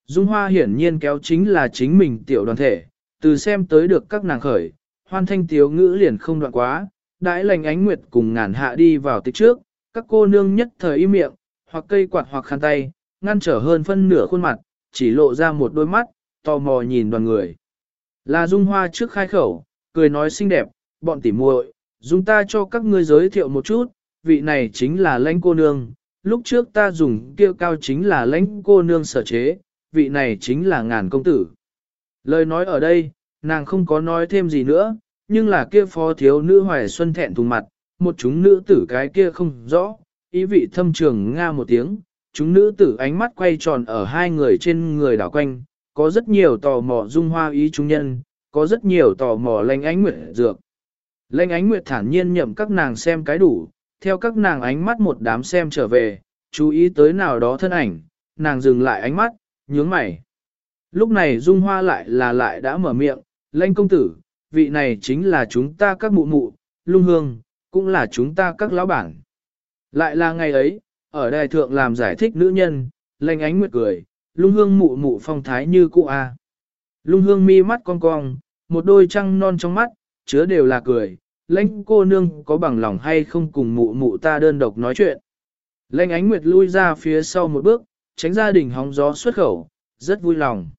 Dung Hoa hiển nhiên kéo chính là chính mình tiểu đoàn thể, từ xem tới được các nàng khởi, hoan thanh tiếu ngữ liền không đoạn quá, đãi lệnh ánh nguyệt cùng ngàn hạ đi vào tích trước, các cô nương nhất thời im miệng, hoặc cây quạt hoặc khăn tay, ngăn trở hơn phân nửa khuôn mặt, chỉ lộ ra một đôi mắt, tò mò nhìn đoàn người. Là Dung Hoa trước khai khẩu, cười nói xinh đẹp, bọn tỉ muội, dùng ta cho các ngươi giới thiệu một chút, vị này chính là lãnh cô nương, lúc trước ta dùng kêu cao chính là lãnh cô nương sở chế, vị này chính là ngàn công tử. Lời nói ở đây, nàng không có nói thêm gì nữa, nhưng là kia phó thiếu nữ hoài xuân thẹn thùng mặt, một chúng nữ tử cái kia không rõ, ý vị thâm trường nga một tiếng, chúng nữ tử ánh mắt quay tròn ở hai người trên người đảo quanh, có rất nhiều tò mò dung hoa ý chúng nhân, có rất nhiều tò mò lanh ánh nguyệt dược. Lanh ánh nguyệt thản nhiên nhậm các nàng xem cái đủ, theo các nàng ánh mắt một đám xem trở về, chú ý tới nào đó thân ảnh, nàng dừng lại ánh mắt, nhướng mày. Lúc này Dung Hoa lại là lại đã mở miệng, lanh công tử, vị này chính là chúng ta các mụ mụ, lung hương, cũng là chúng ta các lão bản. Lại là ngày ấy, ở đài thượng làm giải thích nữ nhân, lanh ánh nguyệt cười, lung hương mụ mụ phong thái như cụ A. Lung hương mi mắt cong cong, một đôi trăng non trong mắt, chứa đều là cười, lãnh cô nương có bằng lòng hay không cùng mụ mụ ta đơn độc nói chuyện. Lãnh ánh nguyệt lui ra phía sau một bước, tránh gia đình hóng gió xuất khẩu, rất vui lòng.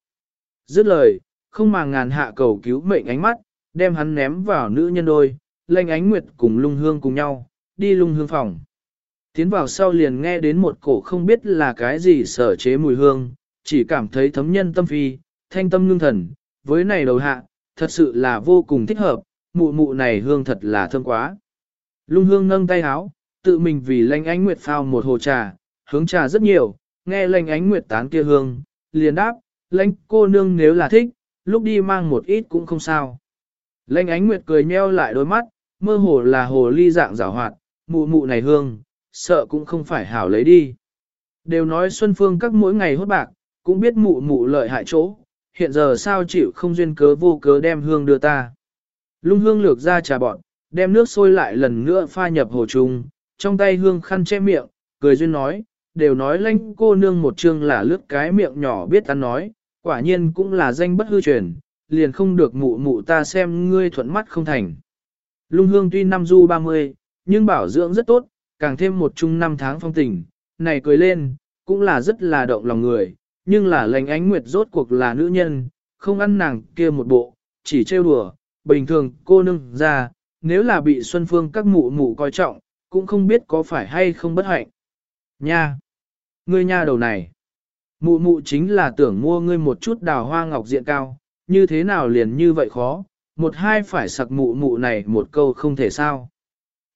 Dứt lời, không mà ngàn hạ cầu cứu mệnh ánh mắt, đem hắn ném vào nữ nhân đôi, lãnh ánh nguyệt cùng lung hương cùng nhau, đi lung hương phòng. Tiến vào sau liền nghe đến một cổ không biết là cái gì sở chế mùi hương, chỉ cảm thấy thấm nhân tâm phi, thanh tâm lương thần, với này đầu hạ, thật sự là vô cùng thích hợp, mụ mụ này hương thật là thơm quá. Lung hương nâng tay háo, tự mình vì lanh ánh nguyệt phao một hồ trà, hướng trà rất nhiều, nghe lanh ánh nguyệt tán kia hương, liền đáp, lanh cô nương nếu là thích, lúc đi mang một ít cũng không sao. Lanh ánh nguyệt cười nheo lại đôi mắt, mơ hồ là hồ ly dạng rào hoạt, mụ mụ này hương, sợ cũng không phải hảo lấy đi. Đều nói Xuân Phương các mỗi ngày hốt bạc, cũng biết mụ mụ lợi hại chỗ, hiện giờ sao chịu không duyên cớ vô cớ đem hương đưa ta. Lung hương lược ra trà bọn, đem nước sôi lại lần nữa pha nhập hồ trùng, trong tay hương khăn che miệng, cười duyên nói, đều nói lanh cô nương một chương là lướt cái miệng nhỏ biết ăn nói, quả nhiên cũng là danh bất hư truyền, liền không được mụ mụ ta xem ngươi thuận mắt không thành. Lung hương tuy năm du 30, nhưng bảo dưỡng rất tốt, càng thêm một chung năm tháng phong tình, này cười lên, cũng là rất là động lòng người, nhưng là lành ánh nguyệt rốt cuộc là nữ nhân, không ăn nàng kia một bộ, chỉ trêu đùa, bình thường cô nương ra, nếu là bị Xuân Phương các mụ mụ coi trọng, cũng không biết có phải hay không bất hạnh. Nha! Ngươi nha đầu này! Mụ mụ chính là tưởng mua ngươi một chút đào hoa ngọc diện cao, như thế nào liền như vậy khó, một hai phải sặc mụ mụ này một câu không thể sao.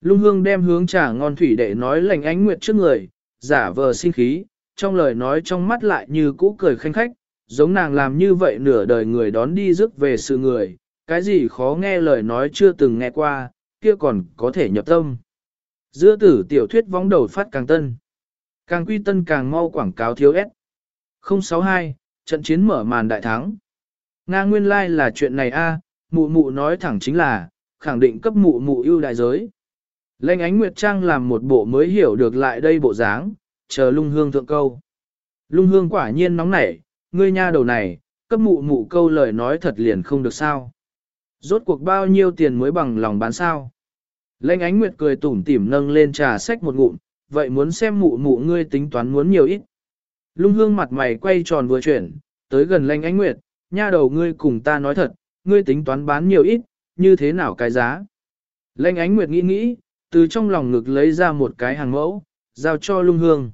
Lung hương đem hướng trà ngon thủy đệ nói lành ánh nguyệt trước người, giả vờ sinh khí, trong lời nói trong mắt lại như cũ cười khanh khách, giống nàng làm như vậy nửa đời người đón đi rước về sự người, cái gì khó nghe lời nói chưa từng nghe qua, kia còn có thể nhập tâm. Giữa tử tiểu thuyết vóng đầu phát càng tân. Càng quy tân càng mau quảng cáo thiếu S. 062, trận chiến mở màn đại thắng. Nga nguyên lai like là chuyện này a, mụ mụ nói thẳng chính là, khẳng định cấp mụ mụ ưu đại giới. Lệnh ánh Nguyệt Trang làm một bộ mới hiểu được lại đây bộ dáng, chờ lung hương thượng câu. Lung hương quả nhiên nóng nảy, ngươi nha đầu này, cấp mụ mụ câu lời nói thật liền không được sao. Rốt cuộc bao nhiêu tiền mới bằng lòng bán sao. Lệnh ánh Nguyệt cười tủm tỉm nâng lên trà sách một ngụm, vậy muốn xem mụ mụ ngươi tính toán muốn nhiều ít. Lung hương mặt mày quay tròn vừa chuyển, tới gần lệnh ánh Nguyệt, nha đầu ngươi cùng ta nói thật, ngươi tính toán bán nhiều ít, như thế nào cái giá. Lệnh ánh Nguyệt nghĩ nghĩ, từ trong lòng ngực lấy ra một cái hàng mẫu, giao cho lung hương.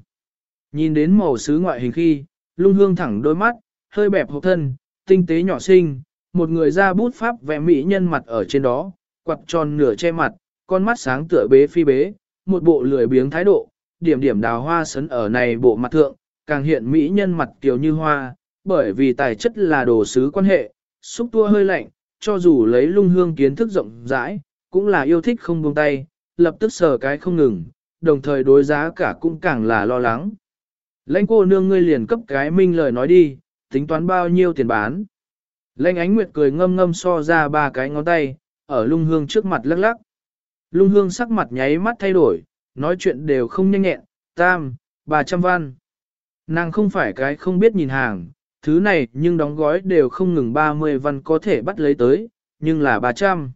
Nhìn đến màu sứ ngoại hình khi, lung hương thẳng đôi mắt, hơi bẹp hộp thân, tinh tế nhỏ xinh, một người ra bút pháp vẽ mỹ nhân mặt ở trên đó, quặt tròn nửa che mặt, con mắt sáng tựa bế phi bế, một bộ lười biếng thái độ, điểm điểm đào hoa sấn ở này bộ mặt thượng, càng hiện mỹ nhân mặt tiểu như hoa, bởi vì tài chất là đồ sứ quan hệ, xúc tua hơi lạnh, cho dù lấy lung hương kiến thức rộng rãi, cũng là yêu thích không buông tay, lập tức sờ cái không ngừng, đồng thời đối giá cả cũng càng là lo lắng. Lãnh cô nương ngươi liền cấp cái minh lời nói đi, tính toán bao nhiêu tiền bán. Lãnh ánh nguyệt cười ngâm ngâm so ra ba cái ngón tay, ở lung hương trước mặt lắc lắc. Lung hương sắc mặt nháy mắt thay đổi, nói chuyện đều không nhanh nhẹn, tam, bà trăm văn. Nàng không phải cái không biết nhìn hàng, thứ này nhưng đóng gói đều không ngừng 30 văn có thể bắt lấy tới, nhưng là 300.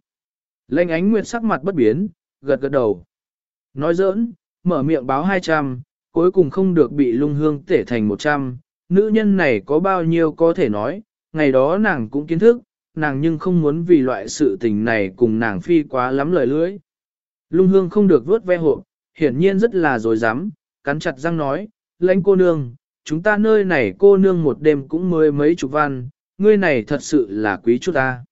Lệnh ánh nguyệt sắc mặt bất biến, gật gật đầu. Nói giỡn, mở miệng báo 200, cuối cùng không được bị lung hương tể thành 100, nữ nhân này có bao nhiêu có thể nói, ngày đó nàng cũng kiến thức, nàng nhưng không muốn vì loại sự tình này cùng nàng phi quá lắm lời lưỡi. Lung hương không được vớt ve hộp, hiển nhiên rất là dối rắm cắn chặt răng nói, lãnh cô nương, chúng ta nơi này cô nương một đêm cũng mới mấy chục văn, ngươi này thật sự là quý chút ta.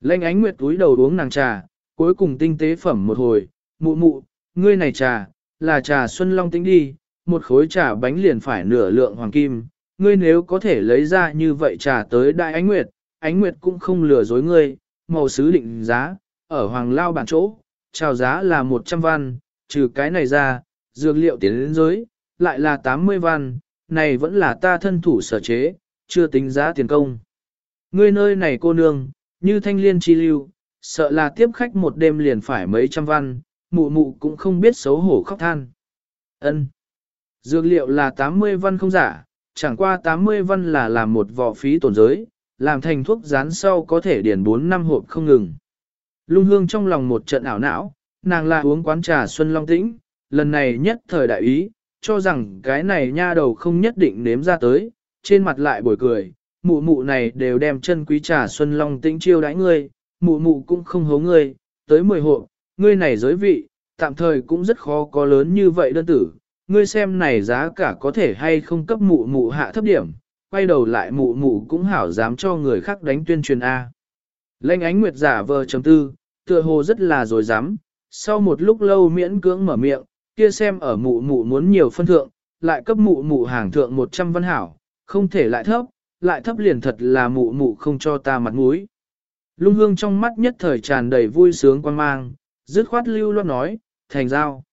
Lãnh ánh nguyệt túi đầu uống nàng trà, cuối cùng tinh tế phẩm một hồi, mụ mụ, ngươi này trà, là trà xuân long tính đi, một khối trà bánh liền phải nửa lượng hoàng kim, ngươi nếu có thể lấy ra như vậy trà tới đại ánh nguyệt, ánh nguyệt cũng không lừa dối ngươi, màu sứ định giá, ở hoàng lao bản chỗ, chào giá là 100 văn, trừ cái này ra, dược liệu tiến đến giới, lại là 80 văn, này vẫn là ta thân thủ sở chế, chưa tính giá tiền công. Ngươi nơi này cô nương, như thanh liên chi lưu, sợ là tiếp khách một đêm liền phải mấy trăm văn, mụ mụ cũng không biết xấu hổ khóc than. Ân. Dược liệu là 80 văn không giả, chẳng qua 80 văn là làm một vỏ phí tổn giới, làm thành thuốc rán sau có thể điền 4 năm hộp không ngừng. Lung hương trong lòng một trận ảo não, nàng là uống quán trà Xuân Long Tĩnh, lần này nhất thời đại ý, cho rằng cái này nha đầu không nhất định nếm ra tới, trên mặt lại bồi cười, mụ mụ này đều đem chân quý trà Xuân Long Tĩnh chiêu đãi ngươi, mụ mụ cũng không hố ngươi, tới 10 hộ, ngươi này giới vị, tạm thời cũng rất khó có lớn như vậy đơn tử, ngươi xem này giá cả có thể hay không cấp mụ mụ hạ thấp điểm, quay đầu lại mụ mụ cũng hảo dám cho người khác đánh tuyên truyền A. Lênh ánh nguyệt giả vờ chấm tư, tựa hồ rất là dối dám, sau một lúc lâu miễn cưỡng mở miệng, kia xem ở mụ mụ muốn nhiều phân thượng, lại cấp mụ mụ hàng thượng 100 văn hảo, không thể lại thấp, lại thấp liền thật là mụ mụ không cho ta mặt mũi. Lung hương trong mắt nhất thời tràn đầy vui sướng quan mang, dứt khoát lưu loát nói, thành giao.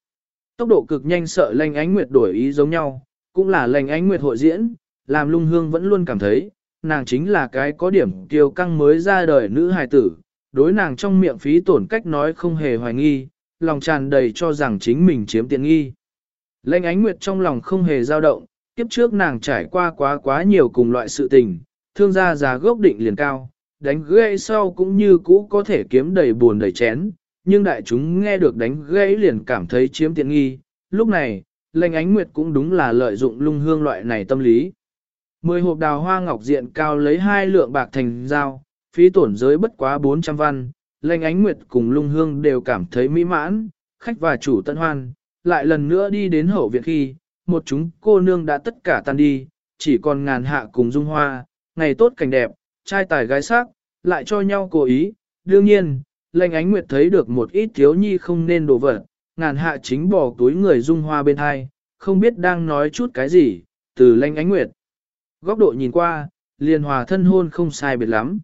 Tốc độ cực nhanh sợ lành ánh nguyệt đổi ý giống nhau, cũng là lành ánh nguyệt hội diễn, làm lung hương vẫn luôn cảm thấy, nàng chính là cái có điểm kiêu căng mới ra đời nữ hài tử, đối nàng trong miệng phí tổn cách nói không hề hoài nghi, lòng tràn đầy cho rằng chính mình chiếm tiện nghi. Lệnh ánh nguyệt trong lòng không hề dao động, kiếp trước nàng trải qua quá quá nhiều cùng loại sự tình, thương gia giá gốc định liền cao, đánh gãy sau cũng như cũ có thể kiếm đầy buồn đầy chén, nhưng đại chúng nghe được đánh gãy liền cảm thấy chiếm tiện nghi. Lúc này, lệnh ánh nguyệt cũng đúng là lợi dụng lung hương loại này tâm lý. Mười hộp đào hoa ngọc diện cao lấy hai lượng bạc thành dao, phí tổn giới bất quá 400 văn, lệnh ánh nguyệt cùng lung hương đều cảm thấy mỹ mãn, khách và chủ tận hoan, lại lần nữa đi đến hậu viện khi, một chúng cô nương đã tất cả tan đi, chỉ còn ngàn hạ cùng dung hoa, ngày tốt cảnh đẹp, trai tài gái sắc, lại cho nhau cố ý, đương nhiên, lệnh ánh nguyệt thấy được một ít thiếu nhi không nên đổ vật, ngàn hạ chính bỏ túi người dung hoa bên hai, không biết đang nói chút cái gì, từ lệnh ánh nguyệt. Góc độ nhìn qua, liền hòa thân hôn không sai biệt lắm.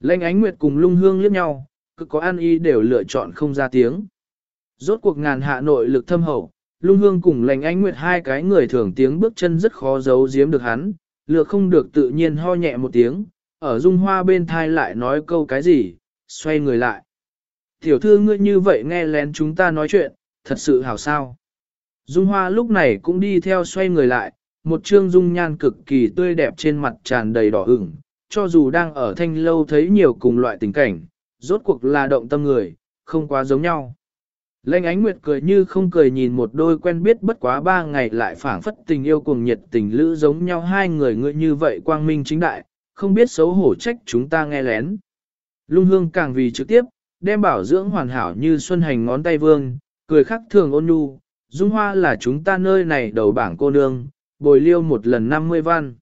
Lệnh ánh nguyệt cùng lung hương liếc nhau, cứ có ăn y đều lựa chọn không ra tiếng. Rốt cuộc ngàn hạ nội lực thâm hậu, lung hương cùng lệnh ánh nguyệt hai cái người thường tiếng bước chân rất khó giấu giếm được hắn, lựa không được tự nhiên ho nhẹ một tiếng, ở dung hoa bên thai lại nói câu cái gì, xoay người lại. Tiểu thư ngươi như vậy nghe lén chúng ta nói chuyện, thật sự hảo sao. Dung hoa lúc này cũng đi theo xoay người lại, một trương dung nhan cực kỳ tươi đẹp trên mặt tràn đầy đỏ ửng, cho dù đang ở thanh lâu thấy nhiều cùng loại tình cảnh, rốt cuộc là động tâm người, không quá giống nhau. Lênh ánh nguyệt cười như không cười nhìn một đôi quen biết bất quá ba ngày lại phảng phất tình yêu cuồng nhiệt tình lữ giống nhau hai người ngươi như vậy quang minh chính đại, không biết xấu hổ trách chúng ta nghe lén. Lung hương càng vì trực tiếp, đem bảo dưỡng hoàn hảo như xuân hành ngón tay vương, cười khắc thường ôn nhu, dung hoa là chúng ta nơi này đầu bảng cô nương, bồi liêu một lần 50 văn.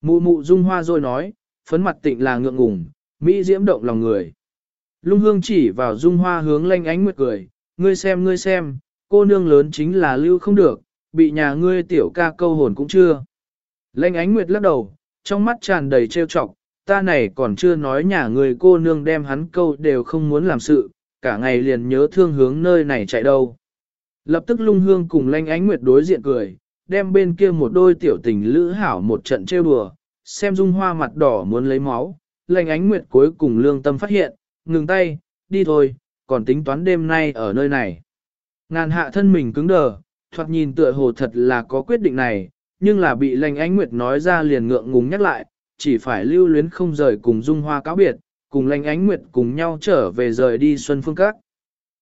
Mụ mụ dung hoa rồi nói, phấn mặt tịnh là ngượng ngùng, Mỹ diễm động lòng người. Lung hương chỉ vào dung hoa hướng lanh ánh nguyệt cười, ngươi xem ngươi xem, cô nương lớn chính là lưu không được, bị nhà ngươi tiểu ca câu hồn cũng chưa. Lanh ánh nguyệt lắc đầu, trong mắt tràn đầy trêu chọc, ta này còn chưa nói nhà người cô nương đem hắn câu đều không muốn làm sự, cả ngày liền nhớ thương hướng nơi này chạy đâu. Lập tức lung hương cùng lanh ánh nguyệt đối diện cười, đem bên kia một đôi tiểu tình lữ hảo một trận trêu đùa, xem dung hoa mặt đỏ muốn lấy máu, lanh ánh nguyệt cuối cùng lương tâm phát hiện, ngừng tay, đi thôi, còn tính toán đêm nay ở nơi này. Ngàn hạ thân mình cứng đờ, thoạt nhìn tựa hồ thật là có quyết định này, nhưng là bị lành ánh nguyệt nói ra liền ngượng ngùng nhắc lại, chỉ phải lưu luyến không rời cùng dung hoa cáo biệt, cùng lành ánh nguyệt cùng nhau trở về rời đi Xuân Phương Các.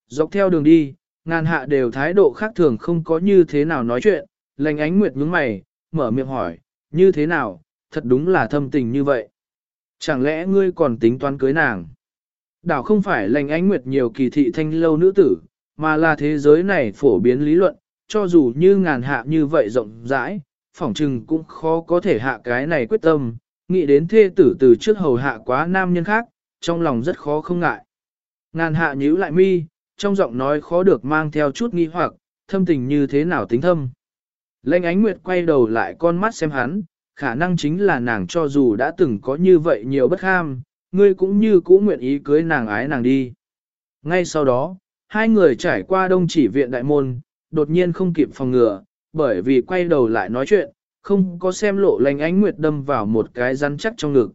Dọc theo đường đi, ngàn hạ đều thái độ khác thường không có như thế nào nói chuyện, lành ánh nguyệt nhướng mày, mở miệng hỏi, như thế nào, thật đúng là thâm tình như vậy. Chẳng lẽ ngươi còn tính toán cưới nàng? Đảo không phải lành ánh nguyệt nhiều kỳ thị thanh lâu nữ tử, mà là thế giới này phổ biến lý luận, cho dù như ngàn hạ như vậy rộng rãi, phỏng trừng cũng khó có thể hạ cái này quyết tâm, nghĩ đến thê tử từ trước hầu hạ quá nam nhân khác, trong lòng rất khó không ngại. Ngàn hạ nhíu lại mi, trong giọng nói khó được mang theo chút nghi hoặc, thâm tình như thế nào tính thâm. Lệnh ánh nguyệt quay đầu lại con mắt xem hắn, khả năng chính là nàng cho dù đã từng có như vậy nhiều bất ham, ngươi cũng như cũ nguyện ý cưới nàng ái nàng đi. Ngay sau đó, hai người trải qua đông chỉ viện đại môn, đột nhiên không kịp phòng ngừa, bởi vì quay đầu lại nói chuyện, không có xem lộ lành ánh nguyệt đâm vào một cái rắn chắc trong ngực.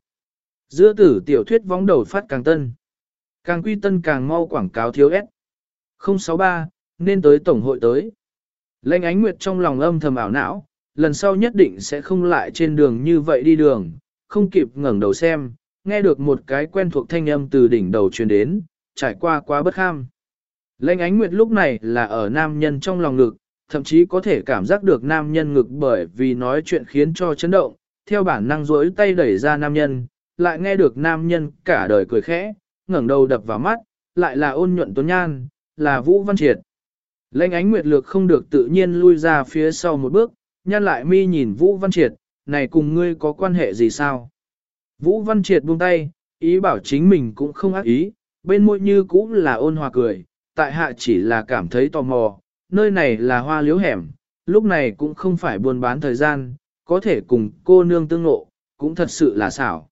Giữa tử tiểu thuyết vóng đầu phát càng tân. Càng quy tân càng mau quảng cáo thiếu S. 063, nên tới tổng hội tới. Lệnh ánh nguyệt trong lòng âm thầm ảo não, lần sau nhất định sẽ không lại trên đường như vậy đi đường, không kịp ngẩng đầu xem, nghe được một cái quen thuộc thanh âm từ đỉnh đầu truyền đến, trải qua quá bất kham. Lệnh ánh nguyệt lúc này là ở nam nhân trong lòng ngực, thậm chí có thể cảm giác được nam nhân ngực bởi vì nói chuyện khiến cho chấn động, theo bản năng rỗi tay đẩy ra nam nhân, lại nghe được nam nhân cả đời cười khẽ, ngẩng đầu đập vào mắt, lại là ôn nhuận tuấn nhan, là Vũ Văn Triệt. Lệnh ánh nguyệt lược không được tự nhiên lui ra phía sau một bước, nhăn lại mi nhìn Vũ Văn Triệt, này cùng ngươi có quan hệ gì sao? Vũ Văn Triệt buông tay, ý bảo chính mình cũng không ác ý, bên môi như cũng là ôn hòa cười, tại hạ chỉ là cảm thấy tò mò, nơi này là hoa liếu hẻm, lúc này cũng không phải buôn bán thời gian, có thể cùng cô nương tương ngộ, cũng thật sự là xảo.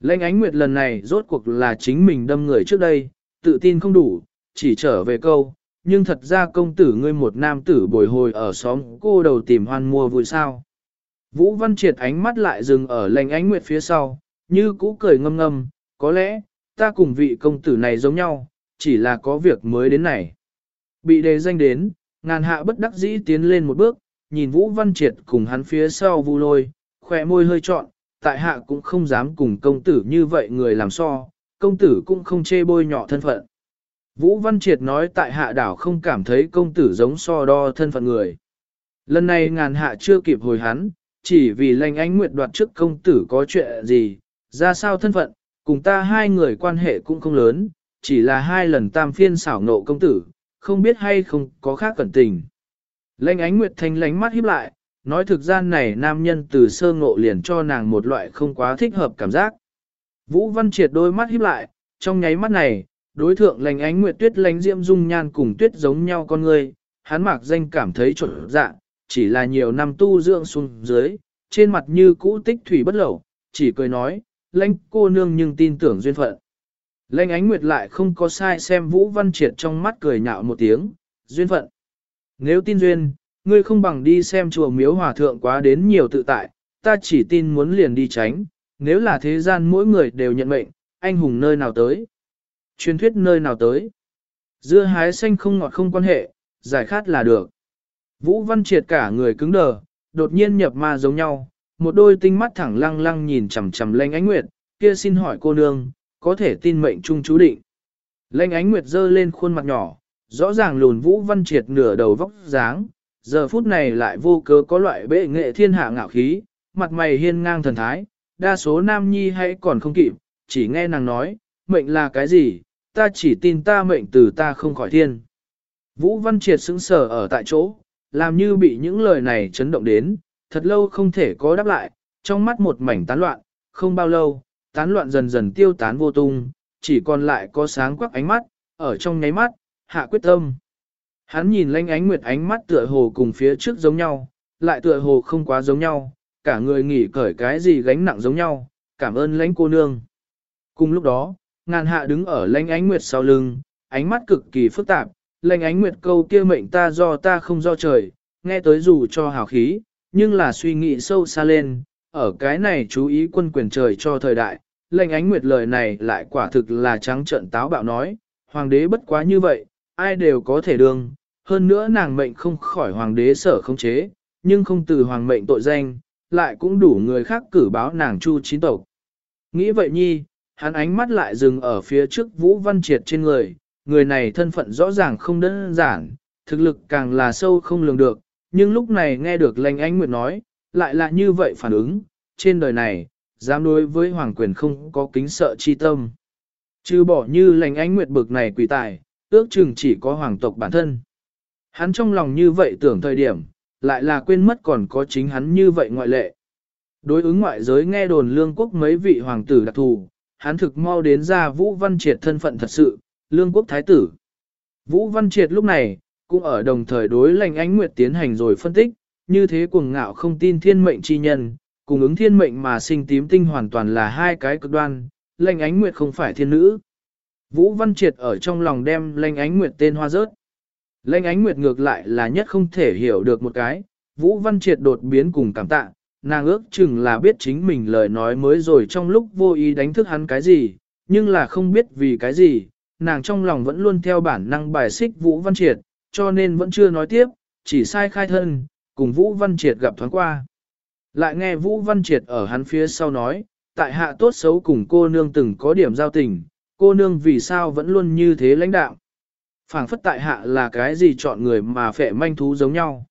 Lệnh ánh nguyệt lần này rốt cuộc là chính mình đâm người trước đây, tự tin không đủ, chỉ trở về câu, nhưng thật ra công tử ngươi một nam tử bồi hồi ở xóm cô đầu tìm hoan mua vui sao. Vũ Văn Triệt ánh mắt lại dừng ở lệnh ánh nguyệt phía sau, như cũ cười ngâm ngâm, có lẽ, ta cùng vị công tử này giống nhau, chỉ là có việc mới đến này. Bị đề danh đến, ngàn hạ bất đắc dĩ tiến lên một bước, nhìn Vũ Văn Triệt cùng hắn phía sau vu lôi, khỏe môi hơi trọn, tại hạ cũng không dám cùng công tử như vậy người làm so, công tử cũng không chê bôi nhọ thân phận. Vũ Văn Triệt nói tại hạ đảo không cảm thấy công tử giống so đo thân phận người. Lần này ngàn hạ chưa kịp hồi hắn, chỉ vì lành ánh nguyệt đoạt trước công tử có chuyện gì, ra sao thân phận, cùng ta hai người quan hệ cũng không lớn, chỉ là hai lần tam phiên xảo nộ công tử, không biết hay không có khác cẩn tình. Lênh ánh nguyệt thanh lánh mắt híp lại, nói thực ra này nam nhân từ sơ ngộ liền cho nàng một loại không quá thích hợp cảm giác. Vũ Văn Triệt đôi mắt híp lại, trong nháy mắt này, đối thượng lành ánh nguyệt tuyết lánh diễm dung nhan cùng tuyết giống nhau con người, hắn mạc danh cảm thấy trộn dạ, chỉ là nhiều năm tu dưỡng xuống dưới, trên mặt như cũ tích thủy bất lẩu, chỉ cười nói, lãnh cô nương nhưng tin tưởng duyên phận. Lệnh ánh nguyệt lại không có sai xem Vũ Văn Triệt trong mắt cười nhạo một tiếng, duyên phận. Nếu tin duyên, ngươi không bằng đi xem chùa miếu hòa thượng quá đến nhiều tự tại, ta chỉ tin muốn liền đi tránh, nếu là thế gian mỗi người đều nhận mệnh, anh hùng nơi nào tới. Truyền thuyết nơi nào tới. Dưa hái xanh không ngọt không quan hệ, giải khát là được. Vũ Văn Triệt cả người cứng đờ, đột nhiên nhập ma giống nhau, một đôi tinh mắt thẳng lăng lăng nhìn chằm chằm Lênh ánh nguyệt, kia xin hỏi cô nương, có thể tin mệnh trung chú định. Lệnh ánh nguyệt dơ lên khuôn mặt nhỏ, rõ ràng lùn vũ văn triệt nửa đầu vóc dáng, giờ phút này lại vô cớ có loại bệ nghệ thiên hạ ngạo khí, mặt mày hiên ngang thần thái, đa số nam nhi hay còn không kịp, chỉ nghe nàng nói, mệnh là cái gì, ta chỉ tin ta mệnh từ ta không khỏi thiên. Vũ văn triệt sững sờ ở tại chỗ, làm như bị những lời này chấn động đến, thật lâu không thể có đáp lại, trong mắt một mảnh tán loạn, không bao lâu, tán loạn dần dần tiêu tán vô tung, chỉ còn lại có sáng quắc ánh mắt, ở trong nháy mắt, hạ quyết tâm. Hắn nhìn lanh ánh nguyệt ánh mắt tựa hồ cùng phía trước giống nhau, lại tựa hồ không quá giống nhau, cả người nghỉ cởi cái gì gánh nặng giống nhau, cảm ơn lãnh cô nương. Cùng lúc đó, ngàn hạ đứng ở lãnh ánh nguyệt sau lưng, ánh mắt cực kỳ phức tạp, lãnh ánh nguyệt câu kia mệnh ta do ta không do trời, nghe tới dù cho hào khí, nhưng là suy nghĩ sâu xa lên, ở cái này chú ý quân quyền trời cho thời đại, lệnh ánh nguyệt lời này lại quả thực là trắng trợn táo bạo nói, hoàng đế bất quá như vậy, ai đều có thể đương, hơn nữa nàng mệnh không khỏi hoàng đế sở không chế, nhưng không từ hoàng mệnh tội danh, lại cũng đủ người khác cử báo nàng chu chín tộc. Nghĩ vậy nhi, hắn ánh mắt lại dừng ở phía trước Vũ Văn Triệt trên người, người này thân phận rõ ràng không đơn giản, thực lực càng là sâu không lường được, nhưng lúc này nghe được lệnh ánh nguyệt nói, lại là như vậy phản ứng, trên đời này, dám đối với hoàng quyền không có kính sợ chi tâm. Chứ bỏ như lành ánh nguyệt bực này quỷ tài, ước chừng chỉ có hoàng tộc bản thân. Hắn trong lòng như vậy tưởng thời điểm, lại là quên mất còn có chính hắn như vậy ngoại lệ. Đối ứng ngoại giới nghe đồn lương quốc mấy vị hoàng tử đặc thù, hắn thực mau đến ra Vũ Văn Triệt thân phận thật sự, lương quốc thái tử. Vũ Văn Triệt lúc này, cũng ở đồng thời đối lành ánh nguyệt tiến hành rồi phân tích, như thế cuồng ngạo không tin thiên mệnh chi nhân, cùng ứng thiên mệnh mà sinh tím tinh hoàn toàn là hai cái cực đoan, lệnh ánh nguyệt không phải thiên nữ. Vũ Văn Triệt ở trong lòng đem lệnh ánh nguyệt tên hoa rớt. Lệnh ánh nguyệt ngược lại là nhất không thể hiểu được một cái, Vũ Văn Triệt đột biến cùng cảm tạ, nàng ước chừng là biết chính mình lời nói mới rồi trong lúc vô ý đánh thức hắn cái gì, nhưng là không biết vì cái gì, nàng trong lòng vẫn luôn theo bản năng bài xích Vũ Văn Triệt, cho nên vẫn chưa nói tiếp, chỉ sai khai thân, cùng Vũ Văn Triệt gặp thoáng qua. Lại nghe Vũ Văn Triệt ở hắn phía sau nói, tại hạ tốt xấu cùng cô nương từng có điểm giao tình, cô nương vì sao vẫn luôn như thế lãnh đạo. phảng phất tại hạ là cái gì chọn người mà phệ manh thú giống nhau.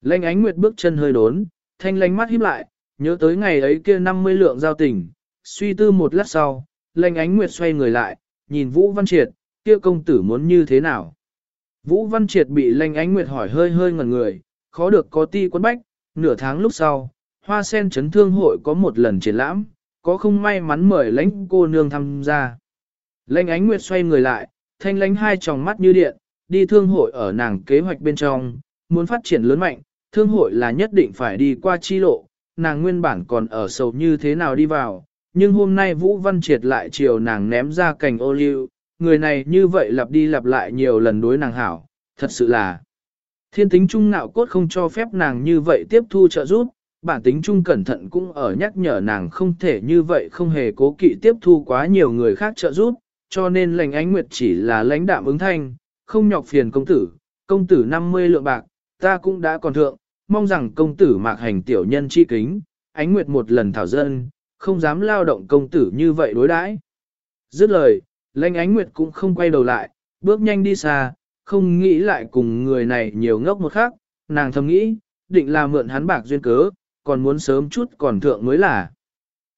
Lênh ánh nguyệt bước chân hơi đốn, thanh lánh mắt híp lại, nhớ tới ngày ấy kia 50 lượng giao tình, suy tư một lát sau, lênh ánh nguyệt xoay người lại, nhìn Vũ Văn Triệt, kia công tử muốn như thế nào. Vũ Văn Triệt bị lênh ánh nguyệt hỏi hơi hơi ngẩn người, khó được có ti quấn bách, nửa tháng lúc sau, hoa sen chấn thương hội có một lần triển lãm, có không may mắn mời lãnh cô nương tham gia. Lãnh ánh nguyệt xoay người lại, thanh lãnh hai tròng mắt như điện, đi thương hội ở nàng kế hoạch bên trong, muốn phát triển lớn mạnh, thương hội là nhất định phải đi qua chi lộ, nàng nguyên bản còn ở sầu như thế nào đi vào, nhưng hôm nay Vũ Văn Triệt lại chiều nàng ném ra cành ô liu, người này như vậy lặp đi lặp lại nhiều lần đối nàng hảo, thật sự là thiên tính trung nạo cốt không cho phép nàng như vậy tiếp thu trợ giúp, bản tính trung cẩn thận cũng ở nhắc nhở nàng không thể như vậy không hề cố kỵ tiếp thu quá nhiều người khác trợ giúp, cho nên lành ánh nguyệt chỉ là lãnh đạm ứng thanh, không nhọc phiền công tử, công tử 50 lượng bạc, ta cũng đã còn thượng, mong rằng công tử mạc hành tiểu nhân chi kính, ánh nguyệt một lần thảo dân, không dám lao động công tử như vậy đối đãi. Dứt lời, lãnh ánh nguyệt cũng không quay đầu lại, bước nhanh đi xa, không nghĩ lại cùng người này nhiều ngốc một khắc, nàng thầm nghĩ, định là mượn hắn bạc duyên cớ, còn muốn sớm chút còn thượng mới là.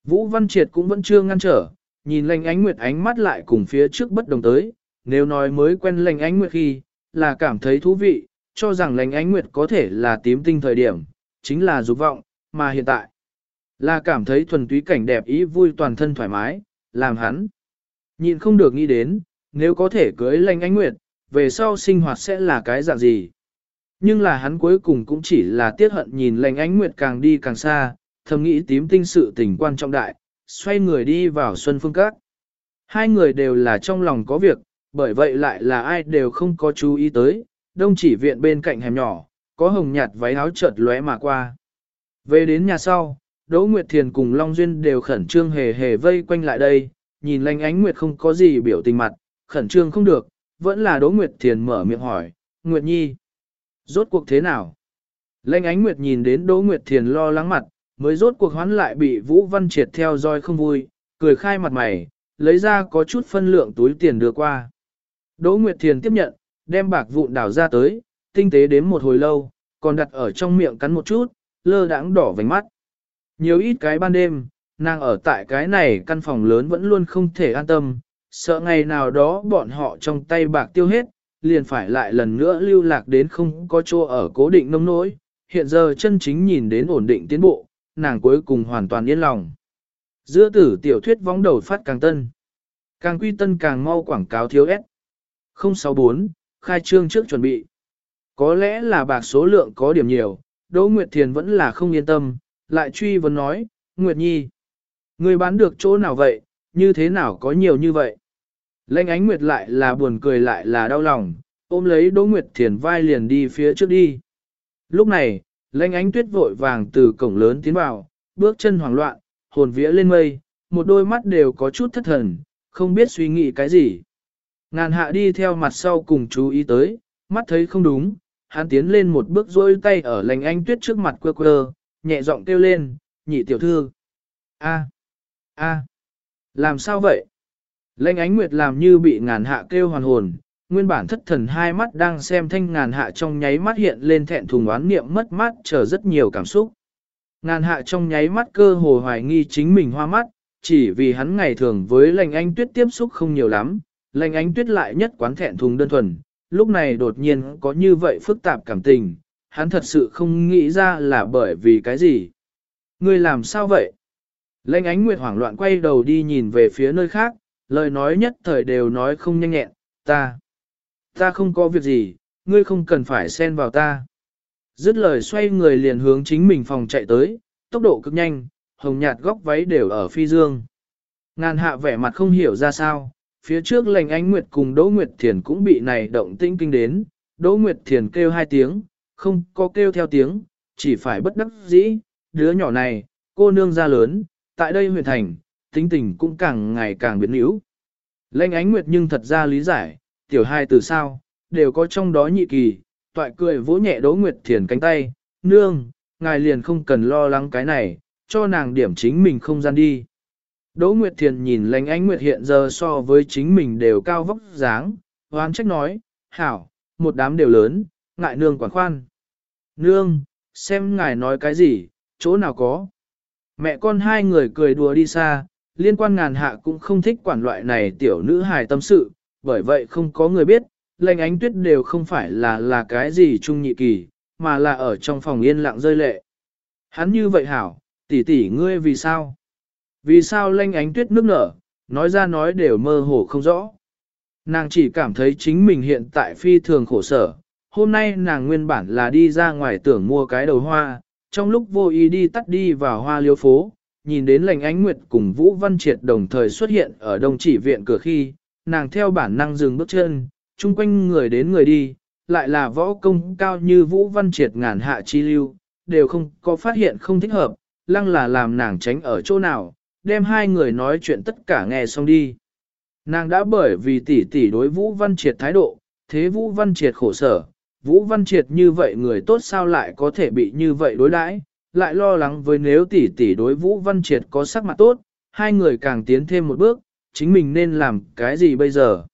Vũ Văn Triệt cũng vẫn chưa ngăn trở, nhìn lành ánh nguyệt ánh mắt lại cùng phía trước bất đồng tới, nếu nói mới quen lành ánh nguyệt khi, là cảm thấy thú vị, cho rằng lành ánh nguyệt có thể là tím tinh thời điểm, chính là dục vọng, mà hiện tại, là cảm thấy thuần túy cảnh đẹp ý vui toàn thân thoải mái, làm hắn. Nhìn không được nghĩ đến, nếu có thể cưới lành ánh nguyệt, về sau sinh hoạt sẽ là cái dạng gì. Nhưng là hắn cuối cùng cũng chỉ là tiếc hận nhìn lành ánh nguyệt càng đi càng xa, thầm nghĩ tím tinh sự tình quan trọng đại, xoay người đi vào Xuân Phương Các. Hai người đều là trong lòng có việc, bởi vậy lại là ai đều không có chú ý tới, đông chỉ viện bên cạnh hẻm nhỏ, có hồng nhạt váy áo chợt lóe mà qua. Về đến nhà sau, Đỗ Nguyệt Thiền cùng Long Duyên đều khẩn trương hề hề vây quanh lại đây, nhìn lành ánh Nguyệt không có gì biểu tình mặt, khẩn trương không được, vẫn là Đỗ Nguyệt Thiền mở miệng hỏi, Nguyệt Nhi, rốt cuộc thế nào? Lệnh ánh Nguyệt nhìn đến Đỗ Nguyệt Thiền lo lắng mặt, mới rốt cuộc hoán lại bị Vũ Văn Triệt theo dõi không vui, cười khai mặt mày, lấy ra có chút phân lượng túi tiền đưa qua. Đỗ Nguyệt Thiền tiếp nhận, đem bạc vụn đảo ra tới, tinh tế đếm một hồi lâu, còn đặt ở trong miệng cắn một chút, lơ đãng đỏ vành mắt. Nhiều ít cái ban đêm, nàng ở tại cái này căn phòng lớn vẫn luôn không thể an tâm, sợ ngày nào đó bọn họ trong tay bạc tiêu hết, liền phải lại lần nữa lưu lạc đến không có chỗ ở cố định nông nỗi, hiện giờ chân chính nhìn đến ổn định tiến bộ, nàng cuối cùng hoàn toàn yên lòng. Giữa tử tiểu thuyết vóng đầu phát càng tân. Càng quy tân càng mau quảng cáo thiếu S. 064, khai trương trước chuẩn bị. Có lẽ là bạc số lượng có điểm nhiều, Đỗ Nguyệt Thiền vẫn là không yên tâm, lại truy vấn nói, Nguyệt Nhi. Người bán được chỗ nào vậy, như thế nào có nhiều như vậy? Lệnh ánh Nguyệt lại là buồn cười lại là đau lòng, ôm lấy Đỗ Nguyệt Thiền vai liền đi phía trước đi. Lúc này, Lệnh ánh tuyết vội vàng từ cổng lớn tiến vào, bước chân hoảng loạn, hồn vía lên mây, một đôi mắt đều có chút thất thần, không biết suy nghĩ cái gì. Ngàn hạ đi theo mặt sau cùng chú ý tới, mắt thấy không đúng, hắn tiến lên một bước rôi tay ở lành anh tuyết trước mặt quơ quơ, nhẹ giọng kêu lên, nhị tiểu thư. a a làm sao vậy? Lệnh ánh nguyệt làm như bị ngàn hạ kêu hoàn hồn, nguyên bản thất thần hai mắt đang xem thanh ngàn hạ trong nháy mắt hiện lên thẹn thùng oán niệm mất mát chờ rất nhiều cảm xúc. Ngàn hạ trong nháy mắt cơ hồ hoài nghi chính mình hoa mắt, chỉ vì hắn ngày thường với lành anh tuyết tiếp xúc không nhiều lắm, lành anh tuyết lại nhất quán thẹn thùng đơn thuần, lúc này đột nhiên có như vậy phức tạp cảm tình, hắn thật sự không nghĩ ra là bởi vì cái gì. Ngươi làm sao vậy? Lệnh ánh nguyệt hoảng loạn quay đầu đi nhìn về phía nơi khác, lời nói nhất thời đều nói không nhanh nhẹn, ta. Ta không có việc gì, ngươi không cần phải xen vào ta. Dứt lời xoay người liền hướng chính mình phòng chạy tới, tốc độ cực nhanh, hồng nhạt góc váy đều ở phi dương. Ngàn hạ vẻ mặt không hiểu ra sao, phía trước lành ánh Nguyệt cùng Đỗ Nguyệt Thiền cũng bị này động tĩnh kinh đến, Đỗ Nguyệt Thiền kêu hai tiếng, không có kêu theo tiếng, chỉ phải bất đắc dĩ, đứa nhỏ này, cô nương ra lớn, tại đây huyện thành, tính tình cũng càng ngày càng biến yếu. Lênh ánh nguyệt nhưng thật ra lý giải, tiểu hai từ sao, đều có trong đó nhị kỳ, toại cười vỗ nhẹ Đỗ Nguyệt Thiền cánh tay, nương, ngài liền không cần lo lắng cái này, cho nàng điểm chính mình không gian đi. Đỗ Nguyệt Thiền nhìn lánh ánh Nguyệt hiện giờ so với chính mình đều cao vóc dáng, hoán trách nói, hảo, một đám đều lớn, ngại nương quản khoan. Nương, xem ngài nói cái gì, chỗ nào có. Mẹ con hai người cười đùa đi xa, liên quan ngàn hạ cũng không thích quản loại này tiểu nữ hài tâm sự, bởi vậy không có người biết, lệnh ánh tuyết đều không phải là là cái gì trung nhị kỳ, mà là ở trong phòng yên lặng rơi lệ. Hắn như vậy hảo, tỷ tỷ ngươi vì sao? Vì sao lệnh ánh tuyết nước nở, nói ra nói đều mơ hồ không rõ. Nàng chỉ cảm thấy chính mình hiện tại phi thường khổ sở, hôm nay nàng nguyên bản là đi ra ngoài tưởng mua cái đầu hoa, trong lúc vô ý đi tắt đi vào hoa liêu phố, nhìn đến lệnh ánh nguyệt cùng Vũ Văn Triệt đồng thời xuất hiện ở đông chỉ viện cửa khi, nàng theo bản năng dừng bước chân, chung quanh người đến người đi, lại là võ công cao như Vũ Văn Triệt ngàn hạ chi lưu, đều không có phát hiện không thích hợp, lăng là làm nàng tránh ở chỗ nào, đem hai người nói chuyện tất cả nghe xong đi. Nàng đã bởi vì tỷ tỷ đối Vũ Văn Triệt thái độ, thế Vũ Văn Triệt khổ sở, Vũ Văn Triệt như vậy người tốt sao lại có thể bị như vậy đối đãi, lại lo lắng với nếu tỷ tỷ đối Vũ Văn Triệt có sắc mặt tốt, hai người càng tiến thêm một bước, chính mình nên làm cái gì bây giờ.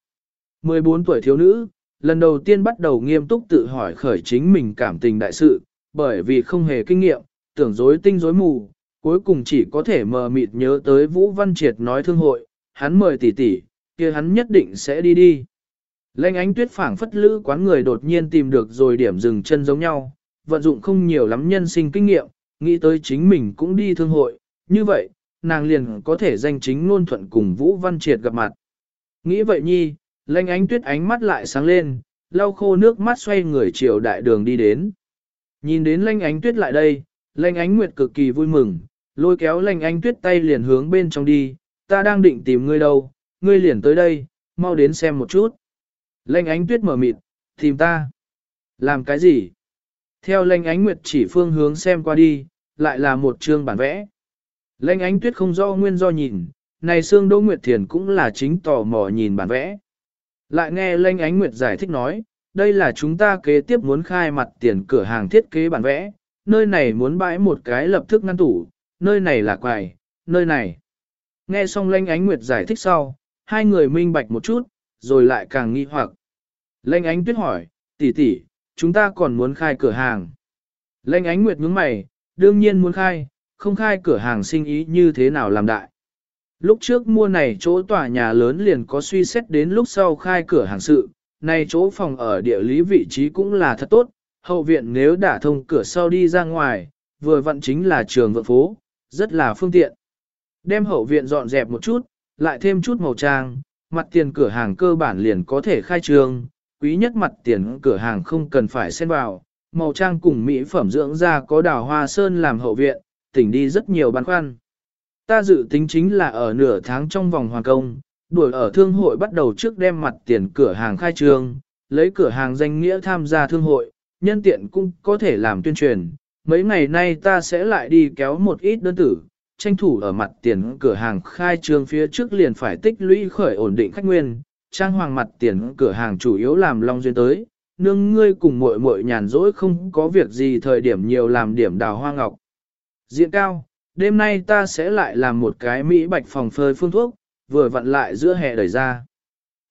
14 tuổi thiếu nữ, lần đầu tiên bắt đầu nghiêm túc tự hỏi khởi chính mình cảm tình đại sự, bởi vì không hề kinh nghiệm, tưởng dối tinh dối mù, cuối cùng chỉ có thể mờ mịt nhớ tới Vũ Văn Triệt nói thương hội, hắn mời tỷ tỷ, kia hắn nhất định sẽ đi đi. Lênh ánh tuyết phảng phất lữ quán người đột nhiên tìm được rồi điểm dừng chân giống nhau, vận dụng không nhiều lắm nhân sinh kinh nghiệm, nghĩ tới chính mình cũng đi thương hội, như vậy, nàng liền có thể danh chính ngôn thuận cùng Vũ Văn Triệt gặp mặt. Nghĩ vậy nhi, Lanh ánh tuyết ánh mắt lại sáng lên, lau khô nước mắt xoay người chiều đại đường đi đến. Nhìn đến Lanh ánh tuyết lại đây, Lanh ánh nguyệt cực kỳ vui mừng, lôi kéo Lanh ánh tuyết tay liền hướng bên trong đi, ta đang định tìm ngươi đâu, ngươi liền tới đây, mau đến xem một chút. Lanh ánh tuyết mở mịt, tìm ta. Làm cái gì? Theo Lanh ánh nguyệt chỉ phương hướng xem qua đi, lại là một chương bản vẽ. Lênh ánh tuyết không do nguyên do nhìn, này xương Đỗ Nguyệt Thiền cũng là chính tò mò nhìn bản vẽ. Lại nghe lênh ánh nguyệt giải thích nói, đây là chúng ta kế tiếp muốn khai mặt tiền cửa hàng thiết kế bản vẽ, nơi này muốn bãi một cái lập thức ngăn tủ, nơi này là quầy, nơi này. Nghe xong lênh ánh nguyệt giải thích sau, hai người minh bạch một chút, rồi lại càng nghi hoặc. Lênh ánh tuyết hỏi, tỷ tỷ, chúng ta còn muốn khai cửa hàng. Lênh ánh nguyệt nhướng mày, đương nhiên muốn khai, không khai cửa hàng sinh ý như thế nào làm đại. Lúc trước mua này chỗ tòa nhà lớn liền có suy xét đến lúc sau khai cửa hàng sự, này chỗ phòng ở địa lý vị trí cũng là thật tốt, hậu viện nếu đả thông cửa sau đi ra ngoài, vừa vặn chính là trường vợ phố, rất là phương tiện. Đem hậu viện dọn dẹp một chút, lại thêm chút màu trang, mặt tiền cửa hàng cơ bản liền có thể khai trương, quý nhất mặt tiền cửa hàng không cần phải xen vào, màu trang cùng mỹ phẩm dưỡng da có đào hoa sơn làm hậu viện, tỉnh đi rất nhiều băn khoăn. Ta dự tính chính là ở nửa tháng trong vòng hoàn công, đuổi ở thương hội bắt đầu trước đem mặt tiền cửa hàng khai trương, lấy cửa hàng danh nghĩa tham gia thương hội, nhân tiện cũng có thể làm tuyên truyền. Mấy ngày nay ta sẽ lại đi kéo một ít đơn tử, tranh thủ ở mặt tiền cửa hàng khai trương phía trước liền phải tích lũy khởi ổn định khách nguyên, trang hoàng mặt tiền cửa hàng chủ yếu làm long duyên tới, nương ngươi cùng muội muội nhàn rỗi không có việc gì thời điểm nhiều làm điểm đào hoa ngọc. Diện cao, đêm nay ta sẽ lại làm một cái mỹ bạch phòng phơi phương thuốc, vừa vặn lại giữa hè đẩy ra.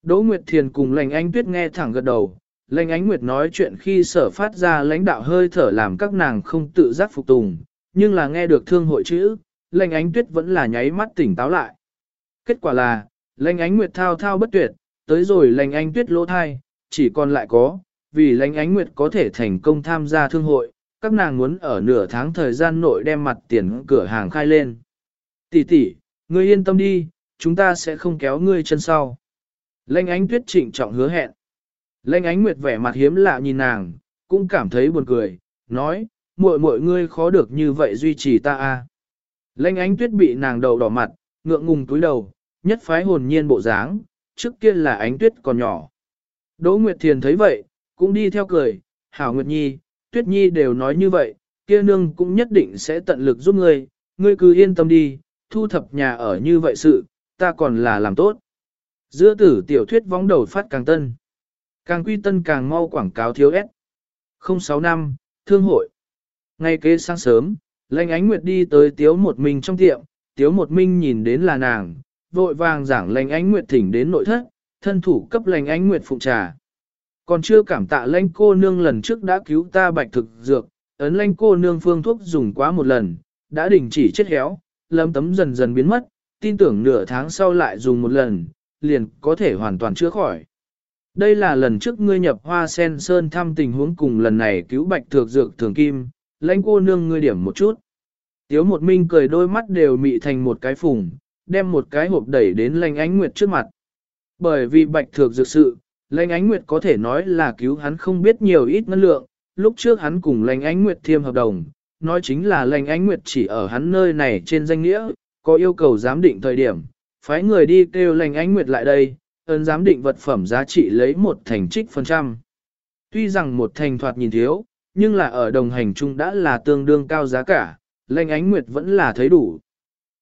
Đỗ Nguyệt Thiền cùng lành ánh tuyết nghe thẳng gật đầu, lành ánh Nguyệt nói chuyện khi sở phát ra lãnh đạo hơi thở làm các nàng không tự giác phục tùng, nhưng là nghe được thương hội chữ, lành ánh tuyết vẫn là nháy mắt tỉnh táo lại. Kết quả là, lành ánh Nguyệt thao thao bất tuyệt, tới rồi lành ánh tuyết lỗ thai, chỉ còn lại có, vì lãnh ánh Nguyệt có thể thành công tham gia thương hội, các nàng muốn ở nửa tháng thời gian nội đem mặt tiền cửa hàng khai lên. Tỷ tỷ, ngươi yên tâm đi, chúng ta sẽ không kéo ngươi chân sau. Lệnh ánh tuyết trịnh trọng hứa hẹn. Lệnh ánh nguyệt vẻ mặt hiếm lạ nhìn nàng, cũng cảm thấy buồn cười, nói, muội muội ngươi khó được như vậy duy trì ta a. À. Lệnh ánh tuyết bị nàng đầu đỏ mặt, ngượng ngùng túi đầu, nhất phái hồn nhiên bộ dáng, trước kia là ánh tuyết còn nhỏ. Đỗ Nguyệt Thiền thấy vậy, cũng đi theo cười, hảo Nguyệt Nhi, Tuyết Nhi đều nói như vậy, kia nương cũng nhất định sẽ tận lực giúp ngươi, ngươi cứ yên tâm đi, thu thập nhà ở như vậy sự, ta còn là làm tốt. Giữa tử tiểu thuyết vóng đầu phát càng tân. Càng quy tân càng mau quảng cáo thiếu ép. 06 năm, Thương hội. Ngay kế sáng sớm, Lệnh Ánh Nguyệt đi tới Tiếu Một mình trong tiệm, Tiếu Một Minh nhìn đến là nàng, vội vàng giảng Lệnh Ánh Nguyệt thỉnh đến nội thất, thân thủ cấp Lệnh Ánh Nguyệt phụng trà. Còn chưa cảm tạ lãnh cô nương lần trước đã cứu ta bạch thực dược, ấn lãnh cô nương phương thuốc dùng quá một lần, đã đình chỉ chết héo, lấm tấm dần dần biến mất, tin tưởng nửa tháng sau lại dùng một lần, liền có thể hoàn toàn chữa khỏi. Đây là lần trước ngươi nhập hoa sen sơn thăm tình huống cùng lần này cứu bạch thược dược thường kim, lãnh cô nương ngươi điểm một chút. Tiếu một minh cười đôi mắt đều mị thành một cái phùng, đem một cái hộp đẩy đến lãnh ánh nguyệt trước mặt. Bởi vì bạch thược dược sự, Lệnh ánh nguyệt có thể nói là cứu hắn không biết nhiều ít ngân lượng, lúc trước hắn cùng Lệnh ánh nguyệt thiêm hợp đồng, nói chính là Lệnh ánh nguyệt chỉ ở hắn nơi này trên danh nghĩa, có yêu cầu giám định thời điểm, phái người đi kêu Lệnh ánh nguyệt lại đây, ơn giám định vật phẩm giá trị lấy một thành trích phần trăm. Tuy rằng một thành thoạt nhìn thiếu, nhưng là ở đồng hành chung đã là tương đương cao giá cả, lệnh ánh nguyệt vẫn là thấy đủ.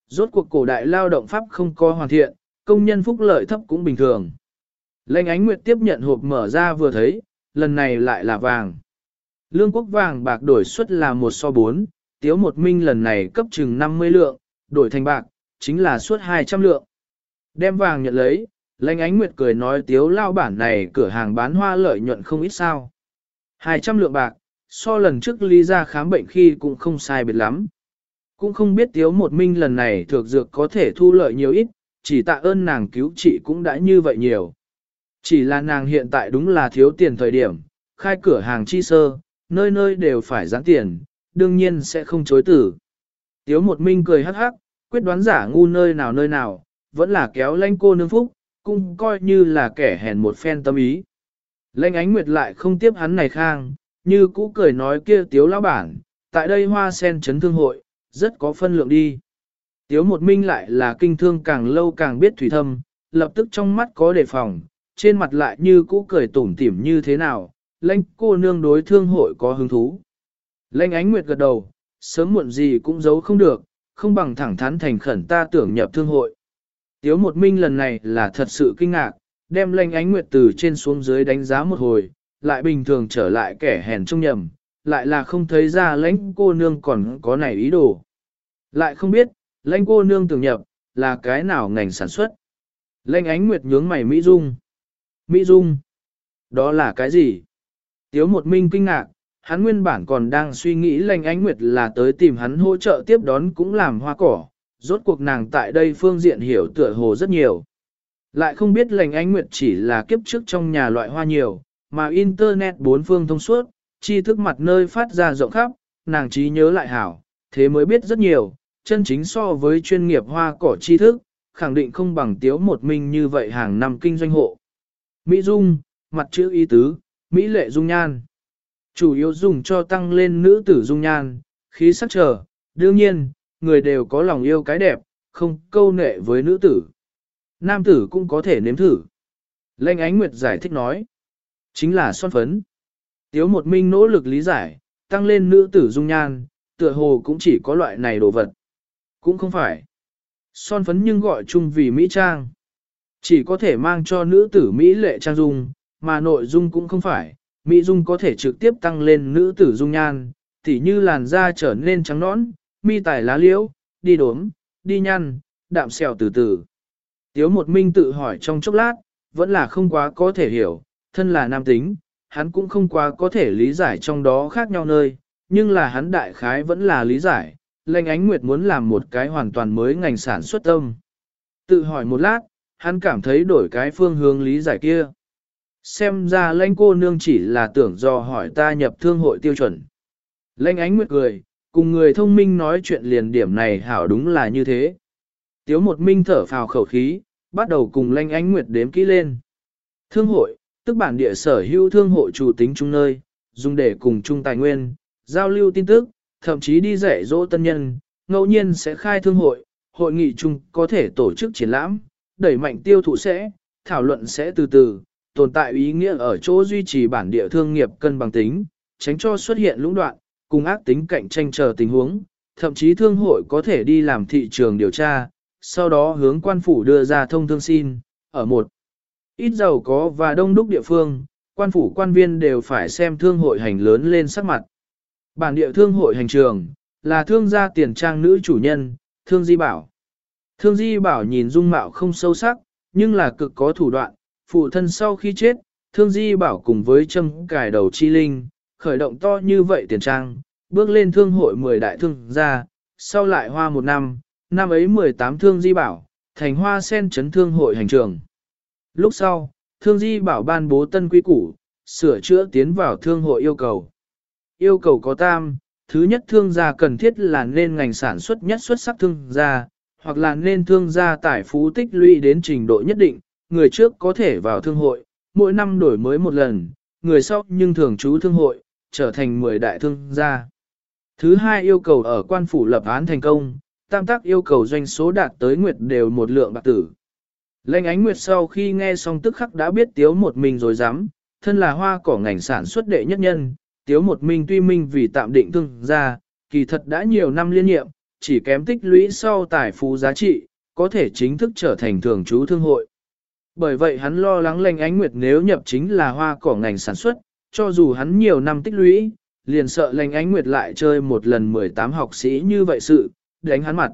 Rốt cuộc cổ đại lao động pháp không có hoàn thiện, công nhân phúc lợi thấp cũng bình thường. Lệnh ánh nguyệt tiếp nhận hộp mở ra vừa thấy, lần này lại là vàng. Lương quốc vàng bạc đổi suất là một so 4, tiếu một minh lần này cấp chừng 50 lượng, đổi thành bạc, chính là suất 200 lượng. Đem vàng nhận lấy, Lệnh ánh nguyệt cười nói tiếu lao bản này cửa hàng bán hoa lợi nhuận không ít sao. 200 lượng bạc, so lần trước Ly ra khám bệnh khi cũng không sai biệt lắm. Cũng không biết tiếu một minh lần này thược dược có thể thu lợi nhiều ít, chỉ tạ ơn nàng cứu trị cũng đã như vậy nhiều. Chỉ là nàng hiện tại đúng là thiếu tiền thời điểm, khai cửa hàng chi sơ, nơi nơi đều phải giãn tiền, đương nhiên sẽ không chối tử. Tiếu một minh cười hắc hắc, quyết đoán giả ngu nơi nào nơi nào, vẫn là kéo lanh cô nương phúc, cũng coi như là kẻ hèn một phen tâm ý. Lanh ánh nguyệt lại không tiếp hắn này khang, như cũ cười nói kia tiếu lão bản, tại đây hoa sen chấn thương hội, rất có phân lượng đi. Tiếu một minh lại là kinh thương càng lâu càng biết thủy thâm, lập tức trong mắt có đề phòng, trên mặt lại như cũ cười tủm tỉm như thế nào, lãnh cô nương đối thương hội có hứng thú. Lãnh ánh nguyệt gật đầu, sớm muộn gì cũng giấu không được, không bằng thẳng thắn thành khẩn ta tưởng nhập thương hội. Tiếu một minh lần này là thật sự kinh ngạc, đem lệnh ánh nguyệt từ trên xuống dưới đánh giá một hồi, lại bình thường trở lại kẻ hèn trung nhầm, lại là không thấy ra lãnh cô nương còn có này ý đồ. Lại không biết, lãnh cô nương tưởng nhập, là cái nào ngành sản xuất. Lãnh ánh nguyệt nhướng mày Mỹ Dung. Mỹ Dung? Đó là cái gì? Tiếu một minh kinh ngạc, hắn nguyên bản còn đang suy nghĩ Lành ánh nguyệt là tới tìm hắn hỗ trợ tiếp đón cũng làm hoa cỏ, rốt cuộc nàng tại đây phương diện hiểu tựa hồ rất nhiều. Lại không biết lành ánh nguyệt chỉ là kiếp trước trong nhà loại hoa nhiều, mà internet bốn phương thông suốt, tri thức mặt nơi phát ra rộng khắp, nàng trí nhớ lại hảo, thế mới biết rất nhiều, chân chính so với chuyên nghiệp hoa cỏ tri thức, khẳng định không bằng tiếu một mình như vậy hàng năm kinh doanh hộ. Mỹ Dung, mặt chữ ý tứ, Mỹ lệ dung nhan. Chủ yếu dùng cho tăng lên nữ tử dung nhan, khí sắc trở, đương nhiên, người đều có lòng yêu cái đẹp, không câu nệ với nữ tử. Nam tử cũng có thể nếm thử. Lệnh ánh nguyệt giải thích nói. Chính là son phấn. Tiếu một minh nỗ lực lý giải, tăng lên nữ tử dung nhan, tựa hồ cũng chỉ có loại này đồ vật. Cũng không phải. Son phấn nhưng gọi chung vì Mỹ Trang. Chỉ có thể mang cho nữ tử Mỹ lệ trang dung, mà nội dung cũng không phải. Mỹ dung có thể trực tiếp tăng lên nữ tử dung nhan, tỉ như làn da trở nên trắng nõn, mi tài lá liễu, đi đốm, đi nhăn, đạm xèo từ từ. Tiếu một minh tự hỏi trong chốc lát, vẫn là không quá có thể hiểu, thân là nam tính, hắn cũng không quá có thể lý giải trong đó khác nhau nơi, nhưng là hắn đại khái vẫn là lý giải, lệnh ánh nguyệt muốn làm một cái hoàn toàn mới ngành sản xuất tâm. Tự hỏi một lát, hắn cảm thấy đổi cái phương hướng lý giải kia. Xem ra lãnh cô nương chỉ là tưởng do hỏi ta nhập thương hội tiêu chuẩn. Lãnh ánh nguyệt cười, cùng người thông minh nói chuyện liền điểm này hảo đúng là như thế. Tiếu một minh thở phào khẩu khí, bắt đầu cùng lãnh ánh nguyệt đếm kỹ lên. Thương hội, tức bản địa sở hữu thương hội chủ tính chung nơi, dùng để cùng chung tài nguyên, giao lưu tin tức, thậm chí đi dạy dỗ tân nhân, ngẫu nhiên sẽ khai thương hội, hội nghị chung có thể tổ chức triển lãm, đẩy mạnh tiêu thụ sẽ, thảo luận sẽ từ từ, tồn tại ý nghĩa ở chỗ duy trì bản địa thương nghiệp cân bằng tính, tránh cho xuất hiện lũng đoạn, cùng ác tính cạnh tranh chờ tình huống, thậm chí thương hội có thể đi làm thị trường điều tra, sau đó hướng quan phủ đưa ra thông thương xin, ở một ít giàu có và đông đúc địa phương, quan phủ quan viên đều phải xem thương hội hành lớn lên sắc mặt. Bản địa thương hội hành trường, là thương gia tiền trang nữ chủ nhân, thương di bảo. Thương di bảo nhìn dung mạo không sâu sắc, nhưng là cực có thủ đoạn, phụ thân sau khi chết, thương di bảo cùng với châm cài đầu chi linh, khởi động to như vậy tiền trang, bước lên thương hội 10 đại thương gia, sau lại hoa một năm, năm ấy 18 thương di bảo, thành hoa sen chấn thương hội hành trường. Lúc sau, thương di bảo ban bố tân quy củ, sửa chữa tiến vào thương hội yêu cầu. Yêu cầu có tam, thứ nhất thương gia cần thiết là nên ngành sản xuất nhất xuất sắc thương gia, hoặc là nên thương gia tài phú tích lũy đến trình độ nhất định, người trước có thể vào thương hội, mỗi năm đổi mới một lần, người sau nhưng thường trú thương hội, trở thành 10 đại thương gia. Thứ hai yêu cầu ở quan phủ lập án thành công, tam tác yêu cầu doanh số đạt tới nguyệt đều một lượng bạc tử. Lệnh ánh nguyệt sau khi nghe xong tức khắc đã biết tiếu một mình rồi dám, thân là hoa cỏ ngành sản xuất đệ nhất nhân, tiếu một mình tuy minh vì tạm định thương gia, kỳ thật đã nhiều năm liên nhiệm, chỉ kém tích lũy sau tài phú giá trị, có thể chính thức trở thành thường trú thương hội. Bởi vậy hắn lo lắng lành ánh nguyệt nếu nhập chính là hoa cỏ ngành sản xuất, cho dù hắn nhiều năm tích lũy, liền sợ lành ánh nguyệt lại chơi một lần 18 học sĩ như vậy sự, đánh hắn mặt.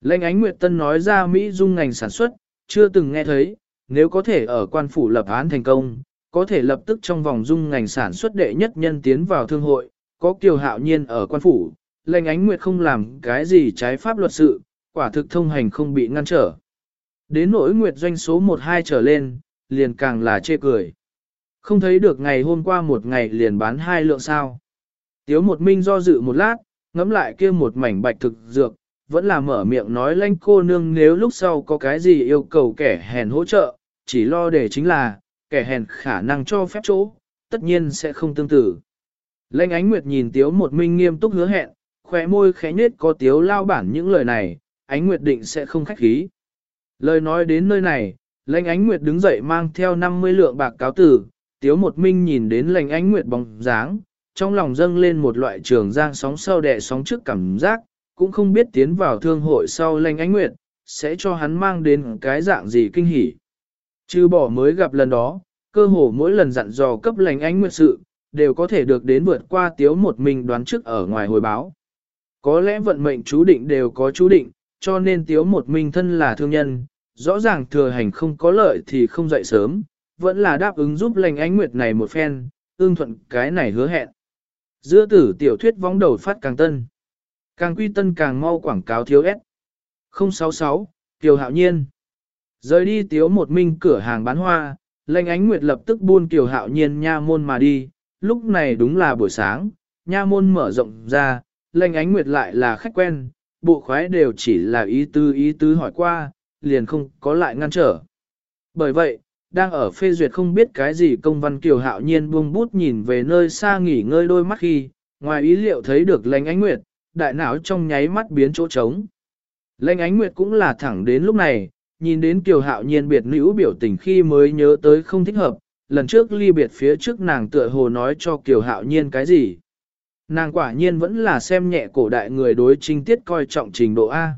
Lệnh ánh nguyệt tân nói ra Mỹ dung ngành sản xuất, chưa từng nghe thấy, nếu có thể ở quan phủ lập án thành công, có thể lập tức trong vòng dung ngành sản xuất đệ nhất nhân tiến vào thương hội, có kiều hạo nhiên ở quan phủ, lệnh ánh nguyệt không làm cái gì trái pháp luật sự, quả thực thông hành không bị ngăn trở. Đến nỗi nguyệt doanh số 1-2 trở lên, liền càng là chê cười. Không thấy được ngày hôm qua một ngày liền bán hai lượng sao. Tiếu một minh do dự một lát, ngắm lại kia một mảnh bạch thực dược, vẫn là mở miệng nói lanh cô nương nếu lúc sau có cái gì yêu cầu kẻ hèn hỗ trợ, chỉ lo để chính là, kẻ hèn khả năng cho phép chỗ, tất nhiên sẽ không tương tự. Lanh ánh nguyệt nhìn tiếu một minh nghiêm túc hứa hẹn, khóe môi khẽ nết có tiếu lao bản những lời này, ánh nguyệt định sẽ không khách khí. Lời nói đến nơi này, lệnh ánh nguyệt đứng dậy mang theo 50 lượng bạc cáo tử, tiếu một minh nhìn đến lệnh ánh nguyệt bóng dáng, trong lòng dâng lên một loại trường giang sóng sau đẻ sóng trước cảm giác, cũng không biết tiến vào thương hội sau lệnh ánh nguyệt, sẽ cho hắn mang đến cái dạng gì kinh hỉ. Chứ bỏ mới gặp lần đó, cơ hồ mỗi lần dặn dò cấp lệnh ánh nguyệt sự, đều có thể được đến vượt qua tiếu một mình đoán trước ở ngoài hồi báo. Có lẽ vận mệnh chú định đều có chú định, cho nên tiếu một mình thân là thương nhân, rõ ràng thừa hành không có lợi thì không dậy sớm, vẫn là đáp ứng giúp lành ánh nguyệt này một phen, ương thuận cái này hứa hẹn. Giữa tử tiểu thuyết vóng đầu phát càng tân. Càng quy tân càng mau quảng cáo thiếu S. 066, Kiều Hạo Nhiên. Rời đi tiếu một minh cửa hàng bán hoa, lệnh ánh nguyệt lập tức buôn Kiều Hạo Nhiên nha môn mà đi. Lúc này đúng là buổi sáng, nha môn mở rộng ra, lệnh ánh nguyệt lại là khách quen, bộ khoái đều chỉ là ý tư ý tứ hỏi qua, liền không có lại ngăn trở. Bởi vậy, đang ở phê duyệt không biết cái gì công văn Kiều Hạo Nhiên buông bút nhìn về nơi xa nghỉ ngơi đôi mắt khi, ngoài ý liệu thấy được lệnh ánh nguyệt, đại não trong nháy mắt biến chỗ trống. Lệnh ánh nguyệt cũng là thẳng đến lúc này, nhìn đến Kiều Hạo Nhiên biệt nữ biểu tình khi mới nhớ tới không thích hợp, lần trước ly biệt phía trước nàng tựa hồ nói cho Kiều Hạo Nhiên cái gì. Nàng quả nhiên vẫn là xem nhẹ cổ đại người đối trinh tiết coi trọng trình độ A.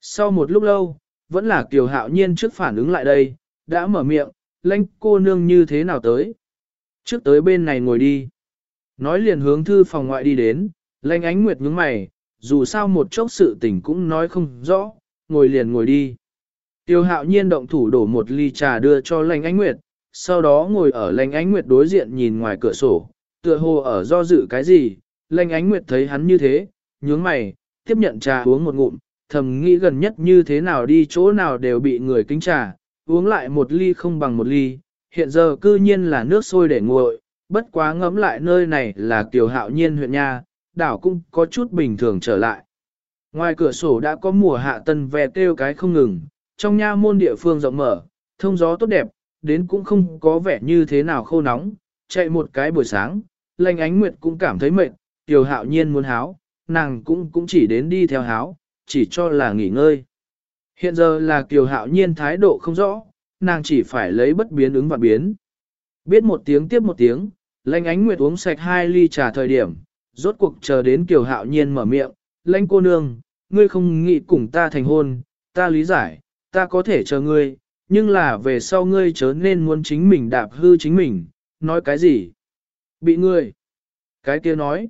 Sau một lúc lâu, vẫn là Kiều Hạo Nhiên trước phản ứng lại đây, đã mở miệng, lãnh cô nương như thế nào tới. Trước tới bên này ngồi đi. Nói liền hướng thư phòng ngoại đi đến, lãnh ánh nguyệt nhướng mày, dù sao một chốc sự tình cũng nói không rõ, ngồi liền ngồi đi. Tiêu hạo nhiên động thủ đổ một ly trà đưa cho lãnh ánh nguyệt, sau đó ngồi ở lãnh ánh nguyệt đối diện nhìn ngoài cửa sổ, tựa hồ ở do dự cái gì, Lanh ánh nguyệt thấy hắn như thế, nhướng mày, tiếp nhận trà uống một ngụm, thầm nghĩ gần nhất như thế nào đi chỗ nào đều bị người kính trà, uống lại một ly không bằng một ly, hiện giờ cư nhiên là nước sôi để nguội, bất quá ngẫm lại nơi này là kiều hạo nhiên huyện nha, đảo cũng có chút bình thường trở lại. Ngoài cửa sổ đã có mùa hạ tân ve kêu cái không ngừng, trong nha môn địa phương rộng mở, thông gió tốt đẹp, đến cũng không có vẻ như thế nào khô nóng, chạy một cái buổi sáng, lành ánh nguyệt cũng cảm thấy mệt, tiểu hạo nhiên muốn háo, nàng cũng cũng chỉ đến đi theo háo, chỉ cho là nghỉ ngơi. Hiện giờ là kiều hạo nhiên thái độ không rõ, nàng chỉ phải lấy bất biến ứng và biến. Biết một tiếng tiếp một tiếng, lãnh ánh nguyệt uống sạch hai ly trà thời điểm, Rốt cuộc chờ đến Kiều Hạo Nhiên mở miệng, lãnh cô nương, ngươi không nghĩ cùng ta thành hôn, ta lý giải, ta có thể chờ ngươi, nhưng là về sau ngươi chớ nên muốn chính mình đạp hư chính mình, nói cái gì? Bị ngươi. Cái kia nói.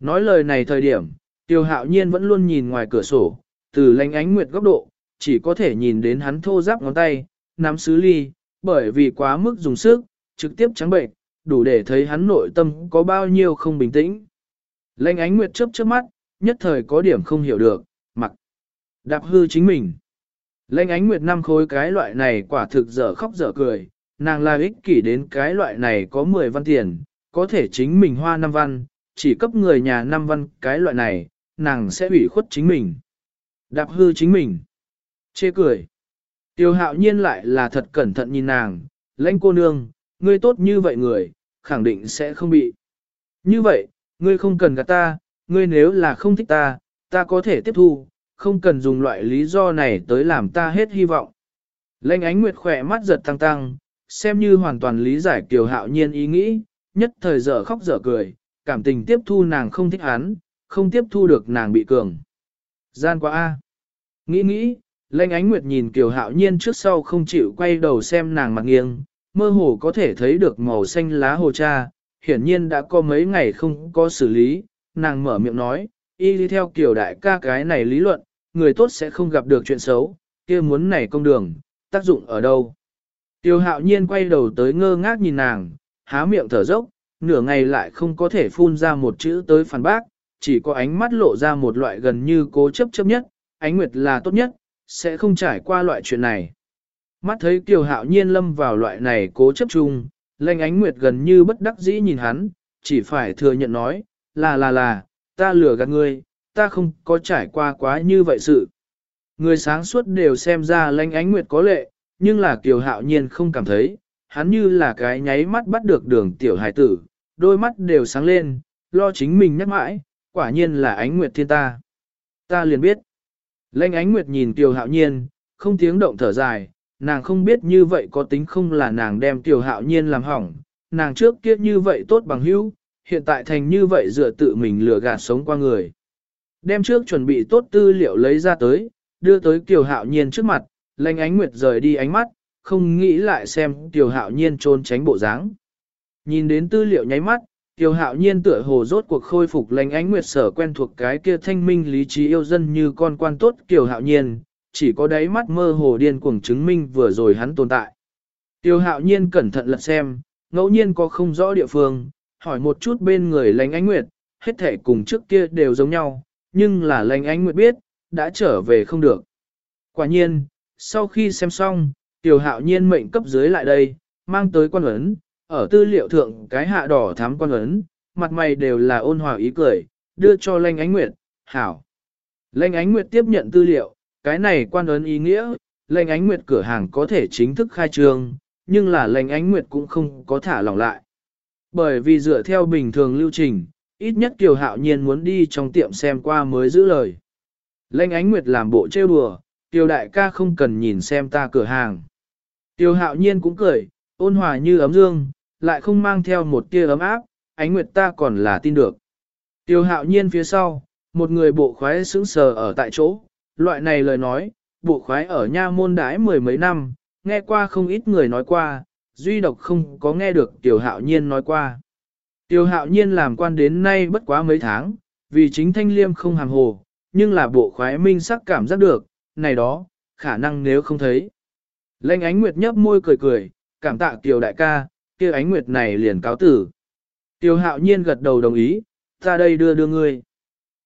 Nói lời này thời điểm, Tiêu Hạo Nhiên vẫn luôn nhìn ngoài cửa sổ, từ lánh ánh nguyệt góc độ, chỉ có thể nhìn đến hắn thô ráp ngón tay, nắm sứ ly, bởi vì quá mức dùng sức, trực tiếp trắng bệnh, đủ để thấy hắn nội tâm có bao nhiêu không bình tĩnh. Lánh ánh nguyệt chớp chớp mắt, nhất thời có điểm không hiểu được, mặc. Đạp hư chính mình. Lánh ánh nguyệt năm khối cái loại này quả thực dở khóc dở cười, nàng là ích kỷ đến cái loại này có 10 văn tiền, có thể chính mình hoa 5 văn, chỉ cấp người nhà năm văn cái loại này, nàng sẽ ủy khuất chính mình. Đạp hư chính mình. Chê cười. Tiêu hạo nhiên lại là thật cẩn thận nhìn nàng, lãnh cô nương, ngươi tốt như vậy người, khẳng định sẽ không bị. Như vậy, ngươi không cần gạt ta, ngươi nếu là không thích ta, ta có thể tiếp thu, không cần dùng loại lý do này tới làm ta hết hy vọng. Lệnh ánh nguyệt khỏe mắt giật tăng tăng, xem như hoàn toàn lý giải kiều hạo nhiên ý nghĩ, nhất thời dở khóc dở cười, cảm tình tiếp thu nàng không thích hắn, không tiếp thu được nàng bị cường. Gian quá a. Nghĩ nghĩ, lệnh ánh nguyệt nhìn kiều hạo nhiên trước sau không chịu quay đầu xem nàng mặt nghiêng, mơ hồ có thể thấy được màu xanh lá hồ cha, hiển nhiên đã có mấy ngày không có xử lý, nàng mở miệng nói, y đi theo kiểu đại ca cái này lý luận, người tốt sẽ không gặp được chuyện xấu, kia muốn này công đường, tác dụng ở đâu. Tiêu hạo nhiên quay đầu tới ngơ ngác nhìn nàng, há miệng thở dốc, nửa ngày lại không có thể phun ra một chữ tới phản bác, chỉ có ánh mắt lộ ra một loại gần như cố chấp chấp nhất, ánh nguyệt là tốt nhất, sẽ không trải qua loại chuyện này. Mắt thấy Kiều Hạo Nhiên lâm vào loại này cố chấp chung, lệnh ánh nguyệt gần như bất đắc dĩ nhìn hắn, chỉ phải thừa nhận nói, là là là, ta lừa gạt ngươi, ta không có trải qua quá như vậy sự. Người sáng suốt đều xem ra lệnh ánh nguyệt có lệ, nhưng là Kiều Hạo Nhiên không cảm thấy, hắn như là cái nháy mắt bắt được đường tiểu hải tử, đôi mắt đều sáng lên, lo chính mình nhắc mãi, quả nhiên là ánh nguyệt thiên ta. Ta liền biết. Lênh ánh nguyệt nhìn Tiêu Hạo Nhiên, không tiếng động thở dài, nàng không biết như vậy có tính không là nàng đem tiểu hạo nhiên làm hỏng, nàng trước kia như vậy tốt bằng hữu, hiện tại thành như vậy dựa tự mình lừa gạt sống qua người. Đem trước chuẩn bị tốt tư liệu lấy ra tới, đưa tới tiểu hạo nhiên trước mặt, lanh ánh nguyệt rời đi ánh mắt, không nghĩ lại xem tiểu hạo nhiên trốn tránh bộ dáng. Nhìn đến tư liệu nháy mắt, Tiêu hạo nhiên tựa hồ rốt cuộc khôi phục lành ánh nguyệt sở quen thuộc cái kia thanh minh lý trí yêu dân như con quan tốt Tiêu hạo nhiên, chỉ có đáy mắt mơ hồ điên cuồng chứng minh vừa rồi hắn tồn tại. Tiêu hạo nhiên cẩn thận lật xem, ngẫu nhiên có không rõ địa phương, hỏi một chút bên người lành ánh nguyệt, hết thể cùng trước kia đều giống nhau, nhưng là lành ánh nguyệt biết, đã trở về không được. Quả nhiên, sau khi xem xong, tiêu hạo nhiên mệnh cấp dưới lại đây, mang tới quan ấn, ở tư liệu thượng cái hạ đỏ thám quan ấn, mặt mày đều là ôn hòa ý cười, đưa cho lanh ánh nguyệt, hảo. Lanh ánh nguyệt tiếp nhận tư liệu, cái này quan ấn ý nghĩa, lệnh ánh nguyệt cửa hàng có thể chính thức khai trương, nhưng là lệnh ánh nguyệt cũng không có thả lỏng lại. Bởi vì dựa theo bình thường lưu trình, ít nhất Kiều Hạo Nhiên muốn đi trong tiệm xem qua mới giữ lời. Lệnh ánh nguyệt làm bộ trêu đùa, Kiều đại ca không cần nhìn xem ta cửa hàng. Kiều Hạo Nhiên cũng cười, ôn hòa như ấm dương, lại không mang theo một tia ấm áp, ánh nguyệt ta còn là tin được. Tiêu hạo nhiên phía sau, một người bộ khoái sững sờ ở tại chỗ, Loại này lời nói, bộ khoái ở nha môn đái mười mấy năm, nghe qua không ít người nói qua, duy độc không có nghe được Tiểu Hạo Nhiên nói qua. Tiểu Hạo Nhiên làm quan đến nay bất quá mấy tháng, vì chính thanh liêm không hàng hồ, nhưng là bộ khoái minh sắc cảm giác được, này đó, khả năng nếu không thấy. Lệnh ánh nguyệt nhấp môi cười cười, cảm tạ Tiểu đại ca, kia ánh nguyệt này liền cáo tử. Tiểu Hạo Nhiên gật đầu đồng ý, ta đây đưa đưa ngươi.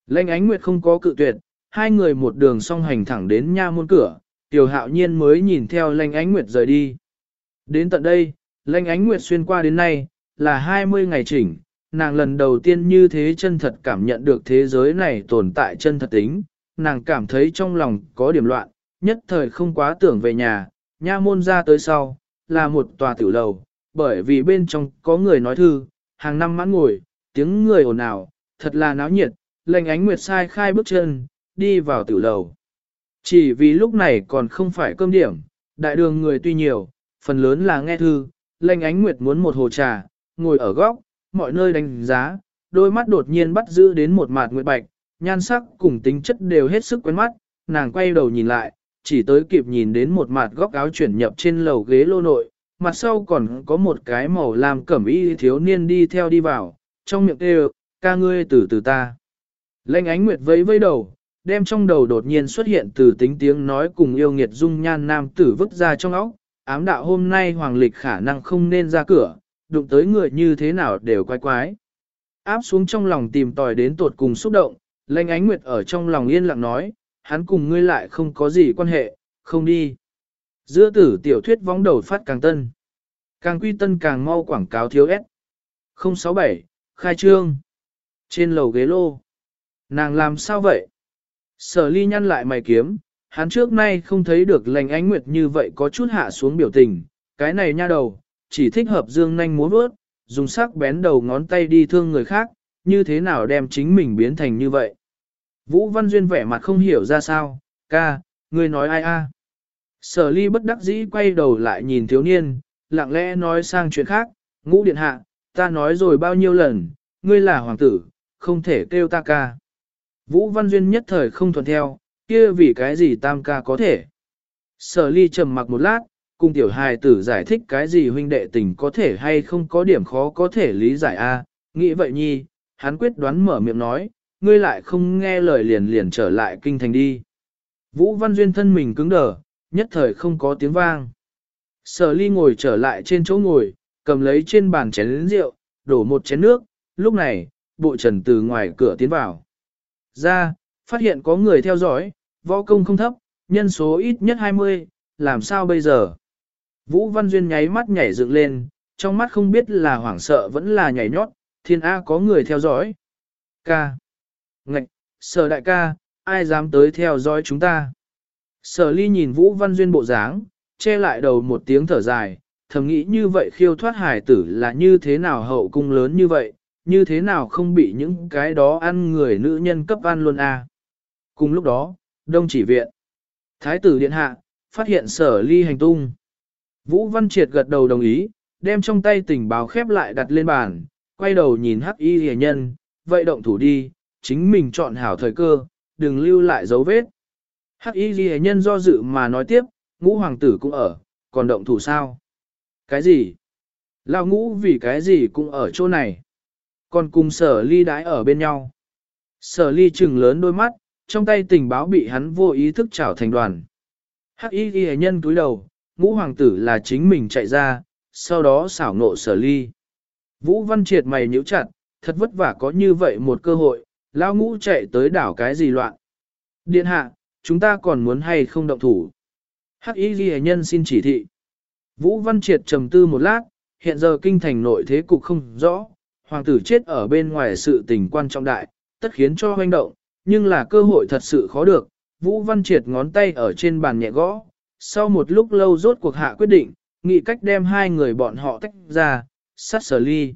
Lệnh ánh nguyệt không có cự tuyệt, hai người một đường song hành thẳng đến nha môn cửa, tiểu hạo nhiên mới nhìn theo lanh ánh nguyệt rời đi. Đến tận đây, lanh ánh nguyệt xuyên qua đến nay, là 20 ngày chỉnh, nàng lần đầu tiên như thế chân thật cảm nhận được thế giới này tồn tại chân thật tính, nàng cảm thấy trong lòng có điểm loạn, nhất thời không quá tưởng về nhà, nha môn ra tới sau, là một tòa tiểu lầu, bởi vì bên trong có người nói thư, hàng năm mãn ngồi, tiếng người ồn ào, thật là náo nhiệt, lệnh ánh nguyệt sai khai bước chân, đi vào tiểu lầu. Chỉ vì lúc này còn không phải cơm điểm, đại đường người tuy nhiều, phần lớn là nghe thư, lệnh ánh nguyệt muốn một hồ trà, ngồi ở góc, mọi nơi đánh giá, đôi mắt đột nhiên bắt giữ đến một mạt nguyệt bạch, nhan sắc cùng tính chất đều hết sức quen mắt, nàng quay đầu nhìn lại, chỉ tới kịp nhìn đến một mặt góc áo chuyển nhập trên lầu ghế lô nội, mặt sau còn có một cái màu làm cẩm y thiếu niên đi theo đi vào, trong miệng kêu, ca ngươi từ từ ta. Lệnh ánh nguyệt vẫy vẫy đầu, đem trong đầu đột nhiên xuất hiện từ tính tiếng nói cùng yêu nghiệt dung nhan nam tử vứt ra trong óc, ám đạo hôm nay hoàng lịch khả năng không nên ra cửa, đụng tới người như thế nào đều quái quái. Áp xuống trong lòng tìm tòi đến tột cùng xúc động, lệnh ánh nguyệt ở trong lòng yên lặng nói, hắn cùng ngươi lại không có gì quan hệ, không đi. Giữa tử tiểu thuyết vóng đầu phát càng tân. Càng quy tân càng mau quảng cáo thiếu S. 067, khai trương. Trên lầu ghế lô. Nàng làm sao vậy? Sở ly nhăn lại mày kiếm, hắn trước nay không thấy được lành ánh nguyệt như vậy có chút hạ xuống biểu tình. Cái này nha đầu, chỉ thích hợp dương nhanh múa vớt, dùng sắc bén đầu ngón tay đi thương người khác, như thế nào đem chính mình biến thành như vậy. Vũ Văn Duyên vẻ mặt không hiểu ra sao, ca, ngươi nói ai a? Sở ly bất đắc dĩ quay đầu lại nhìn thiếu niên, lặng lẽ nói sang chuyện khác, ngũ điện hạ, ta nói rồi bao nhiêu lần, ngươi là hoàng tử, không thể kêu ta ca. Vũ Văn Duyên nhất thời không thuận theo, kia vì cái gì tam ca có thể. Sở ly trầm mặc một lát, cùng tiểu hài tử giải thích cái gì huynh đệ tình có thể hay không có điểm khó có thể lý giải a. nghĩ vậy nhi, hắn quyết đoán mở miệng nói, ngươi lại không nghe lời liền liền trở lại kinh thành đi. Vũ Văn Duyên thân mình cứng đờ, nhất thời không có tiếng vang. Sở ly ngồi trở lại trên chỗ ngồi, cầm lấy trên bàn chén rượu, đổ một chén nước, lúc này, bộ trần từ ngoài cửa tiến vào. Ra, phát hiện có người theo dõi, võ công không thấp, nhân số ít nhất 20, làm sao bây giờ? Vũ Văn Duyên nháy mắt nhảy dựng lên, trong mắt không biết là hoảng sợ vẫn là nhảy nhót, thiên A có người theo dõi. Ca. Ngạch, sở đại ca, ai dám tới theo dõi chúng ta? Sở ly nhìn Vũ Văn Duyên bộ dáng, che lại đầu một tiếng thở dài, thầm nghĩ như vậy khiêu thoát hải tử là như thế nào hậu cung lớn như vậy, như thế nào không bị những cái đó ăn người nữ nhân cấp ăn luôn à. Cùng lúc đó, đông chỉ viện. Thái tử điện hạ, phát hiện sở ly hành tung. Vũ Văn Triệt gật đầu đồng ý, đem trong tay tình báo khép lại đặt lên bàn, quay đầu nhìn hắc y hề nhân, vậy động thủ đi, chính mình chọn hảo thời cơ, đừng lưu lại dấu vết. Hắc y ghi nhân do dự mà nói tiếp, ngũ hoàng tử cũng ở, còn động thủ sao? Cái gì? Lao ngũ vì cái gì cũng ở chỗ này? Còn cùng sở ly đãi ở bên nhau. Sở ly trừng lớn đôi mắt, trong tay tình báo bị hắn vô ý thức trảo thành đoàn. Hắc y ghi nhân túi đầu, ngũ hoàng tử là chính mình chạy ra, sau đó xảo nộ sở ly. Vũ văn triệt mày nhíu chặt, thật vất vả có như vậy một cơ hội, lao ngũ chạy tới đảo cái gì loạn. Điện hạ, chúng ta còn muốn hay không động thủ. Hắc y ghi nhân xin chỉ thị. Vũ Văn Triệt trầm tư một lát, hiện giờ kinh thành nội thế cục không rõ, hoàng tử chết ở bên ngoài sự tình quan trọng đại, tất khiến cho hoành động, nhưng là cơ hội thật sự khó được. Vũ Văn Triệt ngón tay ở trên bàn nhẹ gõ, sau một lúc lâu rốt cuộc hạ quyết định, nghĩ cách đem hai người bọn họ tách ra, sát sở ly.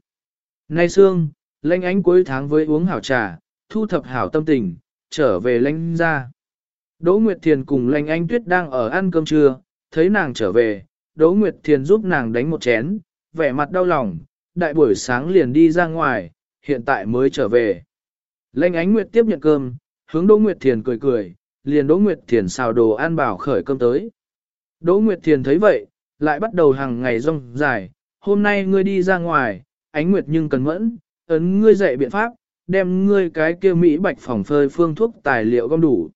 Nay Sương, lãnh ánh cuối tháng với uống hảo trà, thu thập hảo tâm tình, trở về lãnh ra. Đỗ Nguyệt Thiền cùng Lanh Anh Tuyết đang ở ăn cơm trưa, thấy nàng trở về, Đỗ Nguyệt Thiền giúp nàng đánh một chén, vẻ mặt đau lòng, đại buổi sáng liền đi ra ngoài, hiện tại mới trở về. Lanh Ánh Nguyệt tiếp nhận cơm, hướng Đỗ Nguyệt Thiền cười cười, liền Đỗ Nguyệt Thiền xào đồ ăn bảo khởi cơm tới. Đỗ Nguyệt Thiền thấy vậy, lại bắt đầu hàng ngày rong dài, hôm nay ngươi đi ra ngoài, Ánh Nguyệt nhưng cần mẫn, ấn ngươi dạy biện pháp, đem ngươi cái kia Mỹ bạch phòng phơi phương thuốc tài liệu gom đủ.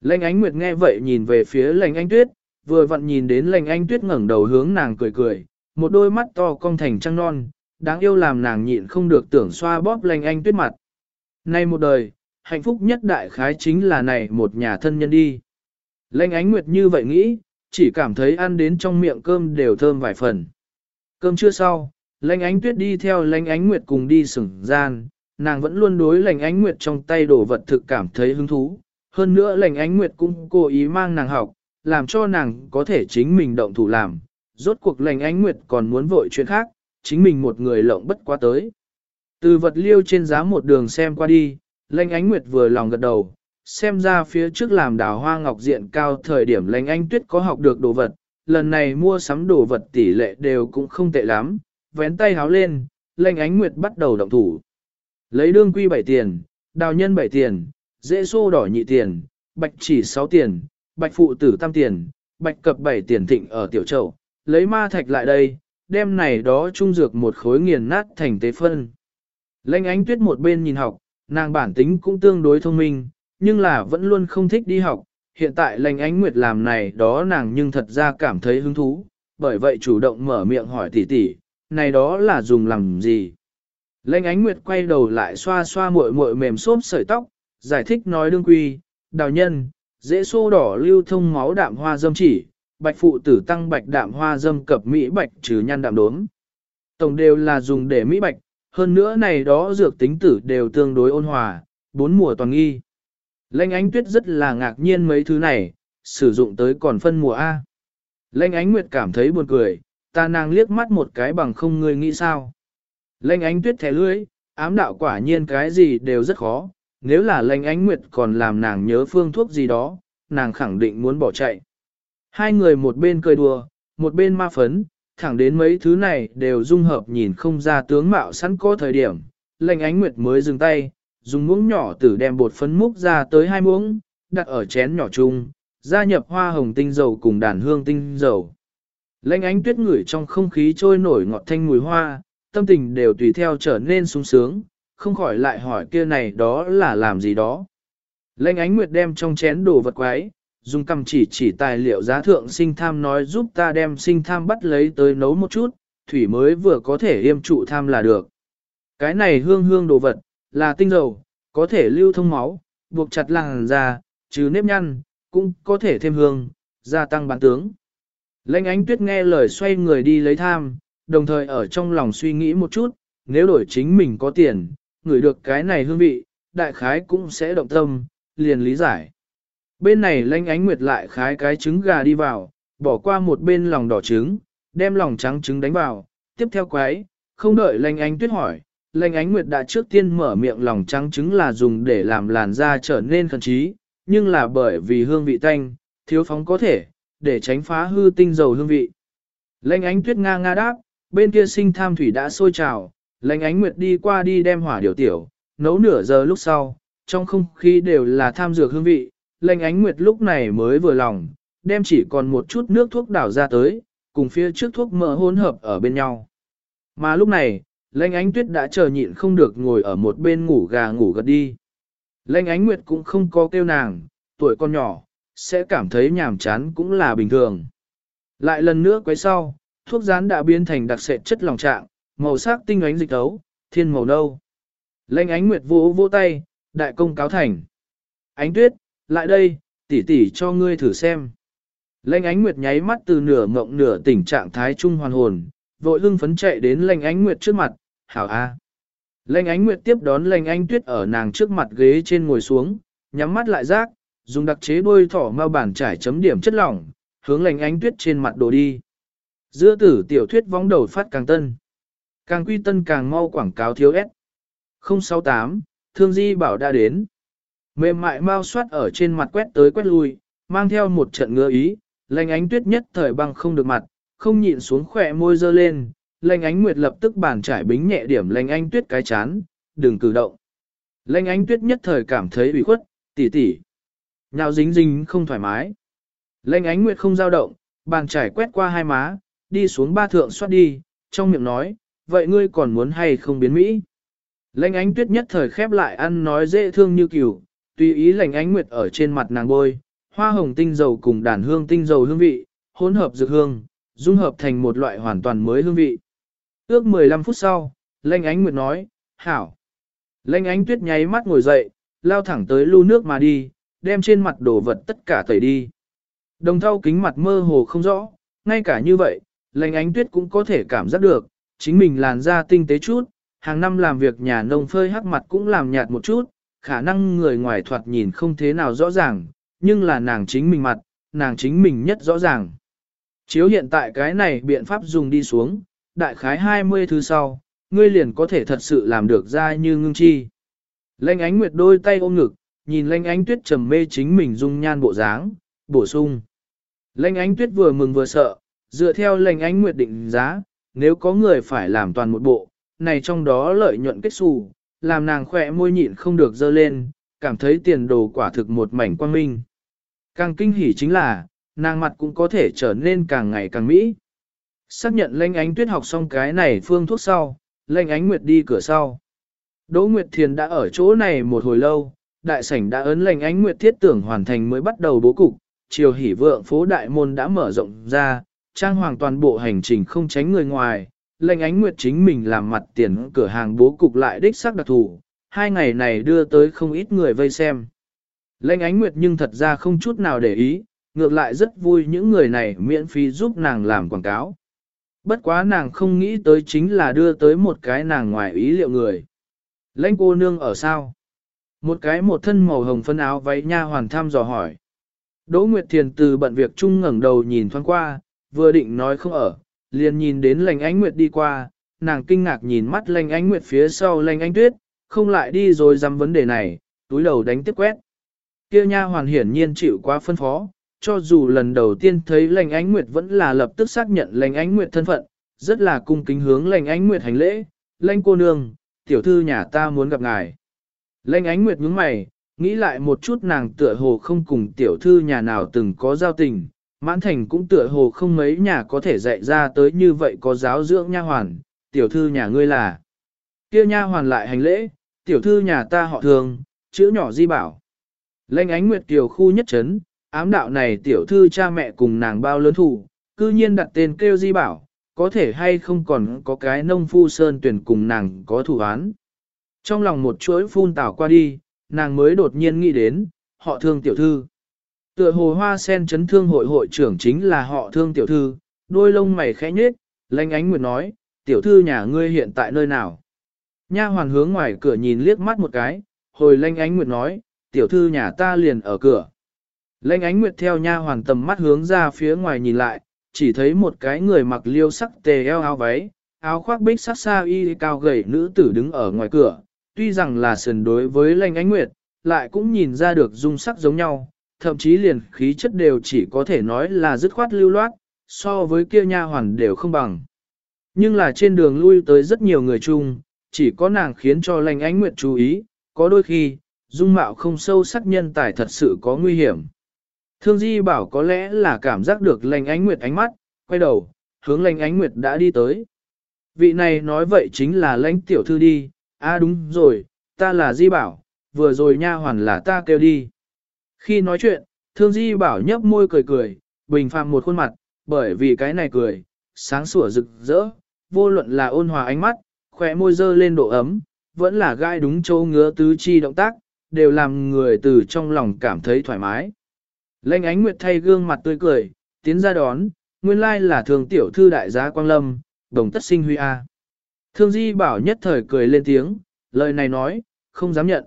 Lệnh ánh nguyệt nghe vậy nhìn về phía lệnh Ánh tuyết, vừa vặn nhìn đến lệnh Ánh tuyết ngẩng đầu hướng nàng cười cười, một đôi mắt to cong thành trăng non, đáng yêu làm nàng nhịn không được tưởng xoa bóp lệnh Ánh tuyết mặt. Nay một đời, hạnh phúc nhất đại khái chính là này một nhà thân nhân đi. Lệnh ánh nguyệt như vậy nghĩ, chỉ cảm thấy ăn đến trong miệng cơm đều thơm vài phần. Cơm chưa sau, lệnh ánh tuyết đi theo lệnh ánh nguyệt cùng đi sửng gian, nàng vẫn luôn đối lệnh ánh nguyệt trong tay đổ vật thực cảm thấy hứng thú, hơn nữa lệnh ánh nguyệt cũng cố ý mang nàng học, làm cho nàng có thể chính mình động thủ làm. Rốt cuộc lệnh ánh nguyệt còn muốn vội chuyện khác, chính mình một người lộng bất quá tới. Từ vật liêu trên giá một đường xem qua đi, lệnh ánh nguyệt vừa lòng gật đầu, xem ra phía trước làm đào hoa ngọc diện cao thời điểm lệnh ánh tuyết có học được đồ vật, lần này mua sắm đồ vật tỷ lệ đều cũng không tệ lắm, vén tay háo lên, lệnh ánh nguyệt bắt đầu động thủ. Lấy đương quy bảy tiền, đào nhân bảy tiền, dễ xô đỏ nhị tiền, bạch chỉ 6 tiền, bạch phụ tử tam tiền, bạch cập 7 tiền thịnh ở tiểu trậu, lấy ma thạch lại đây, đem này đó trung dược một khối nghiền nát thành tế phân. Lênh ánh tuyết một bên nhìn học, nàng bản tính cũng tương đối thông minh, nhưng là vẫn luôn không thích đi học. Hiện tại lành ánh nguyệt làm này đó nàng nhưng thật ra cảm thấy hứng thú, bởi vậy chủ động mở miệng hỏi tỷ tỷ, này đó là dùng làm gì? Lệnh ánh nguyệt quay đầu lại xoa xoa muội muội mềm xốp sợi tóc, giải thích nói đương quy, đào nhân, dễ xô đỏ lưu thông máu đạm hoa dâm chỉ, bạch phụ tử tăng bạch đạm hoa dâm cập mỹ bạch trừ nhăn đạm đốm. Tổng đều là dùng để mỹ bạch, hơn nữa này đó dược tính tử đều tương đối ôn hòa, bốn mùa toàn nghi. Lệnh ánh tuyết rất là ngạc nhiên mấy thứ này, sử dụng tới còn phân mùa A. Lệnh ánh nguyệt cảm thấy buồn cười, ta nàng liếc mắt một cái bằng không người nghĩ sao. Lệnh ánh tuyết thẻ lưới, ám đạo quả nhiên cái gì đều rất khó, nếu là lệnh ánh nguyệt còn làm nàng nhớ phương thuốc gì đó, nàng khẳng định muốn bỏ chạy. Hai người một bên cười đùa, một bên ma phấn, thẳng đến mấy thứ này đều dung hợp nhìn không ra tướng mạo sẵn có thời điểm, lệnh ánh nguyệt mới dừng tay, dùng muỗng nhỏ tử đem bột phấn múc ra tới hai muỗng, đặt ở chén nhỏ chung, gia nhập hoa hồng tinh dầu cùng đàn hương tinh dầu. Lệnh ánh tuyết ngửi trong không khí trôi nổi ngọt thanh mùi hoa, tâm tình đều tùy theo trở nên sung sướng, không khỏi lại hỏi kia này đó là làm gì đó. Lệnh ánh nguyệt đem trong chén đồ vật quái, dùng cầm chỉ chỉ tài liệu giá thượng sinh tham nói giúp ta đem sinh tham bắt lấy tới nấu một chút, thủy mới vừa có thể yêm trụ tham là được. Cái này hương hương đồ vật, là tinh dầu, có thể lưu thông máu, buộc chặt làn da, trừ nếp nhăn, cũng có thể thêm hương, gia tăng bản tướng. Lệnh ánh tuyết nghe lời xoay người đi lấy tham, đồng thời ở trong lòng suy nghĩ một chút, nếu đổi chính mình có tiền, người được cái này hương vị, đại khái cũng sẽ động tâm, liền lý giải. Bên này lanh ánh nguyệt lại khái cái trứng gà đi vào, bỏ qua một bên lòng đỏ trứng, đem lòng trắng trứng đánh vào, tiếp theo quái, không đợi lanh ánh tuyết hỏi, lanh ánh nguyệt đã trước tiên mở miệng lòng trắng trứng là dùng để làm làn da trở nên khẩn trí, nhưng là bởi vì hương vị tanh, thiếu phóng có thể, để tránh phá hư tinh dầu hương vị. Lanh ánh tuyết nga nga đáp, bên kia sinh tham thủy đã sôi trào, lanh ánh nguyệt đi qua đi đem hỏa điều tiểu, nấu nửa giờ lúc sau, trong không khí đều là tham dược hương vị, lệnh ánh nguyệt lúc này mới vừa lòng, đem chỉ còn một chút nước thuốc đảo ra tới, cùng phía trước thuốc mỡ hỗn hợp ở bên nhau. Mà lúc này, lệnh ánh tuyết đã chờ nhịn không được ngồi ở một bên ngủ gà ngủ gật đi. Lệnh ánh nguyệt cũng không có kêu nàng, tuổi con nhỏ, sẽ cảm thấy nhàm chán cũng là bình thường. Lại lần nữa quấy sau, thuốc rán đã biến thành đặc sệt chất lòng trạng, màu sắc tinh ánh dịch tấu, thiên màu nâu. Lệnh ánh nguyệt vỗ vỗ tay, đại công cáo thành. Ánh tuyết, lại đây, tỷ tỷ cho ngươi thử xem. Lệnh ánh nguyệt nháy mắt từ nửa mộng nửa tỉnh trạng thái trung hoàn hồn, vội hưng phấn chạy đến lệnh ánh nguyệt trước mặt, hảo a. Lệnh ánh nguyệt tiếp đón lệnh ánh tuyết ở nàng trước mặt ghế trên ngồi xuống, nhắm mắt lại rác, dùng đặc chế đuôi thỏ mao bản trải chấm điểm chất lỏng, hướng lệnh ánh tuyết trên mặt đổ đi. Giữa tử tiểu thuyết vóng đầu phát càng tân. Càng quy tân càng mau quảng cáo thiếu S. 068, Thương Di bảo đã đến. Mềm mại mau soát ở trên mặt quét tới quét lui, mang theo một trận ngứa ý, lành ánh tuyết nhất thời băng không được mặt, không nhịn xuống khỏe môi dơ lên, lành ánh nguyệt lập tức bàn trải bính nhẹ điểm lành ánh tuyết cái chán, đừng cử động. Lành ánh tuyết nhất thời cảm thấy bị khuất, tỉ tỉ. Nhào dính dính không thoải mái. Lành ánh nguyệt không dao động, bàn trải quét qua hai má, đi xuống ba thượng xoát đi, trong miệng nói, vậy ngươi còn muốn hay không biến Mỹ? Lệnh ánh tuyết nhất thời khép lại ăn nói dễ thương như kiểu, tùy ý lệnh ánh nguyệt ở trên mặt nàng bôi, hoa hồng tinh dầu cùng đàn hương tinh dầu hương vị, hỗn hợp dược hương, dung hợp thành một loại hoàn toàn mới hương vị. Ước 15 phút sau, lệnh ánh nguyệt nói, hảo. Lệnh ánh tuyết nháy mắt ngồi dậy, lao thẳng tới lưu nước mà đi, đem trên mặt đồ vật tất cả tẩy đi. Đồng thau kính mặt mơ hồ không rõ, ngay cả như vậy, lệnh ánh tuyết cũng có thể cảm giác được, chính mình làn da tinh tế chút, hàng năm làm việc nhà nông phơi hắc mặt cũng làm nhạt một chút, khả năng người ngoài thoạt nhìn không thế nào rõ ràng, nhưng là nàng chính mình mặt, nàng chính mình nhất rõ ràng. Chiếu hiện tại cái này biện pháp dùng đi xuống, đại khái 20 thứ sau, ngươi liền có thể thật sự làm được ra như ngưng chi. Lênh ánh nguyệt đôi tay ôm ngực, nhìn lênh ánh tuyết trầm mê chính mình dung nhan bộ dáng, bổ sung. Lênh ánh tuyết vừa mừng vừa sợ, dựa theo lênh ánh nguyệt định giá, nếu có người phải làm toàn một bộ, này trong đó lợi nhuận kết xù, làm nàng khỏe môi nhịn không được dơ lên, cảm thấy tiền đồ quả thực một mảnh quang minh. Càng kinh hỉ chính là, nàng mặt cũng có thể trở nên càng ngày càng mỹ. Xác nhận Lanh Ánh Tuyết học xong cái này phương thuốc sau, Lanh Ánh Nguyệt đi cửa sau. Đỗ Nguyệt Thiền đã ở chỗ này một hồi lâu, đại sảnh đã ấn Lanh Ánh Nguyệt thiết tưởng hoàn thành mới bắt đầu bố cục, chiều hỉ vượng phố đại môn đã mở rộng ra, trang hoàng toàn bộ hành trình không tránh người ngoài, Lệnh Ánh Nguyệt chính mình làm mặt tiền cửa hàng bố cục lại đích sắc đặc thù, hai ngày này đưa tới không ít người vây xem. Lệnh Ánh Nguyệt nhưng thật ra không chút nào để ý, ngược lại rất vui những người này miễn phí giúp nàng làm quảng cáo. Bất quá nàng không nghĩ tới chính là đưa tới một cái nàng ngoài ý liệu người. Lãnh cô nương ở sao? Một cái một thân màu hồng phân áo váy nha hoàn Tham dò hỏi. Đỗ Nguyệt Thiền từ bận việc chung ngẩng đầu nhìn thoáng qua, vừa định nói không ở, liền nhìn đến lành ánh nguyệt đi qua, nàng kinh ngạc nhìn mắt lành ánh nguyệt phía sau lành ánh tuyết, không lại đi rồi dám vấn đề này, túi đầu đánh tiếp quét. Kia nha hoàn hiển nhiên chịu quá phân phó, cho dù lần đầu tiên thấy lành ánh nguyệt vẫn là lập tức xác nhận lành ánh nguyệt thân phận, rất là cung kính hướng lành ánh nguyệt hành lễ, lành cô nương, tiểu thư nhà ta muốn gặp ngài. Lành ánh nguyệt nhướng mày, nghĩ lại một chút nàng tựa hồ không cùng tiểu thư nhà nào từng có giao tình, mãn thành cũng tựa hồ không mấy nhà có thể dạy ra tới như vậy có giáo dưỡng nha hoàn, tiểu thư nhà ngươi là. Kia nha hoàn lại hành lễ, tiểu thư nhà ta họ thường, chữ nhỏ di bảo. Lanh ánh nguyệt kiều khu nhất chấn, ám đạo này tiểu thư cha mẹ cùng nàng bao lớn thủ, cư nhiên đặt tên kêu di bảo, có thể hay không còn có cái nông phu sơn tuyển cùng nàng có thủ án. Trong lòng một chuỗi phun tảo qua đi, nàng mới đột nhiên nghĩ đến, họ thương tiểu thư. Tựa hồ hoa sen chấn thương hội hội trưởng chính là họ thương tiểu thư, đôi lông mày khẽ nhếch, lanh ánh nguyệt nói, tiểu thư nhà ngươi hiện tại nơi nào. Nha hoàn hướng ngoài cửa nhìn liếc mắt một cái, hồi lanh ánh nguyệt nói, tiểu thư nhà ta liền ở cửa. Lanh ánh nguyệt theo nha hoàn tầm mắt hướng ra phía ngoài nhìn lại, chỉ thấy một cái người mặc liêu sắc tề eo áo váy, áo khoác bích sắc xa y cao gầy nữ tử đứng ở ngoài cửa, tuy rằng là sườn đối với lanh ánh nguyệt, lại cũng nhìn ra được dung sắc giống nhau, thậm chí liền khí chất đều chỉ có thể nói là dứt khoát lưu loát, so với kia nha hoàn đều không bằng. Nhưng là trên đường lui tới rất nhiều người chung, chỉ có nàng khiến cho lành ánh nguyệt chú ý, có đôi khi, dung mạo không sâu sắc nhân tài thật sự có nguy hiểm. Thương Di bảo có lẽ là cảm giác được lành ánh nguyệt ánh mắt, quay đầu, hướng lành ánh nguyệt đã đi tới. Vị này nói vậy chính là lãnh tiểu thư đi, à đúng rồi, ta là Di bảo, vừa rồi nha hoàn là ta kêu đi. Khi nói chuyện, thương di bảo nhấp môi cười cười, bình phàm một khuôn mặt, bởi vì cái này cười, sáng sủa rực rỡ, vô luận là ôn hòa ánh mắt, khỏe môi dơ lên độ ấm, vẫn là gai đúng châu ngứa tứ chi động tác, đều làm người từ trong lòng cảm thấy thoải mái. Lênh ánh nguyệt thay gương mặt tươi cười, tiến ra đón, nguyên lai là thường tiểu thư đại gia Quang Lâm, đồng tất sinh huy A. Thương di bảo nhất thời cười lên tiếng, lời này nói, không dám nhận.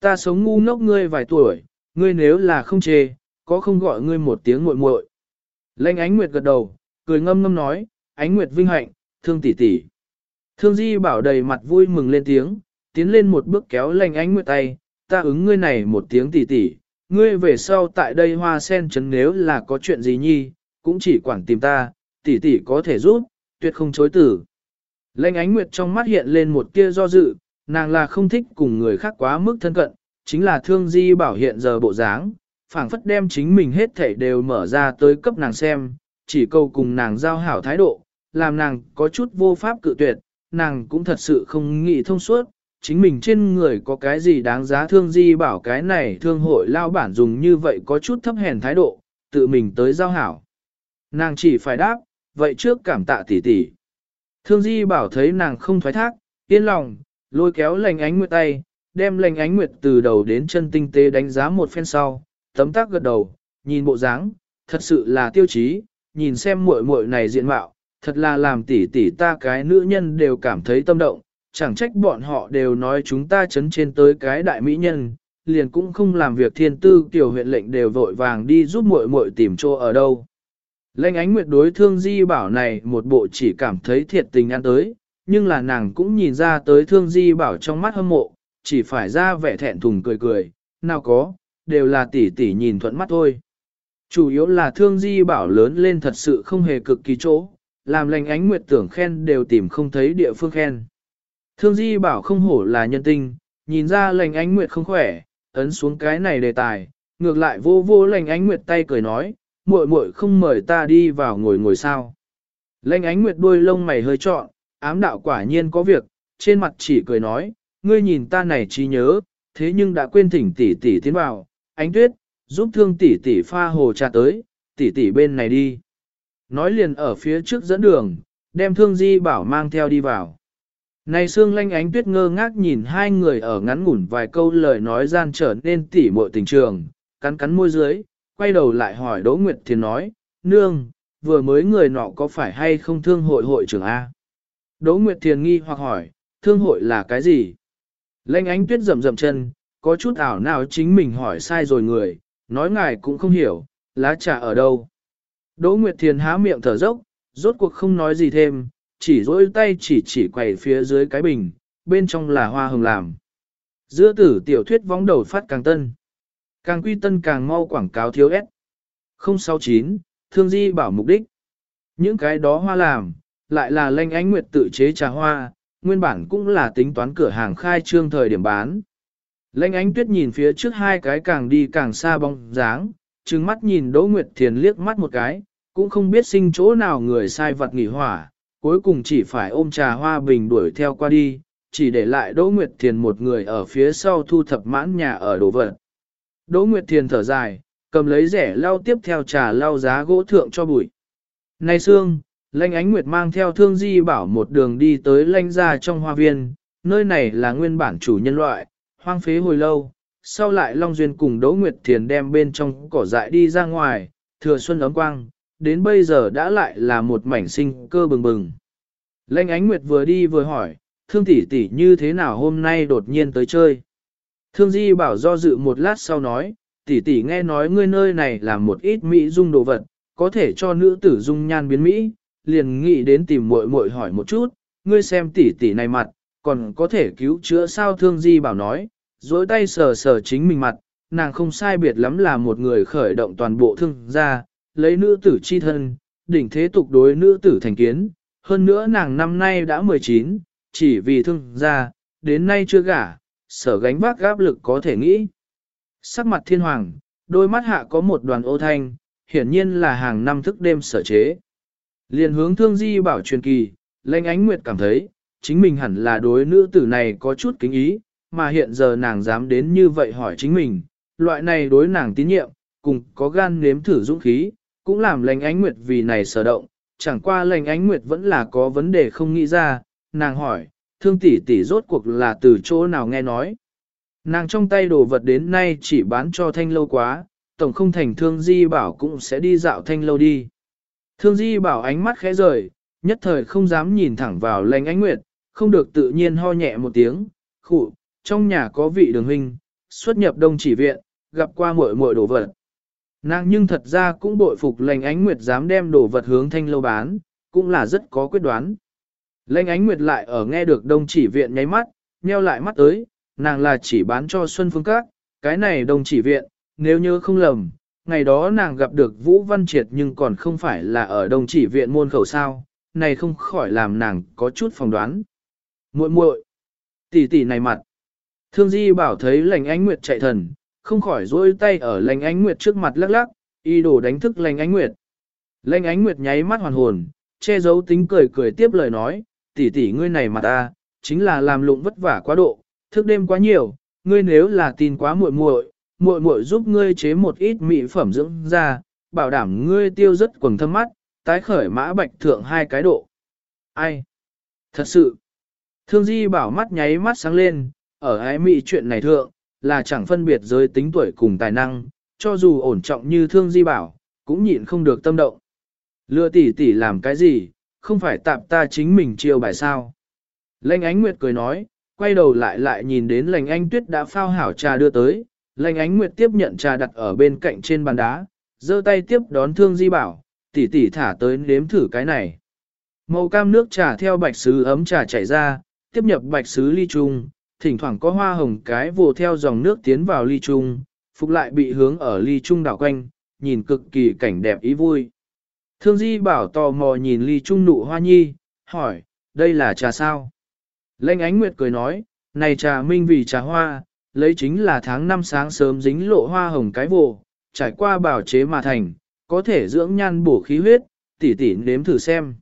Ta sống ngu ngốc ngươi vài tuổi, Ngươi nếu là không chê, có không gọi ngươi một tiếng muội muội. Lệnh ánh nguyệt gật đầu, cười ngâm ngâm nói, ánh nguyệt vinh hạnh, thương tỷ tỷ. Thương di bảo đầy mặt vui mừng lên tiếng, tiến lên một bước kéo lệnh ánh nguyệt tay, ta ứng ngươi này một tiếng tỷ tỷ, ngươi về sau tại đây hoa sen chấn nếu là có chuyện gì nhi, cũng chỉ quản tìm ta, tỷ tỷ có thể giúp, tuyệt không chối tử. Lệnh ánh nguyệt trong mắt hiện lên một tia do dự, nàng là không thích cùng người khác quá mức thân cận, chính là thương di bảo hiện giờ bộ dáng, phảng phất đem chính mình hết thảy đều mở ra tới cấp nàng xem, chỉ câu cùng nàng giao hảo thái độ, làm nàng có chút vô pháp cự tuyệt, nàng cũng thật sự không nghĩ thông suốt, chính mình trên người có cái gì đáng giá thương di bảo cái này thương hội lao bản dùng như vậy có chút thấp hèn thái độ, tự mình tới giao hảo. Nàng chỉ phải đáp, vậy trước cảm tạ tỷ tỷ. Thương di bảo thấy nàng không thoái thác, yên lòng, lôi kéo lành ánh nguyệt tay, đem lệnh ánh nguyệt từ đầu đến chân tinh tế đánh giá một phen sau, tấm tắc gật đầu, nhìn bộ dáng, thật sự là tiêu chí, nhìn xem muội muội này diện mạo, thật là làm tỷ tỷ ta cái nữ nhân đều cảm thấy tâm động, chẳng trách bọn họ đều nói chúng ta chấn trên tới cái đại mỹ nhân, liền cũng không làm việc thiên tư tiểu huyện lệnh đều vội vàng đi giúp muội muội tìm chỗ ở đâu. Lệnh ánh nguyệt đối thương di bảo này một bộ chỉ cảm thấy thiệt tình ăn tới, nhưng là nàng cũng nhìn ra tới thương di bảo trong mắt hâm mộ, chỉ phải ra vẻ thẹn thùng cười cười, nào có, đều là tỷ tỷ nhìn thuận mắt thôi. Chủ yếu là thương di bảo lớn lên thật sự không hề cực kỳ chỗ, làm lành ánh nguyệt tưởng khen đều tìm không thấy địa phương khen. Thương Di bảo không hổ là nhân tinh, nhìn ra lành ánh nguyệt không khỏe, ấn xuống cái này đề tài, ngược lại vô vô lành ánh nguyệt tay cười nói, muội muội không mời ta đi vào ngồi ngồi sao. Lành ánh nguyệt đuôi lông mày hơi trọn, ám đạo quả nhiên có việc, trên mặt chỉ cười nói, ngươi nhìn ta này trí nhớ, thế nhưng đã quên thỉnh tỷ tỷ tiến vào, ánh tuyết, giúp thương tỷ tỷ pha hồ trà tới, tỷ tỷ bên này đi. Nói liền ở phía trước dẫn đường, đem thương di bảo mang theo đi vào. Này xương lanh ánh tuyết ngơ ngác nhìn hai người ở ngắn ngủn vài câu lời nói gian trở nên tỉ muội tình trường, cắn cắn môi dưới, quay đầu lại hỏi Đỗ Nguyệt Thiền nói, nương, vừa mới người nọ có phải hay không thương hội hội trưởng A? Đỗ Nguyệt Thiền nghi hoặc hỏi, thương hội là cái gì? Lênh ánh tuyết rầm rầm chân, có chút ảo nào chính mình hỏi sai rồi người, nói ngài cũng không hiểu, lá trà ở đâu. Đỗ Nguyệt Thiền há miệng thở dốc, rốt cuộc không nói gì thêm, chỉ dỗi tay chỉ chỉ quầy phía dưới cái bình, bên trong là hoa hồng làm. Giữa tử tiểu thuyết vóng đầu phát càng tân. Càng quy tân càng mau quảng cáo thiếu ép. 069, Thương Di bảo mục đích. Những cái đó hoa làm, lại là lanh ánh nguyệt tự chế trà hoa, nguyên bản cũng là tính toán cửa hàng khai trương thời điểm bán. Lanh ánh tuyết nhìn phía trước hai cái càng đi càng xa bóng dáng, trừng mắt nhìn Đỗ Nguyệt Thiền liếc mắt một cái, cũng không biết sinh chỗ nào người sai vật nghỉ hỏa, cuối cùng chỉ phải ôm trà hoa bình đuổi theo qua đi, chỉ để lại Đỗ Nguyệt Thiền một người ở phía sau thu thập mãn nhà ở đồ vật. Đỗ Nguyệt Thiền thở dài, cầm lấy rẻ lau tiếp theo trà lau giá gỗ thượng cho bụi. Này Sương, Lanh Ánh Nguyệt mang theo thương di bảo một đường đi tới lanh ra trong hoa viên, nơi này là nguyên bản chủ nhân loại, hoang phế hồi lâu, sau lại Long Duyên cùng Đỗ Nguyệt Thiền đem bên trong cỏ dại đi ra ngoài, thừa xuân ấm quang, đến bây giờ đã lại là một mảnh sinh cơ bừng bừng. Lanh ánh nguyệt vừa đi vừa hỏi, thương tỷ tỷ như thế nào hôm nay đột nhiên tới chơi. Thương di bảo do dự một lát sau nói, tỷ tỷ nghe nói ngươi nơi này là một ít mỹ dung đồ vật, có thể cho nữ tử dung nhan biến mỹ, liền nghĩ đến tìm muội muội hỏi một chút, ngươi xem tỷ tỷ này mặt, còn có thể cứu chữa sao thương di bảo nói, dối tay sờ sờ chính mình mặt, nàng không sai biệt lắm là một người khởi động toàn bộ thương gia, lấy nữ tử chi thân, đỉnh thế tục đối nữ tử thành kiến, hơn nữa nàng năm nay đã 19, chỉ vì thương gia, đến nay chưa gả, sở gánh vác gáp lực có thể nghĩ. Sắc mặt thiên hoàng, đôi mắt hạ có một đoàn ô thanh, hiển nhiên là hàng năm thức đêm sở chế. Liền hướng thương di bảo truyền kỳ, lệnh ánh nguyệt cảm thấy, chính mình hẳn là đối nữ tử này có chút kính ý, mà hiện giờ nàng dám đến như vậy hỏi chính mình, loại này đối nàng tín nhiệm, cùng có gan nếm thử dũng khí, cũng làm lệnh ánh nguyệt vì này sở động, chẳng qua lệnh ánh nguyệt vẫn là có vấn đề không nghĩ ra, nàng hỏi, thương tỷ tỷ rốt cuộc là từ chỗ nào nghe nói. Nàng trong tay đồ vật đến nay chỉ bán cho thanh lâu quá, tổng không thành thương di bảo cũng sẽ đi dạo thanh lâu đi. Thương di bảo ánh mắt khẽ rời, nhất thời không dám nhìn thẳng vào lành ánh nguyệt, không được tự nhiên ho nhẹ một tiếng, khụ, trong nhà có vị đường huynh, xuất nhập đông chỉ viện, gặp qua muội muội đồ vật. Nàng nhưng thật ra cũng bội phục lành ánh nguyệt dám đem đồ vật hướng thanh lâu bán, cũng là rất có quyết đoán. Lệnh ánh nguyệt lại ở nghe được đông chỉ viện nháy mắt, nheo lại mắt tới, nàng là chỉ bán cho Xuân Phương Các, cái này đông chỉ viện, nếu nhớ không lầm, ngày đó nàng gặp được Vũ Văn Triệt nhưng còn không phải là ở Đồng chỉ viện môn khẩu sao, này không khỏi làm nàng có chút phỏng đoán. muội muội tỷ tỷ này mặt. Thương Di bảo thấy lành ánh nguyệt chạy thần, không khỏi rôi tay ở lành ánh nguyệt trước mặt lắc lắc, y đồ đánh thức lành ánh nguyệt. Lành ánh nguyệt nháy mắt hoàn hồn, che giấu tính cười cười tiếp lời nói, tỷ tỷ ngươi này mặt ta, chính là làm lụng vất vả quá độ, thức đêm quá nhiều, ngươi nếu là tin quá muội muội, muội muội giúp ngươi chế một ít mỹ phẩm dưỡng da, bảo đảm ngươi tiêu rất quần thâm mắt, tái khởi mã bạch thượng hai cái độ. Ai? Thật sự. Thương Di bảo mắt nháy mắt sáng lên, ở ái mỹ chuyện này thượng, là chẳng phân biệt giới tính tuổi cùng tài năng, cho dù ổn trọng như Thương Di bảo, cũng nhịn không được tâm động. Lừa tỷ tỷ làm cái gì, không phải tạm ta chính mình chiêu bài sao. Lệnh ánh nguyệt cười nói, quay đầu lại lại nhìn đến lệnh anh tuyết đã phao hảo trà đưa tới, lệnh ánh nguyệt tiếp nhận trà đặt ở bên cạnh trên bàn đá, giơ tay tiếp đón thương di bảo, tỷ tỷ thả tới nếm thử cái này. Màu cam nước trà theo bạch sứ ấm trà chảy ra, tiếp nhập bạch sứ ly trung, thỉnh thoảng có hoa hồng cái vồ theo dòng nước tiến vào ly trung, phục lại bị hướng ở ly trung đảo quanh, nhìn cực kỳ cảnh đẹp ý vui. Thương Di bảo tò mò nhìn ly trung nụ hoa nhi, hỏi, đây là trà sao? Lệnh ánh nguyệt cười nói, này trà minh vì trà hoa, lấy chính là tháng năm sáng sớm dính lộ hoa hồng cái vồ, trải qua bảo chế mà thành, có thể dưỡng nhan bổ khí huyết, tỉ tỉ nếm thử xem.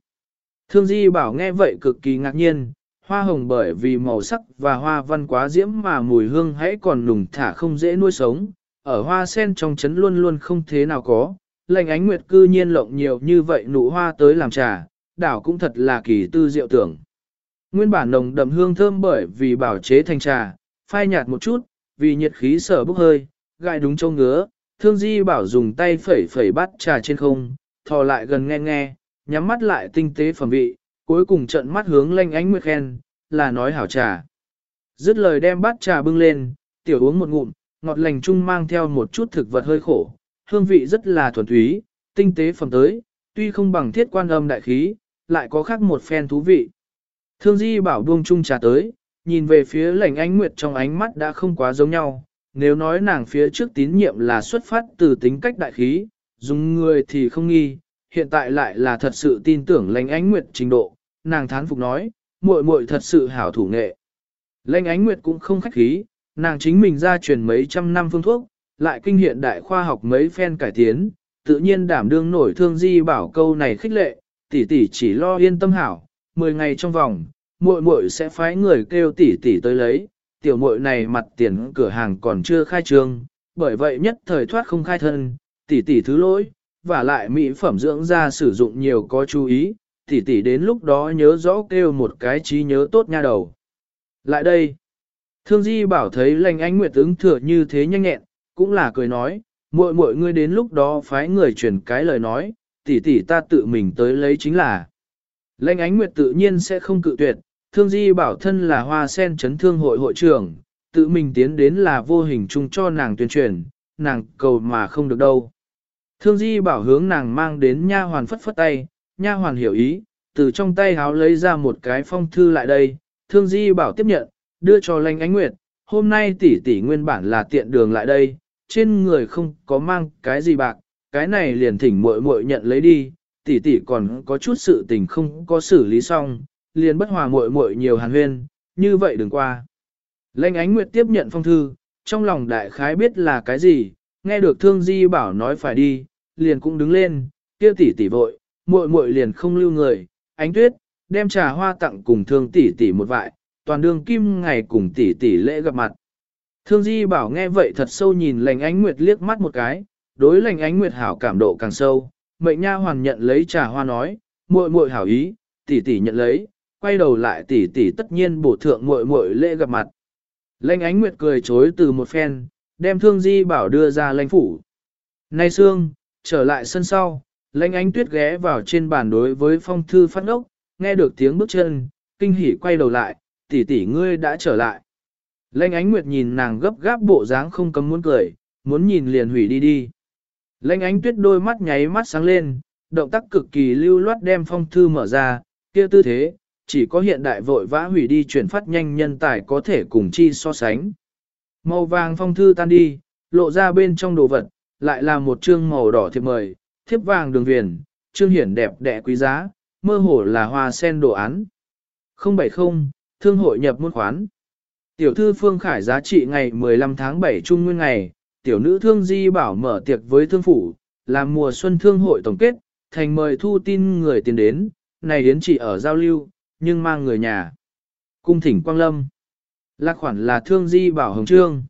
Thương Di bảo nghe vậy cực kỳ ngạc nhiên, hoa hồng bởi vì màu sắc và hoa văn quá diễm mà mùi hương hãy còn nùng thả không dễ nuôi sống, ở hoa sen trong chấn luôn luôn không thế nào có, lệnh ánh nguyệt cư nhiên lộng nhiều như vậy nụ hoa tới làm trà, đảo cũng thật là kỳ tư diệu tưởng. Nguyên bản nồng đậm hương thơm bởi vì bảo chế thành trà, phai nhạt một chút, vì nhiệt khí sở bốc hơi, gại đúng châu ngứa, thương di bảo dùng tay phẩy phẩy bắt trà trên không, thò lại gần nghe nghe, nhắm mắt lại tinh tế phẩm vị, cuối cùng trận mắt hướng lanh ánh nguyệt khen, là nói hảo trà. Dứt lời đem bát trà bưng lên, tiểu uống một ngụm, ngọt lành chung mang theo một chút thực vật hơi khổ, hương vị rất là thuần túy, tinh tế phẩm tới, tuy không bằng thiết quan âm đại khí, lại có khác một phen thú vị. Thương Di bảo buông chung trà tới, nhìn về phía lành ánh nguyệt trong ánh mắt đã không quá giống nhau, nếu nói nàng phía trước tín nhiệm là xuất phát từ tính cách đại khí, dùng người thì không nghi, hiện tại lại là thật sự tin tưởng Lệnh ánh nguyệt trình độ, nàng thán phục nói, muội muội thật sự hảo thủ nghệ. Lệnh ánh nguyệt cũng không khách khí, nàng chính mình ra truyền mấy trăm năm phương thuốc, lại kinh hiện đại khoa học mấy phen cải tiến, tự nhiên đảm đương nổi thương di bảo câu này khích lệ, tỷ tỷ chỉ lo yên tâm hảo, 10 ngày trong vòng, muội muội sẽ phái người kêu tỷ tỷ tới lấy, tiểu muội này mặt tiền cửa hàng còn chưa khai trương, bởi vậy nhất thời thoát không khai thân, tỷ tỷ thứ lỗi, và lại mỹ phẩm dưỡng da sử dụng nhiều có chú ý, tỷ tỷ đến lúc đó nhớ rõ kêu một cái trí nhớ tốt nha đầu. Lại đây, thương di bảo thấy lành ánh nguyệt ứng thừa như thế nhanh nhẹn, cũng là cười nói, muội muội ngươi đến lúc đó phái người truyền cái lời nói, tỷ tỷ ta tự mình tới lấy chính là. Lệnh ánh nguyệt tự nhiên sẽ không cự tuyệt, thương di bảo thân là hoa sen chấn thương hội hội trưởng, tự mình tiến đến là vô hình chung cho nàng tuyên truyền, nàng cầu mà không được đâu. Thương di bảo hướng nàng mang đến nha hoàn phất phất tay, nha hoàn hiểu ý, từ trong tay háo lấy ra một cái phong thư lại đây, thương di bảo tiếp nhận, đưa cho lanh ánh nguyệt, hôm nay tỷ tỷ nguyên bản là tiện đường lại đây, trên người không có mang cái gì bạc, cái này liền thỉnh muội muội nhận lấy đi, tỷ tỷ còn có chút sự tình không có xử lý xong, liền bất hòa muội muội nhiều hàn huyên, như vậy đừng qua. Lệnh ánh nguyệt tiếp nhận phong thư, trong lòng đại khái biết là cái gì, nghe được thương di bảo nói phải đi, liền cũng đứng lên, kia tỷ tỷ vội, muội muội liền không lưu người, ánh tuyết, đem trà hoa tặng cùng thương tỷ tỷ một vại, toàn đường kim ngày cùng tỷ tỷ lễ gặp mặt. Thương di bảo nghe vậy thật sâu nhìn lành ánh nguyệt liếc mắt một cái, đối lành ánh nguyệt hảo cảm độ càng sâu, mệnh nha hoàn nhận lấy trà hoa nói, muội muội hảo ý, tỷ tỷ nhận lấy, quay đầu lại tỷ tỷ tất nhiên bổ thượng muội muội lễ gặp mặt. Lệnh ánh nguyệt cười chối từ một phen, đem thương di bảo đưa ra lãnh phủ. Nay xương, trở lại sân sau, lãnh ánh tuyết ghé vào trên bàn đối với phong thư phát ốc, nghe được tiếng bước chân, kinh hỉ quay đầu lại, tỷ tỷ ngươi đã trở lại. Lãnh ánh nguyệt nhìn nàng gấp gáp bộ dáng không cấm muốn cười, muốn nhìn liền hủy đi đi. Lãnh ánh tuyết đôi mắt nháy mắt sáng lên, động tác cực kỳ lưu loát đem phong thư mở ra, kia tư thế, chỉ có hiện đại vội vã hủy đi chuyển phát nhanh nhân tài có thể cùng chi so sánh. Màu vàng phong thư tan đi, lộ ra bên trong đồ vật, lại là một chương màu đỏ thiệp mời, thiếp vàng đường viền, chương hiển đẹp đẽ quý giá, mơ hồ là hoa sen đồ án. 070, Thương hội nhập môn khoán. Tiểu thư Phương Khải giá trị ngày 15 tháng 7 trung nguyên ngày, tiểu nữ thương di bảo mở tiệc với thương phủ, làm mùa xuân thương hội tổng kết, thành mời thu tin người tiền đến, này đến chỉ ở giao lưu, nhưng mang người nhà. Cung thỉnh Quang Lâm. Lạc khoản là thương di bảo hồng trương.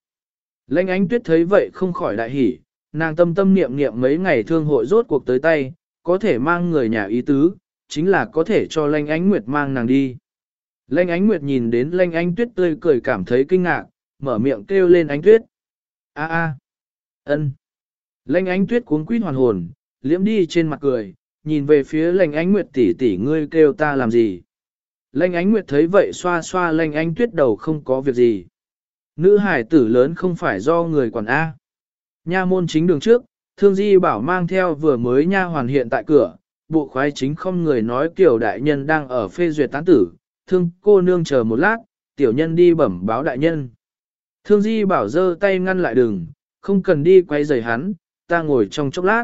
lệnh ánh tuyết thấy vậy không khỏi đại hỉ, nàng tâm tâm niệm niệm mấy ngày thương hội rốt cuộc tới tay, có thể mang người nhà ý tứ, chính là có thể cho lệnh Ánh Nguyệt mang nàng đi. lệnh Ánh Nguyệt nhìn đến lệnh Ánh Tuyết tươi cười cảm thấy kinh ngạc, mở miệng kêu lên Ánh Tuyết. A a, ân. lệnh Ánh Tuyết cuốn quýt hoàn hồn, liễm đi trên mặt cười, nhìn về phía lệnh Ánh Nguyệt tỷ tỷ ngươi kêu ta làm gì. Lanh Ánh Nguyệt thấy vậy xoa xoa Lanh Ánh Tuyết đầu không có việc gì. Nữ hải tử lớn không phải do người quản A. Nha môn chính đường trước, thương di bảo mang theo vừa mới nha hoàn hiện tại cửa, bộ khoái chính không người nói kiểu đại nhân đang ở phê duyệt tán tử, thương cô nương chờ một lát, tiểu nhân đi bẩm báo đại nhân. Thương di bảo giơ tay ngăn lại đường, không cần đi quay giày hắn, ta ngồi trong chốc lát.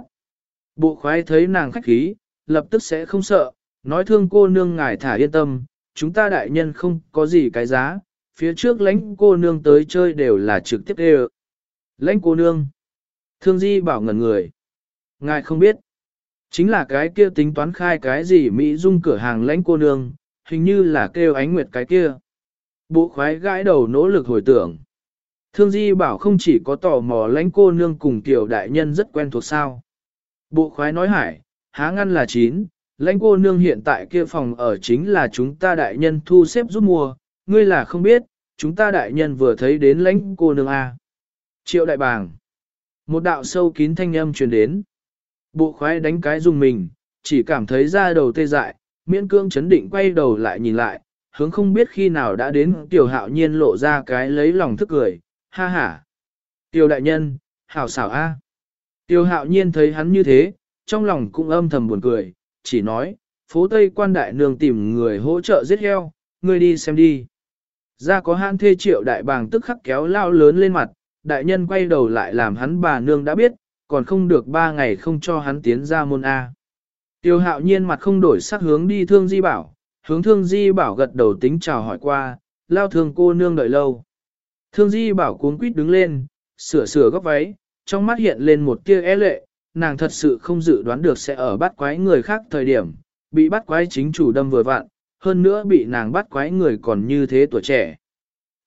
Bộ khoái thấy nàng khách khí, lập tức sẽ không sợ, nói thương cô nương ngài thả yên tâm, chúng ta đại nhân không có gì cái giá, phía trước lãnh cô nương tới chơi đều là trực tiếp đều. Lãnh cô nương. Thương Di bảo ngẩn người. Ngài không biết. Chính là cái kia tính toán khai cái gì Mỹ dung cửa hàng lãnh cô nương, hình như là kêu ánh nguyệt cái kia. Bộ khoái gãi đầu nỗ lực hồi tưởng. Thương Di bảo không chỉ có tò mò lãnh cô nương cùng tiểu đại nhân rất quen thuộc sao. Bộ khoái nói hải, há ngăn là chín, lãnh cô nương hiện tại kia phòng ở chính là chúng ta đại nhân thu xếp giúp mua, ngươi là không biết, chúng ta đại nhân vừa thấy đến lãnh cô nương A. Triệu đại bàng. Một đạo sâu kín thanh âm truyền đến. Bộ khoái đánh cái dùng mình, chỉ cảm thấy da đầu tê dại, miễn cương chấn định quay đầu lại nhìn lại, hướng không biết khi nào đã đến tiểu hạo nhiên lộ ra cái lấy lòng thức cười, ha ha. Tiểu đại nhân, hảo xảo a. Tiểu hạo nhiên thấy hắn như thế, trong lòng cũng âm thầm buồn cười, chỉ nói, phố Tây quan đại nương tìm người hỗ trợ giết heo, ngươi đi xem đi. Ra có han thê triệu đại bàng tức khắc kéo lao lớn lên mặt, đại nhân quay đầu lại làm hắn bà nương đã biết, còn không được ba ngày không cho hắn tiến ra môn A. Tiêu hạo nhiên mặt không đổi sắc hướng đi thương di bảo, hướng thương di bảo gật đầu tính chào hỏi qua, lao thương cô nương đợi lâu. Thương di bảo cuốn quýt đứng lên, sửa sửa góc váy, trong mắt hiện lên một tia e lệ, nàng thật sự không dự đoán được sẽ ở bắt quái người khác thời điểm, bị bắt quái chính chủ đâm vừa vặn, hơn nữa bị nàng bắt quái người còn như thế tuổi trẻ.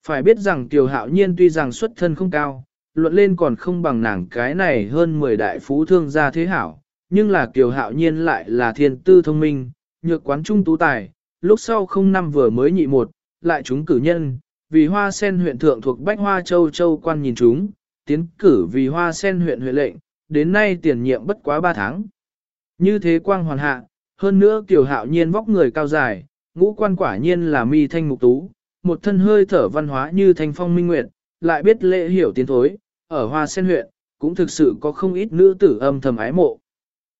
Phải biết rằng Kiều Hạo Nhiên tuy rằng xuất thân không cao, luận lên còn không bằng nàng cái này hơn 10 đại phú thương gia thế hảo, nhưng là Kiều Hạo Nhiên lại là thiên tư thông minh, nhược quán trung tú tài, lúc sau không năm vừa mới nhị một, lại chúng cử nhân, vì hoa sen huyện thượng thuộc Bách Hoa Châu Châu quan nhìn chúng, tiến cử vì hoa sen huyện huyện lệnh, đến nay tiền nhiệm bất quá 3 tháng. Như thế quang hoàn hạ, hơn nữa tiểu Hạo Nhiên vóc người cao dài, ngũ quan quả nhiên là mi thanh mục tú, một thân hơi thở văn hóa như thanh phong minh nguyệt, lại biết lễ hiểu tiến thối, ở Hoa Sen huyện, cũng thực sự có không ít nữ tử âm thầm ái mộ.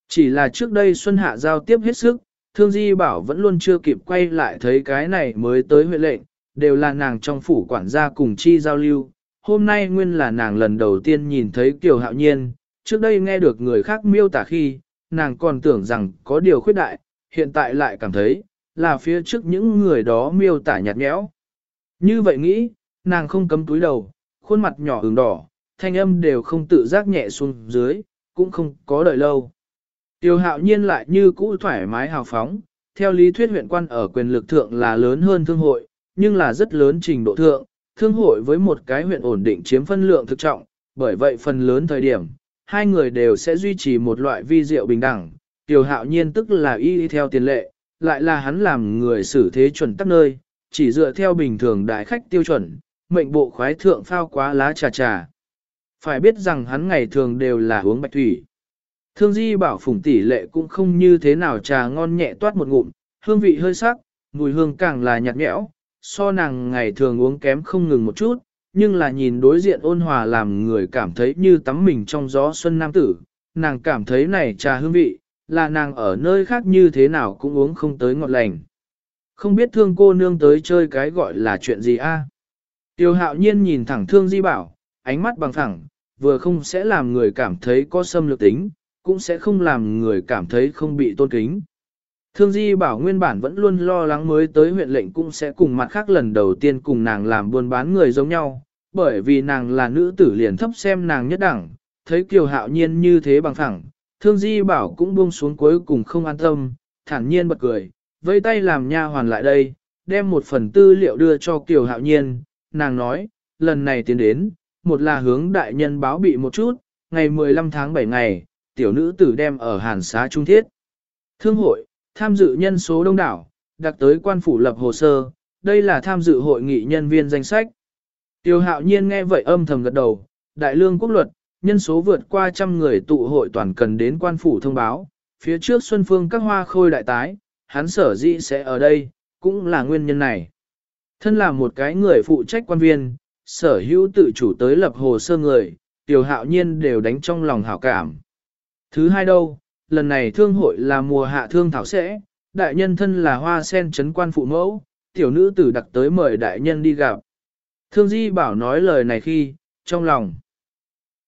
Chỉ là trước đây Xuân Hạ giao tiếp hết sức, Thương Di Bảo vẫn luôn chưa kịp quay lại thấy cái này mới tới huyện lệnh, đều là nàng trong phủ quản gia cùng chi giao lưu. Hôm nay nguyên là nàng lần đầu tiên nhìn thấy Kiều Hạo Nhiên, trước đây nghe được người khác miêu tả khi, nàng còn tưởng rằng có điều khuyết đại, hiện tại lại cảm thấy, là phía trước những người đó miêu tả nhạt nhẽo. Như vậy nghĩ, nàng không cấm túi đầu, khuôn mặt nhỏ ửng đỏ, thanh âm đều không tự giác nhẹ xuống dưới, cũng không có đợi lâu. Tiêu hạo nhiên lại như cũ thoải mái hào phóng, theo lý thuyết huyện quan ở quyền lực thượng là lớn hơn thương hội, nhưng là rất lớn trình độ thượng, thương hội với một cái huyện ổn định chiếm phân lượng thực trọng, bởi vậy phần lớn thời điểm, hai người đều sẽ duy trì một loại vi diệu bình đẳng. Tiêu hạo nhiên tức là y theo tiền lệ, lại là hắn làm người xử thế chuẩn tắc nơi, chỉ dựa theo bình thường đại khách tiêu chuẩn, mệnh bộ khoái thượng phao quá lá trà trà. Phải biết rằng hắn ngày thường đều là uống bạch thủy. Thương di bảo phủng tỷ lệ cũng không như thế nào trà ngon nhẹ toát một ngụm, hương vị hơi sắc, mùi hương càng là nhạt nhẽo, so nàng ngày thường uống kém không ngừng một chút, nhưng là nhìn đối diện ôn hòa làm người cảm thấy như tắm mình trong gió xuân nam tử, nàng cảm thấy này trà hương vị, là nàng ở nơi khác như thế nào cũng uống không tới ngọt lành. Không biết thương cô nương tới chơi cái gọi là chuyện gì a? Tiêu hạo nhiên nhìn thẳng thương di bảo, ánh mắt bằng thẳng, vừa không sẽ làm người cảm thấy có xâm lược tính, cũng sẽ không làm người cảm thấy không bị tôn kính. Thương Di bảo nguyên bản vẫn luôn lo lắng mới tới huyện lệnh cũng sẽ cùng mặt khác lần đầu tiên cùng nàng làm buôn bán người giống nhau, bởi vì nàng là nữ tử liền thấp xem nàng nhất đẳng, thấy kiều hạo nhiên như thế bằng thẳng, Thương Di bảo cũng buông xuống cuối cùng không an tâm, thản nhiên bật cười, vây tay làm nha hoàn lại đây, đem một phần tư liệu đưa cho Kiều Hạo Nhiên, nàng nói, lần này tiến đến, một là hướng đại nhân báo bị một chút, ngày 15 tháng 7 ngày, tiểu nữ tử đem ở Hàn xá trung thiết. Thương hội, tham dự nhân số đông đảo, đặc tới quan phủ lập hồ sơ, đây là tham dự hội nghị nhân viên danh sách. Tiêu hạo nhiên nghe vậy âm thầm gật đầu, đại lương quốc luật, nhân số vượt qua trăm người tụ hội toàn cần đến quan phủ thông báo, phía trước Xuân Phương các hoa khôi đại tái, hắn sở dĩ sẽ ở đây, cũng là nguyên nhân này. Thân là một cái người phụ trách quan viên, sở hữu tự chủ tới lập hồ sơ người, tiểu hạo nhiên đều đánh trong lòng hảo cảm. Thứ hai đâu, lần này thương hội là mùa hạ thương thảo sẽ, đại nhân thân là hoa sen chấn quan phụ mẫu, tiểu nữ tử đặc tới mời đại nhân đi gặp. Thương Di bảo nói lời này khi, trong lòng,